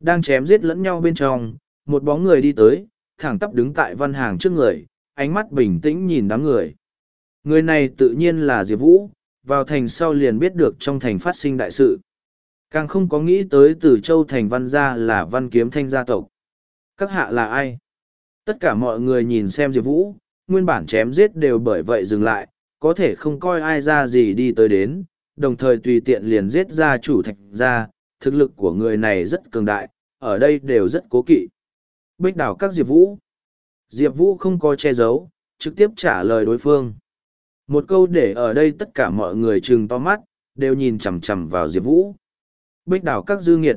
đang chém giết lẫn nhau bên trong, một bóng người đi tới, thẳng tắp đứng tại văn hàng trước người, ánh mắt bình tĩnh nhìn đám người. Người này tự nhiên là Diệp Vũ, vào thành sau liền biết được trong thành phát sinh đại sự. Càng không có nghĩ tới từ châu thành văn gia là văn kiếm thanh gia tộc. Các hạ là ai? Tất cả mọi người nhìn xem Diệp Vũ, nguyên bản chém giết đều bởi vậy dừng lại, có thể không coi ai ra gì đi tới đến, đồng thời tùy tiện liền giết ra chủ thạch ra, thực lực của người này rất cường đại, ở đây đều rất cố kỵ. Bích đảo các Diệp Vũ Diệp Vũ không có che giấu, trực tiếp trả lời đối phương. Một câu để ở đây tất cả mọi người trừng to mắt, đều nhìn chằm chằm vào Diệp Vũ. Bích đảo các dư nghiệt.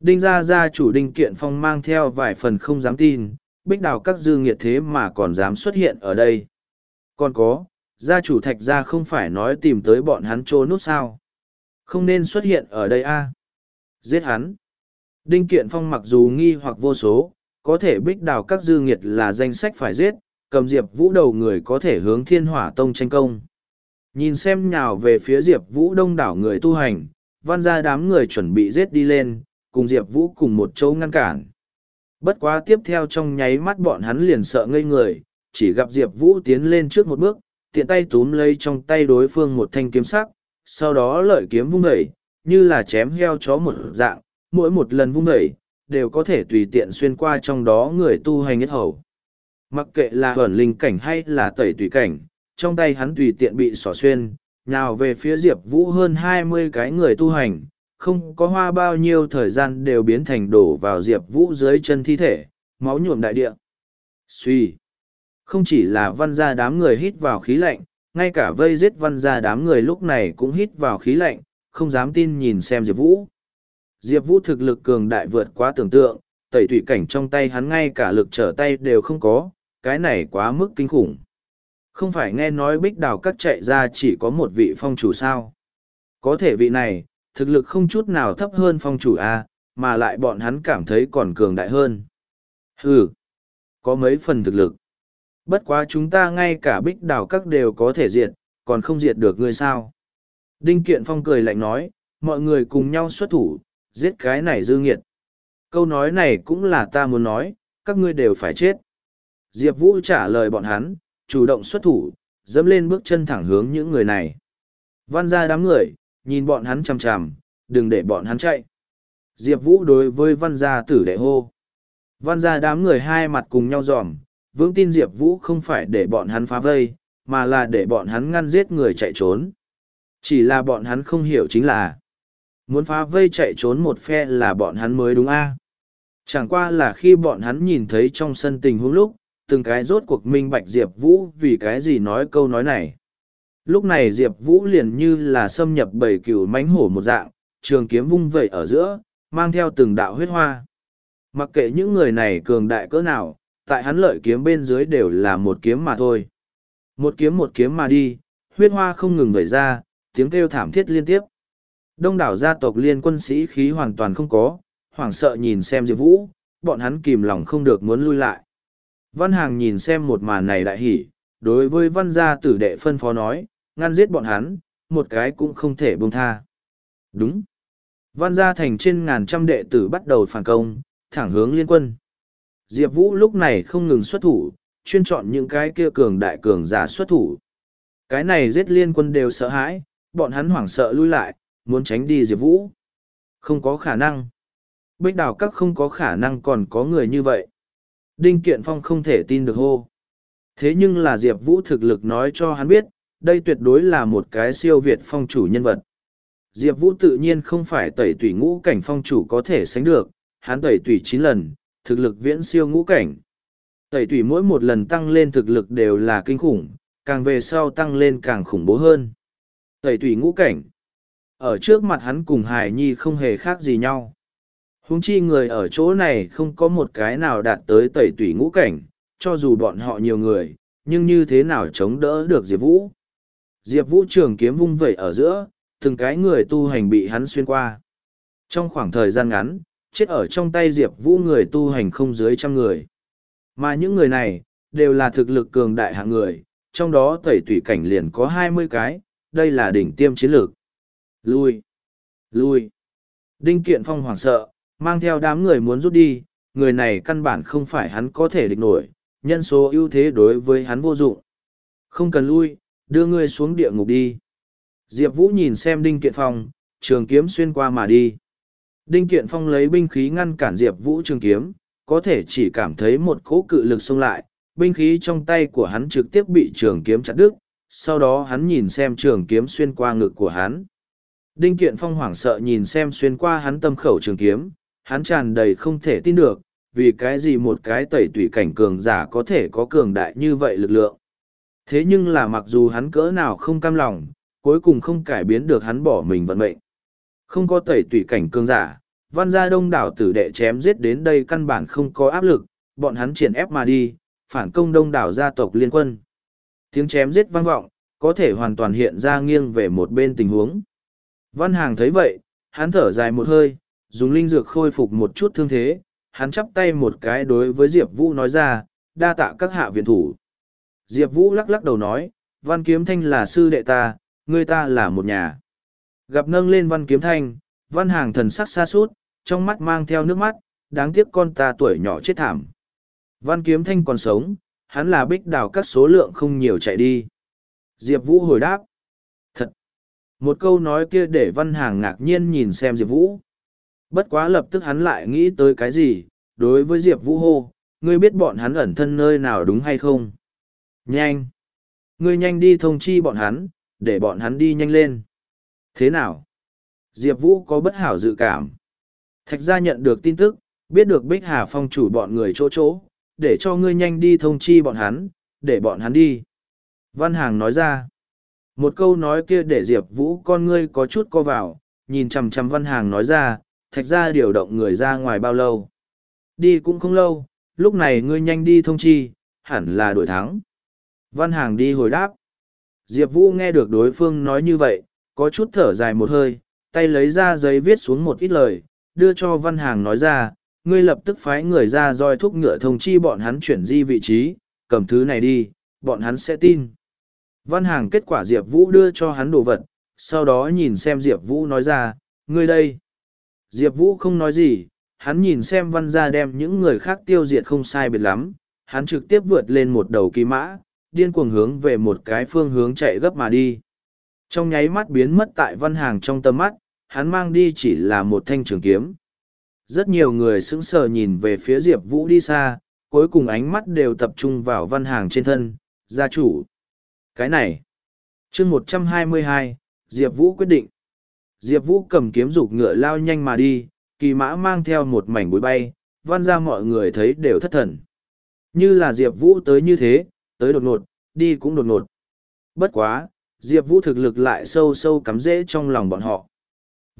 Đinh gia gia chủ đinh kiện phong mang theo vài phần không dám tin, bích đảo các dư nghiệt thế mà còn dám xuất hiện ở đây. Còn có, gia chủ thạch gia không phải nói tìm tới bọn hắn trô nút sao. Không nên xuất hiện ở đây a Giết hắn. Đinh kiện phong mặc dù nghi hoặc vô số, có thể bích đào các dư nghiệt là danh sách phải giết, cầm diệp vũ đầu người có thể hướng thiên hỏa tông tranh công. Nhìn xem nhào về phía diệp vũ đông đảo người tu hành, văn ra đám người chuẩn bị giết đi lên, cùng diệp vũ cùng một chỗ ngăn cản. Bất quá tiếp theo trong nháy mắt bọn hắn liền sợ ngây người, chỉ gặp diệp vũ tiến lên trước một bước, tiện tay túm lấy trong tay đối phương một thanh kiếm sắc, sau đó lợi kiếm vung đẩy, như là chém heo chó một dạng, mỗi một lần vung đẩy, đều có thể tùy tiện xuyên qua trong đó người tu hành nhất hầu. Mặc kệ là hẩn linh cảnh hay là tẩy tùy cảnh, trong tay hắn tùy tiện bị xỏ xuyên, nào về phía Diệp Vũ hơn hai mươi cái người tu hành, không có hoa bao nhiêu thời gian đều biến thành đổ vào Diệp Vũ dưới chân thi thể, máu nhuộm đại địa. Suy! Không chỉ là văn gia đám người hít vào khí lạnh, ngay cả vây giết văn gia đám người lúc này cũng hít vào khí lạnh, không dám tin nhìn xem Diệp Vũ. Diệp Vũ thực lực cường đại vượt quá tưởng tượng, tẩy tủy cảnh trong tay hắn ngay cả lực trở tay đều không có, cái này quá mức kinh khủng. Không phải nghe nói bích đào cắt chạy ra chỉ có một vị phong chủ sao. Có thể vị này, thực lực không chút nào thấp hơn phong chủ A, mà lại bọn hắn cảm thấy còn cường đại hơn. Hừ, có mấy phần thực lực. Bất quá chúng ta ngay cả bích đào các đều có thể diệt, còn không diệt được ngươi sao. Đinh Kiện Phong cười lạnh nói, mọi người cùng nhau xuất thủ, giết cái này dư nghiệt. Câu nói này cũng là ta muốn nói, các ngươi đều phải chết. Diệp Vũ trả lời bọn hắn, chủ động xuất thủ, dẫm lên bước chân thẳng hướng những người này. Văn ra đám người, nhìn bọn hắn chằm chằm, đừng để bọn hắn chạy. Diệp Vũ đối với văn gia tử đệ hô. Văn gia đám người hai mặt cùng nhau dòm, vững tin Diệp Vũ không phải để bọn hắn phá vây, mà là để bọn hắn ngăn giết người chạy trốn. Chỉ là bọn hắn không hiểu chính là, muốn phá vây chạy trốn một phe là bọn hắn mới đúng a Chẳng qua là khi bọn hắn nhìn thấy trong sân tình huống lúc, từng cái rốt cuộc minh bạch Diệp Vũ vì cái gì nói câu nói này. Lúc này Diệp Vũ liền như là xâm nhập bầy cừu mánh hổ một dạng, trường kiếm vung vẩy ở giữa, mang theo từng đạo huyết hoa. Mặc kệ những người này cường đại cỡ nào, tại hắn lợi kiếm bên dưới đều là một kiếm mà thôi. Một kiếm một kiếm mà đi, huyết hoa không ngừng vẩy ra, tiếng kêu thảm thiết liên tiếp. Đông đảo gia tộc liên quân sĩ khí hoàn toàn không có, hoảng sợ nhìn xem Diệp Vũ, bọn hắn kìm lòng không được muốn lui lại. Văn Hàng nhìn xem một màn này đại hỉ, đối với văn gia tử đệ phân phó nói, ngăn giết bọn hắn, một cái cũng không thể buông tha. Đúng. Văn gia thành trên ngàn trăm đệ tử bắt đầu phản công, thẳng hướng liên quân. Diệp Vũ lúc này không ngừng xuất thủ, chuyên chọn những cái kia cường đại cường giả xuất thủ. Cái này giết liên quân đều sợ hãi, bọn hắn hoảng sợ lui lại, muốn tránh đi Diệp Vũ. Không có khả năng. Bích đào các không có khả năng còn có người như vậy. Đinh Kiện Phong không thể tin được hô. Thế nhưng là Diệp Vũ thực lực nói cho hắn biết, đây tuyệt đối là một cái siêu việt phong chủ nhân vật. Diệp Vũ tự nhiên không phải tẩy tủy ngũ cảnh phong chủ có thể sánh được, hắn tẩy tủy chín lần, thực lực viễn siêu ngũ cảnh. Tẩy tủy mỗi một lần tăng lên thực lực đều là kinh khủng, càng về sau tăng lên càng khủng bố hơn. Tẩy tủy ngũ cảnh. Ở trước mặt hắn cùng Hải Nhi không hề khác gì nhau. Húng chi người ở chỗ này không có một cái nào đạt tới tẩy tủy ngũ cảnh, cho dù bọn họ nhiều người, nhưng như thế nào chống đỡ được Diệp Vũ. Diệp Vũ trường kiếm vung vẩy ở giữa, từng cái người tu hành bị hắn xuyên qua. Trong khoảng thời gian ngắn, chết ở trong tay Diệp Vũ người tu hành không dưới trăm người. Mà những người này, đều là thực lực cường đại hạng người, trong đó tẩy tủy cảnh liền có hai mươi cái, đây là đỉnh tiêm chiến lược. Lui! Lui! Đinh Kiện Phong hoảng sợ, mang theo đám người muốn rút đi, người này căn bản không phải hắn có thể địch nổi, nhân số ưu thế đối với hắn vô dụng. Không cần lui, đưa ngươi xuống địa ngục đi. Diệp Vũ nhìn xem Đinh Kiện Phong, trường kiếm xuyên qua mà đi. Đinh Kiện Phong lấy binh khí ngăn cản Diệp Vũ trường kiếm, có thể chỉ cảm thấy một cỗ cự lực xông lại, binh khí trong tay của hắn trực tiếp bị trường kiếm chặt đứt, sau đó hắn nhìn xem trường kiếm xuyên qua ngực của hắn. Đinh Kiện Phong hoảng sợ nhìn xem xuyên qua hắn tâm khẩu trường kiếm, hắn tràn đầy không thể tin được, vì cái gì một cái tẩy tủy cảnh cường giả có thể có cường đại như vậy lực lượng. Thế nhưng là mặc dù hắn cỡ nào không cam lòng, cuối cùng không cải biến được hắn bỏ mình vận mệnh. Không có tẩy tủy cảnh cường giả, văn gia đông đảo tử đệ chém giết đến đây căn bản không có áp lực, bọn hắn triển ép mà đi, phản công đông đảo gia tộc liên quân. Tiếng chém giết vang vọng, có thể hoàn toàn hiện ra nghiêng về một bên tình huống. Văn Hàng thấy vậy, hắn thở dài một hơi, dùng linh dược khôi phục một chút thương thế, hắn chắp tay một cái đối với Diệp Vũ nói ra, đa tạ các hạ viện thủ. Diệp Vũ lắc lắc đầu nói, Văn Kiếm Thanh là sư đệ ta, ngươi ta là một nhà. Gặp nâng lên Văn Kiếm Thanh, Văn Hàng thần sắc xa sút trong mắt mang theo nước mắt, đáng tiếc con ta tuổi nhỏ chết thảm. Văn Kiếm Thanh còn sống, hắn là bích đào các số lượng không nhiều chạy đi. Diệp Vũ hồi đáp. Thật! Một câu nói kia để Văn Hàng ngạc nhiên nhìn xem Diệp Vũ. Bất quá lập tức hắn lại nghĩ tới cái gì, đối với Diệp Vũ hô, ngươi biết bọn hắn ẩn thân nơi nào đúng hay không? Nhanh! Ngươi nhanh đi thông chi bọn hắn, để bọn hắn đi nhanh lên. Thế nào? Diệp Vũ có bất hảo dự cảm. Thạch gia nhận được tin tức, biết được Bích Hà Phong chủ bọn người chỗ chỗ, để cho ngươi nhanh đi thông chi bọn hắn, để bọn hắn đi. Văn Hàng nói ra. Một câu nói kia để Diệp Vũ con ngươi có chút co vào, nhìn chằm chằm Văn Hàng nói ra, thạch gia điều động người ra ngoài bao lâu. Đi cũng không lâu, lúc này ngươi nhanh đi thông chi, hẳn là đổi thắng. Văn Hàng đi hồi đáp. Diệp Vũ nghe được đối phương nói như vậy, có chút thở dài một hơi, tay lấy ra giấy viết xuống một ít lời, đưa cho Văn Hàng nói ra, ngươi lập tức phái người ra roi thúc ngựa thông chi bọn hắn chuyển di vị trí, cầm thứ này đi, bọn hắn sẽ tin. Văn Hàng kết quả Diệp Vũ đưa cho hắn đồ vật, sau đó nhìn xem Diệp Vũ nói ra, ngươi đây. Diệp Vũ không nói gì, hắn nhìn xem văn gia đem những người khác tiêu diệt không sai biệt lắm, hắn trực tiếp vượt lên một đầu kỳ mã, điên cuồng hướng về một cái phương hướng chạy gấp mà đi. Trong nháy mắt biến mất tại văn hàng trong tầm mắt, hắn mang đi chỉ là một thanh trường kiếm. Rất nhiều người sững sờ nhìn về phía Diệp Vũ đi xa, cuối cùng ánh mắt đều tập trung vào văn hàng trên thân, gia chủ. Cái này, chương một trăm hai mươi hai, Diệp Vũ quyết định. Diệp Vũ cầm kiếm dục ngựa lao nhanh mà đi, kỳ mã mang theo một mảnh bụi bay, văn ra mọi người thấy đều thất thần. Như là Diệp Vũ tới như thế, tới đột ngột, đi cũng đột ngột. Bất quá, Diệp Vũ thực lực lại sâu sâu cắm rễ trong lòng bọn họ.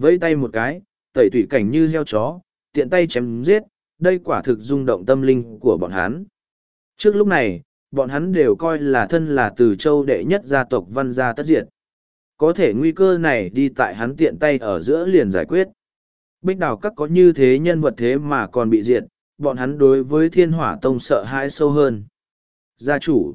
Vẫy tay một cái, tẩy tủy cảnh như heo chó, tiện tay chém giết, đây quả thực rung động tâm linh của bọn hắn. Trước lúc này, bọn hắn đều coi là thân là từ châu đệ nhất gia tộc văn gia tất diệt. Có thể nguy cơ này đi tại hắn tiện tay ở giữa liền giải quyết. Bích đào các có như thế nhân vật thế mà còn bị diệt, bọn hắn đối với thiên hỏa tông sợ hãi sâu hơn. Gia chủ,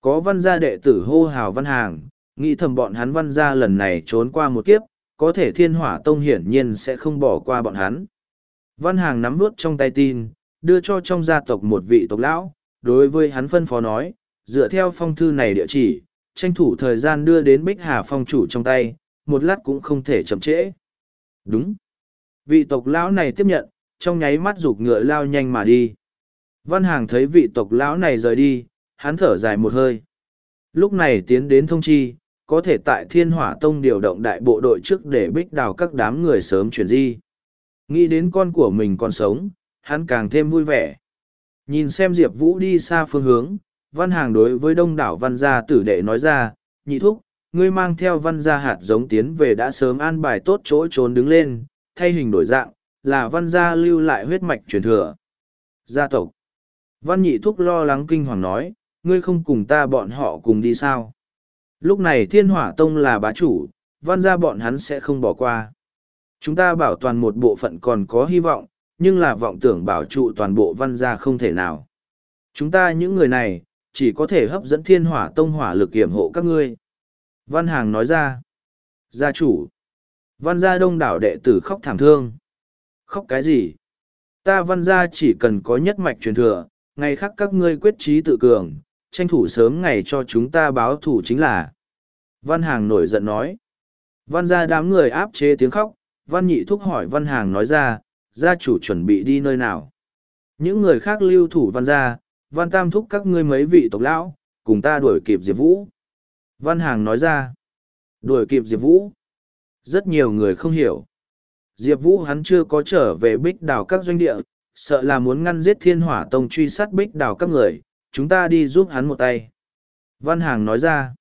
có văn gia đệ tử hô hào văn hàng, nghĩ thầm bọn hắn văn gia lần này trốn qua một kiếp, có thể thiên hỏa tông hiển nhiên sẽ không bỏ qua bọn hắn. Văn hàng nắm vút trong tay tin, đưa cho trong gia tộc một vị tộc lão, đối với hắn phân phó nói, dựa theo phong thư này địa chỉ, tranh thủ thời gian đưa đến Bích Hà phong chủ trong tay, một lát cũng không thể chậm trễ. Đúng. Vị tộc lão này tiếp nhận, trong nháy mắt rụt ngựa lao nhanh mà đi. Văn Hàng thấy vị tộc lão này rời đi, hắn thở dài một hơi. Lúc này tiến đến thông chi, có thể tại Thiên Hỏa Tông điều động đại bộ đội trước để bích đào các đám người sớm chuyển di. Nghĩ đến con của mình còn sống, hắn càng thêm vui vẻ. Nhìn xem Diệp Vũ đi xa phương hướng, văn hàng đối với đông đảo văn gia tử đệ nói ra, nhị thúc, ngươi mang theo văn gia hạt giống tiến về đã sớm an bài tốt chỗ trốn đứng lên, thay hình đổi dạng, là văn gia lưu lại huyết mạch truyền thừa. Gia tộc. Văn nhị thúc lo lắng kinh hoàng nói, ngươi không cùng ta bọn họ cùng đi sao. Lúc này thiên hỏa tông là bá chủ, văn gia bọn hắn sẽ không bỏ qua. Chúng ta bảo toàn một bộ phận còn có hy vọng, nhưng là vọng tưởng bảo trụ toàn bộ văn gia không thể nào. Chúng ta những người này, chỉ có thể hấp dẫn thiên hỏa tông hỏa lực kiểm hộ các ngươi. Văn Hàng nói ra. Gia chủ. Văn gia đông đảo đệ tử khóc thảm thương. Khóc cái gì? Ta văn gia chỉ cần có nhất mạch truyền thừa, ngày khác các ngươi quyết trí tự cường, tranh thủ sớm ngày cho chúng ta báo thủ chính là. Văn Hàng nổi giận nói. Văn gia đám người áp chế tiếng khóc, Văn Nhị Thúc hỏi Văn Hàng nói ra, gia chủ chuẩn bị đi nơi nào. Những người khác lưu thủ Văn gia, Văn Tam Thúc các ngươi mấy vị tộc lão, cùng ta đuổi kịp Diệp Vũ. Văn Hàng nói ra, đuổi kịp Diệp Vũ. Rất nhiều người không hiểu. Diệp Vũ hắn chưa có trở về bích đào các doanh địa, sợ là muốn ngăn giết thiên hỏa tông truy sát bích đào các người, chúng ta đi giúp hắn một tay. Văn Hàng nói ra,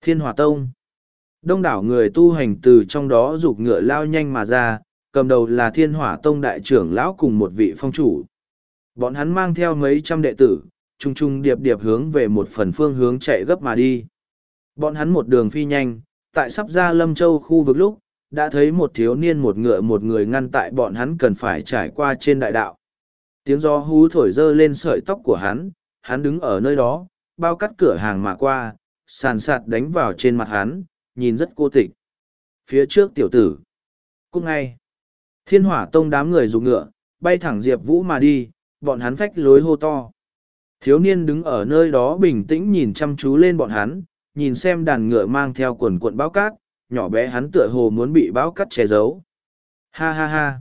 thiên Hòa tông. Đông đảo người tu hành từ trong đó rụt ngựa lao nhanh mà ra, cầm đầu là thiên hỏa tông đại trưởng lão cùng một vị phong chủ. Bọn hắn mang theo mấy trăm đệ tử, trung trung điệp điệp hướng về một phần phương hướng chạy gấp mà đi. Bọn hắn một đường phi nhanh, tại sắp ra Lâm Châu khu vực lúc, đã thấy một thiếu niên một ngựa một người ngăn tại bọn hắn cần phải trải qua trên đại đạo. Tiếng gió hú thổi dơ lên sợi tóc của hắn, hắn đứng ở nơi đó, bao cắt cửa hàng mà qua, sàn sạt đánh vào trên mặt hắn, nhìn rất cô tịch. Phía trước tiểu tử. Cũng ngay. Thiên hỏa tông đám người dùng ngựa, bay thẳng Diệp Vũ mà đi, bọn hắn phách lối hô to. Thiếu niên đứng ở nơi đó bình tĩnh nhìn chăm chú lên bọn hắn, nhìn xem đàn ngựa mang theo quần cuộn báo cát, nhỏ bé hắn tựa hồ muốn bị báo cát che giấu. Ha ha ha.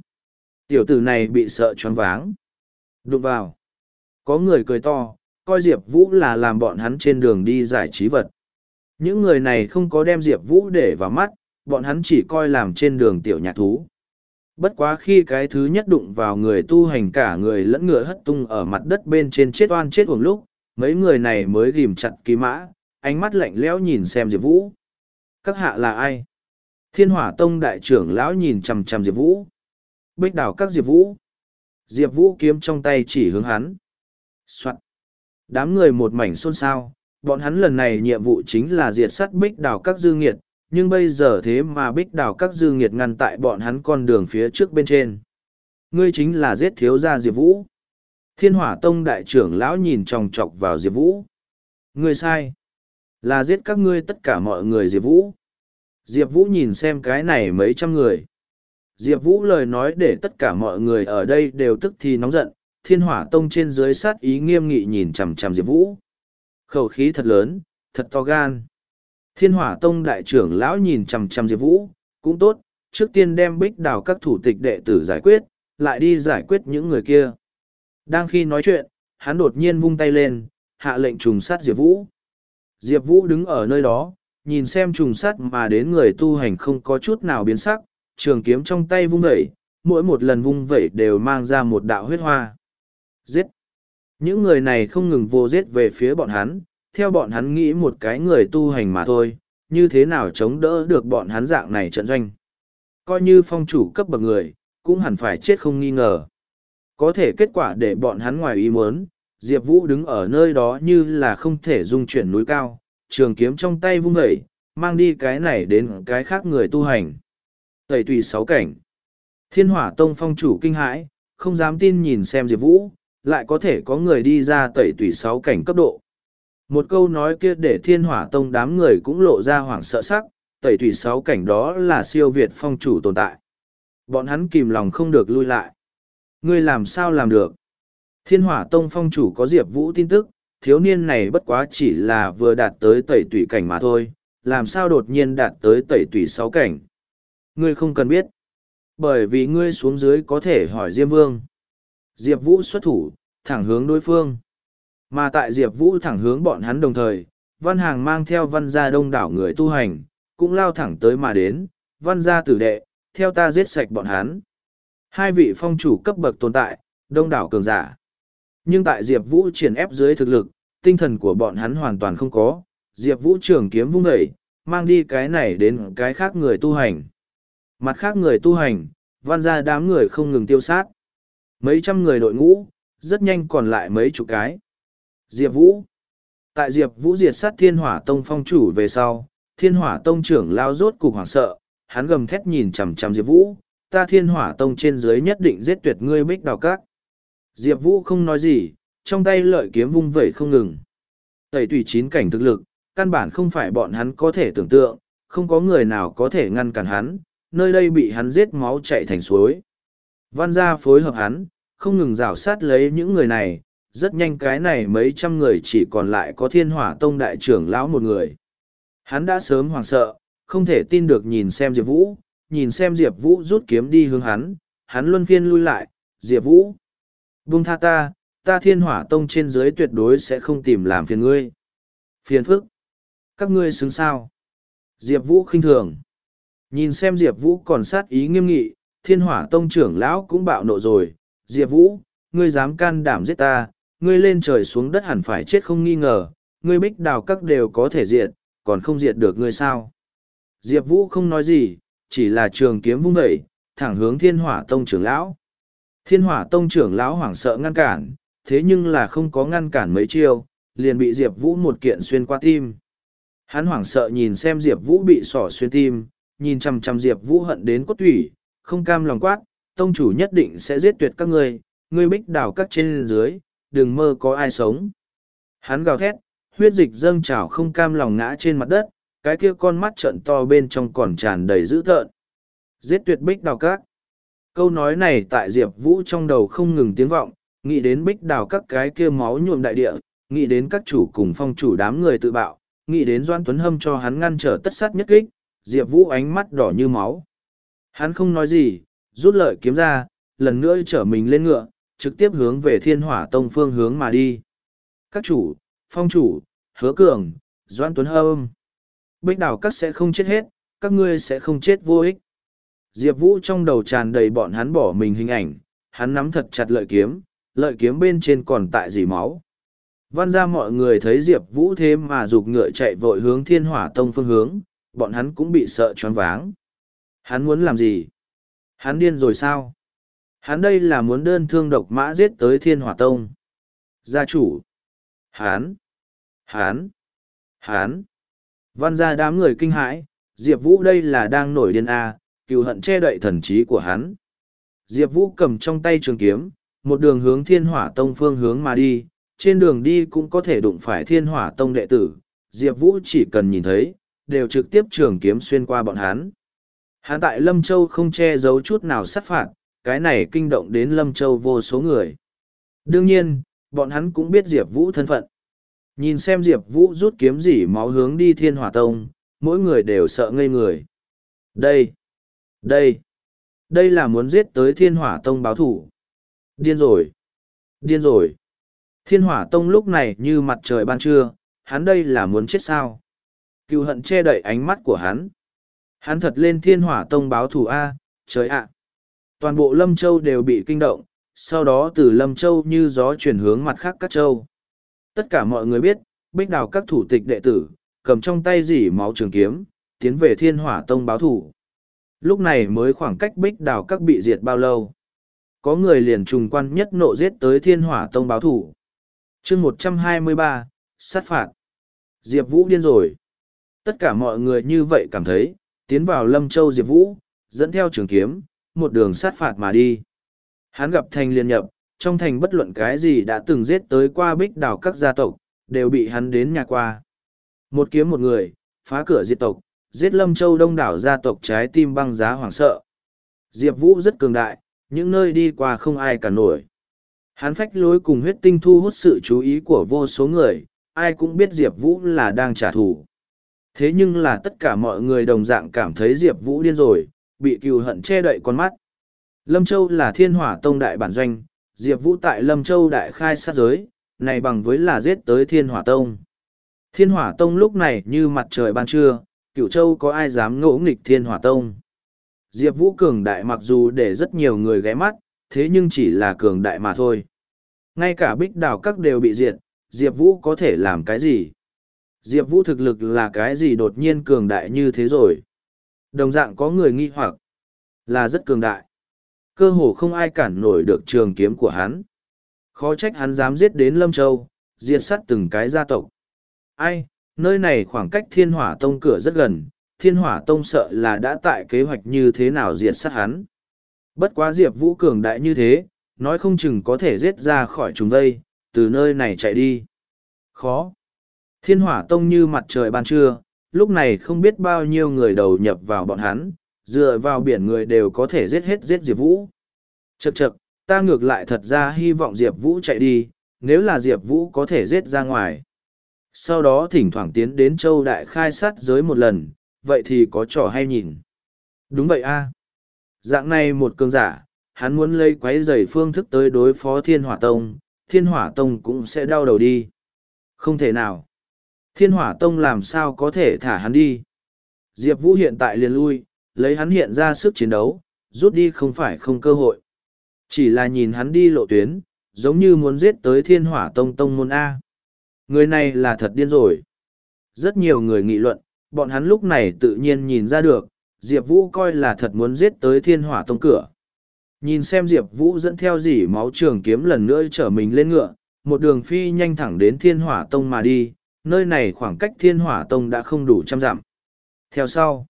Tiểu tử này bị sợ choáng váng. Đụng vào. Có người cười to, coi Diệp Vũ là làm bọn hắn trên đường đi giải trí vật. Những người này không có đem Diệp Vũ để vào mắt, bọn hắn chỉ coi làm trên đường tiểu nhạc thú. Bất quá khi cái thứ nhất đụng vào người tu hành cả người lẫn ngựa hất tung ở mặt đất bên trên chết oan chết uổng lúc, mấy người này mới ghim chặt kỳ mã, ánh mắt lạnh lẽo nhìn xem Diệp Vũ. Các hạ là ai? Thiên hỏa tông đại trưởng lão nhìn chằm chằm Diệp Vũ. Bích đảo các Diệp Vũ. Diệp Vũ kiếm trong tay chỉ hướng hắn. Soạn. Đám người một mảnh xôn xao, bọn hắn lần này nhiệm vụ chính là diệt sát bích đảo các dư nghiệt, nhưng bây giờ thế mà bích đảo các dư nghiệt ngăn tại bọn hắn con đường phía trước bên trên. Ngươi chính là giết thiếu gia Diệp Vũ. Thiên hỏa tông đại trưởng lão nhìn tròng trọc vào Diệp Vũ. Ngươi sai. Là giết các ngươi tất cả mọi người Diệp Vũ. Diệp Vũ nhìn xem cái này mấy trăm người. Diệp Vũ lời nói để tất cả mọi người ở đây đều tức thì nóng giận, thiên hỏa tông trên dưới sát ý nghiêm nghị nhìn chằm chằm Diệp Vũ. Khẩu khí thật lớn, thật to gan. Thiên hỏa tông đại trưởng lão nhìn chằm chằm Diệp Vũ, cũng tốt, trước tiên đem bích đào các thủ tịch đệ tử giải quyết, lại đi giải quyết những người kia. Đang khi nói chuyện, hắn đột nhiên vung tay lên, hạ lệnh trùng sát Diệp Vũ. Diệp Vũ đứng ở nơi đó, nhìn xem trùng sát mà đến người tu hành không có chút nào biến sắc, trường kiếm trong tay vung vẩy, mỗi một lần vung vẩy đều mang ra một đạo huyết hoa. Giết! Những người này không ngừng vô giết về phía bọn hắn, theo bọn hắn nghĩ một cái người tu hành mà thôi, như thế nào chống đỡ được bọn hắn dạng này trận doanh. Coi như phong chủ cấp bậc người, cũng hẳn phải chết không nghi ngờ. Có thể kết quả để bọn hắn ngoài ý muốn, Diệp Vũ đứng ở nơi đó như là không thể dung chuyển núi cao, trường kiếm trong tay vung vẩy, mang đi cái này đến cái khác người tu hành. Tẩy tùy sáu cảnh. Thiên hỏa tông phong chủ kinh hãi, không dám tin nhìn xem Diệp Vũ, lại có thể có người đi ra tẩy tủy sáu cảnh cấp độ. Một câu nói kia để thiên hỏa tông đám người cũng lộ ra hoảng sợ sắc, tẩy tủy sáu cảnh đó là siêu việt phong chủ tồn tại. Bọn hắn kìm lòng không được lui lại. Ngươi làm sao làm được? Thiên hỏa tông phong chủ có Diệp Vũ tin tức, thiếu niên này bất quá chỉ là vừa đạt tới tẩy tủy cảnh mà thôi, làm sao đột nhiên đạt tới tẩy tủy sáu cảnh. Ngươi không cần biết. Bởi vì ngươi xuống dưới có thể hỏi Diêm Vương. Diệp Vũ xuất thủ, thẳng hướng đối phương. Mà tại Diệp Vũ thẳng hướng bọn hắn đồng thời, văn hàng mang theo văn gia đông đảo người tu hành, cũng lao thẳng tới mà đến, văn gia tử đệ, theo ta giết sạch bọn hắn. Hai vị phong chủ cấp bậc tồn tại, đông đảo cường giả. Nhưng tại Diệp Vũ triển ép dưới thực lực, tinh thần của bọn hắn hoàn toàn không có, Diệp Vũ trường kiếm vung dậy, mang đi cái này đến cái khác người tu hành. Mặt khác người tu hành, văn ra đám người không ngừng tiêu sát. Mấy trăm người đội ngũ, rất nhanh còn lại mấy chục cái. Diệp Vũ Tại Diệp Vũ diệt sát thiên hỏa tông phong chủ về sau, thiên hỏa tông trưởng lao rốt cục hoảng sợ, hắn gầm thét nhìn chằm chằm Diệp Vũ, ta thiên hỏa tông trên dưới nhất định giết tuyệt ngươi bích đào các. Diệp Vũ không nói gì, trong tay lợi kiếm vung vẩy không ngừng. Tẩy tùy chín cảnh thực lực, căn bản không phải bọn hắn có thể tưởng tượng, không có người nào có thể ngăn cản hắn, nơi đây bị hắn giết máu chạy thành suối. Văn gia phối hợp hắn, không ngừng rào sát lấy những người này, rất nhanh cái này mấy trăm người chỉ còn lại có thiên hỏa tông đại trưởng lão một người. Hắn đã sớm hoảng sợ, không thể tin được nhìn xem Diệp Vũ, nhìn xem Diệp Vũ rút kiếm đi hướng hắn, hắn luân phiên lui lại, Diệp Vũ. Vung tha ta, ta thiên hỏa tông trên dưới tuyệt đối sẽ không tìm làm phiền ngươi. Phiền phức. Các ngươi xứng sao. Diệp Vũ khinh thường. Nhìn xem Diệp Vũ còn sát ý nghiêm nghị, thiên hỏa tông trưởng lão cũng bạo nộ rồi. Diệp Vũ, ngươi dám can đảm giết ta, ngươi lên trời xuống đất hẳn phải chết không nghi ngờ, ngươi bích đào các đều có thể diệt, còn không diệt được ngươi sao. Diệp Vũ không nói gì, chỉ là trường kiếm vung vẩy, thẳng hướng thiên hỏa tông trưởng lão. Thiên hỏa tông trưởng lão hoảng sợ ngăn cản, thế nhưng là không có ngăn cản mấy chiêu, liền bị Diệp Vũ một kiện xuyên qua tim. Hắn hoảng sợ nhìn xem Diệp Vũ bị sỏ xuyên tim, nhìn chằm chằm Diệp Vũ hận đến cốt thủy, không cam lòng quát, tông chủ nhất định sẽ giết tuyệt các ngươi, ngươi bích đào các trên dưới, đừng mơ có ai sống. Hắn gào thét, huyết dịch dâng trào không cam lòng ngã trên mặt đất, cái kia con mắt trợn to bên trong còn tràn đầy dữ tợn. Giết tuyệt bích đào các. Câu nói này tại Diệp Vũ trong đầu không ngừng tiếng vọng, nghĩ đến bích đào các cái kia máu nhuộm đại địa, nghĩ đến các chủ cùng phong chủ đám người tự bạo, nghĩ đến Doan Tuấn Hâm cho hắn ngăn trở tất sát nhất kích, Diệp Vũ ánh mắt đỏ như máu. Hắn không nói gì, rút lợi kiếm ra, lần nữa trở mình lên ngựa, trực tiếp hướng về thiên hỏa tông phương hướng mà đi. Các chủ, phong chủ, hứa cường, Doan Tuấn Hâm. Bích đảo các sẽ không chết hết, các ngươi sẽ không chết vô ích. Diệp Vũ trong đầu tràn đầy bọn hắn bỏ mình hình ảnh, hắn nắm thật chặt lợi kiếm, lợi kiếm bên trên còn tại dì máu. Văn ra mọi người thấy Diệp Vũ thế mà rụt ngựa chạy vội hướng thiên hỏa tông phương hướng, bọn hắn cũng bị sợ choáng váng. Hắn muốn làm gì? Hắn điên rồi sao? Hắn đây là muốn đơn thương độc mã giết tới thiên hỏa tông. Gia chủ. hán, hán, hán, Văn ra đám người kinh hãi, Diệp Vũ đây là đang nổi điên à, A, cựu hận che đậy thần trí của hắn. Diệp Vũ cầm trong tay trường kiếm, một đường hướng thiên hỏa tông phương hướng mà đi, trên đường đi cũng có thể đụng phải thiên hỏa tông đệ tử, Diệp Vũ chỉ cần nhìn thấy, đều trực tiếp trường kiếm xuyên qua bọn hắn. Hán tại Lâm Châu không che giấu chút nào sát phạt, cái này kinh động đến Lâm Châu vô số người. Đương nhiên, bọn hắn cũng biết Diệp Vũ thân phận. Nhìn xem Diệp Vũ rút kiếm dỉ máu hướng đi thiên hỏa tông, mỗi người đều sợ ngây người. Đây! Đây! Đây là muốn giết tới thiên hỏa tông báo thủ. Điên rồi! Điên rồi! Thiên hỏa tông lúc này như mặt trời ban trưa, hắn đây là muốn chết sao? Cựu hận che đậy ánh mắt của hắn. Hắn thật lên thiên hỏa tông báo thủ A, trời ạ! Toàn bộ Lâm Châu đều bị kinh động, sau đó từ Lâm Châu như gió chuyển hướng mặt khác các châu. Tất cả mọi người biết, bích đào các thủ tịch đệ tử, cầm trong tay dỉ máu trường kiếm, tiến về thiên hỏa tông báo thủ. Lúc này mới khoảng cách bích đào các bị diệt bao lâu. Có người liền trùng quan nhất nộ giết tới thiên hỏa tông báo thủ. chương một trăm hai mươi ba sát phạt. Diệp Vũ điên rồi. Tất cả mọi người như vậy cảm thấy, tiến vào Lâm Châu Diệp Vũ, dẫn theo trường kiếm, một đường sát phạt mà đi. Hắn gặp thành liên nhập, trong thành bất luận cái gì đã từng giết tới qua bích đảo các gia tộc, đều bị hắn đến nhà qua. Một kiếm một người, phá cửa diệt tộc, giết lâm châu đông đảo gia tộc trái tim băng giá hoảng sợ. Diệp Vũ rất cường đại, những nơi đi qua không ai cả nổi. Hắn phách lối cùng huyết tinh thu hút sự chú ý của vô số người, ai cũng biết Diệp Vũ là đang trả thù. Thế nhưng là tất cả mọi người đồng dạng cảm thấy Diệp Vũ điên rồi, bị cừu hận che đậy con mắt. Lâm Châu là thiên hỏa tông đại bản doanh, Diệp Vũ tại Lâm Châu đại khai sát giới, này bằng với là giết tới thiên hỏa tông. Thiên hỏa tông lúc này như mặt trời ban trưa, cửu châu có ai dám ngỗ nghịch thiên hỏa tông. Diệp Vũ cường đại mặc dù để rất nhiều người ghé mắt, thế nhưng chỉ là cường đại mà thôi. Ngay cả bích đào các đều bị diệt, Diệp Vũ có thể làm cái gì? Diệp Vũ thực lực là cái gì đột nhiên cường đại như thế rồi? Đồng dạng có người nghi hoặc là rất cường đại. Cơ hồ không ai cản nổi được trường kiếm của hắn. Khó trách hắn dám giết đến Lâm Châu, diệt sát từng cái gia tộc. Ai, nơi này khoảng cách thiên hỏa tông cửa rất gần, thiên hỏa tông sợ là đã tại kế hoạch như thế nào diệt sát hắn. Bất quá Diệp Vũ cường đại như thế, nói không chừng có thể giết ra khỏi chúng đây, từ nơi này chạy đi. Khó. Thiên hỏa tông như mặt trời ban trưa, lúc này không biết bao nhiêu người đầu nhập vào bọn hắn, dựa vào biển người đều có thể giết hết giết Diệp Vũ. Chậc chậc, ta ngược lại thật ra hy vọng Diệp Vũ chạy đi, nếu là Diệp Vũ có thể giết ra ngoài. Sau đó thỉnh thoảng tiến đến châu đại khai sát giới một lần, vậy thì có trò hay nhìn. Đúng vậy a Dạng này một cường giả, hắn muốn lấy quái giày phương thức tới đối phó thiên hỏa tông, thiên hỏa tông cũng sẽ đau đầu đi. Không thể nào. Thiên hỏa tông làm sao có thể thả hắn đi. Diệp Vũ hiện tại liền lui, lấy hắn hiện ra sức chiến đấu, rút đi không phải không cơ hội. Chỉ là nhìn hắn đi lộ tuyến, giống như muốn giết tới thiên hỏa tông tông môn A. Người này là thật điên rồi. Rất nhiều người nghị luận, bọn hắn lúc này tự nhiên nhìn ra được, Diệp Vũ coi là thật muốn giết tới thiên hỏa tông cửa. Nhìn xem Diệp Vũ dẫn theo dỉ máu trường kiếm lần nữa trở mình lên ngựa, một đường phi nhanh thẳng đến thiên hỏa tông mà đi, nơi này khoảng cách thiên hỏa tông đã không đủ trăm dặm. Theo sau,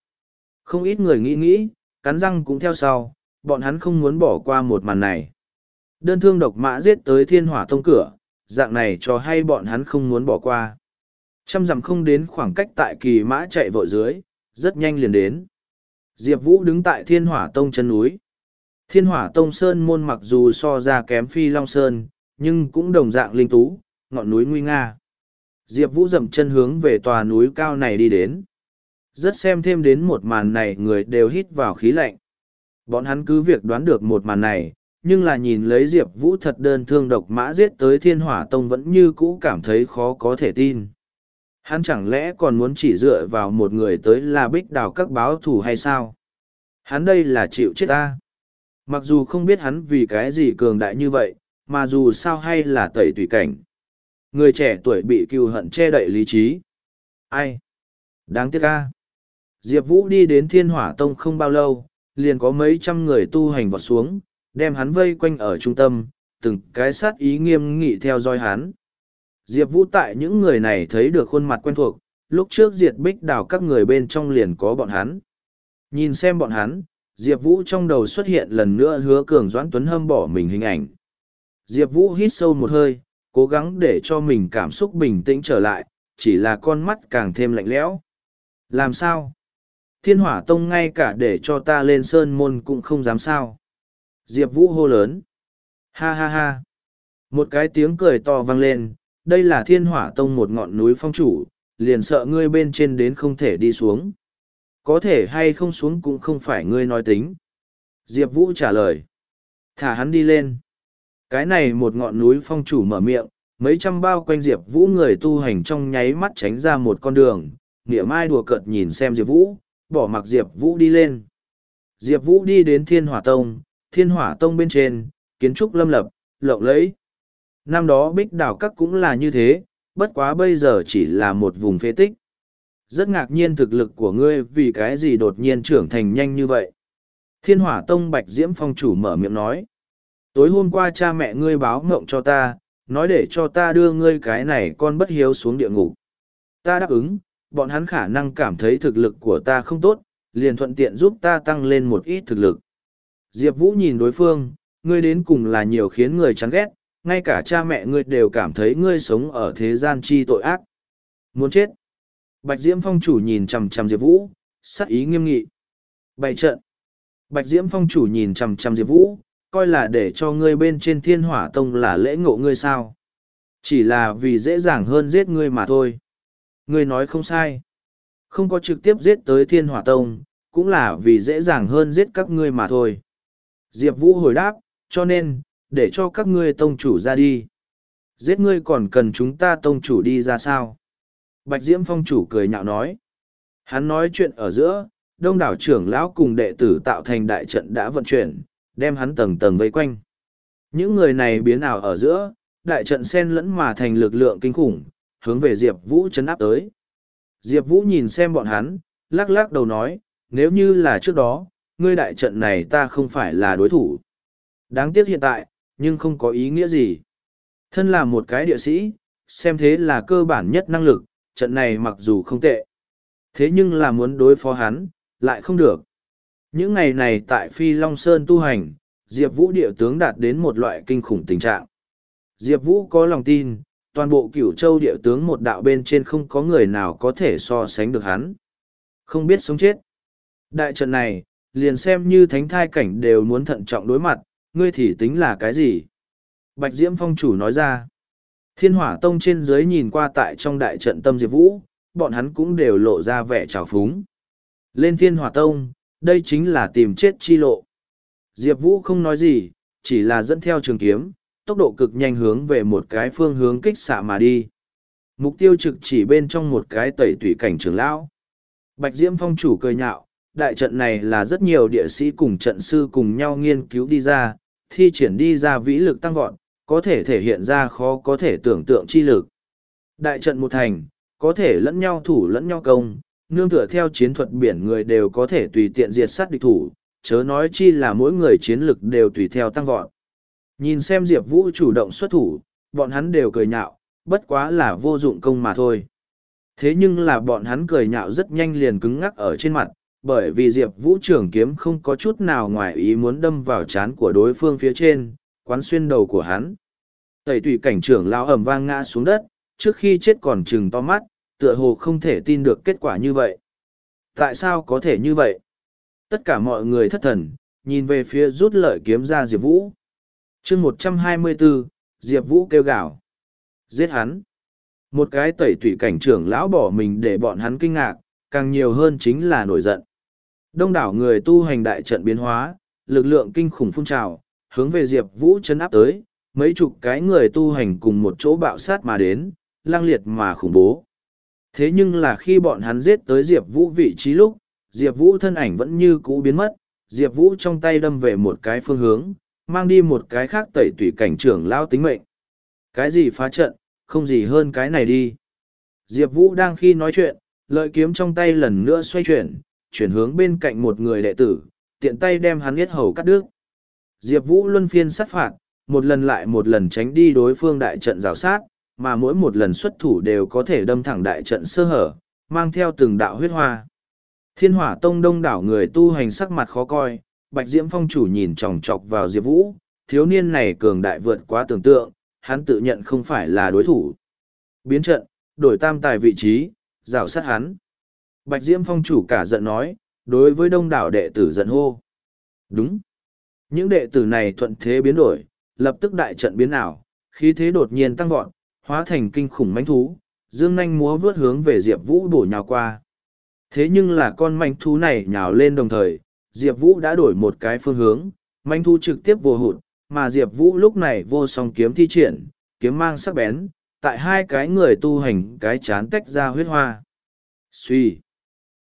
không ít người nghĩ nghĩ, cắn răng cũng theo sau, bọn hắn không muốn bỏ qua một màn này. Đơn thương độc mã giết tới thiên hỏa tông cửa, dạng này cho hay bọn hắn không muốn bỏ qua. Trăm dặm không đến khoảng cách tại kỳ mã chạy vội dưới, rất nhanh liền đến. Diệp Vũ đứng tại thiên hỏa tông chân núi. Thiên hỏa tông sơn môn mặc dù so ra kém phi long sơn, nhưng cũng đồng dạng linh tú, ngọn núi nguy nga. Diệp Vũ dậm chân hướng về tòa núi cao này đi đến. Rất xem thêm đến một màn này người đều hít vào khí lạnh. Bọn hắn cứ việc đoán được một màn này, nhưng là nhìn lấy Diệp Vũ thật đơn thương độc mã giết tới thiên hỏa tông vẫn như cũ cảm thấy khó có thể tin. Hắn chẳng lẽ còn muốn chỉ dựa vào một người tới là bích đào các báo thủ hay sao? Hắn đây là chịu chết ta. Mặc dù không biết hắn vì cái gì cường đại như vậy, mà dù sao hay là tẩy tùy cảnh. Người trẻ tuổi bị cừu hận che đậy lý trí. Ai? Đáng tiếc ca. Diệp Vũ đi đến thiên hỏa tông không bao lâu, liền có mấy trăm người tu hành vọt xuống, đem hắn vây quanh ở trung tâm, từng cái sát ý nghiêm nghị theo dõi hắn. Diệp Vũ tại những người này thấy được khuôn mặt quen thuộc, lúc trước diệt bích đào các người bên trong liền có bọn hắn. Nhìn xem bọn hắn, Diệp Vũ trong đầu xuất hiện lần nữa hứa cường Doãn Tuấn Hâm bỏ mình hình ảnh. Diệp Vũ hít sâu một hơi, cố gắng để cho mình cảm xúc bình tĩnh trở lại, chỉ là con mắt càng thêm lạnh lẽo. Làm sao? Thiên hỏa tông ngay cả để cho ta lên sơn môn cũng không dám sao. Diệp Vũ hô lớn. Ha ha ha. Một cái tiếng cười to vang lên, đây là thiên hỏa tông một ngọn núi phong chủ, liền sợ ngươi bên trên đến không thể đi xuống. Có thể hay không xuống cũng không phải ngươi nói tính. Diệp Vũ trả lời. Thả hắn đi lên. Cái này một ngọn núi phong chủ mở miệng, mấy trăm bao quanh Diệp Vũ người tu hành trong nháy mắt tránh ra một con đường, nghĩa mai đùa cợt nhìn xem Diệp Vũ, bỏ mặc Diệp Vũ đi lên. Diệp Vũ đi đến Thiên Hỏa Tông, Thiên Hỏa Tông bên trên, kiến trúc lâm lập, lộng lẫy. Năm đó Bích Đảo Các cũng là như thế, bất quá bây giờ chỉ là một vùng phế tích. Rất ngạc nhiên thực lực của ngươi vì cái gì đột nhiên trưởng thành nhanh như vậy. Thiên Hỏa Tông Bạch Diễm Phong chủ mở miệng nói. Tối hôm qua cha mẹ ngươi báo mộng cho ta, nói để cho ta đưa ngươi cái này con bất hiếu xuống địa ngục. Ta đáp ứng, bọn hắn khả năng cảm thấy thực lực của ta không tốt, liền thuận tiện giúp ta tăng lên một ít thực lực. Diệp Vũ nhìn đối phương, ngươi đến cùng là nhiều khiến người chán ghét, ngay cả cha mẹ ngươi đều cảm thấy ngươi sống ở thế gian chi tội ác. Muốn chết. Bạch Diễm Phong chủ nhìn chằm chằm Diệp Vũ, sắc ý nghiêm nghị. Bày trận. Bạch Diễm Phong chủ nhìn chằm chằm Diệp Vũ, coi là để cho ngươi bên trên thiên hỏa tông là lễ ngộ ngươi sao. Chỉ là vì dễ dàng hơn giết ngươi mà thôi. Ngươi nói không sai. Không có trực tiếp giết tới thiên hỏa tông, cũng là vì dễ dàng hơn giết các ngươi mà thôi. Diệp Vũ hồi đáp, cho nên, để cho các ngươi tông chủ ra đi. Giết ngươi còn cần chúng ta tông chủ đi ra sao? Bạch Diễm Phong chủ cười nhạo nói. Hắn nói chuyện ở giữa, đông đảo trưởng lão cùng đệ tử tạo thành đại trận đã vận chuyển, đem hắn tầng tầng vây quanh. Những người này biến ảo ở giữa, đại trận sen lẫn mà thành lực lượng kinh khủng, hướng về Diệp Vũ chấn áp tới. Diệp Vũ nhìn xem bọn hắn, lắc lắc đầu nói, nếu như là trước đó, ngươi đại trận này ta không phải là đối thủ. Đáng tiếc hiện tại, nhưng không có ý nghĩa gì. Thân là một cái địa sĩ, xem thế là cơ bản nhất năng lực, trận này mặc dù không tệ. Thế nhưng là muốn đối phó hắn, lại không được. Những ngày này tại Phi Long Sơn tu hành, Diệp Vũ địa tướng đạt đến một loại kinh khủng tình trạng. Diệp Vũ có lòng tin, toàn bộ cửu châu địa tướng một đạo bên trên không có người nào có thể so sánh được hắn. Không biết sống chết. Đại trận này, liền xem như thánh thai cảnh đều muốn thận trọng đối mặt, ngươi thì tính là cái gì? Bạch Diễm Phong chủ nói ra. Thiên hỏa tông trên dưới nhìn qua tại trong đại trận tâm Diệp Vũ, bọn hắn cũng đều lộ ra vẻ trào phúng. Lên thiên hỏa tông, đây chính là tìm chết chi lộ. Diệp Vũ không nói gì, chỉ là dẫn theo trường kiếm, tốc độ cực nhanh hướng về một cái phương hướng kích xạ mà đi. Mục tiêu trực chỉ bên trong một cái tẩy tủy cảnh trường lão. Bạch Diễm Phong chủ cười nhạo, đại trận này là rất nhiều địa sĩ cùng trận sư cùng nhau nghiên cứu đi ra, thi triển đi ra vĩ lực tăng vọt, có thể thể hiện ra khó có thể tưởng tượng chi lực. Đại trận một thành, có thể lẫn nhau thủ lẫn nhau công, nương tựa theo chiến thuật biển người đều có thể tùy tiện diệt sát địch thủ, chớ nói chi là mỗi người chiến lực đều tùy theo tăng vọt. Nhìn xem Diệp Vũ chủ động xuất thủ, bọn hắn đều cười nhạo, bất quá là vô dụng công mà thôi. Thế nhưng là bọn hắn cười nhạo rất nhanh liền cứng ngắc ở trên mặt, bởi vì Diệp Vũ trưởng kiếm không có chút nào ngoài ý muốn đâm vào chán của đối phương phía trên, quán xuyên đầu của hắn. Tẩy tùy cảnh trưởng lao ẩm vang ngã xuống đất, trước khi chết còn trừng to mắt, tựa hồ không thể tin được kết quả như vậy. Tại sao có thể như vậy? Tất cả mọi người thất thần, nhìn về phía rút lợi kiếm ra Diệp Vũ. chương một trăm hai mươi 124, Diệp Vũ kêu gào. Giết hắn. Một cái tẩy tủy cảnh trưởng lão bỏ mình để bọn hắn kinh ngạc, càng nhiều hơn chính là nổi giận. Đông đảo người tu hành đại trận biến hóa, lực lượng kinh khủng phun trào, hướng về Diệp Vũ chấn áp tới, mấy chục cái người tu hành cùng một chỗ bạo sát mà đến, lang liệt mà khủng bố. Thế nhưng là khi bọn hắn giết tới Diệp Vũ vị trí lúc, Diệp Vũ thân ảnh vẫn như cũ biến mất, Diệp Vũ trong tay đâm về một cái phương hướng, mang đi một cái khác tẩy tủy cảnh trưởng lao tính mệnh. Cái gì phá trận, không gì hơn cái này đi. Diệp Vũ đang khi nói chuyện, lợi kiếm trong tay lần nữa xoay chuyển, chuyển hướng bên cạnh một người đệ tử, tiện tay đem hắn yết hầu cắt đứt. Diệp Vũ luân phiên sát phạt, một lần lại một lần tránh đi đối phương đại trận rào sát, mà mỗi một lần xuất thủ đều có thể đâm thẳng đại trận sơ hở, mang theo từng đạo huyết hoa. Thiên hỏa tông đông đảo người tu hành sắc mặt khó coi, Bạch Diễm Phong chủ nhìn tròng trọc vào Diệp Vũ, thiếu niên này cường đại vượt quá tưởng tượng, hắn tự nhận không phải là đối thủ. Biến trận, đổi tam tài vị trí, rào sát hắn. Bạch Diễm Phong chủ cả giận nói, đối với đông đảo đệ tử giận hô. Đúng. Những đệ tử này thuận thế biến đổi, lập tức đại trận biến ảo, khí thế đột nhiên tăng vọt, hóa thành kinh khủng manh thú, dương nanh múa vướt hướng về Diệp Vũ đổ nhào qua. Thế nhưng là con manh thú này nhào lên đồng thời, Diệp Vũ đã đổi một cái phương hướng, manh thú trực tiếp vô hụt, mà Diệp Vũ lúc này vô song kiếm thi triển, kiếm mang sắc bén, tại hai cái người tu hành cái chán tách ra huyết hoa. Suy.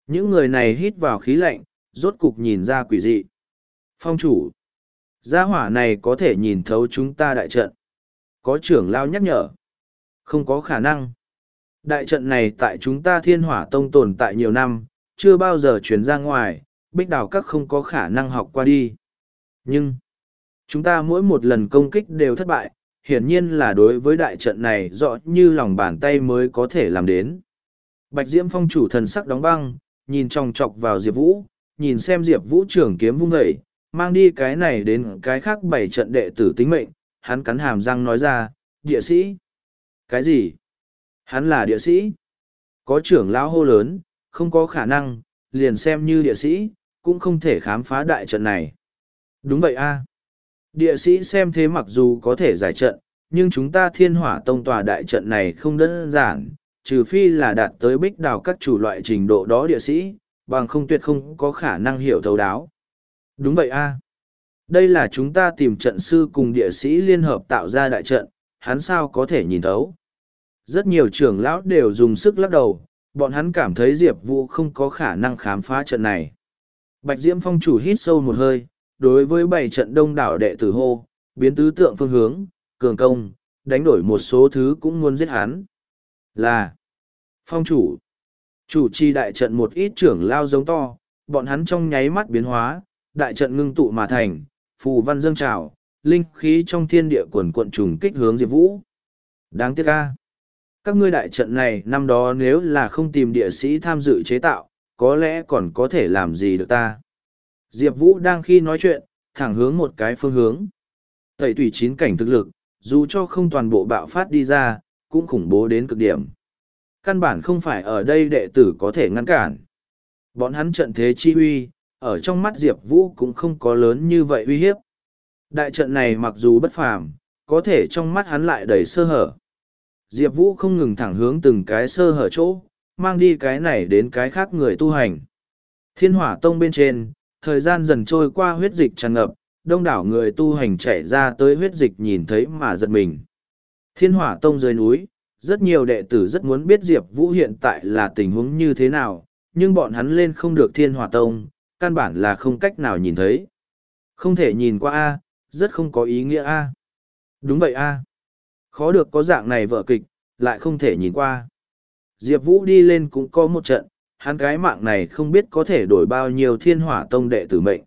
Những người này hít vào khí lạnh, rốt cục nhìn ra quỷ dị. Phong chủ. Gia hỏa này có thể nhìn thấu chúng ta đại trận. Có trưởng lao nhắc nhở. Không có khả năng. Đại trận này tại chúng ta thiên hỏa tông tồn tại nhiều năm, chưa bao giờ chuyển ra ngoài, bích đào các không có khả năng học qua đi. Nhưng, chúng ta mỗi một lần công kích đều thất bại, hiển nhiên là đối với đại trận này rõ như lòng bàn tay mới có thể làm đến. Bạch Diễm Phong chủ thần sắc đóng băng, nhìn tròng trọc vào Diệp Vũ, nhìn xem Diệp Vũ trưởng kiếm vung dậy, mang đi cái này đến cái khác bảy trận đệ tử tính mệnh, hắn cắn hàm răng nói ra, địa sĩ. Cái gì? Hắn là địa sĩ. Có trưởng lão hô lớn, không có khả năng, liền xem như địa sĩ, cũng không thể khám phá đại trận này. Đúng vậy a Địa sĩ xem thế mặc dù có thể giải trận, nhưng chúng ta thiên hỏa tông tòa đại trận này không đơn giản, trừ phi là đạt tới bích đào các chủ loại trình độ đó địa sĩ, bằng không tuyệt không có khả năng hiểu thấu đáo. Đúng vậy a Đây là chúng ta tìm trận sư cùng địa sĩ liên hợp tạo ra đại trận, hắn sao có thể nhìn thấu. Rất nhiều trưởng lão đều dùng sức lắc đầu, bọn hắn cảm thấy Diệp Vũ không có khả năng khám phá trận này. Bạch Diễm Phong chủ hít sâu một hơi, đối với bảy trận đông đảo đệ tử hô, biến tứ tượng phương hướng, cường công, đánh đổi một số thứ cũng muốn giết hắn. Là Phong chủ Chủ trì đại trận một ít trưởng lao giống to, bọn hắn trong nháy mắt biến hóa, đại trận ngưng tụ mà thành, phù văn dâng trào, linh khí trong thiên địa quần quận trùng kích hướng Diệp Vũ. Đáng tiếc ca. Các ngươi đại trận này năm đó nếu là không tìm địa sĩ tham dự chế tạo, có lẽ còn có thể làm gì được ta. Diệp Vũ đang khi nói chuyện, thẳng hướng một cái phương hướng. Tẩy tủy chín cảnh thực lực, dù cho không toàn bộ bạo phát đi ra, cũng khủng bố đến cực điểm. Căn bản không phải ở đây đệ tử có thể ngăn cản. Bọn hắn trận thế chi uy, ở trong mắt Diệp Vũ cũng không có lớn như vậy uy hiếp. Đại trận này mặc dù bất phàm, có thể trong mắt hắn lại đầy sơ hở. Diệp Vũ không ngừng thẳng hướng từng cái sơ hở chỗ, mang đi cái này đến cái khác người tu hành. Thiên hỏa tông bên trên, thời gian dần trôi qua huyết dịch tràn ngập, đông đảo người tu hành chạy ra tới huyết dịch nhìn thấy mà giật mình. Thiên hỏa tông dưới núi, rất nhiều đệ tử rất muốn biết Diệp Vũ hiện tại là tình huống như thế nào, nhưng bọn hắn lên không được thiên hỏa tông, căn bản là không cách nào nhìn thấy. Không thể nhìn qua A, rất không có ý nghĩa A. Đúng vậy A. Khó được có dạng này vợ kịch, lại không thể nhìn qua. Diệp Vũ đi lên cũng có một trận, hắn cái mạng này không biết có thể đổi bao nhiêu thiên hỏa tông đệ tử mệnh.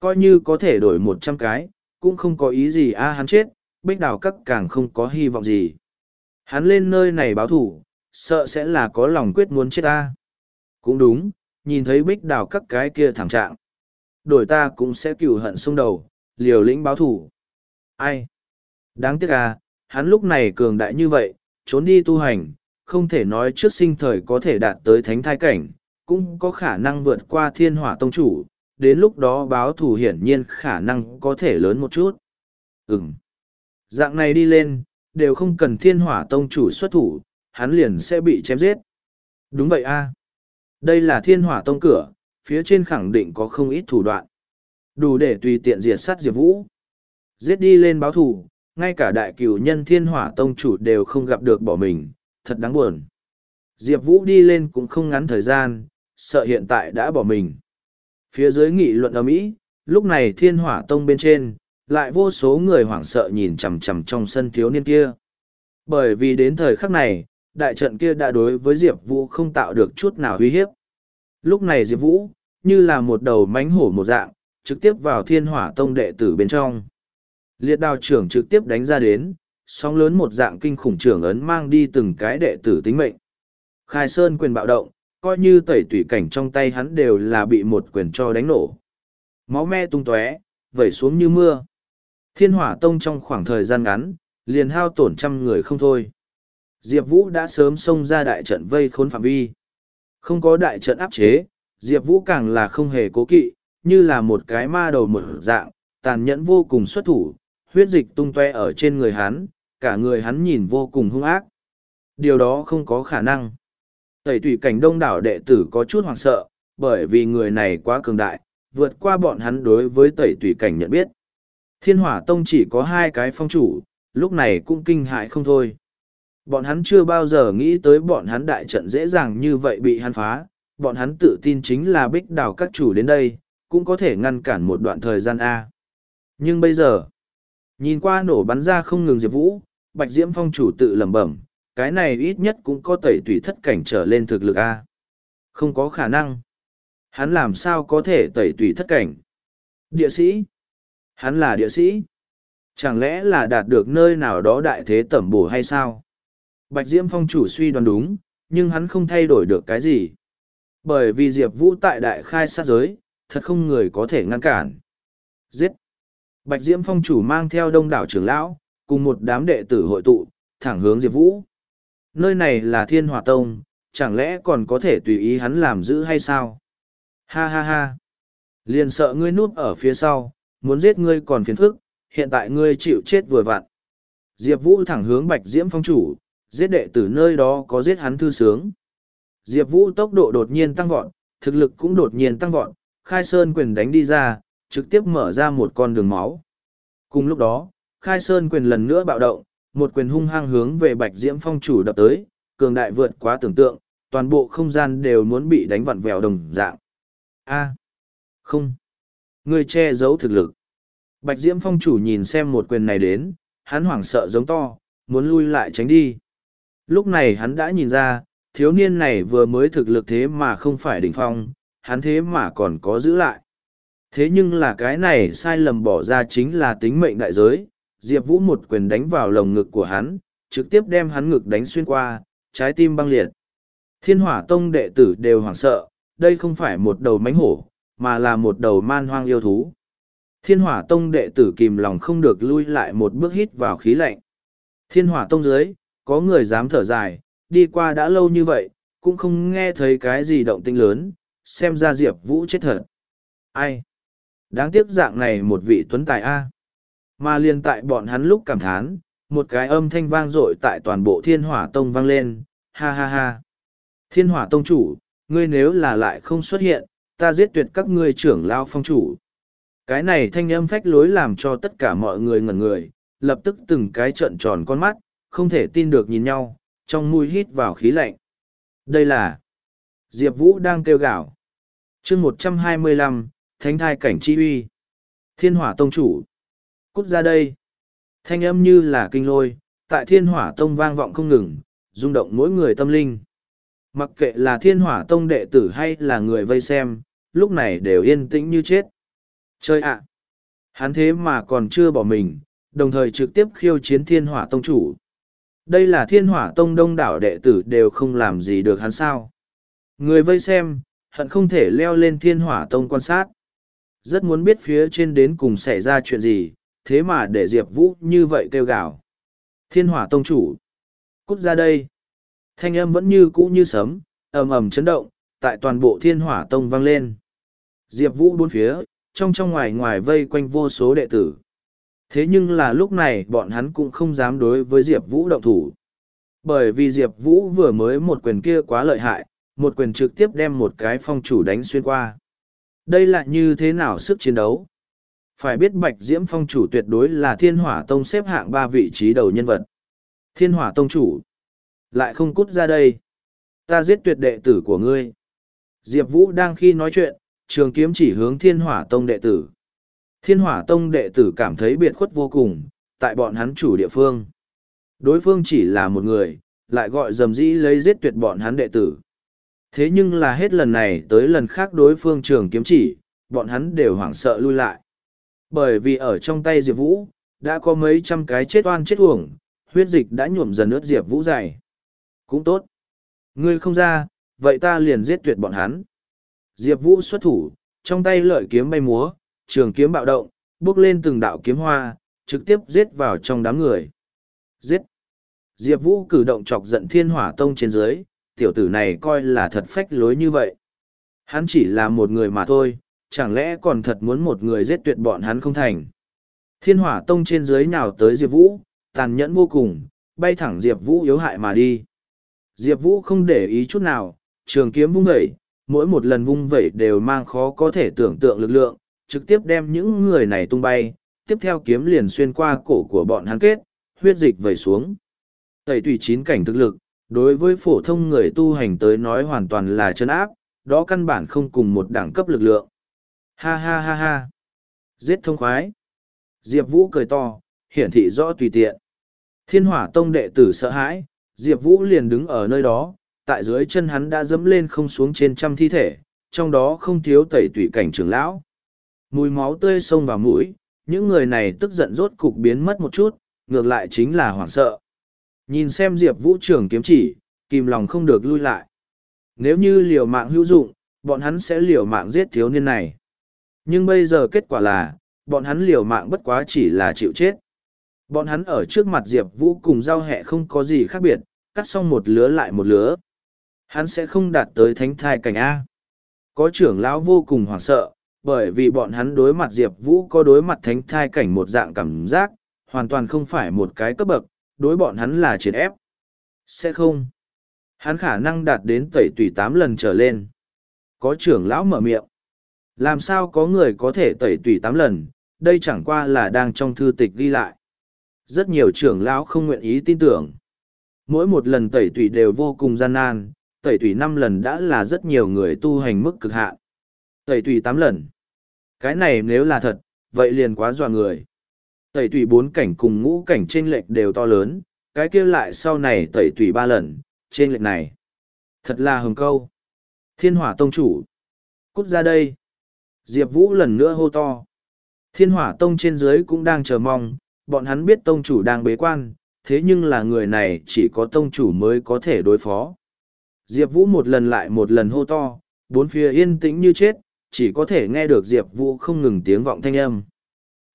Coi như có thể đổi một trăm cái, cũng không có ý gì a hắn chết, bích đào các càng không có hy vọng gì. Hắn lên nơi này báo thủ, sợ sẽ là có lòng quyết muốn chết ta. Cũng đúng, nhìn thấy bích đào các cái kia thẳng trạng. Đổi ta cũng sẽ cửu hận xung đầu, liều lĩnh báo thủ. Ai? Đáng tiếc à, hắn lúc này cường đại như vậy, trốn đi tu hành, không thể nói trước sinh thời có thể đạt tới thánh thai cảnh, cũng có khả năng vượt qua thiên hỏa tông chủ, đến lúc đó báo thủ hiển nhiên khả năng có thể lớn một chút. Ừm. Dạng này đi lên, đều không cần thiên hỏa tông chủ xuất thủ, hắn liền sẽ bị chém giết. Đúng vậy a Đây là thiên hỏa tông cửa, phía trên khẳng định có không ít thủ đoạn. Đủ để tùy tiện diệt sát Diệp Vũ. Giết đi lên báo thủ ngay cả đại cửu nhân thiên hỏa tông chủ đều không gặp được bỏ mình, thật đáng buồn. Diệp Vũ đi lên cũng không ngắn thời gian, sợ hiện tại đã bỏ mình. Phía dưới nghị luận ở Mỹ, lúc này thiên hỏa tông bên trên, lại vô số người hoảng sợ nhìn chằm chằm trong sân thiếu niên kia. Bởi vì đến thời khắc này, đại trận kia đã đối với Diệp Vũ không tạo được chút nào uy hiếp. Lúc này Diệp Vũ, như là một đầu mánh hổ một dạng, trực tiếp vào thiên hỏa tông đệ tử bên trong. Liệt đào trưởng trực tiếp đánh ra đến, sóng lớn một dạng kinh khủng trưởng ấn mang đi từng cái đệ tử tính mệnh. Khai Sơn quyền bạo động, coi như tẩy tủy cảnh trong tay hắn đều là bị một quyền cho đánh nổ. Máu me tung tóe, vẩy xuống như mưa. Thiên hỏa tông trong khoảng thời gian ngắn, liền hao tổn trăm người không thôi. Diệp Vũ đã sớm xông ra đại trận vây khốn phạm vi. Không có đại trận áp chế, Diệp Vũ càng là không hề cố kỵ, như là một cái ma đầu một dạng, tàn nhẫn vô cùng xuất thủ, huyết dịch tung toe ở trên người hắn, cả người hắn nhìn vô cùng hung ác. Điều đó không có khả năng. Tẩy tủy cảnh đông đảo đệ tử có chút hoảng sợ, bởi vì người này quá cường đại, vượt qua bọn hắn đối với tẩy tủy cảnh nhận biết. Thiên hỏa tông chỉ có hai cái phong chủ, lúc này cũng kinh hại không thôi. Bọn hắn chưa bao giờ nghĩ tới bọn hắn đại trận dễ dàng như vậy bị hắn phá, bọn hắn tự tin chính là bích đào các chủ đến đây, cũng có thể ngăn cản một đoạn thời gian A. Nhưng bây giờ, nhìn qua nổ bắn ra không ngừng Diệp Vũ, Bạch Diễm Phong chủ tự lẩm bẩm, cái này ít nhất cũng có tẩy tùy thất cảnh trở lên thực lực A. Không có khả năng. Hắn làm sao có thể tẩy tùy thất cảnh? Địa sĩ. Hắn là địa sĩ. Chẳng lẽ là đạt được nơi nào đó đại thế tẩm bổ hay sao? Bạch Diễm Phong chủ suy đoán đúng, nhưng hắn không thay đổi được cái gì. Bởi vì Diệp Vũ tại đại khai sát giới, thật không người có thể ngăn cản. Giết! Bạch Diễm Phong chủ mang theo đông đảo trưởng lão, cùng một đám đệ tử hội tụ, thẳng hướng Diệp Vũ. Nơi này là Thiên Hòa Tông, chẳng lẽ còn có thể tùy ý hắn làm giữ hay sao? Ha ha ha! Liền sợ ngươi núp ở phía sau, muốn giết ngươi còn phiền phức, hiện tại ngươi chịu chết vừa vặn. Diệp Vũ thẳng hướng Bạch Diễm Phong chủ, giết đệ tử nơi đó có giết hắn thư sướng. Diệp Vũ tốc độ đột nhiên tăng vọt, thực lực cũng đột nhiên tăng vọt, khai sơn quyền đánh đi ra, trực tiếp mở ra một con đường máu. Cùng lúc đó, khai sơn quyền lần nữa bạo động, một quyền hung hăng hướng về Bạch Diễm Phong chủ đập tới, cường đại vượt quá tưởng tượng, toàn bộ không gian đều muốn bị đánh vặn vẹo đồng dạng. A, không, ngươi che giấu thực lực. Bạch Diễm Phong chủ nhìn xem một quyền này đến, hắn hoảng sợ giống to, muốn lui lại tránh đi. Lúc này hắn đã nhìn ra, thiếu niên này vừa mới thực lực thế mà không phải đỉnh phong, hắn thế mà còn có giữ lại. Thế nhưng là cái này sai lầm bỏ ra chính là tính mệnh đại giới, Diệp Vũ một quyền đánh vào lồng ngực của hắn, trực tiếp đem hắn ngực đánh xuyên qua, trái tim băng liệt. Thiên hỏa tông đệ tử đều hoảng sợ, đây không phải một đầu mánh hổ, mà là một đầu man hoang yêu thú. Thiên hỏa tông đệ tử kìm lòng không được lui lại một bước hít vào khí lạnh. Thiên hỏa tông dưới, có người dám thở dài, đi qua đã lâu như vậy, cũng không nghe thấy cái gì động tinh lớn, xem ra Diệp Vũ chết thật. Ai? Đáng tiếc dạng này một vị tuấn tài A. Mà liền tại bọn hắn lúc cảm thán, một cái âm thanh vang dội tại toàn bộ thiên hỏa tông vang lên, ha ha ha. Thiên hỏa tông chủ, ngươi nếu là lại không xuất hiện, ta giết tuyệt các ngươi trưởng lao phong chủ. Cái này thanh âm phách lối làm cho tất cả mọi người ngẩn người, lập tức từng cái trợn tròn con mắt, không thể tin được nhìn nhau, trong mũi hít vào khí lạnh. Đây là Diệp Vũ đang kêu gào. chương một trăm hai mươi lăm Thánh thai cảnh chi uy. Thiên hỏa tông chủ. Cút ra đây. Thanh âm như là kinh lôi, tại thiên hỏa tông vang vọng không ngừng, rung động mỗi người tâm linh. Mặc kệ là thiên hỏa tông đệ tử hay là người vây xem, lúc này đều yên tĩnh như chết. Chơi ạ! Hắn thế mà còn chưa bỏ mình, đồng thời trực tiếp khiêu chiến thiên hỏa tông chủ. Đây là thiên hỏa tông đông đảo đệ tử đều không làm gì được hắn sao. Người vây xem, hận không thể leo lên thiên hỏa tông quan sát. Rất muốn biết phía trên đến cùng xảy ra chuyện gì, thế mà để Diệp Vũ như vậy kêu gào. Thiên hỏa tông chủ. Cút ra đây. Thanh âm vẫn như cũ như sấm, ầm ầm chấn động, tại toàn bộ thiên hỏa tông vang lên. Diệp Vũ bốn phía, trong trong ngoài ngoài vây quanh vô số đệ tử. Thế nhưng là lúc này bọn hắn cũng không dám đối với Diệp Vũ động thủ. Bởi vì Diệp Vũ vừa mới một quyền kia quá lợi hại, một quyền trực tiếp đem một cái phong chủ đánh xuyên qua. Đây là như thế nào sức chiến đấu? Phải biết Bạch Diễm phong chủ tuyệt đối là thiên hỏa tông xếp hạng ba vị trí đầu nhân vật. Thiên hỏa tông chủ. Lại không cút ra đây. Ta giết tuyệt đệ tử của ngươi. Diệp Vũ đang khi nói chuyện, trường kiếm chỉ hướng thiên hỏa tông đệ tử. Thiên hỏa tông đệ tử cảm thấy biệt khuất vô cùng, tại bọn hắn chủ địa phương. Đối phương chỉ là một người, lại gọi dầm dĩ lấy giết tuyệt bọn hắn đệ tử. Thế nhưng là hết lần này tới lần khác đối phương trường kiếm chỉ, bọn hắn đều hoảng sợ lui lại. Bởi vì ở trong tay Diệp Vũ, đã có mấy trăm cái chết oan chết uổng, huyết dịch đã nhuộm dần ướt Diệp Vũ dày. Cũng tốt. Ngươi không ra, vậy ta liền giết tuyệt bọn hắn. Diệp Vũ xuất thủ, trong tay lợi kiếm bay múa, trường kiếm bạo động, bước lên từng đạo kiếm hoa, trực tiếp giết vào trong đám người. Giết! Diệp Vũ cử động chọc giận thiên hỏa tông trên dưới, tiểu tử này coi là thật phách lối như vậy. Hắn chỉ là một người mà thôi, chẳng lẽ còn thật muốn một người giết tuyệt bọn hắn không thành. Thiên hỏa tông trên dưới nào tới Diệp Vũ, tàn nhẫn vô cùng, bay thẳng Diệp Vũ yếu hại mà đi. Diệp Vũ không để ý chút nào, trường kiếm vung vẩy, mỗi một lần vung vẩy đều mang khó có thể tưởng tượng lực lượng, trực tiếp đem những người này tung bay, tiếp theo kiếm liền xuyên qua cổ của bọn hắn kết, huyết dịch vẩy xuống. Tẩy tùy chín cảnh thực lực, đối với phổ thông người tu hành tới nói hoàn toàn là chân áp, đó căn bản không cùng một đẳng cấp lực lượng. Ha ha ha ha. Giết thông khoái. Diệp Vũ cười to, hiển thị rõ tùy tiện. Thiên hỏa tông đệ tử sợ hãi, Diệp Vũ liền đứng ở nơi đó, tại dưới chân hắn đã dẫm lên không xuống trên trăm thi thể, trong đó không thiếu tẩy tủy cảnh trưởng lão. Mùi máu tươi sông vào mũi, những người này tức giận rốt cục biến mất một chút, ngược lại chính là hoảng sợ. Nhìn xem Diệp Vũ trưởng kiếm chỉ, kìm lòng không được lui lại. Nếu như liều mạng hữu dụng, bọn hắn sẽ liều mạng giết thiếu niên này. Nhưng bây giờ kết quả là, bọn hắn liều mạng bất quá chỉ là chịu chết. Bọn hắn ở trước mặt Diệp Vũ cùng giao hẹ không có gì khác biệt, cắt xong một lứa lại một lứa. Hắn sẽ không đạt tới thánh thai cảnh A. Có trưởng lão vô cùng hoảng sợ, bởi vì bọn hắn đối mặt Diệp Vũ có đối mặt thánh thai cảnh một dạng cảm giác, hoàn toàn không phải một cái cấp bậc, đối bọn hắn là triệt ép. Sẽ không. Hắn khả năng đạt đến tẩy tùy tám lần trở lên. Có trưởng lão mở miệng. Làm sao có người có thể tẩy tùy tám lần, đây chẳng qua là đang trong thư tịch ghi lại. Rất nhiều trưởng lão không nguyện ý tin tưởng. Mỗi một lần tẩy tùy đều vô cùng gian nan, tẩy tùy năm lần đã là rất nhiều người tu hành mức cực hạn. Tẩy tùy tám lần. Cái này nếu là thật, vậy liền quá dọa người. Tẩy tùy bốn cảnh cùng ngũ cảnh trên lệch đều to lớn, cái kia lại sau này tẩy tùy ba lần, trên lệch này. Thật là hừng câu. Thiên hỏa tông chủ. Cút ra đây. Diệp Vũ lần nữa hô to. Thiên hỏa tông trên dưới cũng đang chờ mong, bọn hắn biết tông chủ đang bế quan, thế nhưng là người này chỉ có tông chủ mới có thể đối phó. Diệp Vũ một lần lại một lần hô to, bốn phía yên tĩnh như chết, chỉ có thể nghe được Diệp Vũ không ngừng tiếng vọng thanh âm.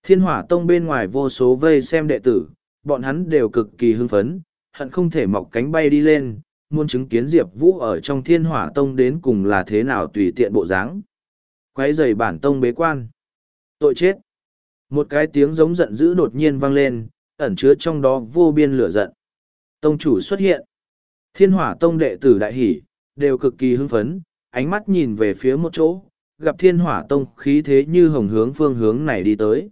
Thiên hỏa tông bên ngoài vô số vây xem đệ tử, bọn hắn đều cực kỳ hưng phấn, hận không thể mọc cánh bay đi lên, muốn chứng kiến Diệp Vũ ở trong thiên hỏa tông đến cùng là thế nào tùy tiện bộ dáng. Quấy giày bản tông bế quan. Tội chết. Một cái tiếng giống giận dữ đột nhiên vang lên, ẩn chứa trong đó vô biên lửa giận. Tông chủ xuất hiện. Thiên hỏa tông đệ tử đại hỷ, đều cực kỳ hưng phấn, ánh mắt nhìn về phía một chỗ, gặp thiên hỏa tông khí thế như hồng hướng phương hướng này đi tới.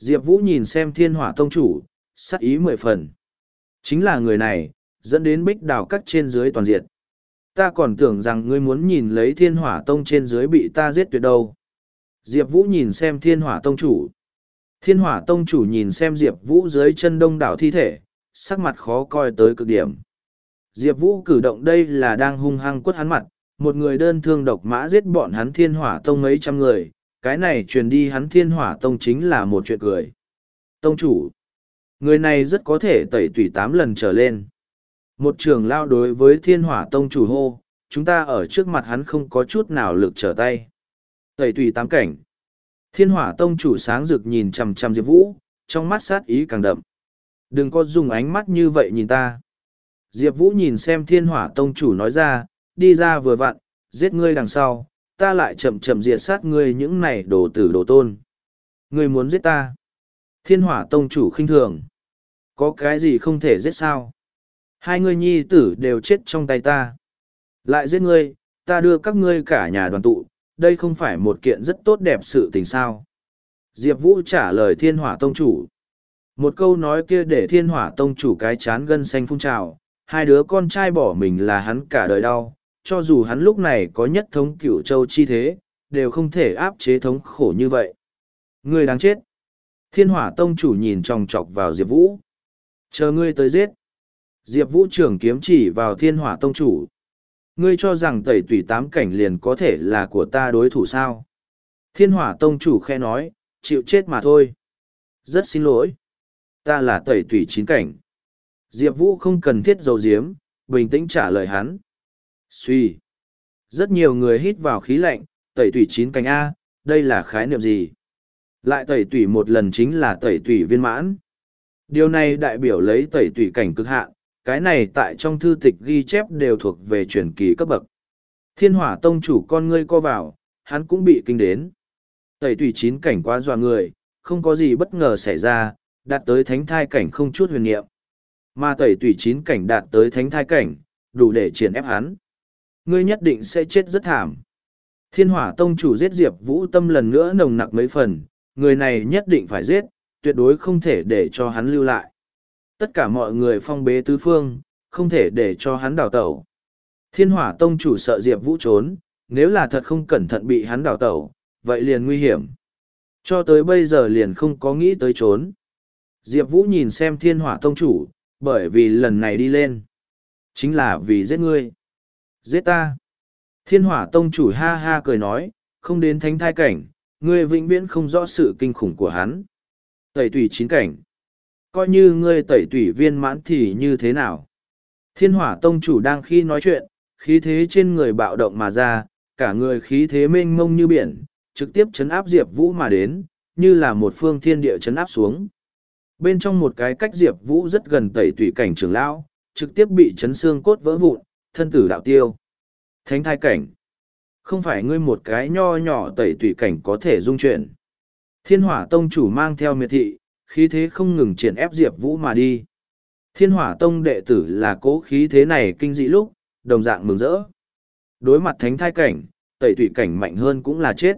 Diệp Vũ nhìn xem thiên hỏa tông chủ, sắc ý mười phần. Chính là người này, dẫn đến bích đào cắt trên dưới toàn diện. Ta còn tưởng rằng ngươi muốn nhìn lấy thiên hỏa tông trên dưới bị ta giết tuyệt đâu. Diệp Vũ nhìn xem thiên hỏa tông chủ. Thiên hỏa tông chủ nhìn xem Diệp Vũ dưới chân đông đảo thi thể, sắc mặt khó coi tới cực điểm. Diệp Vũ cử động đây là đang hung hăng quất hắn mặt, một người đơn thương độc mã giết bọn hắn thiên hỏa tông mấy trăm người, cái này truyền đi hắn thiên hỏa tông chính là một chuyện cười. Tông chủ, người này rất có thể tẩy tủy tám lần trở lên. Một trường lao đối với thiên hỏa tông chủ hô, chúng ta ở trước mặt hắn không có chút nào lực trở tay. Tẩy tùy tám cảnh. Thiên hỏa tông chủ sáng rực nhìn chằm chằm Diệp Vũ, trong mắt sát ý càng đậm. Đừng có dùng ánh mắt như vậy nhìn ta. Diệp Vũ nhìn xem thiên hỏa tông chủ nói ra, đi ra vừa vặn, giết ngươi đằng sau, ta lại chậm chậm diệt sát ngươi những này đồ tử đồ tôn. Ngươi muốn giết ta. Thiên hỏa tông chủ khinh thường. Có cái gì không thể giết sao? Hai ngươi nhi tử đều chết trong tay ta. Lại giết ngươi, ta đưa các ngươi cả nhà đoàn tụ, đây không phải một kiện rất tốt đẹp sự tình sao. Diệp Vũ trả lời thiên hỏa tông chủ. Một câu nói kia để thiên hỏa tông chủ cái chán gân xanh phun trào, hai đứa con trai bỏ mình là hắn cả đời đau, cho dù hắn lúc này có nhất thống cửu châu chi thế, đều không thể áp chế thống khổ như vậy. Ngươi đáng chết. Thiên hỏa tông chủ nhìn tròng trọc vào Diệp Vũ. Chờ ngươi tới giết. Diệp Vũ trưởng kiếm chỉ vào thiên hỏa tông chủ. Ngươi cho rằng tẩy tùy tám cảnh liền có thể là của ta đối thủ sao? Thiên hỏa tông chủ khe nói, chịu chết mà thôi. Rất xin lỗi. Ta là tẩy tùy chín cảnh. Diệp Vũ không cần thiết dầu diếm, bình tĩnh trả lời hắn. Suy. Rất nhiều người hít vào khí lạnh, tẩy tủy chín cảnh A, đây là khái niệm gì? Lại tẩy tủy một lần chính là tẩy tủy viên mãn. Điều này đại biểu lấy tẩy tủy cảnh cực hạn, cái này tại trong thư tịch ghi chép đều thuộc về truyền kỳ cấp bậc. Thiên hỏa tông chủ con ngươi co vào, hắn cũng bị kinh đến. Tẩy tủy chín cảnh quá dọa người, không có gì bất ngờ xảy ra, đạt tới thánh thai cảnh không chút huyền niệm. Mà tẩy tủy chín cảnh đạt tới thánh thai cảnh, đủ để triển ép hắn. Ngươi nhất định sẽ chết rất thảm. Thiên hỏa tông chủ giết Diệp Vũ tâm lần nữa nồng nặc mấy phần, người này nhất định phải giết, tuyệt đối không thể để cho hắn lưu lại. Tất cả mọi người phong bế tứ phương, không thể để cho hắn đào tẩu. Thiên hỏa tông chủ sợ Diệp Vũ trốn, nếu là thật không cẩn thận bị hắn đào tẩu, vậy liền nguy hiểm. Cho tới bây giờ liền không có nghĩ tới trốn. Diệp Vũ nhìn xem thiên hỏa tông chủ, bởi vì lần này đi lên. Chính là vì giết ngươi. Giết ta. Thiên hỏa tông chủ ha ha cười nói, không đến thánh thai cảnh, ngươi vĩnh viễn không rõ sự kinh khủng của hắn. Tẩy tủy chín cảnh. Coi như ngươi tẩy tủy viên mãn thì như thế nào? Thiên hỏa tông chủ đang khi nói chuyện, khí thế trên người bạo động mà ra, cả người khí thế mênh mông như biển, trực tiếp chấn áp Diệp Vũ mà đến, như là một phương thiên địa chấn áp xuống. Bên trong một cái cách Diệp Vũ rất gần tẩy tủy cảnh trưởng lão, trực tiếp bị chấn xương cốt vỡ vụn, thân tử đạo tiêu. Thánh thai cảnh. Không phải ngươi một cái nho nhỏ tẩy tùy cảnh có thể dung chuyển. Thiên hỏa tông chủ mang theo miệt thị, khí thế không ngừng triển ép Diệp Vũ mà đi. Thiên hỏa tông đệ tử là cố khí thế này kinh dị lúc, đồng dạng mừng rỡ. Đối mặt thánh thai cảnh, tẩy tùy cảnh mạnh hơn cũng là chết.